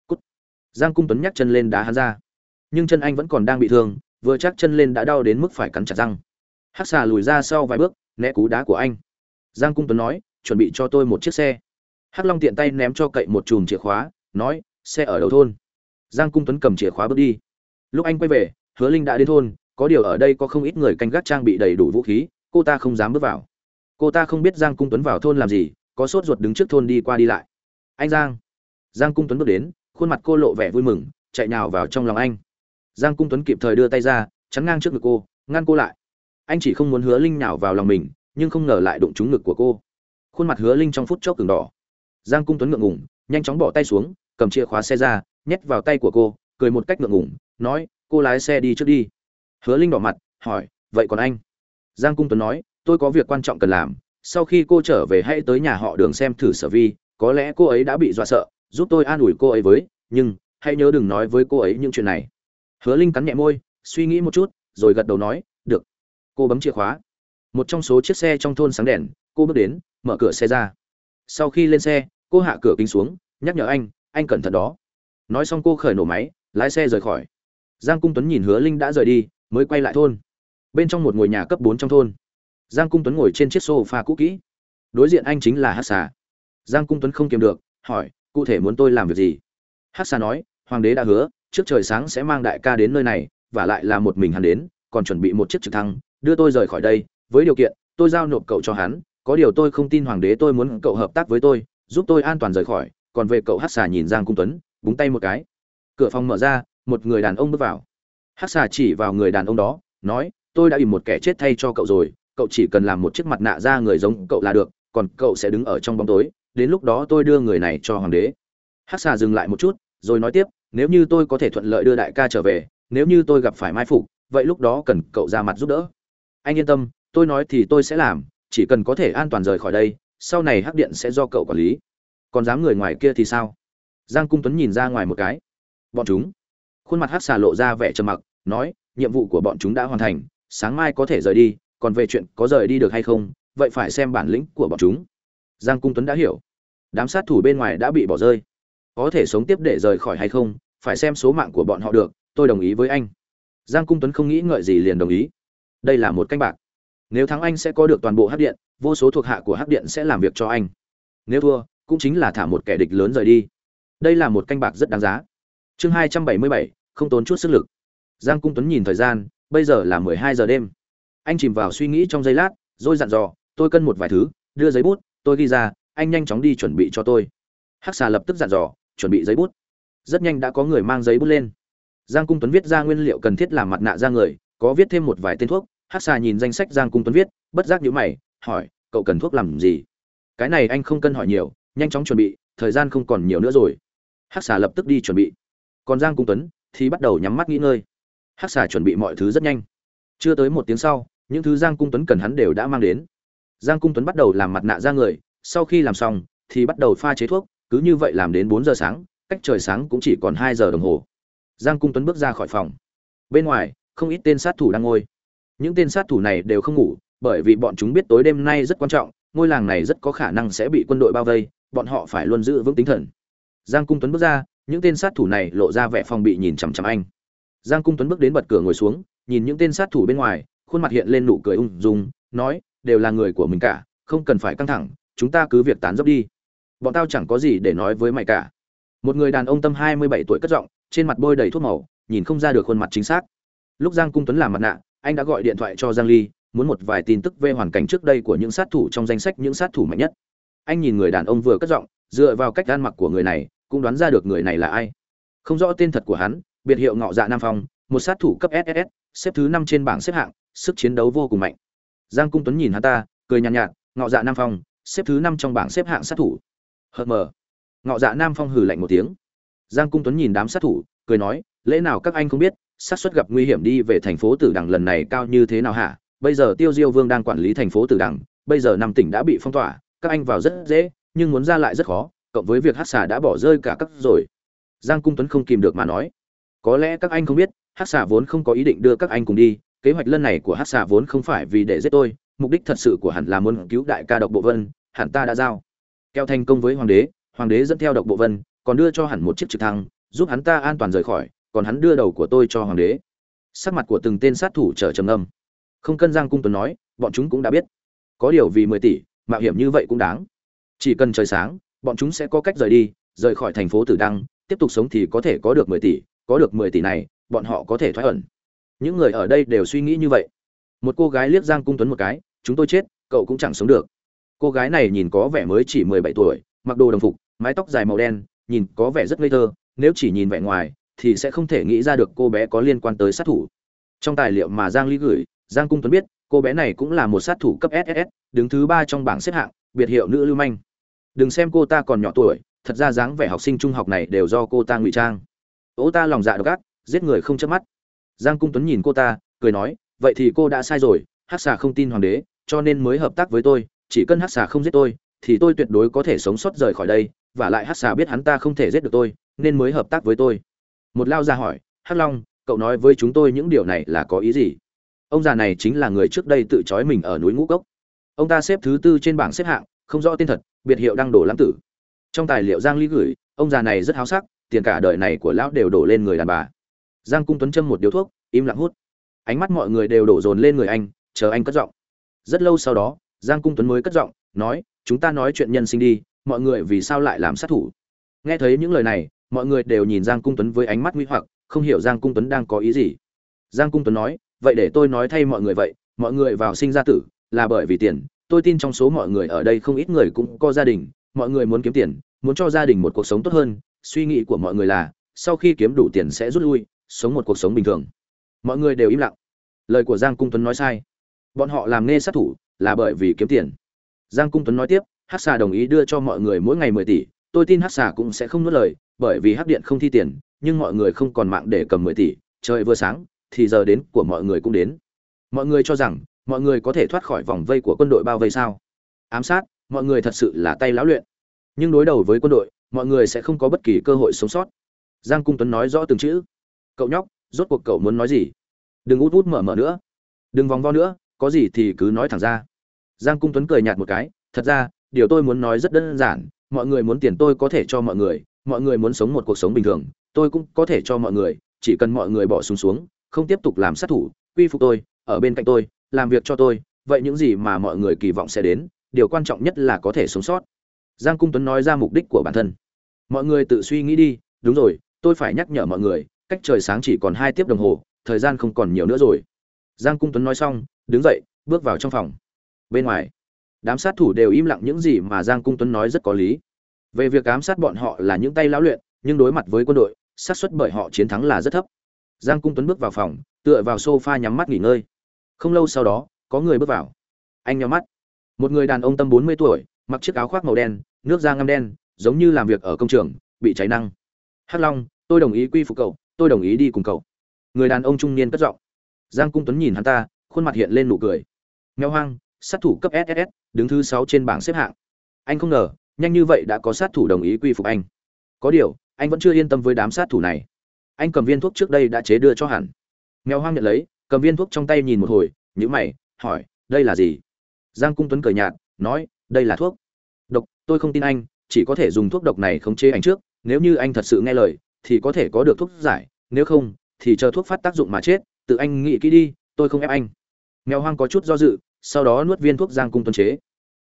[SPEAKER 1] Cút. giang cung tuấn nhắc chân lên đá hắn ra. Nhưng chân anh vẫn còn đang bị thương, vừa chắc chân lên đã đau đến mức phải cắn chặt răng. Hắc xà lùi ra sau vài bước, né cú đá của anh. Giang cung tuấn nói, chuẩn bị cho tôi một chiếc xe. Hắc long tiện tay ném cho cậy một chùm chìa khóa nói, xe ở đầu thôn. Giang cung tuấn cầm chìa khóa bước đi. Lúc anh quay về, hứa linh đã đến thôn, có điều ở đây có không ít người canh gác trang bị đầy đủ vũ khí, cô ta không dám bước vào. Cô ta không biết giang cung tuấn vào thôn làm gì, có sốt ruột đứng trước thôn đi qua đi lại. Anh giang. Giang cung tuấn bước đến, khuôn mặt cô lộ vẻ vui mừng, chạy nhào vào trong lòng anh. Giang cung tuấn kịp thời đưa tay ra, chắn ngang trước ngực cô, ngăn cô lại. Anh chỉ không muốn hứa linh nhào vào lòng mình, nhưng không ngờ lại đụng trúng ngực của cô. Khuôn mặt hứa linh trong phút chốc từng đỏ. Giang cung tuấn ngượng ngùng, nhanh chóng bỏ tay xuống cầm chìa khóa xe ra, nhét vào tay của cô, cười một cách ngượng ngùng, nói, cô lái xe đi trước đi. Hứa linh đỏ mặt, hỏi, vậy còn anh? Giang cung tuấn nói, tôi có việc quan trọng cần làm, sau khi cô trở về hãy tới nhà họ đường xem thử sở vi, có lẽ cô ấy đã bị dọa sợ, giúp tôi an ủi cô ấy với, nhưng, hãy nhớ đừng nói với cô ấy những chuyện này. Hứa linh cắn nhẹ môi, suy nghĩ một chút, rồi gật đầu nói, được. Cô bấm chìa khóa. Một trong số chiếc xe trong thôn sáng đèn, cô bước đến, mở cửa xe ra. Sau khi lên xe, cô hạ cửa kính xuống, nhắc nhở anh anh cẩn thận đó. Nói xong cô khởi nổ máy, lái xe rời khỏi. Giang cung tuấn nhìn hứa linh đã rời đi, mới quay lại thôn. Bên trong một ngôi nhà cấp bốn trong thôn. Giang cung tuấn ngồi trên chiếc sofa cũ kỹ. Đối diện anh chính là hát xà. Giang cung tuấn không kiềm được, hỏi, cụ thể muốn tôi làm việc gì? Hát xà nói, hoàng đế đã hứa, trước trời sáng sẽ mang đại ca đến nơi này, và lại là một mình hắn đến, còn chuẩn bị một chiếc trực thăng, đưa tôi rời khỏi đây, với điều kiện, tôi giao nộp cậu cho hắn, có điều tôi không tin hoàng đế tôi muốn cậu hợp tác với tôi, giúp tôi an toàn rời khỏi còn về cậu hát xà nhìn giang cung tuấn, búng tay một cái. Cửa phòng mở ra, một người đàn ông bước vào. Hát xà chỉ vào người đàn ông đó, nói, tôi đã ìm một kẻ chết thay cho cậu rồi, cậu chỉ cần làm một chiếc mặt nạ ra người giống cậu là được, còn cậu sẽ đứng ở trong bóng tối, đến lúc đó tôi đưa người này cho hoàng đế. Hát xà dừng lại một chút, rồi nói tiếp, nếu như tôi có thể thuận lợi đưa đại ca trở về, nếu như tôi gặp phải mai phục, vậy lúc đó cần cậu ra mặt giúp đỡ. Anh yên tâm, tôi nói thì tôi sẽ làm, chỉ cần có thể an toàn rời khỏi đây, sau này hắc điện sẽ do cậu quản lý còn dám người ngoài kia thì sao? Giang cung tuấn nhìn ra ngoài một cái. Bọn chúng. Khuôn mặt hắc xà lộ ra vẻ trầm mặc, nói, nhiệm vụ của bọn chúng đã hoàn thành, sáng mai có thể rời đi, còn về chuyện có rời đi được hay không, vậy phải xem bản lĩnh của bọn chúng. Giang cung tuấn đã hiểu. Đám sát thủ bên ngoài đã bị bỏ rơi. Có thể sống tiếp để rời khỏi hay không, phải xem số mạng của bọn họ được, tôi đồng ý với anh. Giang cung tuấn không nghĩ ngợi gì liền đồng ý. Đây là một canh bạc. Nếu thắng anh sẽ có được toàn bộ hát điện, vô số thuộc hạ của hát điện sẽ làm việc cho anh. Nếu thua cũng chính là thả một kẻ địch lớn rời đi. Đây là một canh bạc rất đáng giá. Chương hai trăm bảy mươi bảy, không tốn chút sức lực. Giang cung tuấn nhìn thời gian, bây giờ là mười hai giờ đêm. Anh chìm vào suy nghĩ trong giây lát, rồi dặn dò, tôi cân một vài thứ, đưa giấy bút, tôi ghi ra, anh nhanh chóng đi chuẩn bị cho tôi. Hắc xà lập tức dặn dò, chuẩn bị giấy bút. Rất nhanh đã có người mang giấy bút lên. Giang cung tuấn viết ra nguyên liệu cần thiết làm mặt nạ ra người, có viết thêm một vài tên thuốc. Hắc xà nhìn danh sách giang cung tuấn viết, bất giác nhíu mày, hỏi, cậu cần thuốc làm gì? Cái này anh không cần hỏi nhiều nhanh chóng chuẩn bị, thời gian không còn nhiều nữa rồi. Hắc xà lập tức đi chuẩn bị. Còn giang cung tuấn thì bắt đầu nhắm mắt nghỉ ngơi. Hắc xà chuẩn bị mọi thứ rất nhanh. Chưa tới một tiếng sau, những thứ giang cung tuấn cần hắn đều đã mang đến. Giang cung tuấn bắt đầu làm mặt nạ ra người, sau khi làm xong thì bắt đầu pha chế thuốc, cứ như vậy làm đến bốn giờ sáng, cách trời sáng cũng chỉ còn hai giờ đồng hồ. Giang cung tuấn bước ra khỏi phòng. Bên ngoài, không ít tên sát thủ đang ngồi. Những tên sát thủ này đều không ngủ, bởi vì bọn chúng biết tối đêm nay rất quan trọng, ngôi làng này rất có khả năng sẽ bị quân đội bao vây bọn họ phải luôn giữ vững tinh thần. Giang cung tuấn bước ra, những tên sát thủ này lộ ra vẻ phòng bị nhìn chằm chằm anh. Giang cung tuấn bước đến bật cửa ngồi xuống, nhìn những tên sát thủ bên ngoài, khuôn mặt hiện lên nụ cười ung dung, nói, đều là người của mình cả, không cần phải căng thẳng, chúng ta cứ việc tán dốc đi. Bọn tao chẳng có gì để nói với mày cả. Một người đàn ông tâm hai mươi bảy tuổi cất giọng, trên mặt bôi đầy thuốc màu, nhìn không ra được khuôn mặt chính xác. Lúc giang cung tuấn làm mặt nạ, anh đã gọi điện thoại cho giang ly, muốn một vài tin tức về hoàn cảnh trước đây của những sát thủ trong danh sách những sát thủ mạnh nhất anh nhìn người đàn ông vừa cất giọng dựa vào cách ăn mặc của người này cũng đoán ra được người này là ai. Không rõ tên thật của hắn biệt hiệu ngọ dạ nam phong một sát thủ cấp ss xếp thứ năm trên bảng xếp hạng sức chiến đấu vô cùng mạnh. Giang cung tuấn nhìn hắn ta cười nhàn nhạt, nhạt ngọ dạ nam phong xếp thứ năm trong bảng xếp hạng sát thủ. Hờ mờ. Ngọ dạ nam phong hừ lạnh một tiếng. Giang cung tuấn nhìn đám sát thủ cười nói lẽ nào các anh không biết xác suất gặp nguy hiểm đi về thành phố tử đằng lần này cao như thế nào hả? Bây giờ tiêu diêu vương đang quản lý thành phố tử đằng bây giờ năm tỉnh đã bị phong tỏa các anh vào rất dễ, nhưng muốn ra lại rất khó, cộng với việc hát xà đã bỏ rơi cả các rồi. Giang cung tuấn không kìm được mà nói. Có lẽ các anh không biết, hát xà vốn không có ý định đưa các anh cùng đi, kế hoạch lần này của hát xà vốn không phải vì để giết tôi, mục đích thật sự của hẳn là muốn cứu đại ca độc bộ vân, hẳn ta đã giao. Keo thành công với hoàng đế hoàng đế dẫn theo độc bộ vân, còn đưa cho hẳn một chiếc trực thăng, giúp hắn ta an toàn rời khỏi, còn hắn đưa đầu của tôi cho hoàng đế. Sắc mặt của từng tên sát thủ trở trầm âm không cân giang cung tuấn nói, bọn chúng cũng đã biết. Có điều vì mười tỷ mạo hiểm như vậy cũng đáng. Chỉ cần trời sáng, bọn chúng sẽ có cách rời đi, rời khỏi thành phố tử đăng, tiếp tục sống thì có thể có được mười tỷ, có được mười tỷ này, bọn họ có thể thoát ẩn. Những người ở đây đều suy nghĩ như vậy. Một cô gái liếc giang cung tuấn một cái, chúng tôi chết, cậu cũng chẳng sống được. Cô gái này nhìn có vẻ mới chỉ mười bảy tuổi, mặc đồ đồng phục, mái tóc dài màu đen, nhìn có vẻ rất ngây thơ, nếu chỉ nhìn vẻ ngoài thì sẽ không thể nghĩ ra được cô bé có liên quan tới sát thủ. Trong tài liệu mà giang ly gửi, giang cung tuấn biết cô bé này cũng là một sát thủ cấp ss đứng thứ ba trong bảng xếp hạng, biệt hiệu nữ lưu manh. Đừng xem cô ta còn nhỏ tuổi, thật ra dáng vẻ học sinh trung học này đều do cô ta ngụy trang. Ô ta lòng dạ độc ác, giết người không chớp mắt. Giang cung tuấn nhìn cô ta, cười nói, vậy thì cô đã sai rồi, hắc xà không tin hoàng đế, cho nên mới hợp tác với tôi, chỉ cần hắc xà không giết tôi, thì tôi tuyệt đối có thể sống sót rời khỏi đây, và lại hắc xà biết hắn ta không thể giết được tôi, nên mới hợp tác với tôi. Một lao ra hỏi, hắc long, cậu nói với chúng tôi những điều này là có ý gì? Ông già này chính là người trước đây tự trói mình ở núi ngũ cốc. Ông ta xếp thứ tư trên bảng xếp hạng, không rõ tên thật, biệt hiệu đang đổ lãng tử. Trong tài liệu giang ly gửi, ông già này rất háo sắc, tiền cả đời này của lão đều đổ lên người đàn bà. Giang cung tuấn châm một điếu thuốc, im lặng hút. Ánh mắt mọi người đều đổ dồn lên người anh, chờ anh cất giọng. Rất lâu sau đó, giang cung tuấn mới cất giọng, nói, chúng ta nói chuyện nhân sinh đi, mọi người vì sao lại làm sát thủ? Nghe thấy những lời này, mọi người đều nhìn giang cung tuấn với ánh mắt nguy hoặc, không hiểu giang cung tuấn đang có ý gì. Giang cung tuấn nói vậy để tôi nói thay mọi người vậy, mọi người vào sinh ra tử là bởi vì tiền. Tôi tin trong số mọi người ở đây không ít người cũng có gia đình, mọi người muốn kiếm tiền, muốn cho gia đình một cuộc sống tốt hơn. Suy nghĩ của mọi người là, sau khi kiếm đủ tiền sẽ rút lui, sống một cuộc sống bình thường. Mọi người đều im lặng. Lời của giang cung tuấn nói sai. Bọn họ làm nghe sát thủ là bởi vì kiếm tiền. Giang cung tuấn nói tiếp hát xà đồng ý đưa cho mọi người mỗi ngày mười tỷ. Tôi tin hát xà cũng sẽ không nuốt lời, bởi vì hát điện không thi tiền, nhưng mọi người không còn mạng để cầm mười tỷ. Trời vừa sáng thì giờ đến của mọi người cũng đến. Mọi người cho rằng mọi người có thể thoát khỏi vòng vây của quân đội bao vây sao? Ám sát mọi người thật sự là tay lão luyện. Nhưng đối đầu với quân đội mọi người sẽ không có bất kỳ cơ hội sống sót. Giang cung tuấn nói rõ từng chữ. Cậu nhóc rốt cuộc cậu muốn nói gì? Đừng út út mở mở nữa. Đừng vòng vo nữa có gì thì cứ nói thẳng ra. Giang cung tuấn cười nhạt một cái. Thật ra điều tôi muốn nói rất đơn giản. Mọi người muốn tiền tôi có thể cho mọi người mọi người muốn sống một cuộc sống bình thường. Tôi cũng có thể cho mọi người chỉ cần mọi người bỏ súng xuống, xuống không tiếp tục làm sát thủ, quy phục tôi, ở bên cạnh tôi, làm việc cho tôi, vậy những gì mà mọi người kỳ vọng sẽ đến, điều quan trọng nhất là có thể sống sót. Giang cung tuấn nói ra mục đích của bản thân. Mọi người tự suy nghĩ đi, đúng rồi, tôi phải nhắc nhở mọi người, cách trời sáng chỉ còn hai tiếp đồng hồ, thời gian không còn nhiều nữa rồi. Giang cung tuấn nói xong, đứng dậy, bước vào trong phòng. Bên ngoài, đám sát thủ đều im lặng những gì mà giang cung tuấn nói rất có lý. Về việc ám sát bọn họ là những tay lão luyện, nhưng đối mặt với quân đội, xác suất bởi họ chiến thắng là rất thấp giang cung tuấn bước vào phòng, tựa vào sofa nhắm mắt nghỉ ngơi. Không lâu sau đó, có người bước vào. Anh nhắm mắt. Một người đàn ông tâm bốn mươi tuổi, mặc chiếc áo khoác màu đen, nước da ngăm đen, giống như làm việc ở công trường, bị cháy năng. Hắc long, tôi đồng ý quy phục cậu, tôi đồng ý đi cùng cậu. Người đàn ông trung niên cất giọng. Giang cung tuấn nhìn hắn ta, khuôn mặt hiện lên nụ cười. Nghèo hoang, sát thủ cấp ss đứng thứ sáu trên bảng xếp hạng. Anh không ngờ, nhanh như vậy đã có sát thủ đồng ý quy phục anh. Có điều, anh vẫn chưa yên tâm với đám sát thủ này anh cầm viên thuốc trước đây đã chế đưa cho hẳn. Mèo hoang nhận lấy, cầm viên thuốc trong tay nhìn một hồi nhữ mày, hỏi, đây là gì? Giang cung tuấn cười nhạt, nói, đây là thuốc. Độc, tôi không tin anh, chỉ có thể dùng thuốc độc này khống chế anh trước, nếu như anh thật sự nghe lời, thì có thể có được thuốc giải, nếu không, thì chờ thuốc phát tác dụng mà chết, tự anh nghĩ kỹ đi, tôi không ép anh. Mèo hoang có chút do dự, sau đó nuốt viên thuốc giang cung tuấn chế.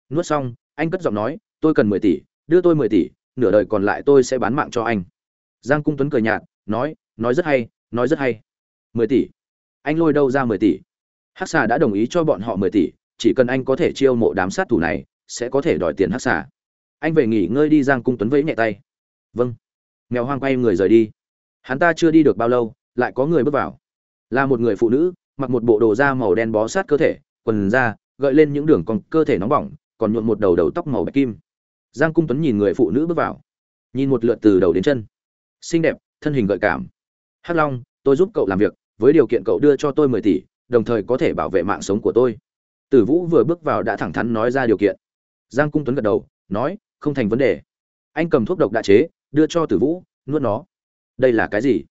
[SPEAKER 1] Nuốt xong, anh cất giọng nói, tôi cần mười tỷ, đưa tôi mười tỷ, nửa đời còn lại tôi sẽ bán mạng cho anh. Giang cung tuấn cười nhạt, nói nói rất hay, nói rất hay. mười tỷ. Anh lôi đâu ra mười tỷ? Hắc xà đã đồng ý cho bọn họ mười tỷ, chỉ cần anh có thể chiêu mộ đám sát thủ này, sẽ có thể đòi tiền hắc xà. Anh về nghỉ ngơi đi giang cung tuấn vẫy nhẹ tay. Vâng. Mèo hoang quay người rời đi. Hắn ta chưa đi được bao lâu, lại có người bước vào. Là một người phụ nữ, mặc một bộ đồ da màu đen bó sát cơ thể, quần da, gợi lên những đường còn cơ thể nóng bỏng, còn nhuộm một đầu đầu tóc màu bạch kim. Giang cung tuấn nhìn người phụ nữ bước vào. Nhìn một lượt từ đầu đến chân. Xinh đẹp, thân hình gợi cảm hắc long, tôi giúp cậu làm việc, với điều kiện cậu đưa cho tôi mười tỷ, đồng thời có thể bảo vệ mạng sống của tôi. Tử vũ vừa bước vào đã thẳng thắn nói ra điều kiện. Giang cung tuấn gật đầu, nói, không thành vấn đề. Anh cầm thuốc độc đã chế, đưa cho tử vũ, nuốt nó. Đây là cái gì?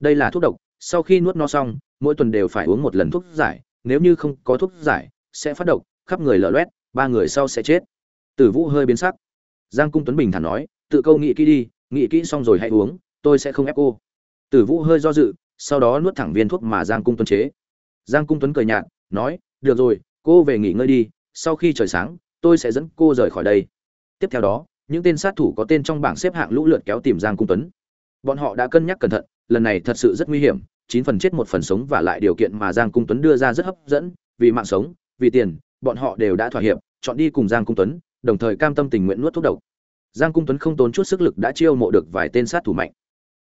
[SPEAKER 1] Đây là thuốc độc, sau khi nuốt nó xong, mỗi tuần đều phải uống một lần thuốc giải, nếu như không có thuốc giải, sẽ phát độc, khắp người lở loét, ba người sau sẽ chết. Tử vũ hơi biến sắc. Giang cung tuấn bình thản nói, tự câu nghĩ kỹ đi, nghĩ kỹ xong rồi hãy uống, tôi sẽ không ép cô tử vũ hơi do dự, sau đó nuốt thẳng viên thuốc mà giang cung tuấn chế. Giang cung tuấn cười nhạt, nói, được rồi, cô về nghỉ ngơi đi, sau khi trời sáng, tôi sẽ dẫn cô rời khỏi đây. Tiếp theo đó, những tên sát thủ có tên trong bảng xếp hạng lũ lượt kéo tìm giang cung tuấn. Bọn họ đã cân nhắc cẩn thận, lần này thật sự rất nguy hiểm, chín phần chết một phần sống và lại điều kiện mà giang cung tuấn đưa ra rất hấp dẫn, vì mạng sống, vì tiền, bọn họ đều đã thỏa hiệp, chọn đi cùng giang cung tuấn, đồng thời cam tâm tình nguyện nuốt thuốc độc. Giang cung tuấn không tốn chút sức lực đã chiêu mộ được vài tên sát thủ mạnh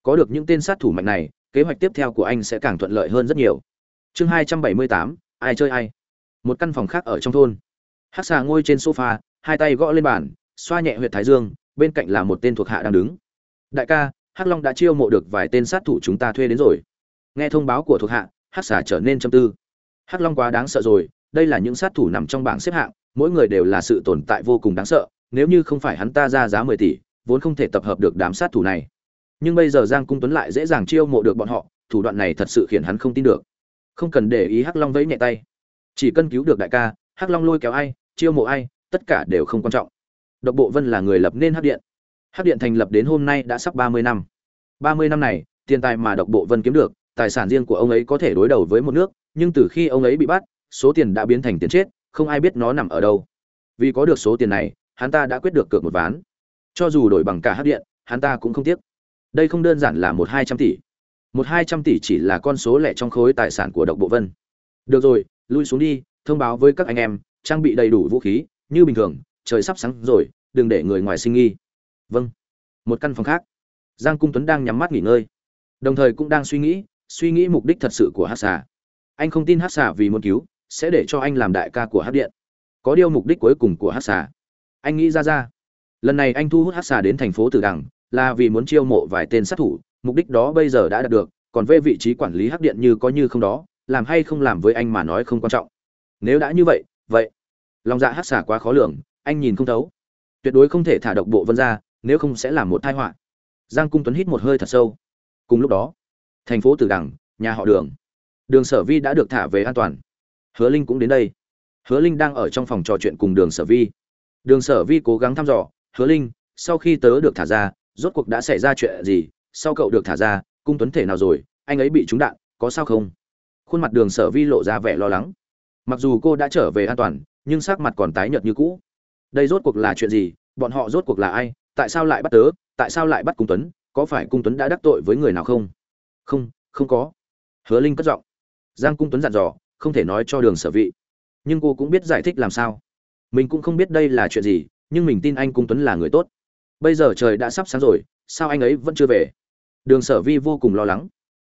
[SPEAKER 1] có được những tên sát thủ mạnh này, kế hoạch tiếp theo của anh sẽ càng thuận lợi hơn rất nhiều. Chương hai trăm bảy mươi tám, ai chơi ai? Một căn phòng khác ở trong thôn. Hát xà ngồi trên sofa, hai tay gõ lên bàn, xoa nhẹ huyệt thái dương, bên cạnh là một tên thuộc hạ đang đứng. Đại ca, hắc long đã chiêu mộ được vài tên sát thủ chúng ta thuê đến rồi. Nghe thông báo của thuộc hạ, hắc xà trở nên châm tư. Hắc long quá đáng sợ rồi, đây là những sát thủ nằm trong bảng xếp hạng, mỗi người đều là sự tồn tại vô cùng đáng sợ, nếu như không phải hắn ta ra giá mười tỷ, vốn không thể tập hợp được đám sát thủ này nhưng bây giờ giang cung tuấn lại dễ dàng chiêu mộ được bọn họ, thủ đoạn này thật sự khiến hắn không tin được. Không cần để ý hắc long vẫy nhẹ tay. Chỉ cần cứu được đại ca, hắc long lôi kéo ai, chiêu mộ ai, tất cả đều không quan trọng. Độc bộ vân là người lập nên hắc điện. Hắc điện thành lập đến hôm nay đã sắp ba mươi năm. ba mươi năm này, tiền tài mà độc bộ vân kiếm được, tài sản riêng của ông ấy có thể đối đầu với một nước, nhưng từ khi ông ấy bị bắt, số tiền đã biến thành tiền chết, không ai biết nó nằm ở đâu. Vì có được số tiền này, hắn ta đã quyết được cược một ván. Cho dù đổi bằng cả hắc điện, hắn ta cũng không tiếc đây không đơn giản là một hai trăm tỷ. Một hai trăm tỷ chỉ là con số lẻ trong khối tài sản của độc bộ vân. Được rồi, lui xuống đi, thông báo với các anh em, trang bị đầy đủ vũ khí, như bình thường, trời sắp sáng rồi, đừng để người ngoài sinh nghi. Vâng. Một căn phòng khác. Giang cung tuấn đang nhắm mắt nghỉ ngơi. Đồng thời cũng đang suy nghĩ suy nghĩ mục đích thật sự của hát xà. Anh không tin hát xà vì muốn cứu, sẽ để cho anh làm đại ca của hát điện. Có điều mục đích cuối cùng của hát xà. Anh nghĩ ra ra. Lần này anh thu hút hát xà đến thành phố tử đằng là vì muốn chiêu mộ vài tên sát thủ, mục đích đó bây giờ đã đạt được, còn về vị trí quản lý hắc điện như có như không đó, làm hay không làm với anh mà nói không quan trọng. Nếu đã như vậy vậy, lòng dạ hắc xà quá khó lường, anh nhìn không thấu. Tuyệt đối không thể thả độc bộ vân ra, nếu không sẽ làm một tai họa. Giang cung tuấn hít một hơi thật sâu. Cùng lúc đó, thành phố tử đằng, nhà họ đường. Đường sở vi đã được thả về an toàn. Hứa linh cũng đến đây. Hứa linh đang ở trong phòng trò chuyện cùng đường sở vi. Đường sở vi cố gắng thăm dò, hứa linh, sau khi tớ được thả ra rốt cuộc đã xảy ra chuyện gì, sau cậu được thả ra, cung tuấn thể nào rồi, anh ấy bị trúng đạn, có sao không? Khuôn mặt đường sở vi lộ ra vẻ lo lắng. Mặc dù cô đã trở về an toàn, nhưng sắc mặt còn tái nhợt như cũ. Đây rốt cuộc là chuyện gì, bọn họ rốt cuộc là ai, tại sao lại bắt tớ, tại sao lại bắt cung tuấn, có phải cung tuấn đã đắc tội với người nào không? Không không có. Hứa linh cất giọng. Giang cung tuấn dặn dò, không thể nói cho đường sở vị. Nhưng cô cũng biết giải thích làm sao. Mình cũng không biết đây là chuyện gì, nhưng mình tin anh cung tuấn là người tốt bây giờ trời đã sắp sáng rồi, sao anh ấy vẫn chưa về? Đường sở vi vô cùng lo lắng.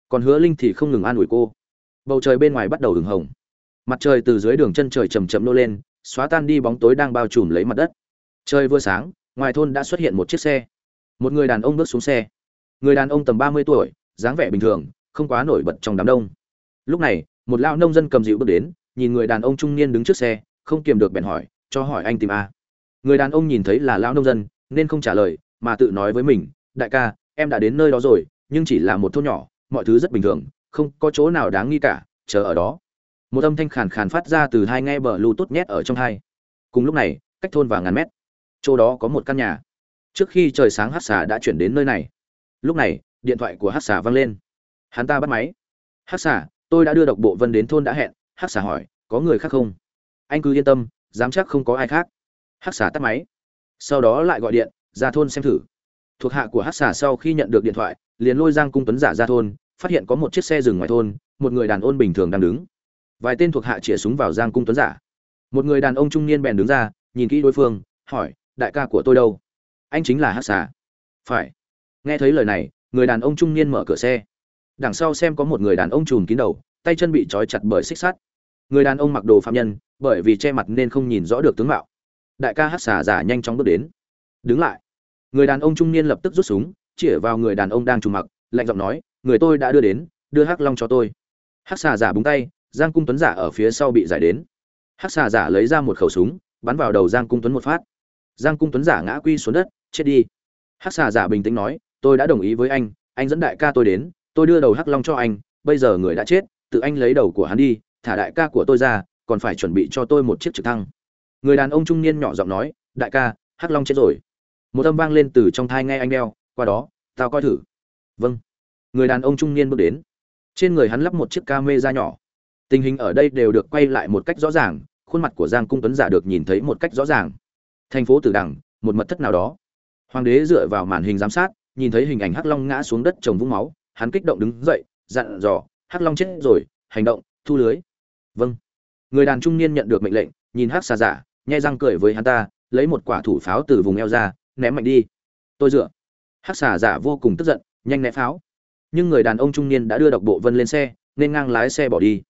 [SPEAKER 1] Còn hứa linh thì không ngừng an ủi cô. Bầu trời bên ngoài bắt đầu hừng hồng. Mặt trời từ dưới đường chân trời chầm chậm nô lên, xóa tan đi bóng tối đang bao trùm lấy mặt đất. Trời vừa sáng, ngoài thôn đã xuất hiện một chiếc xe. Một người đàn ông bước xuống xe. Người đàn ông tầm ba mươi tuổi, dáng vẻ bình thường, không quá nổi bật trong đám đông. Lúc này, một lão nông dân cầm dịu bước đến, nhìn người đàn ông trung niên đứng trước xe, không kiềm được bèn hỏi, cho hỏi anh tìm a? Người đàn ông nhìn thấy là lão nông dân nên không trả lời, mà tự nói với mình, đại ca, em đã đến nơi đó rồi, nhưng chỉ là một thôn nhỏ, mọi thứ rất bình thường, không có chỗ nào đáng nghi cả, chờ ở đó. Một âm thanh khàn khàn phát ra từ hai nghe bờ lưu tốt nhét ở trong hai. Cùng lúc này, cách thôn vài ngàn mét, chỗ đó có một căn nhà. Trước khi trời sáng hát xà đã chuyển đến nơi này. Lúc này, điện thoại của hát xà vang lên. Hắn ta bắt máy. Hát xà, tôi đã đưa độc bộ vân đến thôn đã hẹn. Hát xà hỏi, có người khác không? Anh cứ yên tâm, dám chắc không có ai khác. Hát xà tắt máy sau đó lại gọi điện, ra thôn xem thử. Thuộc hạ của hát xà sau khi nhận được điện thoại, liền lôi giang cung tuấn giả ra thôn, phát hiện có một chiếc xe dừng ngoài thôn, một người đàn ông bình thường đang đứng. Vài tên thuộc hạ chĩa súng vào giang cung tuấn giả. Một người đàn ông trung niên bèn đứng ra, nhìn kỹ đối phương, hỏi, đại ca của tôi đâu? Anh chính là hát xà. Phải. Nghe thấy lời này, người đàn ông trung niên mở cửa xe. Đằng sau xem có một người đàn ông trùm kín đầu, tay chân bị trói chặt bởi xích sắt. Người đàn ông mặc đồ phạm nhân, bởi vì che mặt nên không nhìn rõ được tướng mạo đại ca hát xà giả nhanh chóng bước đến. Đứng lại. Người đàn ông trung niên lập tức rút súng, chĩa vào người đàn ông đang trùm mặc, lạnh giọng nói, người tôi đã đưa đến, đưa hắc long cho tôi. Hắc xà giả búng tay, giang cung tuấn giả ở phía sau bị giải đến. Hắc xà giả lấy ra một khẩu súng, bắn vào đầu giang cung tuấn một phát. Giang cung tuấn giả ngã quy xuống đất, chết đi. Hắc xà giả bình tĩnh nói, tôi đã đồng ý với anh anh dẫn đại ca tôi đến, tôi đưa đầu hắc long cho anh, bây giờ người đã chết, tự anh lấy đầu của hắn đi, thả đại ca của tôi ra, còn phải chuẩn bị cho tôi một chiếc trực thăng người đàn ông trung niên nhỏ giọng nói, đại ca, hắc long chết rồi. Một âm vang lên từ trong thai nghe anh đeo, qua đó, tao coi thử. Vâng. Người đàn ông trung niên bước đến. Trên người hắn lắp một chiếc ca mê ra nhỏ. Tình hình ở đây đều được quay lại một cách rõ ràng, khuôn mặt của giang cung tuấn giả được nhìn thấy một cách rõ ràng. Thành phố tử đằng, một mật thất nào đó. Hoàng đế dựa vào màn hình giám sát, nhìn thấy hình ảnh hắc long ngã xuống đất trồng vũng máu, hắn kích động đứng dậy, dặn dò, hắc long chết rồi, hành động, thu lưới. Vâng. Người đàn trung niên nhận được mệnh lệnh, nhìn hắc xà giả nhai răng cười với hắn ta, lấy một quả thủ pháo từ vùng eo ra, ném mạnh đi. Tôi dựa. Hắc xà giả vô cùng tức giận, nhanh né pháo. Nhưng người đàn ông trung niên đã đưa độc bộ vân lên xe, nên ngang lái xe bỏ đi.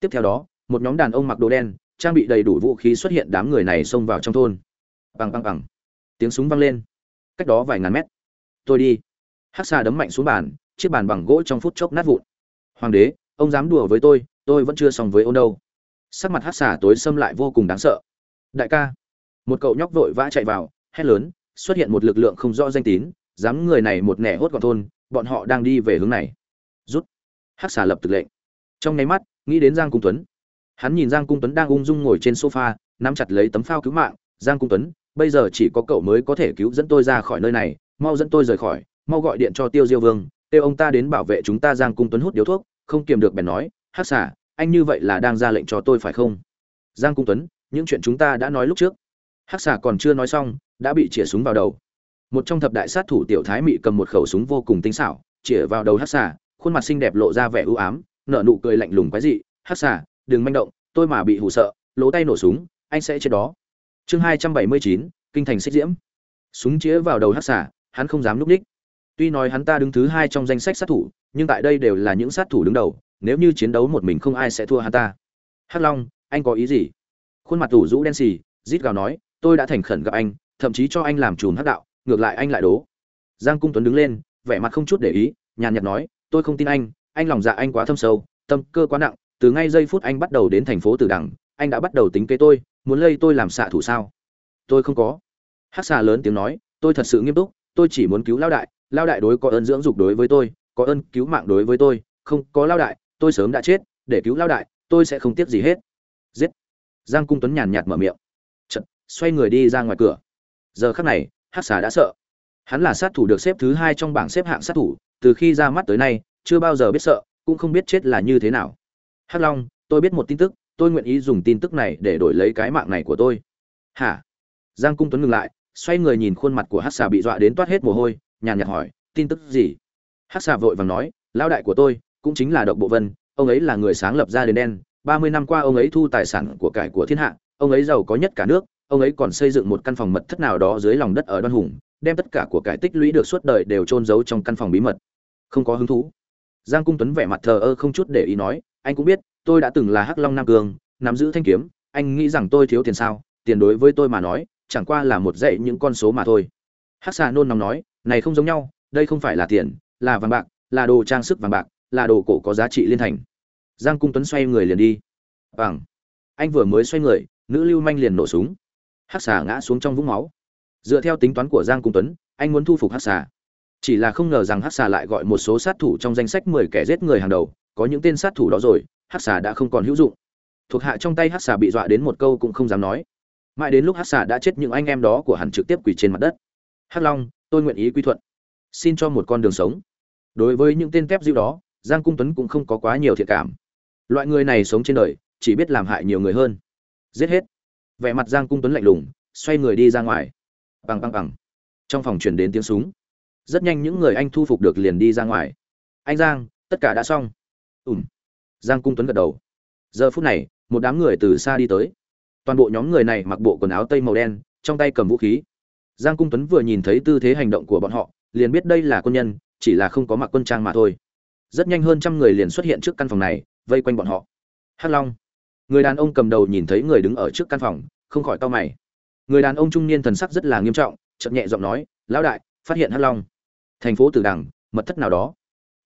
[SPEAKER 1] Tiếp theo đó, một nhóm đàn ông mặc đồ đen, trang bị đầy đủ vũ khí xuất hiện đám người này xông vào trong thôn. Bằng bằng bằng tiếng súng vang lên. Cách đó vài ngàn mét. Tôi đi. Hắc xà đấm mạnh xuống bàn, chiếc bàn bằng gỗ trong phút chốc nát vụn. Hoàng đế, ông dám đùa với tôi tôi vẫn chưa xong với ông đâu. Sắc mặt hắc xà tối xâm lại vô cùng đáng sợ đại ca. Một cậu nhóc vội vã chạy vào, hét lớn, xuất hiện một lực lượng không rõ danh tín, dám người này một nẻ hốt gọn thôn, bọn họ đang đi về hướng này. Rút. Hắc xà lập thực lệnh. Trong nháy mắt, nghĩ đến giang cung tuấn. Hắn nhìn giang cung tuấn đang ung dung ngồi trên sofa, nắm chặt lấy tấm phao cứu mạng. Giang cung tuấn, bây giờ chỉ có cậu mới có thể cứu dẫn tôi ra khỏi nơi này, mau dẫn tôi rời khỏi, mau gọi điện cho tiêu diêu vương, kêu ông ta đến bảo vệ chúng ta. Giang cung tuấn hút điếu thuốc, không kiềm được bèn nói, hắc xà, anh như vậy là đang ra lệnh cho tôi phải không? Giang cung tuấn những chuyện chúng ta đã nói lúc trước. Hắc xà còn chưa nói xong, đã bị chĩa súng vào đầu. Một trong thập đại sát thủ tiểu thái mị cầm một khẩu súng vô cùng tinh xảo chĩa vào đầu hắc xà, khuôn mặt xinh đẹp lộ ra vẻ ưu ám, nở nụ cười lạnh lùng quái dị. Hắc xà, đừng manh động, tôi mà bị hù sợ, lỗ tay nổ súng, anh sẽ chết đó. Chương hai trăm bảy mươi chín, kinh thành xích diễm. Súng chĩa vào đầu hắc xà, hắn không dám núp đích. Tuy nói hắn ta đứng thứ hai trong danh sách sát thủ, nhưng tại đây đều là những sát thủ đứng đầu, nếu như chiến đấu một mình không ai sẽ thua hắn ta. Hắc long, anh có ý gì? Khuôn mặt tủ rũ đen xì, rít gào nói, tôi đã thành khẩn gặp anh, thậm chí cho anh làm chùm hắc đạo, ngược lại anh lại đố. Giang cung tuấn đứng lên, vẻ mặt không chút để ý, nhàn nhạt nói, tôi không tin anh anh lòng dạ anh quá thâm sâu, tâm cơ quá nặng, từ ngay giây phút anh bắt đầu đến thành phố tử đằng, anh đã bắt đầu tính kế tôi, muốn lây tôi làm xạ thủ sao? Tôi không có. Hát xà lớn tiếng nói, tôi thật sự nghiêm túc, tôi chỉ muốn cứu lao đại lao đại đối có ơn dưỡng dục đối với tôi, có ơn cứu mạng đối với tôi, không có lao đại, tôi sớm đã chết, để cứu lao đại, tôi sẽ không tiếc gì hết. Giết giang cung tuấn nhàn nhạt mở miệng. Chật, xoay người đi ra ngoài cửa. Giờ khắc này hát xà đã sợ. Hắn là sát thủ được xếp thứ hai trong bảng xếp hạng sát thủ từ khi ra mắt tới nay chưa bao giờ biết sợ cũng không biết chết là như thế nào. Hắc long tôi biết một tin tức tôi nguyện ý dùng tin tức này để đổi lấy cái mạng này của tôi. Hả? Giang cung tuấn ngừng lại xoay người nhìn khuôn mặt của hắc xà bị dọa đến toát hết mồ hôi nhàn nhạt hỏi tin tức gì? Hắc xà vội vàng nói lão đại của tôi cũng chính là độc bộ vân ông ấy là người sáng lập ra đền đen ba mươi năm qua ông ấy thu tài sản của cải của thiên hạ, ông ấy giàu có nhất cả nước, ông ấy còn xây dựng một căn phòng mật thất nào đó dưới lòng đất ở đoan hùng, đem tất cả của cải tích lũy được suốt đời đều trôn giấu trong căn phòng bí mật. Không có hứng thú. Giang cung tuấn vẻ mặt thờ ơ không chút để ý nói, anh cũng biết, tôi đã từng là hắc long nam cường, nắm giữ thanh kiếm, anh nghĩ rằng tôi thiếu tiền sao? Tiền đối với tôi mà nói, chẳng qua là một dãy những con số mà thôi. Hắc xà nôn nóng nói, này không giống nhau, đây không phải là tiền, là vàng bạc, là đồ trang sức vàng bạc, là đồ cổ có giá trị liên thành giang cung tuấn xoay người liền đi. Bằng. Anh vừa mới xoay người, nữ lưu manh liền nổ súng. Hắc xà ngã xuống trong vũng máu. Dựa theo tính toán của giang cung tuấn, anh muốn thu phục hắc xà. Chỉ là không ngờ rằng hắc xà lại gọi một số sát thủ trong danh sách mười kẻ giết người hàng đầu, có những tên sát thủ đó rồi, hắc xà đã không còn hữu dụng. Thuộc hạ trong tay hắc xà bị dọa đến một câu cũng không dám nói. Mãi đến lúc hắc xà đã chết những anh em đó của hắn trực tiếp quỳ trên mặt đất. Hắc long, tôi nguyện ý quy thuận. Xin cho một con đường sống. Đối với những tên tép dịu đó, giang cung tuấn cũng không có quá nhiều thiện cảm loại người này sống trên đời, chỉ biết làm hại nhiều người hơn. Giết hết. Vẻ mặt giang cung tuấn lạnh lùng, xoay người đi ra ngoài. Bằng bằng bằng trong phòng chuyển đến tiếng súng. Rất nhanh những người anh thu phục được liền đi ra ngoài. Anh giang, tất cả đã xong. Ùm. Giang cung tuấn gật đầu. Giờ phút này, một đám người từ xa đi tới. Toàn bộ nhóm người này mặc bộ quần áo tây màu đen, trong tay cầm vũ khí. Giang cung tuấn vừa nhìn thấy tư thế hành động của bọn họ, liền biết đây là quân nhân, chỉ là không có mặc quân trang mà thôi. Rất nhanh hơn trăm người liền xuất hiện trước căn phòng này vây quanh bọn họ. Hắc long. Người đàn ông cầm đầu nhìn thấy người đứng ở trước căn phòng, không khỏi to mày. Người đàn ông trung niên thần sắc rất là nghiêm trọng chậm nhẹ giọng nói, lão đại, phát hiện hắc long. Thành phố tử đằng, mật thất nào đó.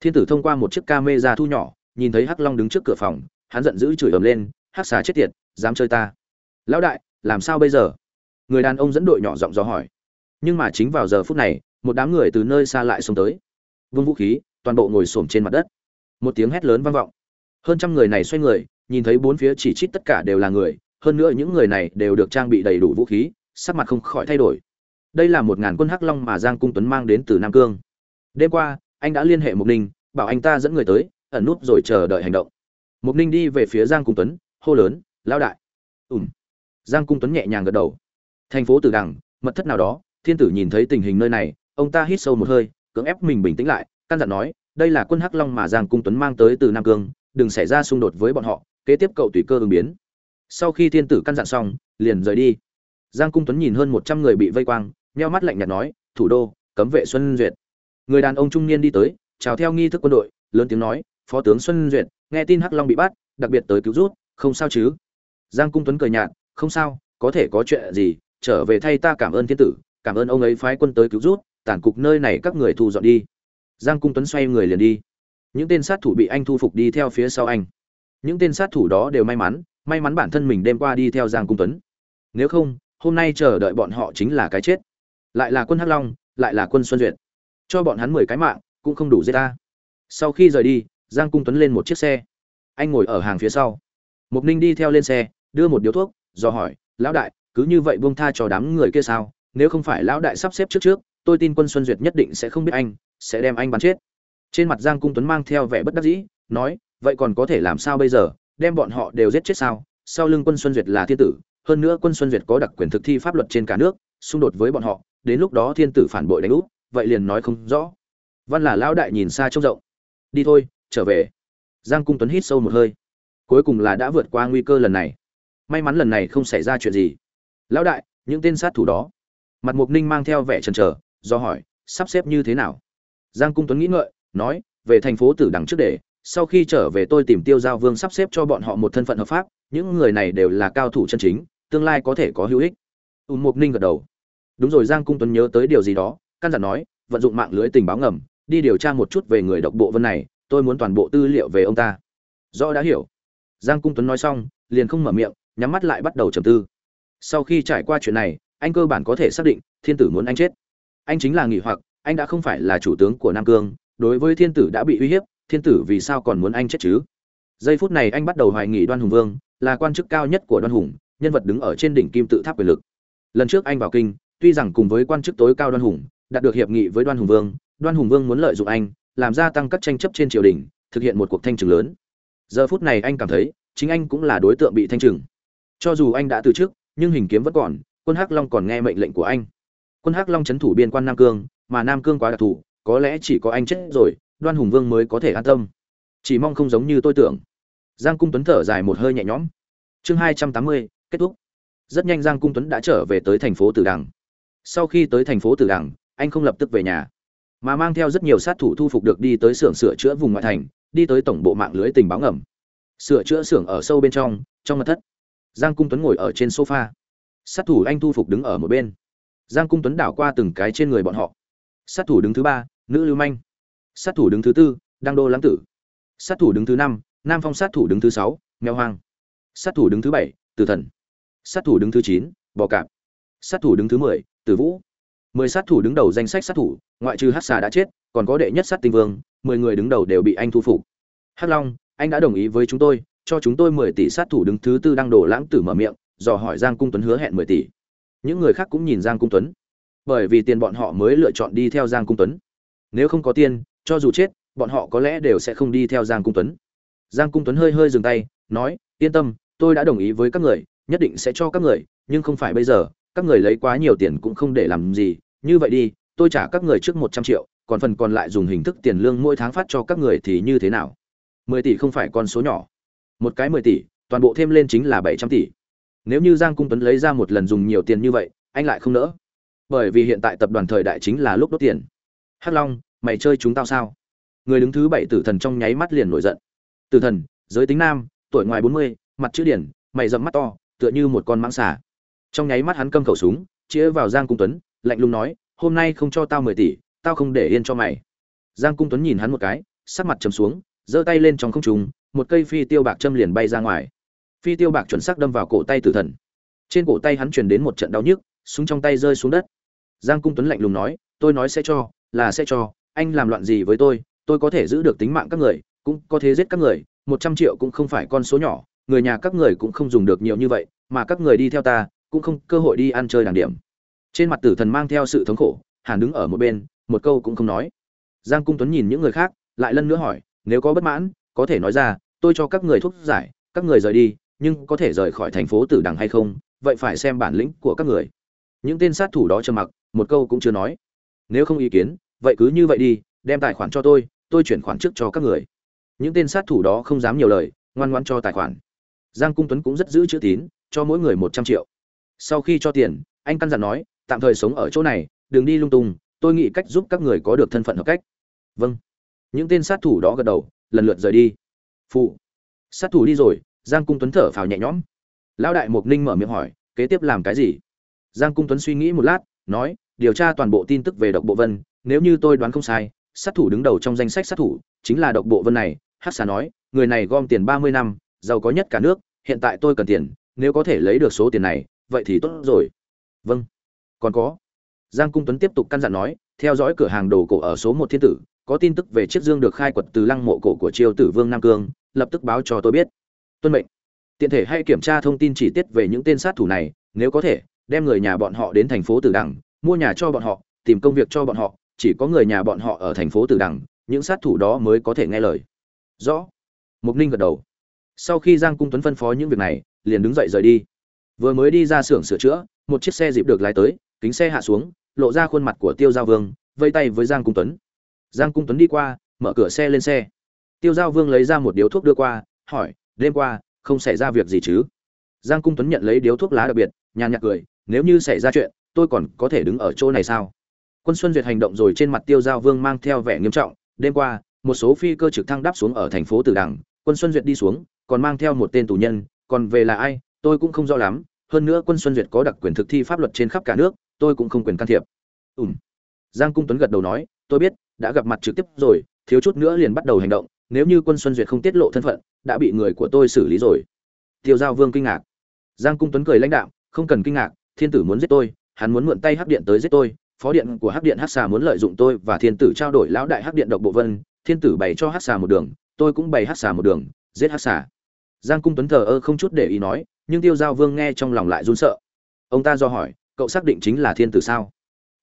[SPEAKER 1] Thiên tử thông qua một chiếc ca mê ra thu nhỏ, nhìn thấy hắc long đứng trước cửa phòng, hắn giận dữ chửi ầm lên, hắc xà chết tiệt, dám chơi ta. Lão đại, làm sao bây giờ? Người đàn ông dẫn đội nhỏ giọng dò hỏi. Nhưng mà chính vào giờ phút này, một đám người từ nơi xa lại xông tới. Vung vũ khí, toàn bộ ngồi xổm trên mặt đất. Một tiếng hét lớn vang vọng hơn trăm người này xoay người, nhìn thấy bốn phía chỉ trích tất cả đều là người, hơn nữa những người này đều được trang bị đầy đủ vũ khí, sắc mặt không khỏi thay đổi. Đây là một ngàn quân hắc long mà giang cung tuấn mang đến từ nam cương. Đêm qua, anh đã liên hệ mục ninh, bảo anh ta dẫn người tới, ẩn nút rồi chờ đợi hành động. Mục ninh đi về phía giang cung tuấn, hô lớn lao đại! Ùm. Giang cung tuấn nhẹ nhàng gật đầu. Thành phố từ đằng, mật thất nào đó, thiên tử nhìn thấy tình hình nơi này, ông ta hít sâu một hơi, cưỡng ép mình bình tĩnh lại, căn dặn nói, đây là quân hắc long mà giang cung tuấn mang tới từ nam cương đừng xảy ra xung đột với bọn họ, kế tiếp cậu tùy cơ ứng biến. Sau khi thiên tử căn dặn xong, liền rời đi. Giang cung tuấn nhìn hơn một trăm người bị vây quang, nheo mắt lạnh nhạt nói, thủ đô, cấm vệ xuân duyệt. Người đàn ông trung niên đi tới, chào theo nghi thức quân đội, lớn tiếng nói, phó tướng xuân duyệt, nghe tin hắc long bị bắt, đặc biệt tới cứu rút, không sao chứ? Giang cung tuấn cười nhạt, không sao, có thể có chuyện gì, trở về thay ta cảm ơn thiên tử, cảm ơn ông ấy phái quân tới cứu rút tản cục nơi này các người thu dọn đi. Giang cung tuấn xoay người liền đi những tên sát thủ bị anh thu phục đi theo phía sau anh. Những tên sát thủ đó đều may mắn may mắn bản thân mình đêm qua đi theo giang cung tuấn. Nếu không, hôm nay chờ đợi bọn họ chính là cái chết. Lại là quân hắc long, lại là quân xuân duyệt. Cho bọn hắn mười cái mạng, cũng không đủ giết ta. Sau khi rời đi, giang cung tuấn lên một chiếc xe. Anh ngồi ở hàng phía sau. Mục ninh đi theo lên xe, đưa một điếu thuốc, do hỏi, lão đại, cứ như vậy buông tha cho đám người kia sao? Nếu không phải lão đại sắp xếp trước trước, tôi tin quân xuân duyệt nhất định sẽ không biết anh, sẽ đem anh bắn chết trên mặt giang cung tuấn mang theo vẻ bất đắc dĩ, nói, vậy còn có thể làm sao bây giờ? Đem bọn họ đều giết chết sao? Sau lưng quân xuân duyệt là thiên tử, hơn nữa quân xuân duyệt có đặc quyền thực thi pháp luật trên cả nước, xung đột với bọn họ, đến lúc đó thiên tử phản bội đánh úp, vậy liền nói không rõ. Văn là lão đại nhìn xa trông rộng. Đi thôi, trở về. Giang cung tuấn hít sâu một hơi. Cuối cùng là đã vượt qua nguy cơ lần này. May mắn lần này không xảy ra chuyện gì. Lão đại, những tên sát thủ đó. Mặt mục ninh mang theo vẻ chần trờ do hỏi, sắp xếp như thế nào? Giang cung tuấn nghĩ ngợi nói, về thành phố tử đằng trước để, sau khi trở về tôi tìm tiêu giao vương sắp xếp cho bọn họ một thân phận hợp pháp, những người này đều là cao thủ chân chính, tương lai có thể có hữu ích. Ùn mục ninh gật đầu. Đúng rồi, giang cung tuấn nhớ tới điều gì đó, căn dặn nói, vận dụng mạng lưới tình báo ngầm, đi điều tra một chút về người độc bộ vân này, tôi muốn toàn bộ tư liệu về ông ta. Do đã hiểu. Giang cung tuấn nói xong, liền không mở miệng, nhắm mắt lại bắt đầu trầm tư. Sau khi trải qua chuyện này, anh cơ bản có thể xác định, thiên tử muốn anh chết. Anh chính là nghỉ hoặc, anh đã không phải là chủ tướng của nam cương đối với thiên tử đã bị uy hiếp, thiên tử vì sao còn muốn anh chết chứ? Giây phút này anh bắt đầu hoài nghỉ đoan hùng vương, là quan chức cao nhất của đoan hùng, nhân vật đứng ở trên đỉnh kim tự tháp quyền lực. Lần trước anh vào kinh, tuy rằng cùng với quan chức tối cao đoan hùng, đạt được hiệp nghị với đoan hùng vương, đoan hùng vương muốn lợi dụng anh, làm gia tăng các tranh chấp trên triều đình, thực hiện một cuộc thanh trừng lớn. Giờ phút này anh cảm thấy, chính anh cũng là đối tượng bị thanh trừng. Cho dù anh đã từ chức, nhưng hình kiếm vẫn còn, quân hắc long còn nghe mệnh lệnh của anh. Quân hắc long c h ấ n thủ biên quan nam cương, mà nam cương quá đặc thù có lẽ chỉ có anh chết rồi, đoan hùng vương mới có thể an tâm. Chỉ mong không giống như tôi tưởng. Giang cung tuấn thở dài một hơi nhẹ nhõm. Chương hai trăm tám mươi, kết thúc. Rất nhanh giang cung tuấn đã trở về tới thành phố tử đằng. Sau khi tới thành phố tử đằng, anh không lập tức về nhà, mà mang theo rất nhiều sát thủ thu phục được đi tới xưởng sửa chữa vùng ngoại thành, đi tới tổng bộ mạng lưới tình báo ngầm. Sửa chữa xưởng ở sâu bên trong trong mật thất. Giang cung tuấn ngồi ở trên sofa. Sát thủ anh thu phục đứng ở một bên. Giang cung tuấn đảo qua từng cái trên người bọn họ. Sát thủ đứng thứ ba nữ lưu manh. Sát thủ đứng thứ tư, đăng đô lãng tử. Sát thủ đứng thứ năm, nam phong sát thủ đứng thứ sáu mèo hoang. Sát thủ đứng thứ bảy, tử thần. Sát thủ đứng thứ chín, bò cạp. Sát thủ đứng thứ mười, tử vũ. Mười sát thủ đứng đầu danh sách sát thủ, ngoại trừ hát xà đã chết, còn có đệ nhất sát tinh vương, mười người đứng đầu đều bị anh thu phục. Hắc long, anh đã đồng ý với chúng tôi, cho chúng tôi mười tỷ sát thủ đứng thứ tư đang đổ lãng tử mở miệng, dò hỏi giang cung tuấn hứa hẹn mười tỷ. Những người khác cũng nhìn giang cung tuấn. Bởi vì tiền bọn họ mới lựa chọn đi theo giang cung tuấn nếu không có tiền cho dù chết, bọn họ có lẽ đều sẽ không đi theo giang cung tuấn. Giang cung tuấn hơi hơi dừng tay, nói, yên tâm, tôi đã đồng ý với các người, nhất định sẽ cho các người, nhưng không phải bây giờ, các người lấy quá nhiều tiền cũng không để làm gì. Như vậy đi, tôi trả các người trước một trăm triệu, còn phần còn lại dùng hình thức tiền lương mỗi tháng phát cho các người thì như thế nào? Mười tỷ không phải con số nhỏ. Một cái mười tỷ, toàn bộ thêm lên chính là bảy trăm tỷ. Nếu như giang cung tuấn lấy ra một lần dùng nhiều tiền như vậy, anh lại không nỡ. Bởi vì hiện tại tập đoàn thời đại chính là lúc đốt tiền hắc long, mày chơi chúng tao sao? Người đứng thứ bảy tử thần trong nháy mắt liền nổi giận. Tử thần, giới tính nam, tuổi ngoài bốn mươi, mặt chữ điển, mày dẫm mắt to, tựa như một con mãng xà. Trong nháy mắt hắn câm khẩu súng, chĩa vào giang cung tuấn, lạnh lùng nói, hôm nay không cho tao mười tỷ, tao không để yên cho mày. Giang cung tuấn nhìn hắn một cái, sắc mặt chầm xuống, giơ tay lên trong không trung, một cây phi tiêu bạc châm liền bay ra ngoài. Phi tiêu bạc chuẩn xác đâm vào cổ tay tử thần. Trên cổ tay hắn truyền đến một trận đau nhức, súng trong tay rơi xuống đất. Giang cung tuấn lạnh lùng nói, tôi nói sẽ cho là sẽ cho, anh làm loạn gì với tôi tôi có thể giữ được tính mạng các người, cũng có thể giết các người, một trăm triệu cũng không phải con số nhỏ, người nhà các người cũng không dùng được nhiều như vậy, mà các người đi theo ta, cũng không cơ hội đi ăn chơi đàng điểm. Trên mặt tử thần mang theo sự thống khổ, hàn đứng ở một bên, một câu cũng không nói. Giang cung tuấn nhìn những người khác, lại lần nữa hỏi, nếu có bất mãn, có thể nói ra, tôi cho các người thuốc giải, các người rời đi, nhưng có thể rời khỏi thành phố tử đằng hay không? Vậy phải xem bản lĩnh của các người. Những tên sát thủ đó trầm mặc, một câu cũng chưa nói nếu không ý kiến, vậy cứ như vậy đi, đem tài khoản cho tôi tôi chuyển khoản trước cho các người. Những tên sát thủ đó không dám nhiều lời, ngoan ngoan cho tài khoản. Giang cung tuấn cũng rất giữ chữ tín, cho mỗi người một trăm triệu. Sau khi cho tiền, anh căn dặn nói, tạm thời sống ở chỗ này, đừng đi lung tung, tôi nghĩ cách giúp các người có được thân phận hợp cách. Vâng. Những tên sát thủ đó gật đầu, lần lượt rời đi. Phụ. Sát thủ đi rồi. Giang cung tuấn thở phào nhẹ nhõm. Lão đại mộc ninh mở miệng hỏi, kế tiếp làm cái gì? Giang cung tuấn suy nghĩ một lát, nói điều tra toàn bộ tin tức về độc bộ vân, nếu như tôi đoán không sai, sát thủ đứng đầu trong danh sách sát thủ chính là độc bộ vân này. Hát xà nói, người này gom tiền ba mươi năm, giàu có nhất cả nước, hiện tại tôi cần tiền, nếu có thể lấy được số tiền này, vậy thì tốt rồi. Vâng. Còn có. Giang cung tuấn tiếp tục căn dặn nói, theo dõi cửa hàng đồ cổ ở số một thiên tử, có tin tức về chiếc dương được khai quật từ lăng mộ cổ của triều tử vương nam cương, lập tức báo cho tôi biết. Tuân mệnh. Tiện thể hay kiểm tra thông tin chi tiết về những tên sát thủ này, nếu có thể, đem người nhà bọn họ đến thành phố tử đằng mua nhà cho bọn họ, tìm công việc cho bọn họ, chỉ có người nhà bọn họ ở thành phố tử đằng, những sát thủ đó mới có thể nghe lời. Rõ. Mục ninh gật đầu. Sau khi giang cung tuấn phân phó những việc này, liền đứng dậy rời đi. Vừa mới đi ra xưởng sửa chữa, một chiếc xe dịp được lái tới, kính xe hạ xuống, lộ ra khuôn mặt của tiêu giao vương, vây tay với giang cung tuấn. Giang cung tuấn đi qua, mở cửa xe lên xe. Tiêu giao vương lấy ra một điếu thuốc đưa qua, hỏi, đêm qua, không xảy ra việc gì chứ? Giang cung tuấn nhận lấy điếu thuốc lá đặc biệt, nhàn nhạt cười, nếu như xảy ra chuyện tôi còn có thể đứng ở chỗ này sao? Quân xuân duyệt hành động rồi trên mặt tiêu giao vương mang theo vẻ nghiêm trọng. Đêm qua, một số phi cơ trực thăng đáp xuống ở thành phố tử đằng. Quân xuân duyệt đi xuống, còn mang theo một tên tù nhân. Còn về là ai, tôi cũng không rõ lắm. Hơn nữa quân xuân duyệt có đặc quyền thực thi pháp luật trên khắp cả nước, tôi cũng không quyền can thiệp. Ùm giang cung tuấn gật đầu nói, tôi biết, đã gặp mặt trực tiếp rồi, thiếu chút nữa liền bắt đầu hành động. Nếu như quân xuân duyệt không tiết lộ thân phận, đã bị người của tôi xử lý rồi. Tiêu giao vương kinh ngạc. Giang cung tuấn cười lãnh đạo không cần kinh ngạc, thiên tử muốn giết tôi hắn muốn mượn tay hắc điện tới giết tôi, phó điện của hắc điện hắc xà muốn lợi dụng tôi và thiên tử trao đổi lão đại hắc điện độc bộ vân, thiên tử bày cho hắc xà một đường, tôi cũng bày hắc xà một đường, giết hắc xà. Giang cung tuấn thờ ơ không chút để ý nói, nhưng tiêu giao vương nghe trong lòng lại run sợ. Ông ta do hỏi, cậu xác định chính là thiên tử sao?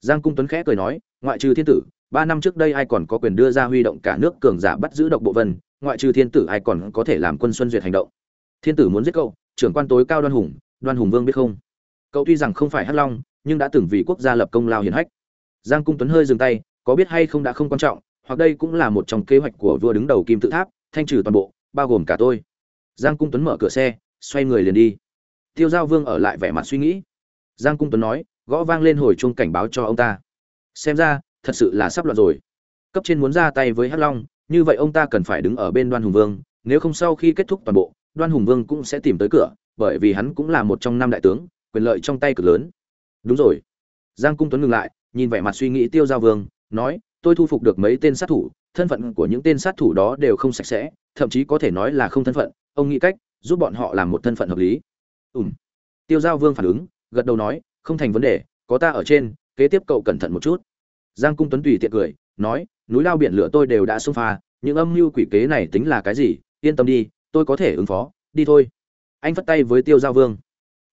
[SPEAKER 1] Giang cung tuấn khẽ cười nói, ngoại trừ thiên tử, ba năm trước đây ai còn có quyền đưa ra huy động cả nước cường giả bắt giữ độc bộ vân, ngoại trừ thiên tử ai còn có thể làm quân xuân duyệt hành động? Thiên tử muốn giết cậu, trưởng quan tối cao đoan hùng đoan hùng vương biết không? Cậu tuy rằng không phải hắc long nhưng đã từng vì quốc gia lập công lao hiển hách. Giang cung tuấn hơi dừng tay, có biết hay không đã không quan trọng, hoặc đây cũng là một trong kế hoạch của vua đứng đầu kim tự tháp, thanh trừ toàn bộ, bao gồm cả tôi. Giang cung tuấn mở cửa xe, xoay người liền đi. Tiêu giao vương ở lại vẻ mặt suy nghĩ. Giang cung tuấn nói, gõ vang lên hồi chuông cảnh báo cho ông ta. Xem ra, thật sự là sắp loạn rồi. Cấp trên muốn ra tay với hắc long, như vậy ông ta cần phải đứng ở bên đoan hùng vương, nếu không sau khi kết thúc toàn bộ, đoan hùng vương cũng sẽ tìm tới cửa, bởi vì hắn cũng là một trong năm đại tướng, quyền lợi trong tay cực lớn đúng rồi. Giang cung tuấn ngừng lại, nhìn vẻ mặt suy nghĩ tiêu giao vương, nói, tôi thu phục được mấy tên sát thủ, thân phận của những tên sát thủ đó đều không sạch sẽ, thậm chí có thể nói là không thân phận. Ông nghĩ cách, giúp bọn họ làm một thân phận hợp lý. Ùm tiêu giao vương phản ứng, gật đầu nói, không thành vấn đề, có ta ở trên, kế tiếp cậu cẩn thận một chút. Giang cung tuấn tùy tiện cười, nói, núi lao biển lửa tôi đều đã xông pha, những âm mưu quỷ kế này tính là cái gì? Yên tâm đi, tôi có thể ứng phó. Đi thôi. Anh phất tay với tiêu giao vương.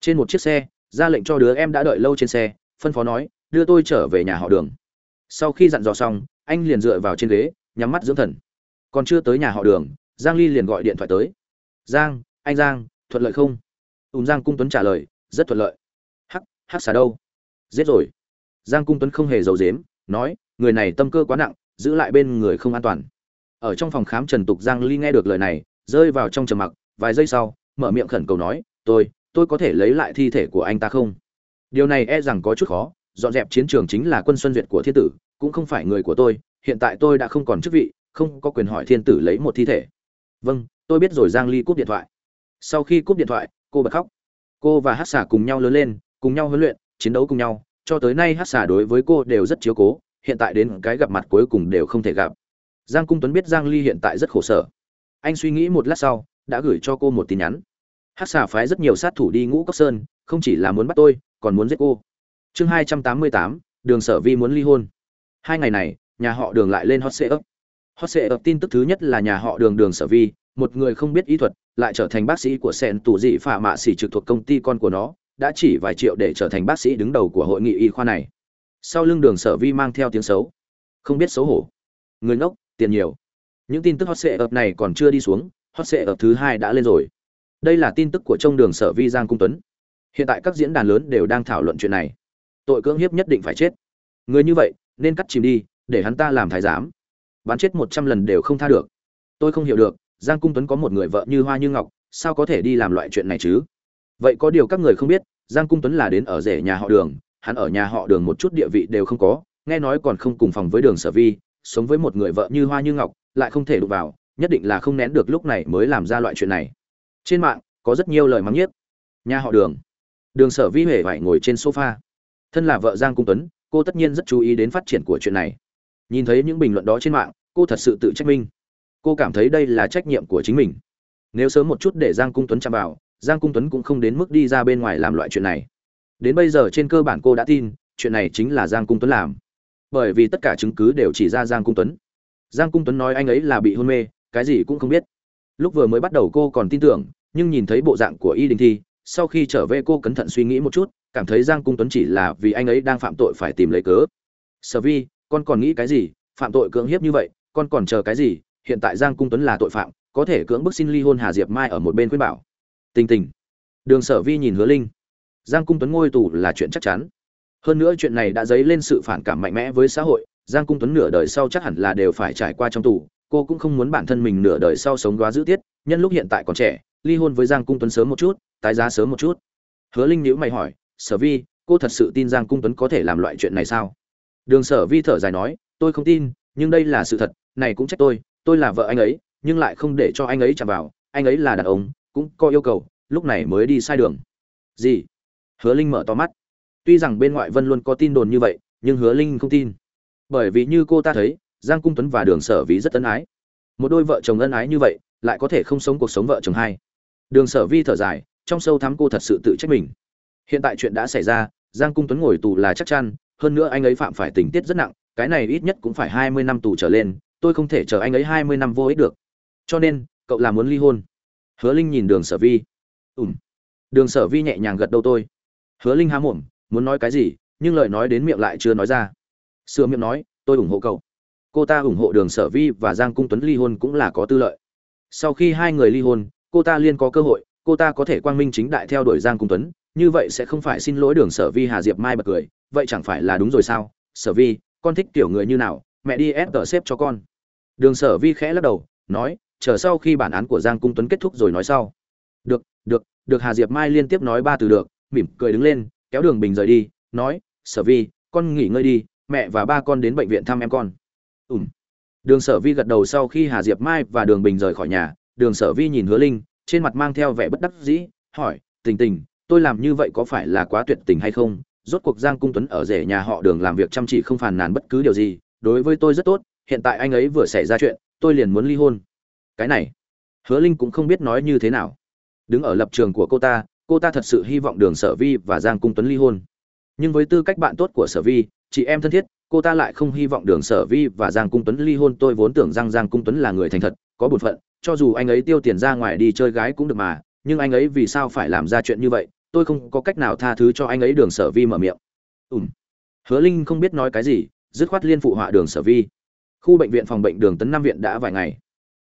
[SPEAKER 1] Trên một chiếc xe ra lệnh cho đứa em đã đợi lâu trên xe, phân phó nói, đưa tôi trở về nhà họ đường. Sau khi dặn dò xong, anh liền dựa vào trên ghế, nhắm mắt dưỡng thần. Còn chưa tới nhà họ đường, giang ly liền gọi điện thoại tới. Giang, anh giang, thuận lợi không? Ùm giang cung tuấn trả lời, rất thuận lợi. Hắc hắc xà đâu? Giết rồi. Giang cung tuấn không hề giấu dếm nói, người này tâm cơ quá nặng, giữ lại bên người không an toàn. Ở trong phòng khám trần tục, giang ly nghe được lời này, rơi vào trong trầm mặc, vài giây sau, mở miệng khẩn cầu nói, tôi tôi có thể lấy lại thi thể của anh ta không? Điều này e rằng có chút khó, dọn dẹp chiến trường chính là quân xuân duyệt của thiên tử, cũng không phải người của tôi, hiện tại tôi đã không còn chức vị, không có quyền hỏi thiên tử lấy một thi thể. Vâng tôi biết rồi, giang ly cúp điện thoại. Sau khi cúp điện thoại, cô bật khóc. Cô và hát xà cùng nhau lớn lên, cùng nhau huấn luyện, chiến đấu cùng nhau. Cho tới nay hát xà đối với cô đều rất chiếu cố, hiện tại đến cái gặp mặt cuối cùng đều không thể gặp. Giang cung tuấn biết giang ly hiện tại rất khổ sở. Anh suy nghĩ một lát sau, đã gửi cho cô một tin nhắn hát xà phái rất nhiều sát thủ đi ngũ cốc sơn không chỉ là muốn bắt tôi còn muốn giết cô. Chương 288, đường sở vi muốn ly hôn. Hai ngày này nhà họ đường lại lên hot sệ ấp hot sệ ấp tin tức thứ nhất là nhà họ đường đường sở vi một người không biết y thuật lại trở thành bác sĩ của sen tù dị phạ mạ xỉ trực thuộc công ty con của nó đã chỉ vài triệu để trở thành bác sĩ đứng đầu của hội nghị y khoa này. Sau lưng đường sở vi mang theo tiếng xấu. Không biết xấu hổ. Người ngốc tiền nhiều. Những tin tức hot sệ ập này còn chưa đi xuống hot sệ ập thứ hai đã lên rồi đây là tin tức của trong đường sở vi giang cung tuấn. Hiện tại các diễn đàn lớn đều đang thảo luận chuyện này. Tội cưỡng hiếp nhất định phải chết. Người như vậy, nên cắt chìm đi, để hắn ta làm thái giám. Bắn chết một trăm lần đều không tha được. Tôi không hiểu được, giang cung tuấn có một người vợ như hoa như ngọc, sao có thể đi làm loại chuyện này chứ? Vậy có điều các người không biết, giang cung tuấn là đến ở rể nhà họ đường, hắn ở nhà họ đường một chút địa vị đều không có, nghe nói còn không cùng phòng với đường sở vi, sống với một người vợ như hoa như ngọc, lại không thể đụng vào, nhất định là không nén được lúc này mới làm ra loại chuyện này trên mạng, có rất nhiều lời mắng nhiếc. Nhà họ đường. Đường sở vi huệ phải ngồi trên sofa. Thân là vợ giang cung tuấn, cô tất nhiên rất chú ý đến phát triển của chuyện này. Nhìn thấy những bình luận đó trên mạng, cô thật sự tự trách minh cô cảm thấy đây là trách nhiệm của chính mình. Nếu sớm một chút để giang cung tuấn chạm vào, giang cung tuấn cũng không đến mức đi ra bên ngoài làm loại chuyện này. Đến bây giờ trên cơ bản cô đã tin, chuyện này chính là giang cung tuấn làm. Bởi vì tất cả chứng cứ đều chỉ ra giang cung tuấn. Giang cung tuấn nói anh ấy là bị hôn mê, cái gì cũng không biết lúc vừa mới bắt đầu cô còn tin tưởng, nhưng nhìn thấy bộ dạng của y đình thi, sau khi trở về cô cẩn thận suy nghĩ một chút, cảm thấy giang cung tuấn chỉ là vì anh ấy đang phạm tội phải tìm lấy cớ. Sở vi, con còn nghĩ cái gì? Phạm tội cưỡng hiếp như vậy, con còn chờ cái gì? Hiện tại giang cung tuấn là tội phạm, có thể cưỡng bức xin ly hôn hà diệp mai ở một bên khuyên bảo. Tình tình. Đường sở vi nhìn hứa linh. Giang cung tuấn ngôi tù là chuyện chắc chắn. Hơn nữa chuyện này đã dấy lên sự phản cảm mạnh mẽ với xã hội, giang cung tuấn nửa đời sau chắc hẳn là đều phải trải qua trong tù cô cũng không muốn bản thân mình nửa đời sau sống đoá giữ tiết, nhân lúc hiện tại còn trẻ, ly hôn với giang cung tuấn sớm một chút, tái giá sớm một chút. Hứa linh nhữ mày hỏi, sở vi, cô thật sự tin giang cung tuấn có thể làm loại chuyện này sao? Đường sở vi thở dài nói, tôi không tin, nhưng đây là sự thật, này cũng trách tôi tôi là vợ anh ấy, nhưng lại không để cho anh ấy chạm vào, anh ấy là đàn ông, cũng có yêu cầu, lúc này mới đi sai đường. Gì? Hứa linh mở to mắt. Tuy rằng bên ngoại vân luôn có tin đồn như vậy, nhưng hứa linh không tin. Bởi vì như cô ta thấy giang cung tuấn và đường sở vi rất ân ái. Một đôi vợ chồng ân ái như vậy, lại có thể không sống cuộc sống vợ chồng hai. Đường sở vi thở dài, trong sâu thắm cô thật sự tự trách mình. Hiện tại chuyện đã xảy ra, giang cung tuấn ngồi tù là chắc chắn, hơn nữa anh ấy phạm phải tình tiết rất nặng, cái này ít nhất cũng phải hai mươi năm tù trở lên, tôi không thể chờ anh ấy hai mươi năm vô ích được. Cho nên, cậu là muốn ly hôn. Hứa linh nhìn đường sở vi ùm đường sở vi nhẹ nhàng gật đầu tôi. Hứa linh há mồm, muốn nói cái gì, nhưng lời nói đến miệng lại chưa nói ra. Sửa miệng nói, tôi ủng hộ cậu cô ta ủng hộ đường sở vi và giang cung tuấn ly hôn cũng là có tư lợi. Sau khi hai người ly hôn, cô ta liên có cơ hội, cô ta có thể quang minh chính đại theo đuổi giang cung tuấn, như vậy sẽ không phải xin lỗi đường sở vi hà diệp mai bật cười, vậy chẳng phải là đúng rồi sao? Sở vi, con thích kiểu người như nào? Mẹ đi ép tờ xếp cho con. Đường sở vi khẽ lắc đầu, nói, chờ sau khi bản án của giang cung tuấn kết thúc rồi nói sau. Được được được hà diệp mai liên tiếp nói ba từ được, mỉm cười đứng lên, kéo đường bình rời đi, nói, sở vi, con nghỉ ngơi đi, mẹ và ba con đến bệnh viện thăm em con ùm đường sở vi gật đầu sau khi hà diệp mai và đường bình rời khỏi nhà, đường sở vi nhìn hứa linh, trên mặt mang theo vẻ bất đắc dĩ, hỏi, tình tình, tôi làm như vậy có phải là quá tuyệt tình hay không? Rốt cuộc giang cung tuấn ở rể nhà họ đường làm việc chăm chỉ không phàn nàn bất cứ điều gì, đối với tôi rất tốt, hiện tại anh ấy vừa xảy ra chuyện, tôi liền muốn ly hôn. Cái này, hứa linh cũng không biết nói như thế nào. Đứng ở lập trường của cô ta cô ta thật sự hy vọng đường sở vi và giang cung tuấn ly hôn. Nhưng với tư cách bạn tốt của sở vi, chị em thân thiết cô ta lại không hy vọng đường sở vi và giang cung tuấn ly hôn. Tôi vốn tưởng rằng giang cung tuấn là người thành thật, có bổn phận, cho dù anh ấy tiêu tiền ra ngoài đi chơi gái cũng được mà, nhưng anh ấy vì sao phải làm ra chuyện như vậy? Tôi không có cách nào tha thứ cho anh ấy, đường sở vi mở miệng. Ùm hứa linh không biết nói cái gì, dứt khoát liên phụ họa đường sở vi. Khu bệnh viện phòng bệnh đường tấn nam viện đã vài ngày.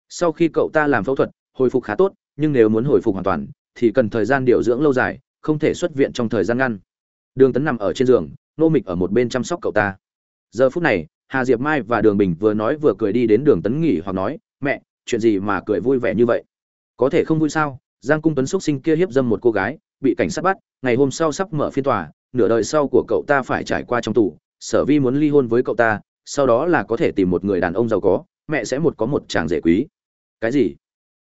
[SPEAKER 1] Sau khi cậu ta làm phẫu thuật, hồi phục khá tốt, nhưng nếu muốn hồi phục hoàn toàn, thì cần thời gian điều dưỡng lâu dài, không thể xuất viện trong thời gian ngắn đường tấn nằm ở trên giường, nô mịch ở một bên chăm sóc cậu ta giờ phút này, hà diệp mai và đường bình vừa nói vừa cười đi đến đường tấn nghỉ hoặc nói, mẹ, chuyện gì mà cười vui vẻ như vậy? Có thể không vui sao? Giang cung tuấn x sinh kia hiếp dâm một cô gái, bị cảnh sát bắt, ngày hôm sau sắp mở phiên tòa, nửa đời sau của cậu ta phải trải qua trong tù. Sở vi muốn ly hôn với cậu ta, sau đó là có thể tìm một người đàn ông giàu có, mẹ sẽ một có một chàng rể quý. Cái gì?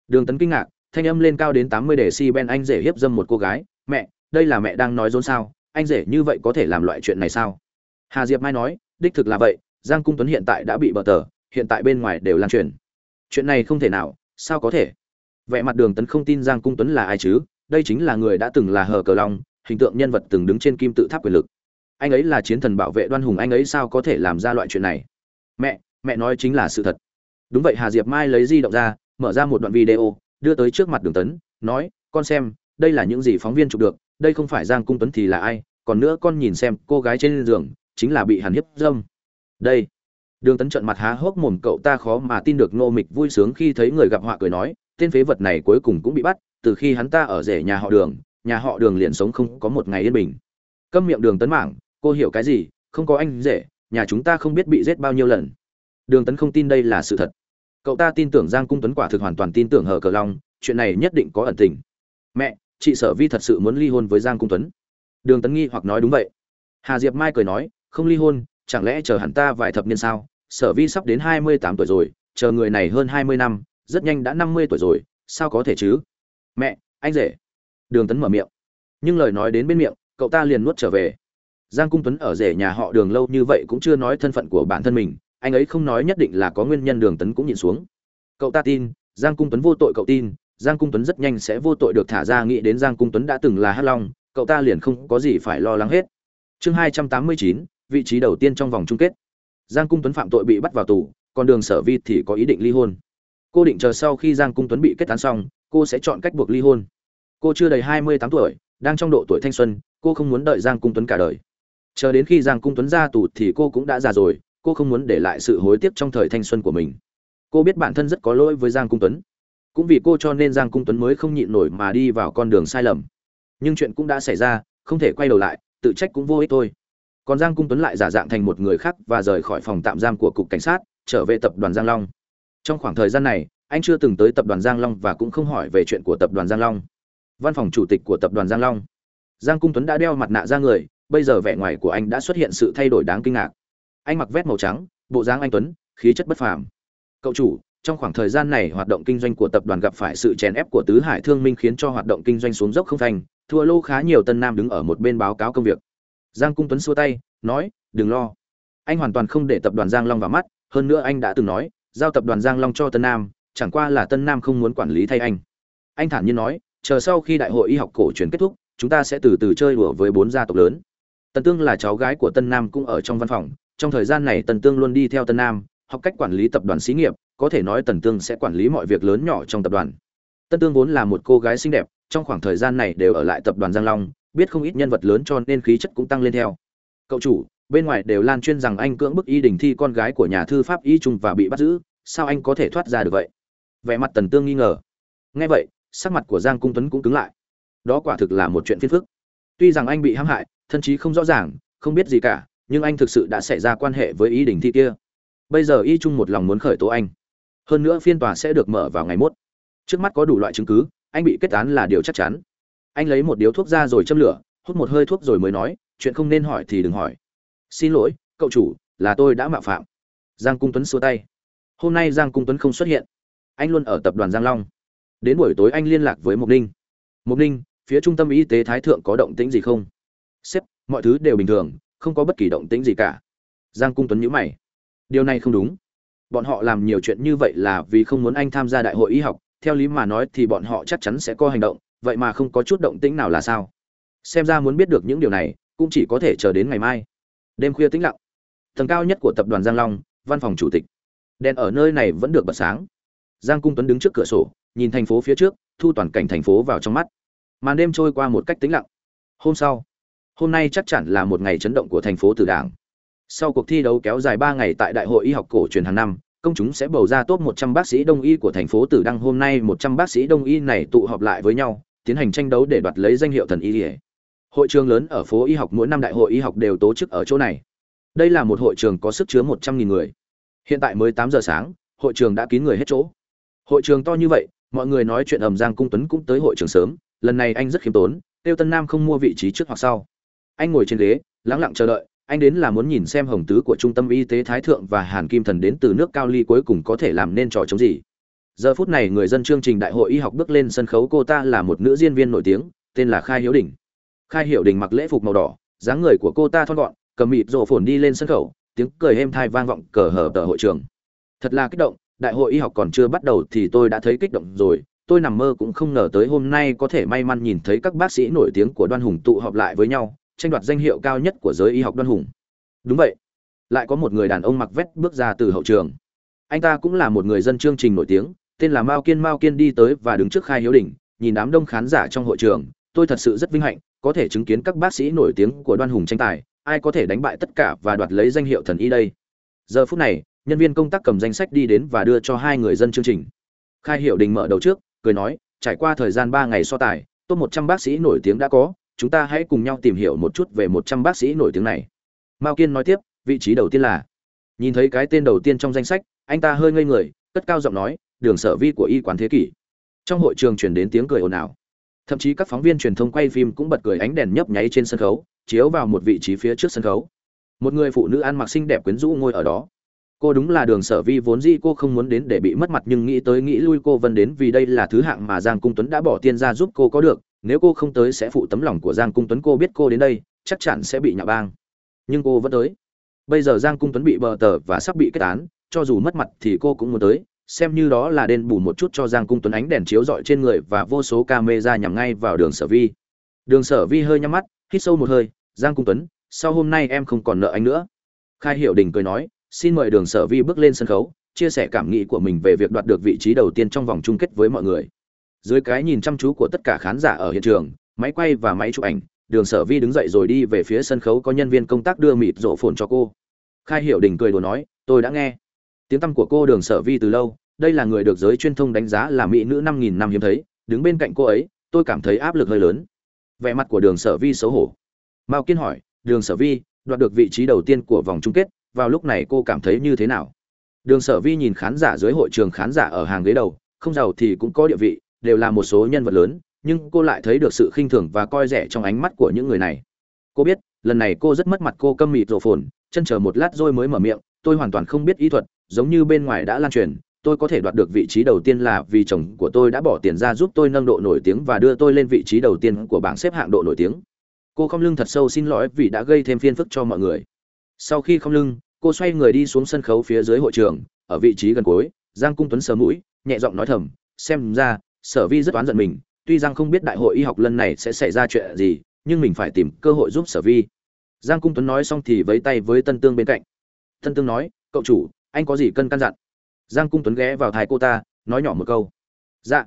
[SPEAKER 1] Đường tấn kinh ngạc, thanh âm lên cao đến tám mươi để si ben anh rể hiếp dâm một cô gái, mẹ, đây là mẹ đang nói dối sao? Anh rể như vậy có thể làm loại chuyện này sao? Hà diệp mai nói đích thực là vậy, giang cung tuấn hiện tại đã bị bờ tờ, hiện tại bên ngoài đều lan truyền. Chuyện này không thể nào, sao có thể? Vẻ mặt đường tấn không tin giang cung tuấn là ai chứ? Đây chính là người đã từng là hờ cờ long, hình tượng nhân vật từng đứng trên kim tự tháp quyền lực. Anh ấy là chiến thần bảo vệ đoan hùng, anh ấy sao có thể làm ra loại chuyện này? Mẹ mẹ nói chính là sự thật. Đúng vậy, hà diệp mai lấy di động ra, mở ra một đoạn video, đưa tới trước mặt đường tấn, nói, con xem, đây là những gì phóng viên chụp được, đây không phải giang cung tuấn thì là ai, còn nữa con nhìn xem, cô gái trên giường chính là bị hàn hiếp dâm. Đây. Đường tấn trận mặt há hốc mồm, cậu ta khó mà tin được nô mịch vui sướng khi thấy người gặp họa cười nói, tên phế vật này cuối cùng cũng bị bắt, từ khi hắn ta ở rể nhà họ đường, nhà họ đường liền sống không có một ngày yên bình. Câm miệng đường tấn mảng, cô hiểu cái gì? Không có anh rể, nhà chúng ta không biết bị giết bao nhiêu lần. Đường tấn không tin đây là sự thật. Cậu ta tin tưởng giang cung tuấn quả thực hoàn toàn tin tưởng hờ cờ long, chuyện này nhất định có ẩn tình. Mẹ, chị sở vi thật sự muốn ly hôn với giang cung tuấn. Đường tấn nghi hoặc nói, đúng vậy. Hà diệp mai cười nói không ly hôn, chẳng lẽ chờ hẳn ta vài thập niên sao? Sở vi sắp đến hai mươi tám tuổi rồi, chờ người này hơn hai mươi năm, rất nhanh đã năm mươi tuổi rồi, sao có thể chứ? Mẹ, anh rể. Đường tấn mở miệng. Nhưng lời nói đến bên miệng, cậu ta liền nuốt trở về. Giang cung tuấn ở rể nhà họ đường lâu như vậy cũng chưa nói thân phận của bản thân mình, anh ấy không nói nhất định là có nguyên nhân đường tấn cũng nhìn xuống. Cậu ta tin, giang cung tuấn vô tội cậu tin, giang cung tuấn rất nhanh sẽ vô tội được thả ra nghĩ đến giang cung tuấn đã từng là hát long, cậu ta liền không có gì phải lo lắng hết. Chương hai trăm tám mươi chín vị trí đầu tiên trong vòng chung kết. Giang cung tuấn phạm tội bị bắt vào tù, còn đường sở vi thì có ý định ly hôn. Cô định chờ sau khi giang cung tuấn bị kết án xong, cô sẽ chọn cách buộc ly hôn. Cô chưa đầy hai mươi tám tuổi, đang trong độ tuổi thanh xuân, cô không muốn đợi giang cung tuấn cả đời. Chờ đến khi giang cung tuấn ra tù thì cô cũng đã già rồi, cô không muốn để lại sự hối tiếc trong thời thanh xuân của mình. Cô biết bản thân rất có lỗi với giang cung tuấn. Cũng vì cô cho nên giang cung tuấn mới không nhịn nổi mà đi vào con đường sai lầm. Nhưng chuyện cũng đã xảy ra, không thể quay đầu lại, tự trách cũng vô ích thôi còn giang cung tuấn lại giả dạng thành một người khác và rời khỏi phòng tạm giam của cục cảnh sát, trở về tập đoàn giang long. Trong khoảng thời gian này, anh chưa từng tới tập đoàn giang long và cũng không hỏi về chuyện của tập đoàn giang long. Văn phòng chủ tịch của tập đoàn giang long. Giang cung tuấn đã đeo mặt nạ ra người, bây giờ vẻ ngoài của anh đã xuất hiện sự thay đổi đáng kinh ngạc. Anh mặc vest màu trắng, bộ dáng anh tuấn, khí chất bất phàm. Cậu chủ, trong khoảng thời gian này hoạt động kinh doanh của tập đoàn gặp phải sự chèn ép của tứ hải thương minh khiến cho hoạt động kinh doanh xuống dốc không thành, thua lô khá nhiều tân nam đứng ở một bên báo cáo công việc giang cung tuấn xua tay, nói, đừng lo. Anh hoàn toàn không để tập đoàn giang long vào mắt, hơn nữa anh đã từng nói, giao tập đoàn giang long cho tân nam, chẳng qua là tân nam không muốn quản lý thay anh. Anh thản nhiên nói, chờ sau khi đại hội y học cổ truyền kết thúc, chúng ta sẽ từ từ chơi đùa với bốn gia tộc lớn. Tần tương là cháu gái của tân nam cũng ở trong văn phòng, trong thời gian này tần tương luôn đi theo tân nam, học cách quản lý tập đoàn xí nghiệp, có thể nói tần tương sẽ quản lý mọi việc lớn nhỏ trong tập đoàn. Tân tương vốn là một cô gái xinh đẹp, trong khoảng thời gian này đều ở lại tập đoàn giang long biết không ít nhân vật lớn cho nên khí chất cũng tăng lên theo. Cậu chủ, bên ngoài đều lan chuyên rằng anh cưỡng bức y đình thi con gái của nhà thư pháp y trung và bị bắt giữ, sao anh có thể thoát ra được vậy? Vẻ mặt tần tương nghi ngờ. Nghe vậy, sắc mặt của giang cung tuấn cũng cứng lại. Đó quả thực là một chuyện phiền phức. Tuy rằng anh bị hãm hại, thân chí không rõ ràng, không biết gì cả, nhưng anh thực sự đã xảy ra quan hệ với y đình thi kia. Bây giờ y trung một lòng muốn khởi tố anh. Hơn nữa phiên tòa sẽ được mở vào ngày mốt. Trước mắt có đủ loại chứng cứ, anh bị kết án là điều chắc chắn anh lấy một điếu thuốc ra rồi châm lửa, hút một hơi thuốc rồi mới nói, chuyện không nên hỏi thì đừng hỏi. Xin lỗi, cậu chủ, là tôi đã mạo phạm. Giang cung tuấn xua tay. Hôm nay giang cung tuấn không xuất hiện. Anh luôn ở tập đoàn giang long. Đến buổi tối anh liên lạc với mục ninh. Mục ninh, phía trung tâm y tế thái thượng có động tĩnh gì không? Sếp, mọi thứ đều bình thường, không có bất kỳ động tĩnh gì cả. Giang cung tuấn nhíu mày. Điều này không đúng. Bọn họ làm nhiều chuyện như vậy là vì không muốn anh tham gia đại hội y học. Theo lý mà nói thì bọn họ chắc chắn sẽ có hành động vậy mà không có chút động tĩnh nào là sao? Xem ra muốn biết được những điều này cũng chỉ có thể chờ đến ngày mai. Đêm khuya tĩnh lặng. Tầng cao nhất của tập đoàn giang long văn phòng chủ tịch. Đèn ở nơi này vẫn được bật sáng. Giang cung tuấn đứng trước cửa sổ nhìn thành phố phía trước thu toàn cảnh thành phố vào trong mắt. Màn đêm trôi qua một cách tĩnh lặng. Hôm sau hôm nay chắc chắn là một ngày chấn động của thành phố tử đảng. Sau cuộc thi đấu kéo dài ba ngày tại đại hội y học cổ truyền hàng năm công chúng sẽ bầu ra top 100 bác sĩ đông y của thành phố Tử Đăng. Hôm nay 100 bác sĩ đông y này tụ họp lại với nhau, tiến hành tranh đấu để đoạt lấy danh hiệu thần y. Hội trường lớn ở phố y học mỗi năm đại hội y học đều tổ chức ở chỗ này. Đây là một hội trường có sức chứa 100.000 người. Hiện tại mới 8 giờ sáng, hội trường đã kín người hết chỗ. Hội trường to như vậy, mọi người nói chuyện ầm Giang Cung Tuấn cũng tới hội trường sớm, lần này anh rất khiêm tốn, Tiêu Tân Nam không mua vị trí trước hoặc sau. Anh ngồi trên ghế, lặng lặng chờ đợi, anh đến là muốn nhìn xem hồng tứ của trung tâm y tế thái thượng và hàn kim thần đến từ nước cao ly cuối cùng có thể làm nên trò chống gì giờ phút này người dân chương trình đại hội y học bước lên sân khấu, cô ta là một nữ diễn viên nổi tiếng, tên là khai hiếu đình. Khai hiệu đình mặc lễ phục màu đỏ, dáng người của cô ta thon gọn, cầm mịt rộ phồn đi lên sân khấu, tiếng cười êm thai vang vọng cờ hở tờ hội trường. Thật là kích động, đại hội y học còn chưa bắt đầu thì tôi đã thấy kích động rồi, tôi nằm mơ cũng không ngờ tới hôm nay có thể may mắn nhìn thấy các bác sĩ nổi tiếng của đoan hùng tụ họp lại với nhau, tranh đoạt danh hiệu cao nhất của giới y học đoan hùng. Đúng vậy, lại có một người đàn ông mặc vét bước ra từ hậu trường. Anh ta cũng là một người dân chương trình nổi tiếng tên là mao kiên. Mao kiên đi tới và đứng trước khai hiếu đình nhìn đám đông khán giả trong hội trường. Tôi thật sự rất vinh hạnh, có thể chứng kiến các bác sĩ nổi tiếng của đoan hùng tranh tài, ai có thể đánh bại tất cả và đoạt lấy danh hiệu thần y đây? Giờ phút này, nhân viên công tác cầm danh sách đi đến và đưa cho hai người dân chương trình. Khai hiệu đình mở đầu trước, cười nói, trải qua thời gian ba ngày so tài, top một trăm bác sĩ nổi tiếng đã có, chúng ta hãy cùng nhau tìm hiểu một chút về một trăm bác sĩ nổi tiếng này. Mao kiên nói tiếp, vị trí đầu tiên là nhìn thấy cái tên đầu tiên trong danh sách, anh ta hơi ngây người, cất cao giọng nói đường sở vi của y quán thế kỷ. Trong hội trường truyền đến tiếng cười ồn ào. Thậm chí các phóng viên truyền thông quay phim cũng bật cười ánh đèn nhấp nháy trên sân khấu, chiếu vào một vị trí phía trước sân khấu. Một người phụ nữ ăn mặc xinh đẹp quyến rũ ngồi ở đó. Cô đúng là đường sở vi vốn dĩ cô không muốn đến để bị mất mặt nhưng nghĩ tới nghĩ lui cô vân đến vì đây là thứ hạng mà giang cung tuấn đã bỏ tiền ra giúp cô có được. Nếu cô không tới sẽ phụ tấm lòng của giang cung tuấn, cô biết cô đến đây, chắc chắn sẽ bị nhà bang. Nhưng cô vẫn tới. Bây giờ giang cung tuấn bị bờ tờ và sắp bị kết án, cho dù mất mặt thì cô cũng muốn tới xem như đó là đền bù một chút cho giang cung tuấn ánh đèn chiếu rọi trên người và vô số camera nhằm ngay vào đường sở vi. Đường sở vi hơi nhắm mắt, hít sâu một hơi, giang cung tuấn, sau hôm nay em không còn nợ anh nữa. Khai hiệu đình cười nói, xin mời đường sở vi bước lên sân khấu, chia sẻ cảm nghĩ của mình về việc đoạt được vị trí đầu tiên trong vòng chung kết với mọi người. Dưới cái nhìn chăm chú của tất cả khán giả ở hiện trường, máy quay và máy chụp ảnh, đường sở vi đứng dậy rồi đi về phía sân khấu có nhân viên công tác đưa mịt rộ phồn cho cô. Khai hiểu đình cười đùa nói, tôi đã nghe tiếng tăm của cô đường sở vi từ lâu, đây là người được giới truyền thông đánh giá là mỹ nữ năm nghìn năm hiếm thấy, đứng bên cạnh cô ấy, tôi cảm thấy áp lực hơi lớn. Vẻ mặt của đường sở vi xấu hổ. Mao kiên hỏi, đường sở vi, đoạt được vị trí đầu tiên của vòng chung kết, vào lúc này cô cảm thấy như thế nào? Đường sở vi nhìn khán giả dưới hội trường khán giả ở hàng ghế đầu, không giàu thì cũng có địa vị, đều là một số nhân vật lớn, nhưng cô lại thấy được sự khinh thường và coi rẻ trong ánh mắt của những người này. Cô biết, lần này cô rất mất mặt cô câm mịt rộ phồn, chân chờ một lát rồi mới mở miệng tôi hoàn toàn không biết y thuật, giống như bên ngoài đã lan truyền, tôi có thể đoạt được vị trí đầu tiên là vì chồng của tôi đã bỏ tiền ra giúp tôi nâng độ nổi tiếng và đưa tôi lên vị trí đầu tiên của bảng xếp hạng độ nổi tiếng. Cô không lưng thật sâu xin lỗi vì đã gây thêm phiền phức cho mọi người. Sau khi không lưng, cô xoay người đi xuống sân khấu phía dưới hội trường, ở vị trí gần cuối, giang cung tuấn sờ mũi, nhẹ giọng nói thầm, xem ra, sở vi rất oán giận mình, tuy rằng không biết đại hội y học lần này sẽ xảy ra chuyện gì, nhưng mình phải tìm cơ hội giúp sở vi. Giang cung tuấn nói xong thì vẫy tay với tân tương bên cạnh thân tương nói, cậu chủ, anh có gì cân căn dặn? Giang cung tuấn ghé vào thai cô ta, nói nhỏ một câu. Dạ.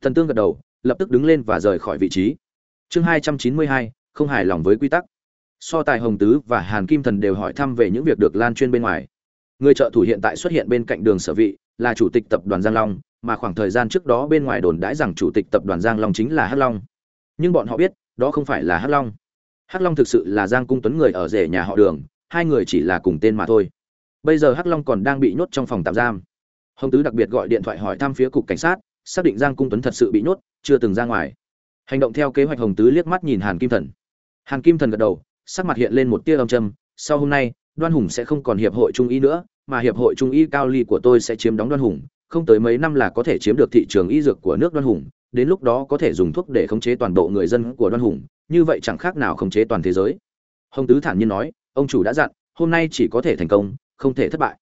[SPEAKER 1] Thần tương gật đầu, lập tức đứng lên và rời khỏi vị trí. Chương hai trăm chín mươi hai, không hài lòng với quy tắc. So tài hồng tứ và hàn kim thần đều hỏi thăm về những việc được lan chuyên bên ngoài. Người trợ thủ hiện tại xuất hiện bên cạnh đường sở vị, là chủ tịch tập đoàn giang long, mà khoảng thời gian trước đó bên ngoài đồn đãi rằng chủ tịch tập đoàn giang long chính là hắc long. Nhưng bọn họ biết, đó không phải là hắc long. Hắc long thực sự là giang cung tuấn người ở rể nhà họ đường hai người chỉ là cùng tên mà thôi. Bây giờ hắc long còn đang bị nhốt trong phòng tạm giam. Hồng tứ đặc biệt gọi điện thoại hỏi thăm phía cục cảnh sát, xác định giang cung tuấn thật sự bị nhốt, chưa từng ra ngoài. Hành động theo kế hoạch hồng tứ liếc mắt nhìn hàn kim thần. Hàn kim thần gật đầu, sắc mặt hiện lên một tia âm châm sau hôm nay, đoan hùng sẽ không còn hiệp hội trung y nữa, mà hiệp hội trung y cao ly của tôi sẽ chiếm đóng đoan hùng, không tới mấy năm là có thể chiếm được thị trường y dược của nước đoan hùng, đến lúc đó có thể dùng thuốc để khống chế toàn bộ người dân của đoan hùng, như vậy chẳng khác nào khống chế toàn thế giới. Hồng tứ thản nhiên nói ông chủ đã dặn, hôm nay chỉ có thể thành công, không thể thất bại.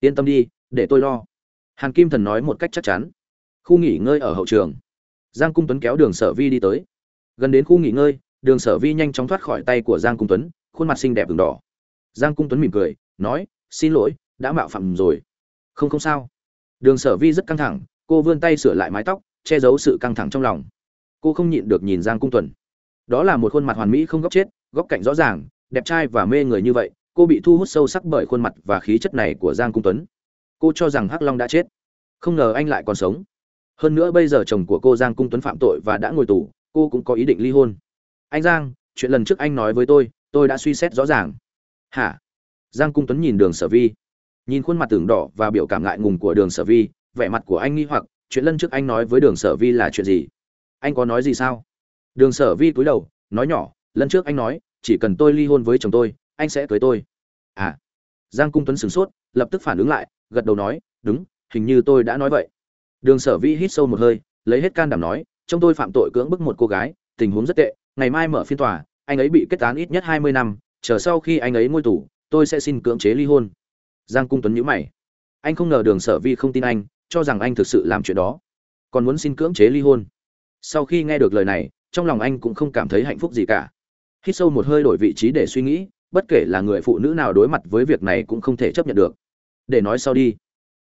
[SPEAKER 1] Yên tâm đi, để tôi lo. Hàn kim thần nói một cách chắc chắn. Khu nghỉ ngơi ở hậu trường. Giang cung tuấn kéo đường sở vi đi tới. Gần đến khu nghỉ ngơi, đường sở vi nhanh chóng thoát khỏi tay của giang cung tuấn, khuôn mặt xinh đẹp v đỏ. Giang cung tuấn mỉm cười, nói, xin lỗi, đã mạo phạm rồi. Không không sao. Đường sở vi rất căng thẳng, cô vươn tay sửa lại mái tóc, che giấu sự căng thẳng trong lòng. Cô không nhịn được nhìn giang cung tuấn. Đó là một khuôn mặt hoàn mỹ không góc chết, góc cạnh rõ ràng đẹp trai và mê người như vậy, cô bị thu hút sâu sắc bởi khuôn mặt và khí chất này của giang cung tuấn. Cô cho rằng hắc long đã chết. Không ngờ anh lại còn sống. Hơn nữa bây giờ chồng của cô giang cung tuấn phạm tội và đã ngồi tù, cô cũng có ý định ly hôn. Anh giang, chuyện lần trước anh nói với tôi tôi đã suy xét rõ ràng. Hả? Giang cung tuấn nhìn đường sở vi. Nhìn khuôn mặt tưởng đỏ và biểu cảm ngại ngùng của đường sở vi, vẻ mặt của anh nghi hoặc, chuyện lần trước anh nói với đường sở vi là chuyện gì? Anh có nói gì sao? Đường sở vi cúi đầu, nói nhỏ, lần trước anh nói chỉ cần tôi ly hôn với chồng tôi, anh sẽ cưới tôi. À. Giang cung tuấn sửng sốt, lập tức phản ứng lại, gật đầu nói, đúng, hình như tôi đã nói vậy. Đường sở vi hít sâu một hơi, lấy hết can đảm nói chồng tôi phạm tội cưỡng bức một cô gái, tình huống rất tệ, ngày mai mở phiên tòa, anh ấy bị kết án ít nhất hai mươi năm, chờ sau khi anh ấy ngôi tù, tôi sẽ xin cưỡng chế ly hôn. Giang cung tuấn nhíu mày. Anh không ngờ đường sở vi không tin anh, cho rằng anh thực sự làm chuyện đó. Còn muốn xin cưỡng chế ly hôn. Sau khi nghe được lời này, trong lòng anh cũng không cảm thấy hạnh phúc gì cả hít sâu một hơi đổi vị trí để suy nghĩ, bất kể là người phụ nữ nào đối mặt với việc này cũng không thể chấp nhận được. Để nói sau đi.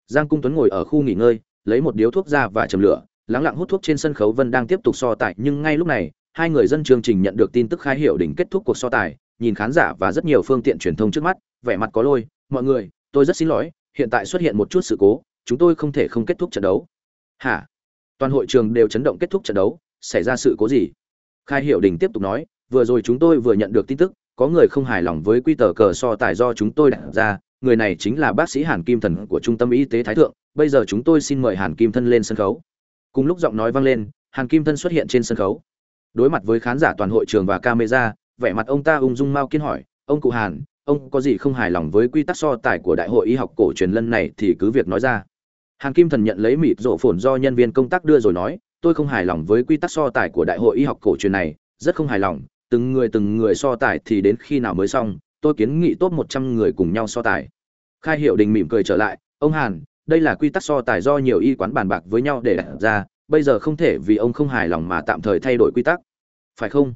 [SPEAKER 1] Giang cung tuấn ngồi ở khu nghỉ ngơi, lấy một điếu thuốc ra và châm lửa, lắng lặng hút thuốc trên sân khấu vân đang tiếp tục so tài, nhưng ngay lúc này, hai người dân chương trình nhận được tin tức khai hiệu đỉnh kết thúc cuộc so tài, nhìn khán giả và rất nhiều phương tiện truyền thông trước mắt, vẻ mặt có lôi, mọi người, tôi rất xin lỗi, hiện tại xuất hiện một chút sự cố, chúng tôi không thể không kết thúc trận đấu. Hả? Toàn hội trường đều chấn động kết thúc trận đấu, xảy ra sự cố gì? Khai hiệu đình tiếp tục nói vừa rồi chúng tôi vừa nhận được tin tức, có người không hài lòng với quy tờ cờ so tài do chúng tôi đặt ra, người này chính là bác sĩ hàn kim thần của trung tâm y tế thái thượng, bây giờ chúng tôi xin mời hàn kim thân lên sân khấu. Cùng lúc giọng nói vang lên, hàn kim thân xuất hiện trên sân khấu. Đối mặt với khán giả toàn hội trường và camera, vẻ mặt ông ta ung dung mau kiên hỏi, ông cụ hàn, ông có gì không hài lòng với quy tắc so tài của đại hội y học cổ truyền lần này thì cứ việc nói ra. Hàn kim thần nhận lấy mịt rộ phồn do nhân viên công tác đưa rồi nói, tôi không hài lòng với quy tắc so tài của đại hội y học cổ truyền này, rất không hài lòng từng người từng người so tài thì đến khi nào mới xong, tôi kiến nghị tốt một trăm người cùng nhau so tài. Khai hiệu đình mỉm cười trở lại, ông hàn, đây là quy tắc so tài do nhiều y quán bàn bạc với nhau để đặt ra, bây giờ không thể vì ông không hài lòng mà tạm thời thay đổi quy tắc. Phải không?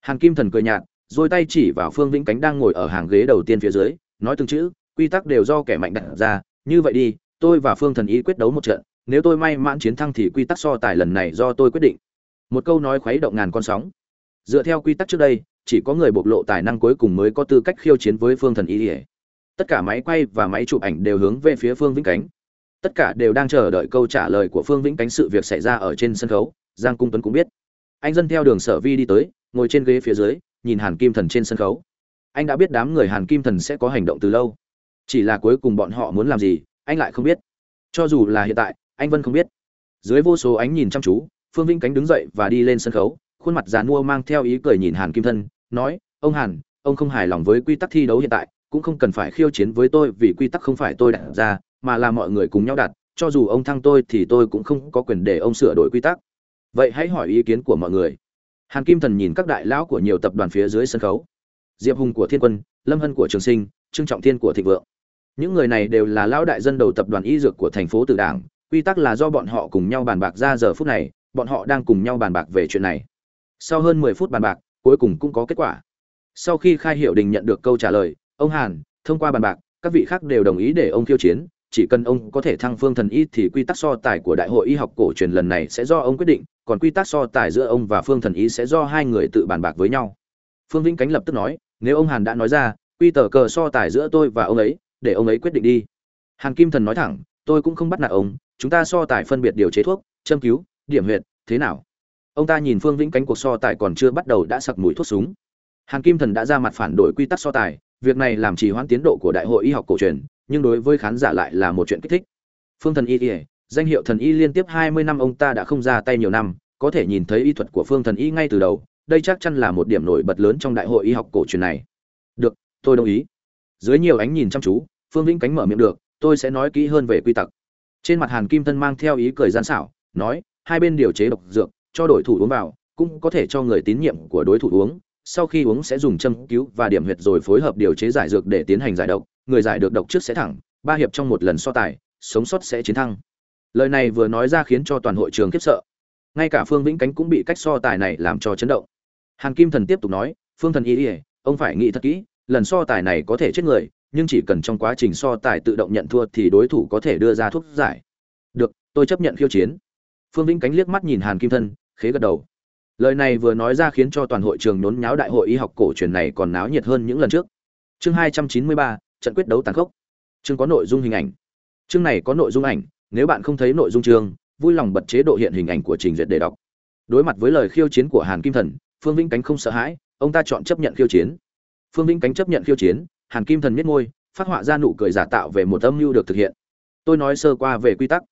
[SPEAKER 1] Hàn kim thần cười nhạt, rồi tay chỉ vào phương vĩnh cánh đang ngồi ở hàng ghế đầu tiên phía dưới, nói từng chữ, quy tắc đều do kẻ mạnh đặt ra, như vậy đi, tôi và phương thần y quyết đấu một trận, nếu tôi may mãn chiến thắng thì quy tắc so tài lần này do tôi quyết định. Một câu nói khuấy động ngàn con sóng dựa theo quy tắc trước đây, chỉ có người bộc lộ tài năng cuối cùng mới có tư cách khiêu chiến với phương thần y tất cả máy quay và máy chụp ảnh đều hướng về phía phương vĩnh cánh. Tất cả đều đang chờ đợi câu trả lời của phương vĩnh cánh sự việc xảy ra ở trên sân khấu, giang cung tuấn cũng biết. Anh dân theo đường sở vi đi tới, ngồi trên ghế phía dưới, nhìn hàn kim thần trên sân khấu. Anh đã biết đám người hàn kim thần sẽ có hành động từ lâu. Chỉ là cuối cùng bọn họ muốn làm gì, anh lại không biết. Cho dù là hiện tại, anh vân không biết. Dưới vô số ánh nhìn chăm chú, phương vĩnh cánh đứng dậy và đi lên sân khấu khuôn mặt già nua mang theo ý cười nhìn hàn kim thân, nói, ông hàn, ông không hài lòng với quy tắc thi đấu hiện tại, cũng không cần phải khiêu chiến với tôi vì quy tắc không phải tôi đặt ra, mà là mọi người cùng nhau đặt, cho dù ông thăng tôi thì tôi cũng không có quyền để ông sửa đổi quy tắc. Vậy hãy hỏi ý kiến của mọi người. Hàn kim thần nhìn các đại lão của nhiều tập đoàn phía dưới sân khấu. Diệp hùng của thiên quân, lâm hân của trường sinh, trương trọng thiên của thịnh vượng. Những người này đều là lão đại dân đầu tập đoàn y dược của thành phố tự đảng. Quy tắc là do bọn họ cùng nhau bàn bạc ra giờ phút này, bọn họ đang cùng nhau bàn bạc về chuyện này sau hơn mười phút bàn bạc, cuối cùng cũng có kết quả. Sau khi khai hiệu đình nhận được câu trả lời, ông hàn, thông qua bàn bạc, các vị khác đều đồng ý để ông khiêu chiến, chỉ cần ông có thể thăng phương thần y thì quy tắc so tài của đại hội y học cổ truyền lần này sẽ do ông quyết định, còn quy tắc so tài giữa ông và phương thần y sẽ do hai người tự bàn bạc với nhau. Phương vĩnh cánh lập tức nói, nếu ông hàn đã nói ra, quy tờ cờ so tài giữa tôi và ông ấy, để ông ấy quyết định đi. Hàn kim thần nói thẳng, tôi cũng không bắt nạt ông, chúng ta so tài phân biệt điều chế thuốc, châm cứu, điểm huyệt, thế nào? Ông ta nhìn phương vĩnh cánh cuộc so tài còn chưa bắt đầu đã sặc mũi thuốc súng. Hàn kim thần đã ra mặt phản đổi quy tắc so tài, việc này làm trì hoãn tiến độ của đại hội y học cổ truyền, nhưng đối với khán giả lại là một chuyện kích thích. Phương thần y ỉa danh hiệu thần y liên tiếp hai mươi năm ông ta đã không ra tay nhiều năm, có thể nhìn thấy y thuật của phương thần y ngay từ đầu, đây chắc chắn là một điểm nổi bật lớn trong đại hội y học cổ truyền này. Được, tôi đồng ý. Dưới nhiều ánh nhìn chăm chú, phương vĩnh cánh mở miệng được, tôi sẽ nói kỹ hơn về quy tắc. Trên mặt hàn kim thân mang theo ý cười gian xảo, nói, hai bên điều chế độc dược cho đối thủ uống vào, cũng có thể cho người tín nhiệm của đối thủ uống. Sau khi uống sẽ dùng châm cứu và điểm huyệt rồi phối hợp điều chế giải dược để tiến hành giải độc. Người giải được độc trước sẽ thẳng, ba hiệp trong một lần so tài, sống sót sẽ chiến thắng. Lời này vừa nói ra khiến cho toàn hội trường khiếp sợ. Ngay cả phương vĩnh cánh cũng bị cách so tài này làm cho chấn động. Hàn kim thần tiếp tục nói, phương thần y ông phải nghĩ thật kỹ, lần so tài này có thể chết người, nhưng chỉ cần trong quá trình so tài tự động nhận thua thì đối thủ có thể đưa ra thuốc giải. Được, tôi chấp nhận khiêu chiến. Phương vĩnh cánh liếc mắt nhìn hàn kim thân khế gật đầu. Lời này vừa nói ra khiến cho toàn hội trường nhốn nháo đại hội y học cổ truyền này còn náo nhiệt hơn những lần trước. Chương hai trăm chín mươi ba, trận quyết đấu tàn khốc. Chương có nội dung hình ảnh. Chương này có nội dung ảnh, nếu bạn không thấy nội dung chương, vui lòng bật chế độ hiện hình ảnh của trình duyệt để đọc. Đối mặt với lời khiêu chiến của hàn kim thần, phương vĩnh cánh không sợ hãi, ông ta chọn chấp nhận khiêu chiến. Phương vĩnh cánh chấp nhận khiêu chiến, hàn kim thần miết ngôi phát họa ra nụ cười giả tạo về một âm mưu được thực hiện. Tôi nói sơ qua về quy tắc.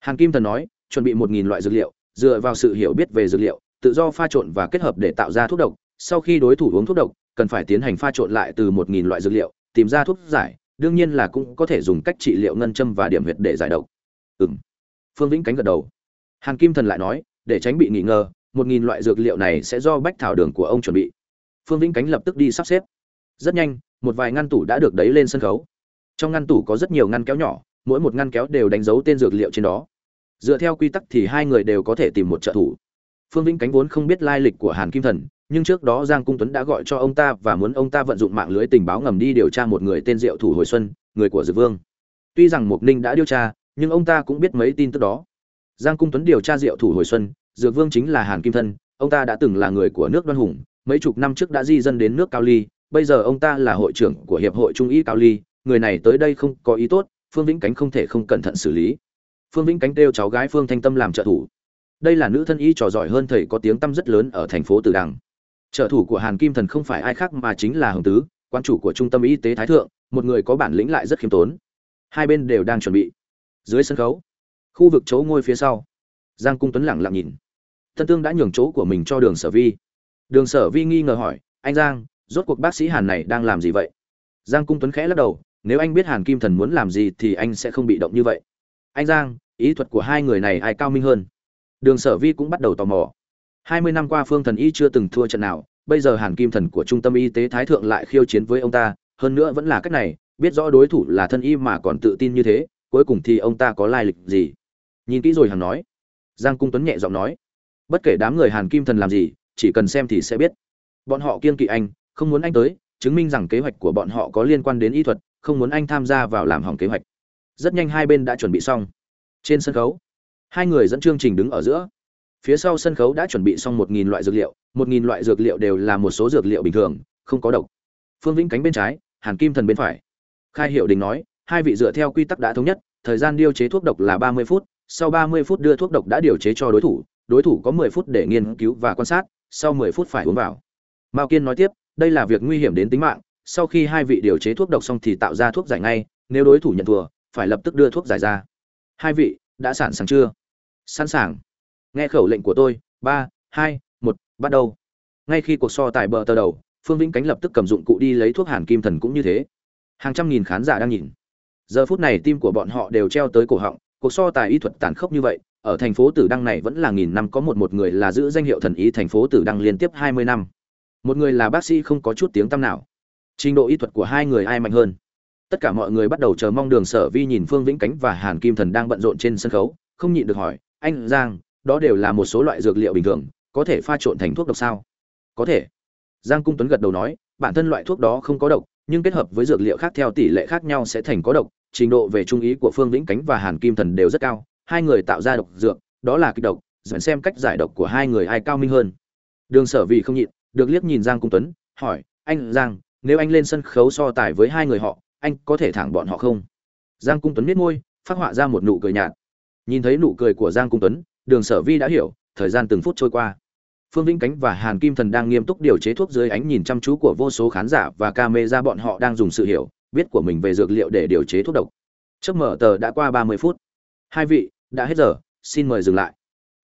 [SPEAKER 1] Hàn kim thần nói, chuẩn bị một nghìn loại dược liệu dựa vào sự hiểu biết về dược liệu, tự do pha trộn và kết hợp để tạo ra thuốc độc. Sau khi đối thủ uống thuốc độc, cần phải tiến hành pha trộn lại từ một nghìn loại dược liệu, tìm ra thuốc giải, đương nhiên là cũng có thể dùng cách trị liệu ngân châm và điểm huyệt để giải độc. Ừm. Phương vĩnh cánh gật đầu. Hàn kim thần lại nói, để tránh bị nghi ngờ, một nghìn loại dược liệu này sẽ do bách thảo đường của ông chuẩn bị. Phương vĩnh cánh lập tức đi sắp xếp. Rất nhanh, một vài ngăn tủ đã được đẩy lên sân khấu. Trong ngăn tủ có rất nhiều ngăn kéo nhỏ, mỗi một ngăn kéo đều đánh dấu tên dược liệu trên đó dựa theo quy tắc thì hai người đều có thể tìm một trợ thủ. Phương vĩnh cánh vốn không biết lai lịch của hàn kim thần, nhưng trước đó giang cung tuấn đã gọi cho ông ta và muốn ông ta vận dụng mạng lưới tình báo ngầm đi điều tra một người tên diệu thủ hồi xuân, người của dược vương. Tuy rằng mục ninh đã điều tra, nhưng ông ta cũng biết mấy tin tức đó. Giang cung tuấn điều tra diệu thủ hồi xuân dược vương chính là hàn kim thân ông ta đã từng là người của nước đoan hùng, mấy chục năm trước đã di dân đến nước cao ly, bây giờ ông ta là hội trưởng của hiệp hội trung y cao ly, người này tới đây không có ý tốt, phương vĩnh cánh không thể không cẩn thận xử lý phương vĩnh cánh kêu cháu gái phương thanh tâm làm trợ thủ. Đây là nữ thân y trò giỏi hơn thầy có tiếng tăm rất lớn ở thành phố tử đằng. Trợ thủ của hàn kim thần không phải ai khác mà chính là hồng tứ, quan chủ của trung tâm y tế thái thượng, một người có bản lĩnh lại rất khiêm tốn. Hai bên đều đang chuẩn bị. Dưới sân khấu, khu vực chỗ ngôi phía sau, giang cung tuấn lẳng lặng nhìn. Tân tương đã nhường chỗ của mình cho đường sở vi. Đường sở vi nghi ngờ hỏi, anh giang, rốt cuộc bác sĩ hàn này đang làm gì vậy? Giang cung tuấn khẽ lắc đầu, nếu anh biết hàn kim thần muốn làm gì thì anh sẽ không bị động như vậy anh giang, ý thuật của hai người này ai cao minh hơn? Đường sở vi cũng bắt đầu tò mò. Hai mươi năm qua phương thần y chưa từng thua trận nào, bây giờ hàn kim thần của trung tâm y tế thái thượng lại khiêu chiến với ông ta, hơn nữa vẫn là cách này, biết rõ đối thủ là thân y mà còn tự tin như thế, cuối cùng thì ông ta có lai lịch gì? Nhìn kỹ rồi hàn nói. Giang cung tuấn nhẹ giọng nói. Bất kể đám người hàn kim thần làm gì, chỉ cần xem thì sẽ biết. Bọn họ kiên kỵ anh, không muốn anh tới, chứng minh rằng kế hoạch của bọn họ có liên quan đến y thuật, không muốn anh tham gia vào làm hỏng kế hoạch rất nhanh hai bên đã chuẩn bị xong. Trên sân khấu, hai người dẫn chương trình đứng ở giữa. Phía sau sân khấu đã chuẩn bị xong một nghìn loại dược liệu, một nghìn loại dược liệu đều là một số dược liệu bình thường, không có độc. Phương vĩnh cánh bên trái, hàn kim thần bên phải. Khai hiệu đình nói, hai vị dựa theo quy tắc đã thống nhất, thời gian điều chế thuốc độc là ba mươi phút, sau ba mươi phút đưa thuốc độc đã điều chế cho đối thủ đối thủ có mười phút để nghiên cứu và quan sát, sau mười phút phải uống vào. Mao kiên nói tiếp, đây là việc nguy hiểm đến tính mạng, sau khi hai vị điều chế thuốc độc xong thì tạo ra thuốc giải ngay, nếu đối thủ nhận thua phải lập tức đưa thuốc giải ra. Hai vị, đã sẵn sàng chưa? Sẵn sàng. Nghe khẩu lệnh của tôi, ba, hai, một, bắt đầu. Ngay khi cuộc so tài bờ tờ đầu, phương vĩnh cánh lập tức cầm dụng cụ đi lấy thuốc hàn kim thần cũng như thế. Hàng trăm nghìn khán giả đang nhìn. Giờ phút này tim của bọn họ đều treo tới cổ họng, cuộc so tài y thuật tàn khốc như vậy, ở thành phố tử đăng này vẫn là nghìn năm có một một người là giữ danh hiệu thần ý thành phố tử đăng liên tiếp hai mươi năm. Một người là bác sĩ không có chút tiếng tăm nào. Trình độ y thuật của hai người ai mạnh hơn? Tất cả mọi người bắt đầu chờ mong đường sở vi nhìn phương vĩnh cánh và hàn kim thần đang bận rộn trên sân khấu, không nhịn được hỏi, anh giang, đó đều là một số loại dược liệu bình thường, có thể pha trộn thành thuốc độc sao? Có thể. Giang cung tuấn gật đầu nói, bản thân loại thuốc đó không có độc, nhưng kết hợp với dược liệu khác theo tỷ lệ khác nhau sẽ thành có độc, trình độ về trung ý của phương vĩnh cánh và hàn kim thần đều rất cao, hai người tạo ra độc dược, đó là kịch độc, dẫn xem cách giải độc của hai người ai cao minh hơn. Đường sở vì không nhịn, được liếc nhìn giang cung tuấn, hỏi, anh giang, nếu anh lên sân khấu so tài với hai người họ anh có thể thẳng bọn họ không? Giang cung tuấn miết môi, phát họa ra một nụ cười nhạt. Nhìn thấy nụ cười của giang cung tuấn, đường sở vi đã hiểu, thời gian từng phút trôi qua. Phương vĩnh cánh và hàn kim thần đang nghiêm túc điều chế thuốc dưới ánh nhìn chăm chú của vô số khán giả và ca mê ra bọn họ đang dùng sự hiểu biết của mình về dược liệu để điều chế thuốc độc. Trước mở tờ đã qua ba mươi phút. Hai vị, đã hết giờ, xin mời dừng lại.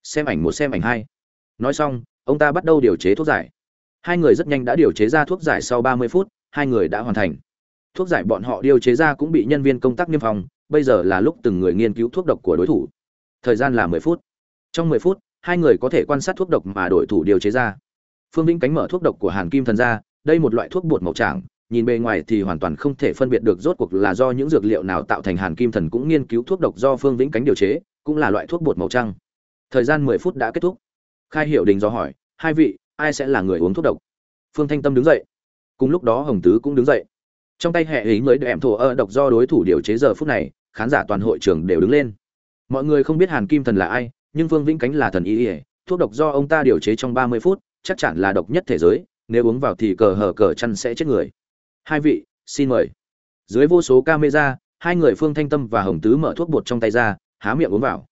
[SPEAKER 1] Xem ảnh một, xem ảnh hai. Nói xong, ông ta bắt đầu điều chế thuốc giải. Hai người rất nhanh đã điều chế ra thuốc giải sau ba mươi phút, hai người đã hoàn thành thuốc giải bọn họ điều chế ra cũng bị nhân viên công tác niêm phòng bây giờ là lúc từng người nghiên cứu thuốc độc của đối thủ. Thời gian là mười phút. Trong mười phút, hai người có thể quan sát thuốc độc mà đội thủ điều chế ra. Phương vĩnh cánh mở thuốc độc của hàn kim thần ra, đây một loại thuốc bột màu trắng nhìn bề ngoài thì hoàn toàn không thể phân biệt được rốt cuộc là do những dược liệu nào tạo thành hàn kim thần cũng nghiên cứu thuốc độc do phương vĩnh cánh điều chế, cũng là loại thuốc bột màu trắng thời gian mười phút đã kết thúc. Khai hiệu đình do hỏi, hai vị, ai sẽ là người uống thuốc độc? Phương thanh tâm đứng dậy. Cùng lúc đó hồng tứ cũng đứng dậy trong tay hệ ý mới đệm thổ ơ độc do đối thủ điều chế giờ phút này, khán giả toàn hội trường đều đứng lên. Mọi người không biết hàn kim thần là ai, nhưng Vương vĩnh cánh là thần y ỉa thuốc độc do ông ta điều chế trong ba mươi phút, chắc chắn là độc nhất thế giới, nếu uống vào thì cờ hở cờ chăn sẽ chết người. Hai vị, xin mời. Dưới vô số camera, hai người phương thanh tâm và hồng tứ mở thuốc bột trong tay ra, há miệng uống vào.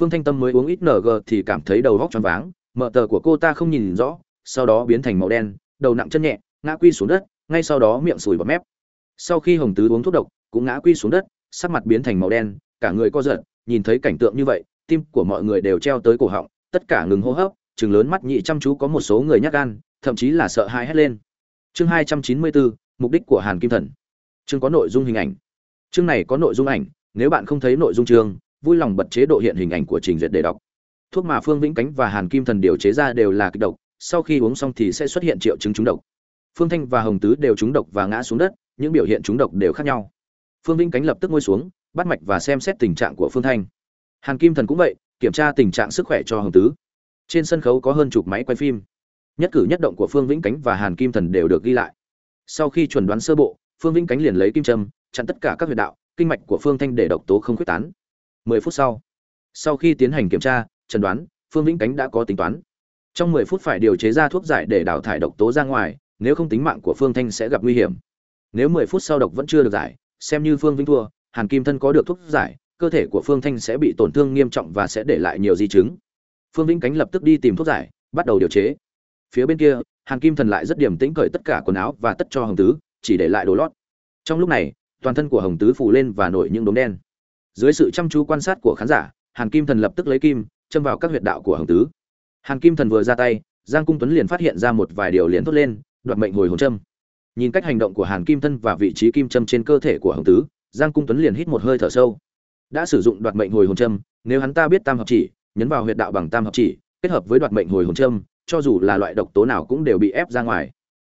[SPEAKER 1] Phương thanh tâm mới uống ít ng thì cảm thấy đầu góc tròn váng, mở tờ của cô ta không nhìn rõ, sau đó biến thành màu đen, đầu nặng chân nhẹ, ngã quy xuống đất, ngay sau đó miệng sùi bọt mép sau khi hồng tứ uống thuốc độc, cũng ngã quy xuống đất, sắc mặt biến thành màu đen, cả người co giật, nhìn thấy cảnh tượng như vậy, tim của mọi người đều treo tới cổ họng, tất cả ngừng hô hấp chừng lớn mắt nhị chăm chú có một số người nhát gan, thậm chí là sợ hãi hét lên. Chương hai trăm chín mươi bốn mục đích của hàn kim thần. Chương có nội dung hình ảnh. Chương này có nội dung ảnh, nếu bạn không thấy nội dung chương, vui lòng bật chế độ hiện hình ảnh của trình duyệt để đọc. Thuốc mà phương vĩnh cánh và hàn kim thần điều chế ra đều là kịch độc, sau khi uống xong thì sẽ xuất hiện triệu chứng trúng độc. Phương thanh và hồng tứ đều trúng độc và ngã xuống đất những biểu hiện trúng độc đều khác nhau. Phương vĩnh cánh lập tức ngồi xuống, bắt mạch và xem xét tình trạng của phương thanh. Hàn kim thần cũng vậy, kiểm tra tình trạng sức khỏe cho hồng tứ. Trên sân khấu có hơn chục máy quay phim. Nhất cử nhất động của phương vĩnh cánh và hàn kim thần đều được ghi lại. Sau khi chuẩn đoán sơ bộ, phương vĩnh cánh liền lấy kim châm, chặn tất cả các huyệt đạo, kinh mạch của phương thanh để độc tố không quyết tán. Mười phút sau sau khi tiến hành kiểm tra, chẩn đoán, phương vĩnh cánh đã có tính toán. Trong mười phút phải điều chế ra thuốc giải để đào thải độc tố ra ngoài, nếu không tính mạng của phương thanh sẽ gặp nguy hiểm nếu mười phút sau độc vẫn chưa được giải, xem như phương vĩnh thua, hàn kim thân có được thuốc giải, cơ thể của phương thanh sẽ bị tổn thương nghiêm trọng và sẽ để lại nhiều di chứng. Phương vĩnh cánh lập tức đi tìm thuốc giải, bắt đầu điều chế. Phía bên kia, hàn kim thần lại rất điềm tĩnh cởi tất cả quần áo và tất cho hồng tứ, chỉ để lại đồ lót. Trong lúc này, toàn thân của hồng tứ phủ lên và nổi những đốm đen. Dưới sự chăm chú quan sát của khán giả, hàn kim thần lập tức lấy kim, châm vào các huyệt đạo của hồng tứ. Hàn kim thần vừa ra tay, giang cung tuấn liền phát hiện ra một vài điều liền thốt lên, đoạt mệnh hồi hồn châm nhìn cách hành động của hàn kim thân và vị trí kim châm trên cơ thể của hồng tứ, giang cung tuấn liền hít một hơi thở sâu. Đã sử dụng đoạt mệnh hồi hồn châm, nếu hắn ta biết tam hợp chỉ, nhấn vào huyệt đạo bằng tam hợp chỉ, kết hợp với đoạt mệnh hồi hồn châm, cho dù là loại độc tố nào cũng đều bị ép ra ngoài.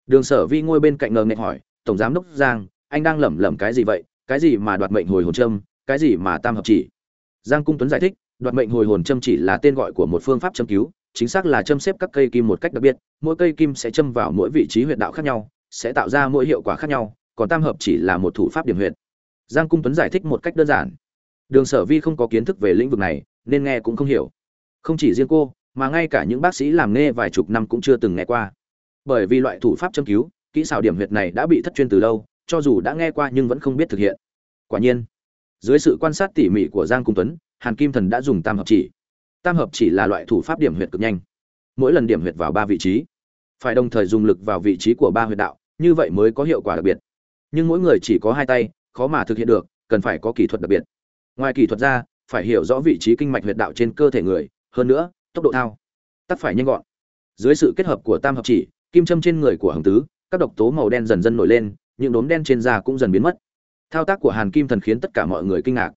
[SPEAKER 1] Đường sở vi ngồi bên cạnh ngờ nghệch hỏi, tổng giám đốc giang, anh đang lẩm lẩm cái gì vậy? Cái gì mà đoạt mệnh hồi hồn châm, cái gì mà tam hợp chỉ? Giang cung tuấn giải thích, đoạt mệnh hồi hồn châm chỉ là tên gọi của một phương pháp châm cứu, chính xác là châm xếp các cây kim một cách đặc biệt, mỗi cây kim sẽ châm vào mỗi vị trí huyệt đạo khác nhau sẽ tạo ra mỗi hiệu quả khác nhau, còn tam hợp chỉ là một thủ pháp điểm huyệt. Giang cung tuấn giải thích một cách đơn giản. Đường sở vi không có kiến thức về lĩnh vực này, nên nghe cũng không hiểu. Không chỉ riêng cô, mà ngay cả những bác sĩ làm nghe vài chục năm cũng chưa từng nghe qua. Bởi vì loại thủ pháp châm cứu, kỹ xảo điểm huyệt này đã bị thất chuyên từ lâu, cho dù đã nghe qua nhưng vẫn không biết thực hiện. Quả nhiên, dưới sự quan sát tỉ mỉ của giang cung tuấn, hàn kim thần đã dùng tam hợp chỉ. Tam hợp chỉ là loại thủ pháp điểm huyệt cực nhanh. Mỗi lần điểm huyệt vào ba vị trí, phải đồng thời dùng lực vào vị trí của ba huyệt đạo như vậy mới có hiệu quả đặc biệt. Nhưng mỗi người chỉ có hai tay, khó mà thực hiện được, cần phải có kỹ thuật đặc biệt. Ngoài kỹ thuật ra, phải hiểu rõ vị trí kinh mạch huyệt đạo trên cơ thể người, hơn nữa, tốc độ thao tắt phải nhanh gọn. Dưới sự kết hợp của tam hợp chỉ, kim châm trên người của hồng tứ, các độc tố màu đen dần dần nổi lên, những đốm đen trên da cũng dần biến mất. Thao tác của hàn kim thần khiến tất cả mọi người kinh ngạc,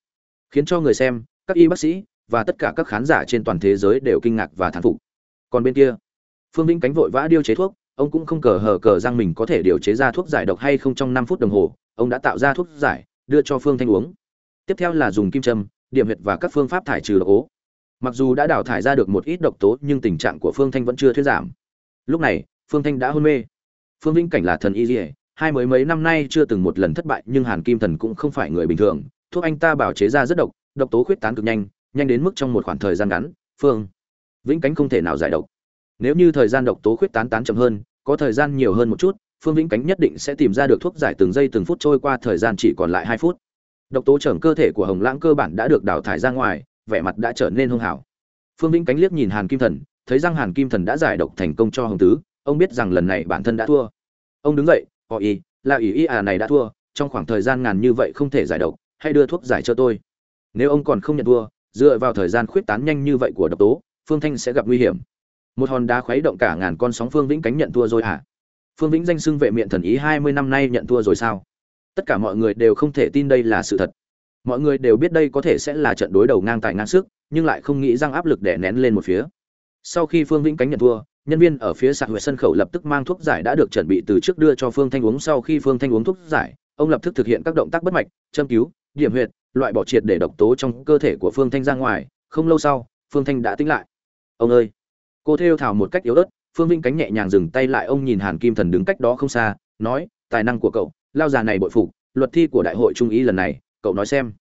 [SPEAKER 1] khiến cho người xem, các y bác sĩ và tất cả các khán giả trên toàn thế giới đều kinh ngạc và thán phục. Còn bên kia, phương vĩnh cánh vội vã điêu chế thuốc ông cũng không cờ hờ cờ rằng mình có thể điều chế ra thuốc giải độc hay không trong năm phút đồng hồ, ông đã tạo ra thuốc giải, đưa cho phương thanh uống. Tiếp theo là dùng kim châm, điểm huyệt và các phương pháp thải trừ độc ố mặc dù đã đào thải ra được một ít độc tố, nhưng tình trạng của phương thanh vẫn chưa thuyết giảm. Lúc này, phương thanh đã hôn mê. Phương vĩnh cảnh là thần y dỉa hai mới mấy năm nay chưa từng một lần thất bại, nhưng hàn kim thần cũng không phải người bình thường. Thuốc anh ta bảo chế ra rất độc độc tố khuyết tán cực nhanh nhanh đến mức trong một khoảng thời gian ngắn, phương vĩnh cánh không thể nào giải độc. Nếu như thời gian độc tố khuyết tán tán chậm hơn có thời gian nhiều hơn một chút, phương vĩnh cánh nhất định sẽ tìm ra được thuốc giải từng giây từng phút trôi qua thời gian chỉ còn lại hai phút. Độc tố trưởng cơ thể của hồng lãng cơ bản đã được đào thải ra ngoài, vẻ mặt đã trở nên hưng hảo. Phương vĩnh cánh liếc nhìn hàn kim thần, thấy rằng hàn kim thần đã giải độc thành công cho hồng tứ, ông biết rằng lần này bản thân đã thua. Ông đứng dậy họ y, là ý ý à này đã thua, trong khoảng thời gian ngàn như vậy không thể giải độc hay đưa thuốc giải cho tôi. Nếu ông còn không nhận thua, dựa vào thời gian khuyết tán nhanh như vậy của độc tố, phương thanh sẽ gặp nguy hiểm một hòn đá khuấy động cả ngàn con sóng phương vĩnh cánh nhận thua rồi hả? Phương vĩnh danh xưng vệ miệng thần ý hai mươi năm nay nhận thua rồi sao? Tất cả mọi người đều không thể tin đây là sự thật. Mọi người đều biết đây có thể sẽ là trận đối đầu ngang tài ngang sức, nhưng lại không nghĩ rằng áp lực để nén lên một phía. Sau khi phương vĩnh cánh nhận thua, nhân viên ở phía sạc huệ sân khẩu lập tức mang thuốc giải đã được chuẩn bị từ trước đưa cho phương thanh uống. Sau khi phương thanh uống thuốc giải, ông lập tức thực hiện các động tác bất mạch, châm cứu, điểm huyệt, loại bỏ triệt để độc tố trong cơ thể của phương thanh ra ngoài. Không lâu sau, phương thanh đã tính lại. Ông ơi! Cô theo thảo một cách yếu ớt, phương vĩnh cánh nhẹ nhàng dừng tay lại, ông nhìn hàn kim thần đứng cách đó không xa, nói, tài năng của cậu, lao già này bội phục, luật thi của đại hội trung ý lần này, cậu nói xem.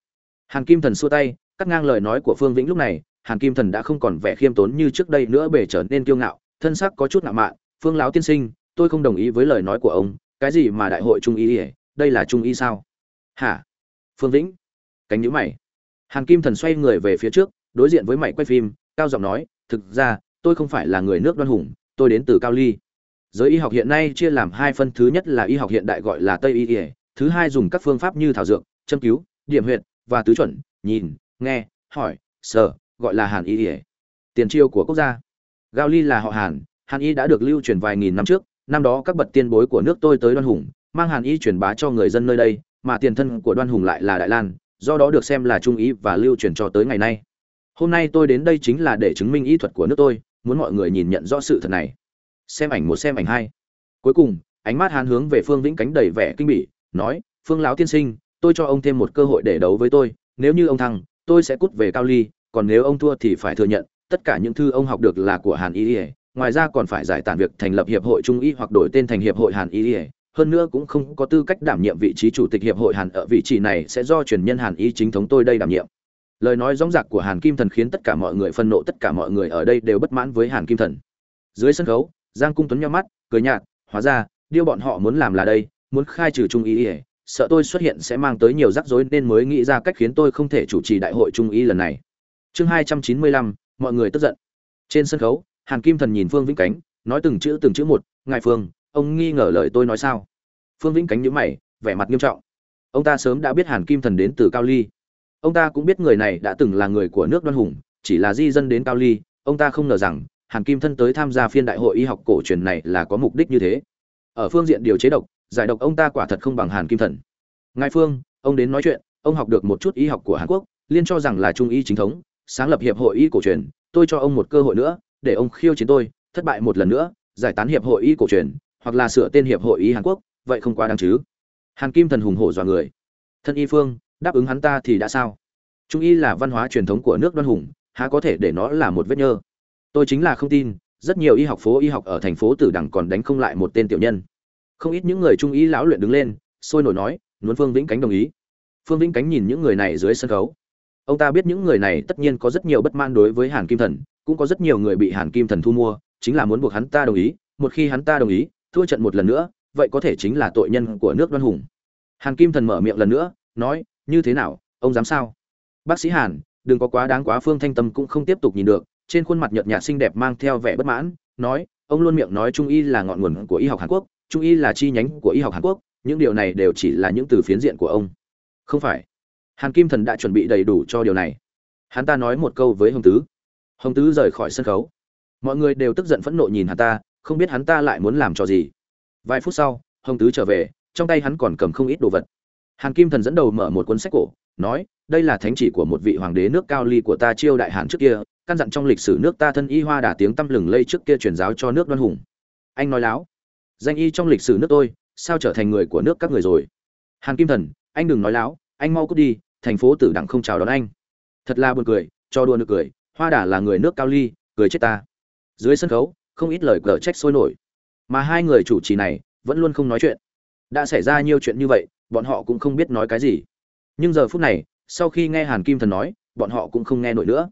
[SPEAKER 1] Hàn kim thần xua tay, cắt ngang lời nói của phương vĩnh lúc này, hàn kim thần đã không còn vẻ khiêm tốn như trước đây nữa bể trở nên kiêu ngạo, thân sắc có chút ngạo mạn, phương láo tiên sinh, tôi không đồng ý với lời nói của ông, cái gì mà đại hội trung ý ỉa đây là trung ý sao? Hả? Phương vĩnh cánh nhữ mày. Hàn kim thần xoay người về phía trước, đối diện với mày quay phim, cao giọng nói, thực ra tôi không phải là người nước đoan hùng, tôi đến từ cao ly. Giới y học hiện nay chia làm hai phân, thứ nhất là y học hiện đại gọi là tây y ỉa thứ hai dùng các phương pháp như thảo dược, châm cứu, điểm huyệt và tứ chuẩn, nhìn, nghe, hỏi, sờ, gọi là hàn y ỉa tiền triều của quốc gia. Gao ly là họ hàn hàn y đã được lưu truyền vài nghìn năm trước, năm đó các bậc tiên bối của nước tôi tới đoan hùng, mang hàn y truyền bá cho người dân nơi đây, mà tiền thân của đoan hùng lại là đại lan, do đó được xem là trung ý và lưu truyền cho tới ngày nay. Hôm nay tôi đến đây chính là để chứng minh y thuật của nước tôi muốn mọi người nhìn nhận rõ sự thật này. Xem ảnh một, xem ảnh hai. Cuối cùng, ánh mắt hàn hướng về phương vĩnh cánh đầy vẻ kinh bỉ, nói, phương lão tiên sinh, tôi cho ông thêm một cơ hội để đấu với tôi. Nếu như ông thắng, tôi sẽ cút về cao ly, còn nếu ông thua thì phải thừa nhận, tất cả những thư ông học được là của hàn y ngoài ra còn phải giải tản việc thành lập hiệp hội trung y hoặc đổi tên thành hiệp hội hàn y. Hơn nữa cũng không có tư cách đảm nhiệm vị trí chủ tịch hiệp hội hàn, ở vị trí này sẽ do truyền nhân hàn y chính thống tôi đây đảm nhiệm lời nói rõ rạc của hàn kim thần khiến tất cả mọi người phân nộ, tất cả mọi người ở đây đều bất mãn với hàn kim thần. Dưới sân khấu, giang cung tuấn nhau mắt, cười nhạt, hóa ra, điều bọn họ muốn làm là đây, muốn khai trừ trung y, sợ tôi xuất hiện sẽ mang tới nhiều rắc rối nên mới nghĩ ra cách khiến tôi không thể chủ trì đại hội trung y lần này. Chương hai trăm chín mươi lăm, mọi người tức giận. Trên sân khấu, hàn kim thần nhìn phương vĩnh cánh, nói từng chữ từng chữ một, ngài phương, ông nghi ngờ lời tôi nói sao? Phương vĩnh cánh nhíu mày, vẻ mặt nghiêm trọng. Ông ta sớm đã biết hàn kim thần đến từ cao ly ông ta cũng biết người này đã từng là người của nước đoan hùng, chỉ là di dân đến cao ly, ông ta không ngờ rằng, hàn kim thân tới tham gia phiên đại hội y học cổ truyền này là có mục đích như thế. Ở phương diện điều chế độc, giải độc ông ta quả thật không bằng hàn kim thần ngài phương, ông đến nói chuyện, ông học được một chút y học của hàn quốc, liên cho rằng là trung y chính thống, sáng lập hiệp hội y cổ truyền, tôi cho ông một cơ hội nữa, để ông khiêu chiến tôi, thất bại một lần nữa, giải tán hiệp hội y cổ truyền, hoặc là sửa tên hiệp hội y hàn quốc, vậy không quá đáng chứ. Hàn kim thần hùng hổ dọa người. Thân y phương đáp ứng hắn ta thì đã sao? Trung y là văn hóa truyền thống của nước đoan hùng, há có thể để nó là một vết nhơ? Tôi chính là không tin, rất nhiều y học phố y học ở thành phố tử đằng còn đánh không lại một tên tiểu nhân. Không ít những người trung y lão luyện đứng lên, sôi nổi nói muốn phương vĩnh cánh đồng ý. Phương vĩnh cánh nhìn những người này dưới sân khấu. Ông ta biết những người này tất nhiên có rất nhiều bất man đối với hàn kim thần, cũng có rất nhiều người bị hàn kim thần thu mua, chính là muốn buộc hắn ta đồng ý. Một khi hắn ta đồng ý, thua trận một lần nữa, vậy có thể chính là tội nhân của nước đoan hùng. Hàn kim thần mở miệng lần nữa, nói như thế nào, ông dám sao? Bác sĩ hàn, đừng có quá đáng quá phương thanh tâm cũng không tiếp tục nhìn được, trên khuôn mặt nhợt nhạt xinh đẹp mang theo vẻ bất mãn, nói, ông luôn miệng nói trung y là ngọn nguồn của y học hàn quốc, trung y là chi nhánh của y học hàn quốc, những điều này đều chỉ là những từ phiến diện của ông. Không phải. Hàn kim thần đã chuẩn bị đầy đủ cho điều này. Hắn ta nói một câu với hồng tứ. Hồng tứ rời khỏi sân khấu. Mọi người đều tức giận phẫn nộ nhìn hắn ta, không biết hắn ta lại muốn làm cho gì. Vài phút sau, hồng tứ trở về, trong tay hắn còn cầm không ít đồ vật hàn kim thần dẫn đầu mở một cuốn sách cổ, nói, đây là thánh chỉ của một vị hoàng đế nước cao ly của ta chiêu đại hàn trước kia, căn dặn trong lịch sử nước ta thân y hoa đả tiếng tăm lừng lây trước kia truyền giáo cho nước đoan hùng. Anh nói láo, danh y trong lịch sử nước tôi, sao trở thành người của nước các người rồi? Hàn kim thần, anh đừng nói láo, anh mau cút đi, thành phố tử đẳng không chào đón anh. Thật là buồn cười, cho đùa được cười, hoa đả là người nước cao ly, cười chết ta. Dưới sân khấu, không ít lời cờ trách sôi nổi. Mà hai người chủ trì này, vẫn luôn không nói chuyện. Đã xảy ra nhiều chuyện như vậy bọn họ cũng không biết nói cái gì. Nhưng giờ phút này, sau khi nghe hàn kim thần nói, bọn họ cũng không nghe nổi nữa.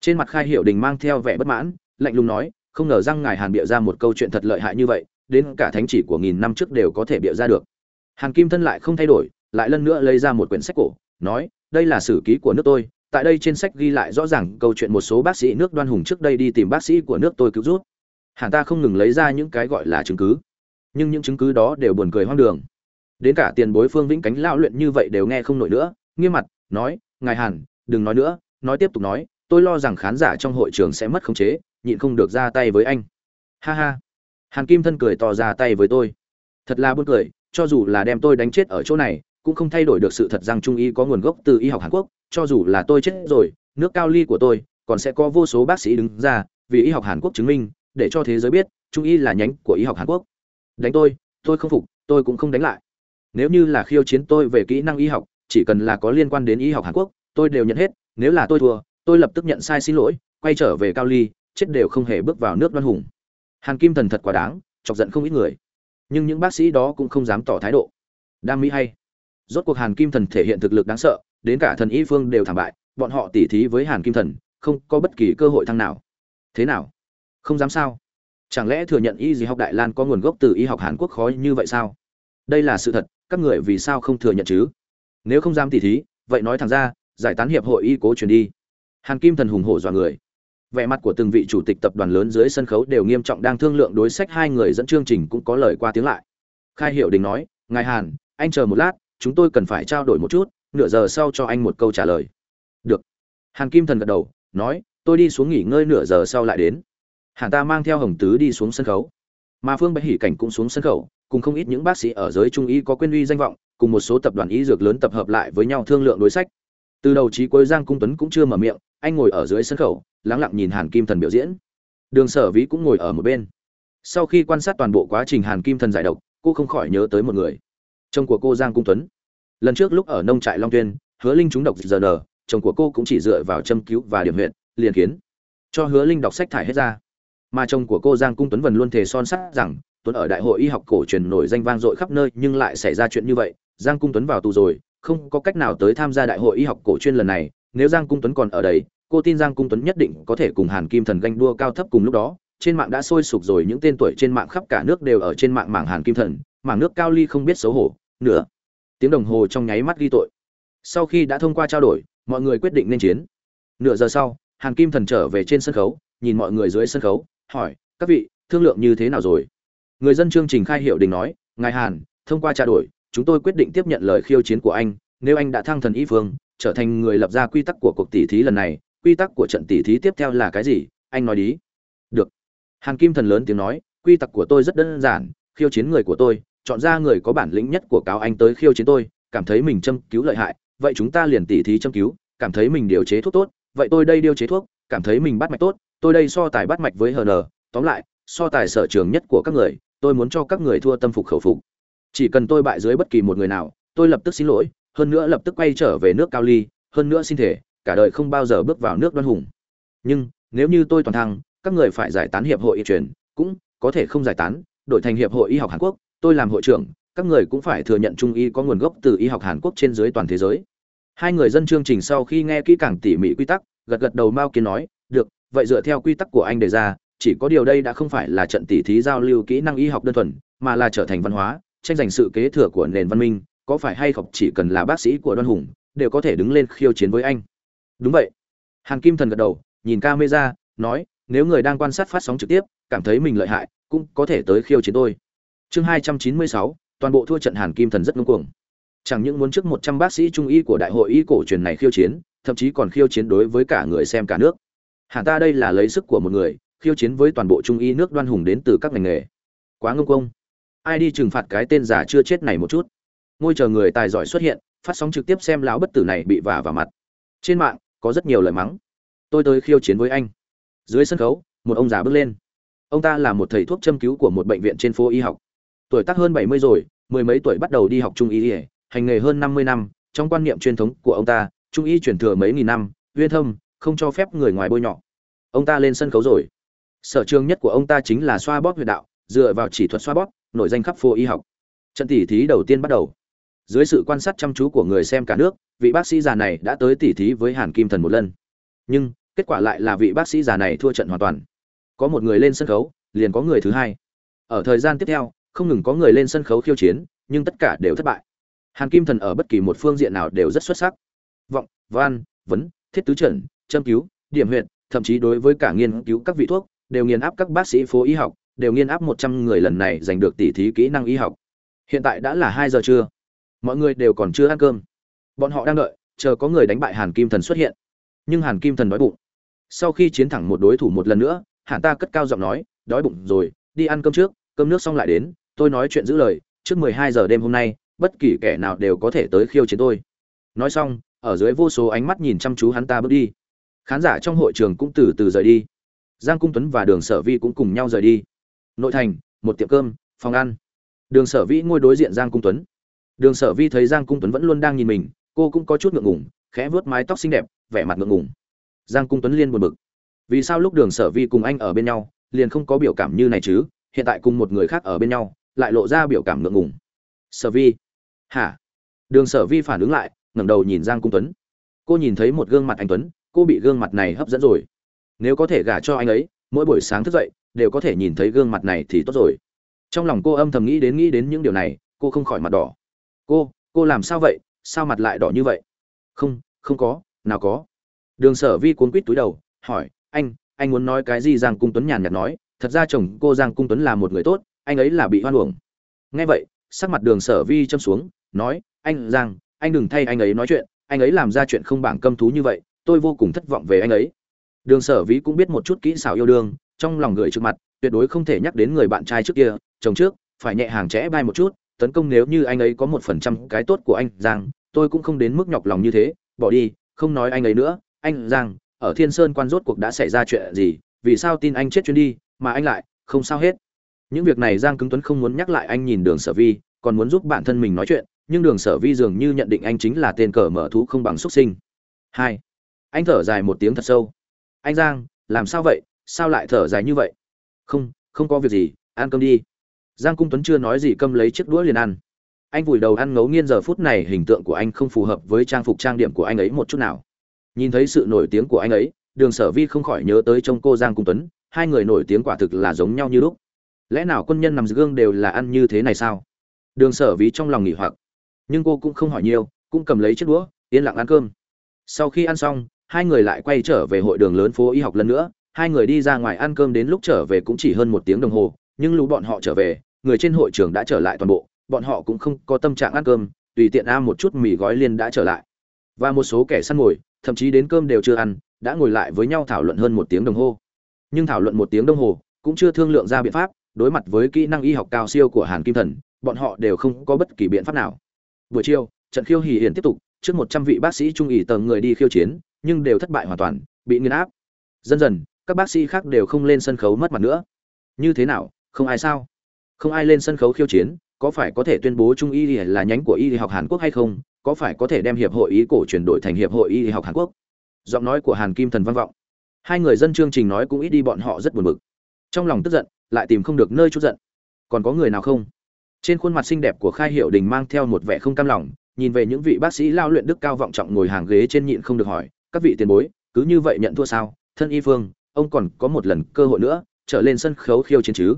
[SPEAKER 1] Trên mặt khai hiệu đình mang theo vẻ bất mãn, lạnh lùng nói, không ngờ rằng ngài hàn bịa ra một câu chuyện thật lợi hại như vậy, đến cả thánh chỉ của nghìn năm trước đều có thể bịa ra được. Hàn kim thân lại không thay đổi, lại lần nữa lấy ra một quyển sách cổ, nói, đây là sử ký của nước tôi, tại đây trên sách ghi lại rõ ràng câu chuyện một số bác sĩ nước đoan hùng trước đây đi tìm bác sĩ của nước tôi cứu rút hàn ta không ngừng lấy ra những cái gọi là chứng cứ. Nhưng những chứng cứ đó đều buồn cười hoang đường đến cả tiền bối phương vĩnh cánh lao luyện như vậy đều nghe không nổi nữa, nghiêm mặt, nói, ngài hàn, đừng nói nữa, nói tiếp tục nói, tôi lo rằng khán giả trong hội trường sẽ mất khống chế, nhịn không được ra tay với anh. Ha ha. Hàn kim thân cười to ra tay với tôi. Thật là buồn cười, cho dù là đem tôi đánh chết ở chỗ này, cũng không thay đổi được sự thật rằng trung y có nguồn gốc từ y học hàn quốc, cho dù là tôi chết rồi, nước cao ly của tôi còn sẽ có vô số bác sĩ đứng ra, vì y học hàn quốc chứng minh, để cho thế giới biết trung y là nhánh của y học hàn quốc. Đánh tôi tôi không phục, tôi cũng không đánh lại nếu như là khiêu chiến tôi về kỹ năng y học, chỉ cần là có liên quan đến y học hàn quốc, tôi đều nhận hết, nếu là tôi thua, tôi lập tức nhận sai xin lỗi, quay trở về cao ly, chết đều không hề bước vào nước đoan hùng. Hàn kim thần thật quá đáng, chọc giận không ít người. Nhưng những bác sĩ đó cũng không dám tỏ thái độ. Đam mỹ hay. Rốt cuộc hàn kim thần thể hiện thực lực đáng sợ, đến cả thần y phương đều thảm bại, bọn họ tỉ thí với hàn kim thần, không có bất kỳ cơ hội thăng nào. Thế nào? Không dám sao? Chẳng lẽ thừa nhận y gì học đại lan có nguồn gốc từ y học hàn quốc khó như vậy sao? Đây là sự thật các người vì sao không thừa nhận chứ? Nếu không dám tỉ thí, vậy nói thẳng ra, giải tán hiệp hội y cố truyền đi. Hàn kim thần hùng hổ dọa người. Vẻ mặt của từng vị chủ tịch tập đoàn lớn dưới sân khấu đều nghiêm trọng đang thương lượng đối sách hai người dẫn chương trình cũng có lời qua tiếng lại. Khai hiệu đình nói, ngài hàn, anh chờ một lát, chúng tôi cần phải trao đổi một chút, nửa giờ sau cho anh một câu trả lời. Được. Hàn kim thần gật đầu, nói, tôi đi xuống nghỉ ngơi nửa giờ sau lại đến. Hàn ta mang theo hồng tứ đi xuống sân khấu. Mà phương bạch hỉ cảnh cũng xuống sân khấu cùng không ít những bác sĩ ở giới trung y có quyền uy danh vọng, cùng một số tập đoàn y dược lớn tập hợp lại với nhau thương lượng đối sách. Từ đầu chí cuối giang cung tuấn cũng chưa mở miệng, anh ngồi ở dưới sân khấu lắng lặng nhìn hàn kim thần biểu diễn. Đường sở vĩ cũng ngồi ở một bên. Sau khi quan sát toàn bộ quá trình hàn kim thần giải độc, cô không khỏi nhớ tới một người. Chồng của cô giang cung tuấn. Lần trước lúc ở nông trại long tuyên, hứa linh trúng độc giờ nở chồng của cô cũng chỉ dựa vào châm cứu và điểm huyện liền khiến cho hứa linh đọc sách thải hết ra. Mà chồng của cô giang cung tuấn vẫn luôn thề son sắt rằng tuấn ở đại hội y học cổ truyền nổi danh vang dội khắp nơi, nhưng lại xảy ra chuyện như vậy, giang cung tuấn vào tù rồi, không có cách nào tới tham gia đại hội y học cổ chuyên lần này. Nếu giang cung tuấn còn ở đây, cô tin giang cung tuấn nhất định có thể cùng hàn kim thần ganh đua cao thấp cùng lúc đó. Trên mạng đã sôi sục rồi, những tên tuổi trên mạng khắp cả nước đều ở trên mạng mảng hàn kim thần, mảng nước cao ly không biết xấu hổ. Nữa, tiếng đồng hồ trong nháy mắt ghi tội. Sau khi đã thông qua trao đổi, mọi người quyết định nên chiến. Nửa giờ sau, hàn kim thần trở về trên sân khấu, nhìn mọi người dưới sân khấu, hỏi, các vị, thương lượng như thế nào rồi? Người dân chương trình khai hiệu đình nói, ngài hàn, thông qua trao đổi, chúng tôi quyết định tiếp nhận lời khiêu chiến của anh. Nếu anh đã thăng thần y phương, trở thành người lập ra quy tắc của cuộc tỷ thí lần này, quy tắc của trận tỷ thí tiếp theo là cái gì? Anh nói đi. Được. Hàn kim thần lớn tiếng nói, quy tắc của tôi rất đơn giản, khiêu chiến người của tôi, chọn ra người có bản lĩnh nhất của cáo anh tới khiêu chiến tôi, cảm thấy mình châm cứu lợi hại, vậy chúng ta liền tỉ thí châm cứu, cảm thấy mình điều chế thuốc tốt, vậy tôi đây điều chế thuốc, cảm thấy mình bắt mạch tốt, tôi đây so tài bắt mạch với hn tóm lại, so tài sở trường nhất của các người tôi muốn cho các người thua tâm phục khẩu phục. Chỉ cần tôi bại dưới bất kỳ một người nào, tôi lập tức xin lỗi, hơn nữa lập tức quay trở về nước cao ly, hơn nữa xin thể, cả đời không bao giờ bước vào nước đoan hùng. Nhưng, nếu như tôi toàn thăng các người phải giải tán hiệp hội y truyền, cũng có thể không giải tán, đổi thành hiệp hội y học hàn quốc, tôi làm hội trưởng, các người cũng phải thừa nhận trung y có nguồn gốc từ y học hàn quốc trên dưới toàn thế giới. Hai người dân chương trình sau khi nghe kỹ càng tỉ mỉ quy tắc, gật gật đầu mao kiến nói, được, vậy dựa theo quy tắc của anh đề ra chỉ có điều đây đã không phải là trận tỉ thí giao lưu kỹ năng y học đơn thuần, mà là trở thành văn hóa, tranh giành sự kế thừa của nền văn minh, có phải hay không chỉ cần là bác sĩ của đoan hùng, đều có thể đứng lên khiêu chiến với anh. Đúng vậy. Hàn kim thần gật đầu, nhìn camera, nói, nếu người đang quan sát phát sóng trực tiếp, cảm thấy mình lợi hại, cũng có thể tới khiêu chiến tôi. Chương hai trăm chín mươi sáu, toàn bộ thua trận hàn kim thần rất ngông cuồng. Chẳng những muốn trước một trăm bác sĩ trung y của đại hội y cổ truyền này khiêu chiến, thậm chí còn khiêu chiến đối với cả người xem cả nước. Hàn ta đây là lấy sức của một người khiêu chiến với toàn bộ trung y nước đoan hùng đến từ các ngành nghề. Quá ngông cuồng. Ai đi trừng phạt cái tên giả chưa chết này một chút. Ngôi chờ người tài giỏi xuất hiện, phát sóng trực tiếp xem lão bất tử này bị vả vào mặt. Trên mạng, có rất nhiều lời mắng. Tôi tới khiêu chiến với anh. Dưới sân khấu, một ông già bước lên. Ông ta là một thầy thuốc châm cứu của một bệnh viện trên phố y học. Tuổi tác hơn bảy mươi rồi, mười mấy tuổi bắt đầu đi học trung y, hành nghề hơn năm mươi năm. Trong quan niệm truyền thống của ông ta, trung y truyền thừa mấy nghìn năm, uyên thâm, không cho phép người ngoài bôi nhọ. Ông ta lên sân khấu rồi sở trường nhất của ông ta chính là xoa bóp huyệt đạo, dựa vào chỉ thuật xoa bóp, nổi danh khắp phố y học. Trận tỉ thí đầu tiên bắt đầu. Dưới sự quan sát chăm chú của người xem cả nước, vị bác sĩ già này đã tới tỉ thí với hàn kim thần một lần. Nhưng, kết quả lại là vị bác sĩ già này thua trận hoàn toàn. Có một người lên sân khấu, liền có người thứ hai. Ở thời gian tiếp theo, không ngừng có người lên sân khấu khiêu chiến, nhưng tất cả đều thất bại. Hàn kim thần ở bất kỳ một phương diện nào đều rất xuất sắc. Vọng, văn, vấn, thiết tứ trần, châm cứu, điểm huyện thậm chí đối với cả nghiên cứu các vị thuốc đều nghiên áp các bác sĩ phố y học, đều nghiên áp một trăm người lần này giành được tỷ thí kỹ năng y học. Hiện tại đã là hai giờ trưa. Mọi người đều còn chưa ăn cơm. Bọn họ đang đợi, chờ có người đánh bại hàn kim thần xuất hiện. Nhưng hàn kim thần đói bụng. Sau khi chiến thẳng một đối thủ một lần nữa, hàn ta cất cao giọng nói, đói bụng rồi, đi ăn cơm trước, cơm nước xong lại đến, tôi nói chuyện giữ lời, trước mười hai giờ đêm hôm nay, bất kỳ kẻ nào đều có thể tới khiêu chiến tôi. Nói xong, ở dưới vô số ánh mắt nhìn chăm chú hắn ta bước đi. Khán giả trong hội trường cũng từ từ rời đi giang cung tuấn và đường sở vi cũng cùng nhau rời đi. Nội thành, một tiệm cơm, phòng ăn. Đường sở vi ngồi đối diện giang cung tuấn. Đường sở vi thấy giang cung tuấn vẫn luôn đang nhìn mình, cô cũng có chút ngượng ngùng, khẽ vuốt mái tóc xinh đẹp, vẻ mặt ngượng ngùng. Giang cung tuấn liên buồn bực. Vì sao lúc đường sở vi cùng anh ở bên nhau, liền không có biểu cảm như này chứ? Hiện tại cùng một người khác ở bên nhau, lại lộ ra biểu cảm ngượng ngùng. Sở vi. Hả? Đường sở vi phản ứng lại, ngẩng đầu nhìn giang cung tuấn. Cô nhìn thấy một gương mặt anh tuấn, cô bị gương mặt này hấp dẫn rồi nếu có thể gả cho anh ấy, mỗi buổi sáng thức dậy, đều có thể nhìn thấy gương mặt này thì tốt rồi. Trong lòng cô âm thầm nghĩ đến nghĩ đến những điều này, cô không khỏi mặt đỏ. Cô cô làm sao vậy? Sao mặt lại đỏ như vậy? Không không có, nào có. Đường sở vi cuốn quýt túi đầu, hỏi, anh anh muốn nói cái gì? Giang cung tuấn nhàn nhạt nói, thật ra chồng cô giang cung tuấn là một người tốt, anh ấy là bị hoan uổng. Nghe vậy, sắc mặt đường sở vi châm xuống, nói, anh, giang, anh đừng thay anh ấy nói chuyện, anh ấy làm ra chuyện không bảng câm thú như vậy, tôi vô cùng thất vọng về anh ấy đường sở vi cũng biết một chút kỹ xảo yêu đương, trong lòng người trước mặt, tuyệt đối không thể nhắc đến người bạn trai trước kia, chồng trước, phải nhẹ hàng trẻ bay một chút, tấn công nếu như anh ấy có một phần trăm cái tốt của anh giang, tôi cũng không đến mức nhọc lòng như thế, bỏ đi, không nói anh ấy nữa. Anh giang, ở thiên sơn quan rốt cuộc đã xảy ra chuyện gì, vì sao tin anh chết chuyến đi, mà anh lại, không sao hết. Những việc này giang cứng tuấn không muốn nhắc lại anh nhìn đường sở vi, còn muốn giúp bản thân mình nói chuyện, nhưng đường sở vi dường như nhận định anh chính là tên cờ mở thú không bằng xuất sinh. Hai, anh thở dài một tiếng thật sâu anh giang, làm sao vậy? Sao lại thở dài như vậy? Không không có việc gì, ăn cơm đi. Giang cung tuấn chưa nói gì câm lấy chiếc đũa liền ăn. Anh vùi đầu ăn ngấu nghiên giờ phút này, hình tượng của anh không phù hợp với trang phục trang điểm của anh ấy một chút nào. Nhìn thấy sự nổi tiếng của anh ấy, đường sở vi không khỏi nhớ tới trông cô giang cung tuấn, hai người nổi tiếng quả thực là giống nhau như lúc. Lẽ nào quân nhân nằm gương đều là ăn như thế này sao? Đường sở vi trong lòng nghỉ hoặc. Nhưng cô cũng không hỏi nhiều, cũng cầm lấy chiếc đũa, yên lặng ăn cơm. Sau khi ăn xong hai người lại quay trở về hội đường lớn phố y học lần nữa, hai người đi ra ngoài ăn cơm đến lúc trở về cũng chỉ hơn một tiếng đồng hồ, nhưng lũ bọn họ trở về, người trên hội trường đã trở lại toàn bộ, bọn họ cũng không có tâm trạng ăn cơm, tùy tiện a một chút mì gói liên đã trở lại. Và một số kẻ săn ngồi thậm chí đến cơm đều chưa ăn, đã ngồi lại với nhau thảo luận hơn một tiếng đồng hồ. Nhưng thảo luận một tiếng đồng hồ, cũng chưa thương lượng ra biện pháp, đối mặt với kỹ năng y học cao siêu của hàn kim thần, bọn họ đều không có bất kỳ biện pháp nào. Buổi chiều, trận khiêu hỉ hiển tiếp tục, trước một trăm vị bác sĩ trung ỉ tầng người đi khiêu chiến nhưng đều thất bại hoàn toàn, bị nghiền áp. Dần dần, các bác sĩ khác đều không lên sân khấu mất mặt nữa. Như thế nào, không ai sao? Không ai lên sân khấu khiêu chiến, có phải có thể tuyên bố trung y là nhánh của y học hàn quốc hay không? Có phải có thể đem hiệp hội Y cổ chuyển đổi thành hiệp hội y học hàn quốc? Giọng nói của hàn kim thần vang vọng. Hai người dân chương trình nói cũng ít đi, bọn họ rất buồn bực. Trong lòng tức giận, lại tìm không được nơi chút giận. Còn có người nào không? Trên khuôn mặt xinh đẹp của khai hiệu đình mang theo một vẻ không cam lòng, nhìn về những vị bác sĩ lao luyện đức cao vọng trọng ngồi hàng ghế trên nhịn không được hỏi các vị tiền bối, cứ như vậy nhận thua sao? Thân y phương ông còn có một lần cơ hội nữa, trở lên sân khấu khiêu chiến chứ?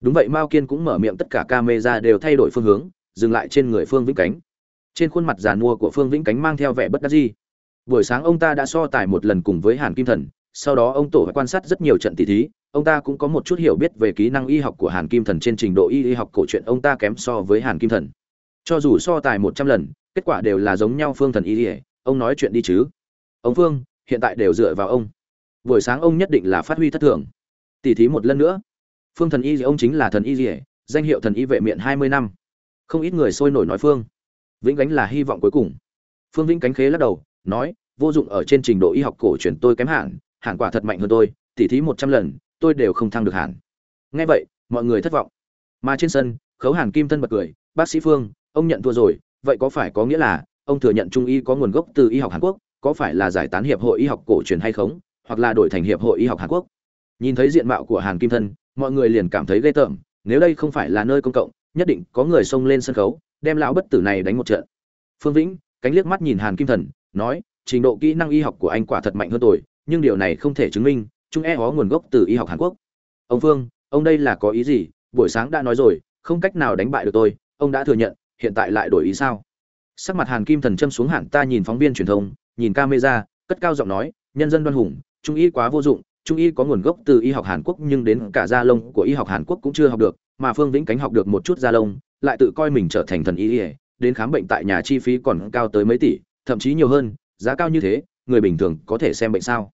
[SPEAKER 1] Đúng vậy, mao kiên cũng mở miệng, tất cả camera đều thay đổi phương hướng, dừng lại trên người phương vĩnh cánh. Trên khuôn mặt giàn mua của phương vĩnh cánh mang theo vẻ bất đắc dĩ. Buổi sáng ông ta đã so tài một lần cùng với hàn kim thần, sau đó ông tổ quan sát rất nhiều trận tỷ thí, ông ta cũng có một chút hiểu biết về kỹ năng y học của hàn kim thần trên trình độ y y học cổ truyện ông ta kém so với hàn kim thần. Cho dù so tài một trăm lần, kết quả đều là giống nhau phương thần y ỉa ông nói chuyện đi chứ? Ông phương, hiện tại đều dựa vào ông. Buổi sáng ông nhất định là phát huy thất thường. Tỷ thí một lần nữa. Phương thần y ông chính là thần y ỉa danh hiệu thần y vệ miệng hai mươi năm. Không ít người sôi nổi nói phương. Vĩnh gánh là hy vọng cuối cùng. Phương vĩnh cánh khế lắc đầu, nói, vô dụng ở trên trình độ y học cổ truyền tôi kém hẳn hẳn quả thật mạnh hơn tôi, tỉ thí một trăm lần, tôi đều không thăng được hẳn nghe vậy, mọi người thất vọng. Mà trên sân, khấu hàn kim thân bật cười, bác sĩ phương, ông nhận thua rồi, vậy có phải có nghĩa là ông thừa nhận trung y có nguồn gốc từ y học hàn quốc? Có phải là giải tán hiệp hội y học cổ truyền hay không, hoặc là đổi thành hiệp hội y học hàn quốc? Nhìn thấy diện mạo của hàn kim thân, mọi người liền cảm thấy ghê tởm, nếu đây không phải là nơi công cộng, nhất định có người xông lên sân khấu, đem lão bất tử này đánh một trận. Phương vĩnh, cánh liếc mắt nhìn hàn kim thần, nói, trình độ kỹ năng y học của anh quả thật mạnh hơn tôi, nhưng điều này không thể chứng minh, chúng e có nguồn gốc từ y học hàn quốc. Ông phương, ông đây là có ý gì? Buổi sáng đã nói rồi, không cách nào đánh bại được tôi, ông đã thừa nhận, hiện tại lại đổi ý sao? Sắc mặt hàn kim thần châm xuống hẳn, ta nhìn phóng viên truyền thông nhìn camera, cất cao giọng nói, nhân dân đoan hùng, trung y quá vô dụng, trung y có nguồn gốc từ y học hàn quốc, nhưng đến cả da lông của y học hàn quốc cũng chưa học được, mà phương vĩnh cánh học được một chút da lông, lại tự coi mình trở thành thần y đến khám bệnh tại nhà chi phí còn cao tới mấy tỷ, thậm chí nhiều hơn, giá cao như thế, người bình thường có thể xem bệnh sao?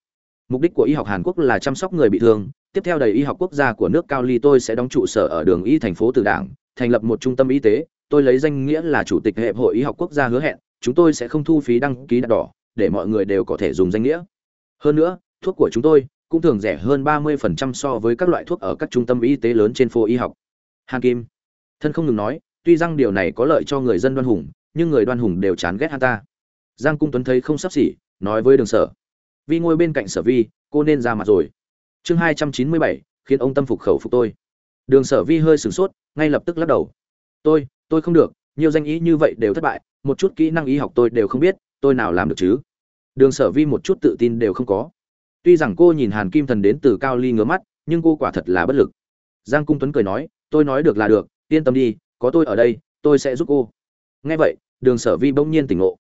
[SPEAKER 1] Mục đích của y học hàn quốc là chăm sóc người bị thương, tiếp theo đầy y học quốc gia của nước cao ly tôi sẽ đóng trụ sở ở đường y thành phố từ đảng, thành lập một trung tâm y tế, tôi lấy danh nghĩa là chủ tịch hệ hội y học quốc gia hứa hẹn, chúng tôi sẽ không thu phí đăng ký đắt đỏ để mọi người đều có thể dùng danh nghĩa. Hơn nữa, thuốc của chúng tôi cũng thường rẻ hơn 30% so với các loại thuốc ở các trung tâm y tế lớn trên phố y học. Hàn kim, thân không ngừng nói, tuy rằng điều này có lợi cho người dân đoan hùng, nhưng người đoan hùng đều chán ghét hắn ta. Giang cung tuấn thấy không sắp xỉ, nói với đường sở. Vi ngồi bên cạnh sở vi, cô nên ra mặt rồi. Chương hai trăm chín mươi bảy, khiến ông tâm phục khẩu phục tôi. Đường sở vi hơi sửng sốt, ngay lập tức lắc đầu. Tôi tôi không được, nhiều danh ý như vậy đều thất bại, một chút kỹ năng y học tôi đều không biết, tôi nào làm được chứ? Đường sở vi một chút tự tin đều không có. Tuy rằng cô nhìn hàn kim thần đến từ cao ly ngứa mắt, nhưng cô quả thật là bất lực. Giang cung tuấn cười nói, tôi nói được là được, yên tâm đi, có tôi ở đây, tôi sẽ giúp cô. Nghe vậy, đường sở vi bỗng nhiên tỉnh ngộ.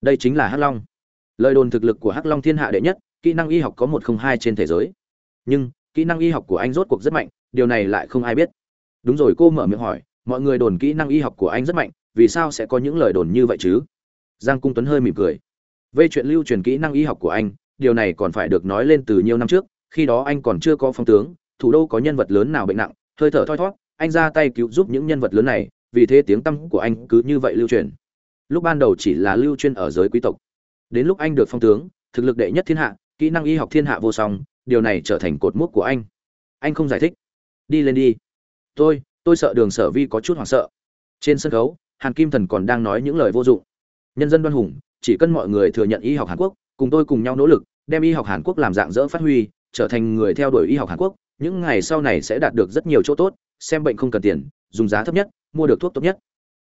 [SPEAKER 1] Đây chính là hắc long. Lời đồn thực lực của hắc long thiên hạ đệ nhất, kỹ năng y học có một không hai trên thế giới. Nhưng, kỹ năng y học của anh rốt cuộc rất mạnh, điều này lại không ai biết. Đúng rồi, cô mở miệng hỏi, mọi người đồn kỹ năng y học của anh rất mạnh, vì sao sẽ có những lời đồn như vậy chứ? Giang cung tuấn hơi mỉm cười về chuyện lưu truyền kỹ năng y học của anh điều này còn phải được nói lên từ nhiều năm trước khi đó anh còn chưa có phong tướng thủ đô có nhân vật lớn nào bệnh nặng hơi thở thoi thoát, anh ra tay cứu giúp những nhân vật lớn này vì thế tiếng tăm của anh cứ như vậy lưu truyền. Lúc ban đầu chỉ là lưu truyền ở giới quý tộc. Đến lúc anh được phong tướng thực lực đệ nhất thiên hạ kỹ năng y học thiên hạ vô song điều này trở thành cột mốc của anh. Anh không giải thích. Đi lên đi. Tôi tôi sợ đường sở vi có chút hoảng sợ. Trên sân khấu hàn kim thần còn đang nói những lời vô dụng. Nhân dân đoan hùng chỉ cần mọi người thừa nhận y học hàn quốc, cùng tôi cùng nhau nỗ lực, đem y học hàn quốc làm dạng dỡ phát huy, trở thành người theo đuổi y học hàn quốc, những ngày sau này sẽ đạt được rất nhiều chỗ tốt, xem bệnh không cần tiền, dùng giá thấp nhất, mua được thuốc tốt nhất.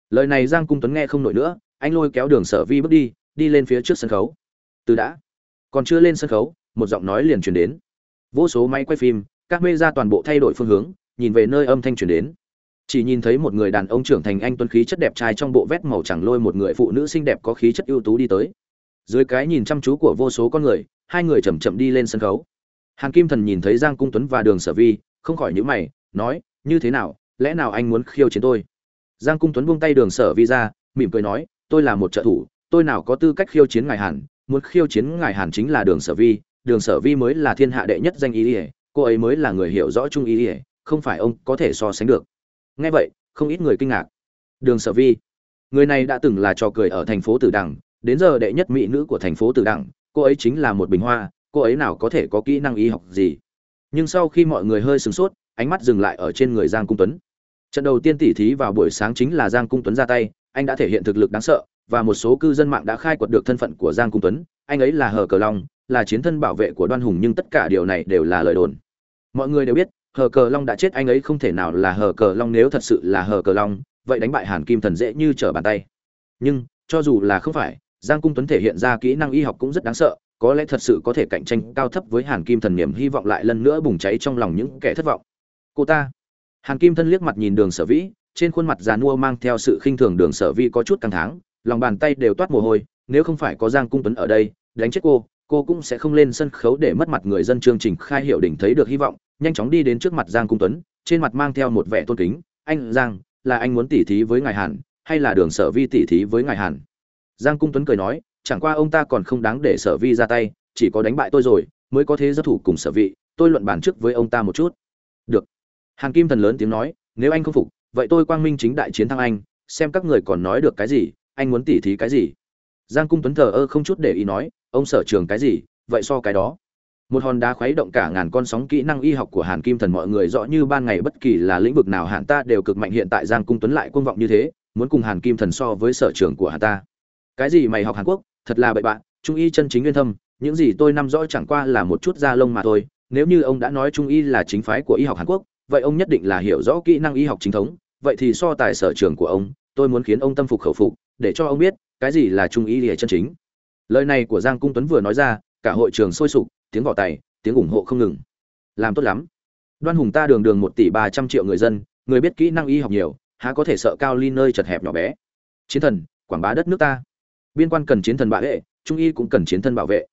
[SPEAKER 1] Lời này giang cung tuấn nghe không nổi nữa, anh lôi kéo đường sở vi bước đi đi lên phía trước sân khấu. Từ đã. Còn chưa lên sân khấu, một giọng nói liền truyền đến. Vô số máy quay phim, các mê ra toàn bộ thay đổi phương hướng, nhìn về nơi âm thanh truyền đến chỉ nhìn thấy một người đàn ông trưởng thành anh tuấn khí chất đẹp trai trong bộ vest màu chẳng lôi một người phụ nữ xinh đẹp có khí chất ưu tú đi tới. Dưới cái nhìn chăm chú của vô số con người, hai người chậm chậm đi lên sân khấu. Hàn kim thần nhìn thấy giang cung tuấn và đường sở vi, không khỏi nhíu mày, nói, như thế nào, lẽ nào anh muốn khiêu chiến tôi? Giang cung tuấn buông tay đường sở vi ra, mỉm cười nói, tôi là một trợ thủ, tôi nào có tư cách khiêu chiến ngài hàn, muốn khiêu chiến ngài hàn chính là đường sở vi, đường sở vi mới là thiên hạ đệ nhất danh ý ỉa cô ấy mới là người hiểu rõ trung ý ỉa không phải ông có thể so sánh được nghe vậy, không ít người kinh ngạc. Đường sở vi, người này đã từng là trò cười ở thành phố tử đằng, đến giờ đệ nhất mỹ nữ của thành phố tử đằng, cô ấy chính là một bình hoa, cô ấy nào có thể có kỹ năng y học gì? Nhưng sau khi mọi người hơi sửng sốt, ánh mắt dừng lại ở trên người giang cung tuấn. Trận đầu tiên tỉ thí vào buổi sáng chính là giang cung tuấn ra tay, anh đã thể hiện thực lực đáng sợ, và một số cư dân mạng đã khai quật được thân phận của giang cung tuấn. Anh ấy là hờ cờ long, là chiến thân bảo vệ của đoan hùng, nhưng tất cả điều này đều là lời đồn. Mọi người đều biết hờ cờ long đã chết, anh ấy không thể nào là hờ cờ long nếu thật sự là hờ cờ long, vậy đánh bại hàn kim thần dễ như trở bàn tay. Nhưng, cho dù là không phải, giang cung tuấn thể hiện ra kỹ năng y học cũng rất đáng sợ, có lẽ thật sự có thể cạnh tranh cao thấp với hàn kim thần niềm hy vọng lại lần nữa bùng cháy trong lòng những kẻ thất vọng. Cô ta. Hàn kim thân liếc mặt nhìn đường sở vĩ, trên khuôn mặt già nua mang theo sự khinh thường đường sở vi có chút căng thẳng, lòng bàn tay đều toát mồ hôi, nếu không phải có giang cung tuấn ở đây, đánh chết cô cô cũng sẽ không lên sân khấu để mất mặt người dân chương trình khai hiệu đỉnh thấy được hy vọng, nhanh chóng đi đến trước mặt giang cung tuấn, trên mặt mang theo một vẻ tôn kính. Anh giang, là anh muốn tỉ thí với ngài hàn hay là đường sở vi tỉ thí với ngài hàn giang cung tuấn cười nói, chẳng qua ông ta còn không đáng để sở vi ra tay, chỉ có đánh bại tôi rồi, mới có thế giấc thủ cùng sở vị, tôi luận bàn trước với ông ta một chút. Được. Hàn kim thần lớn tiếng nói, nếu anh không phục, vậy tôi quang minh chính đại chiến thắng anh, xem các người còn nói được cái gì, anh muốn tỉ thí cái gì? Giang cung tuấn thờ ơ không chút để ý nói ông sở trường cái gì, vậy so cái đó. Một hòn đá khuấy động cả ngàn con sóng kỹ năng y học của hàn kim thần, mọi người rõ như ban ngày, bất kỳ là lĩnh vực nào, hạn ta đều cực mạnh, hiện tại giang cung tuấn lại quân vọng như thế, muốn cùng hàn kim thần so với sở trường của hàn ta. Cái gì mày học hàn quốc, thật là bậy bạn, trung y chân chính nguyên thâm, những gì tôi nắm rõ chẳng qua là một chút da lông mà thôi. Nếu như ông đã nói trung y là chính phái của y học hàn quốc, vậy ông nhất định là hiểu rõ kỹ năng y học chính thống. Vậy thì so tài sở trường của ông, tôi muốn khiến ông tâm phục khẩu phục, để cho ông biết, cái gì là trung y lìa chân chính lời này của giang cung tuấn vừa nói ra, cả hội trường sôi sục, tiếng vỏ tay, tiếng ủng hộ không ngừng. Làm tốt lắm. Đoan hùng ta đường đường một tỷ ba trăm triệu người dân, người biết kỹ năng y học nhiều, há có thể sợ cao ly nơi chật hẹp nhỏ bé. Chiến thần, quảng bá đất nước ta. Biên quan cần chiến thần bạ hệ trung y cũng cần chiến thân bảo vệ.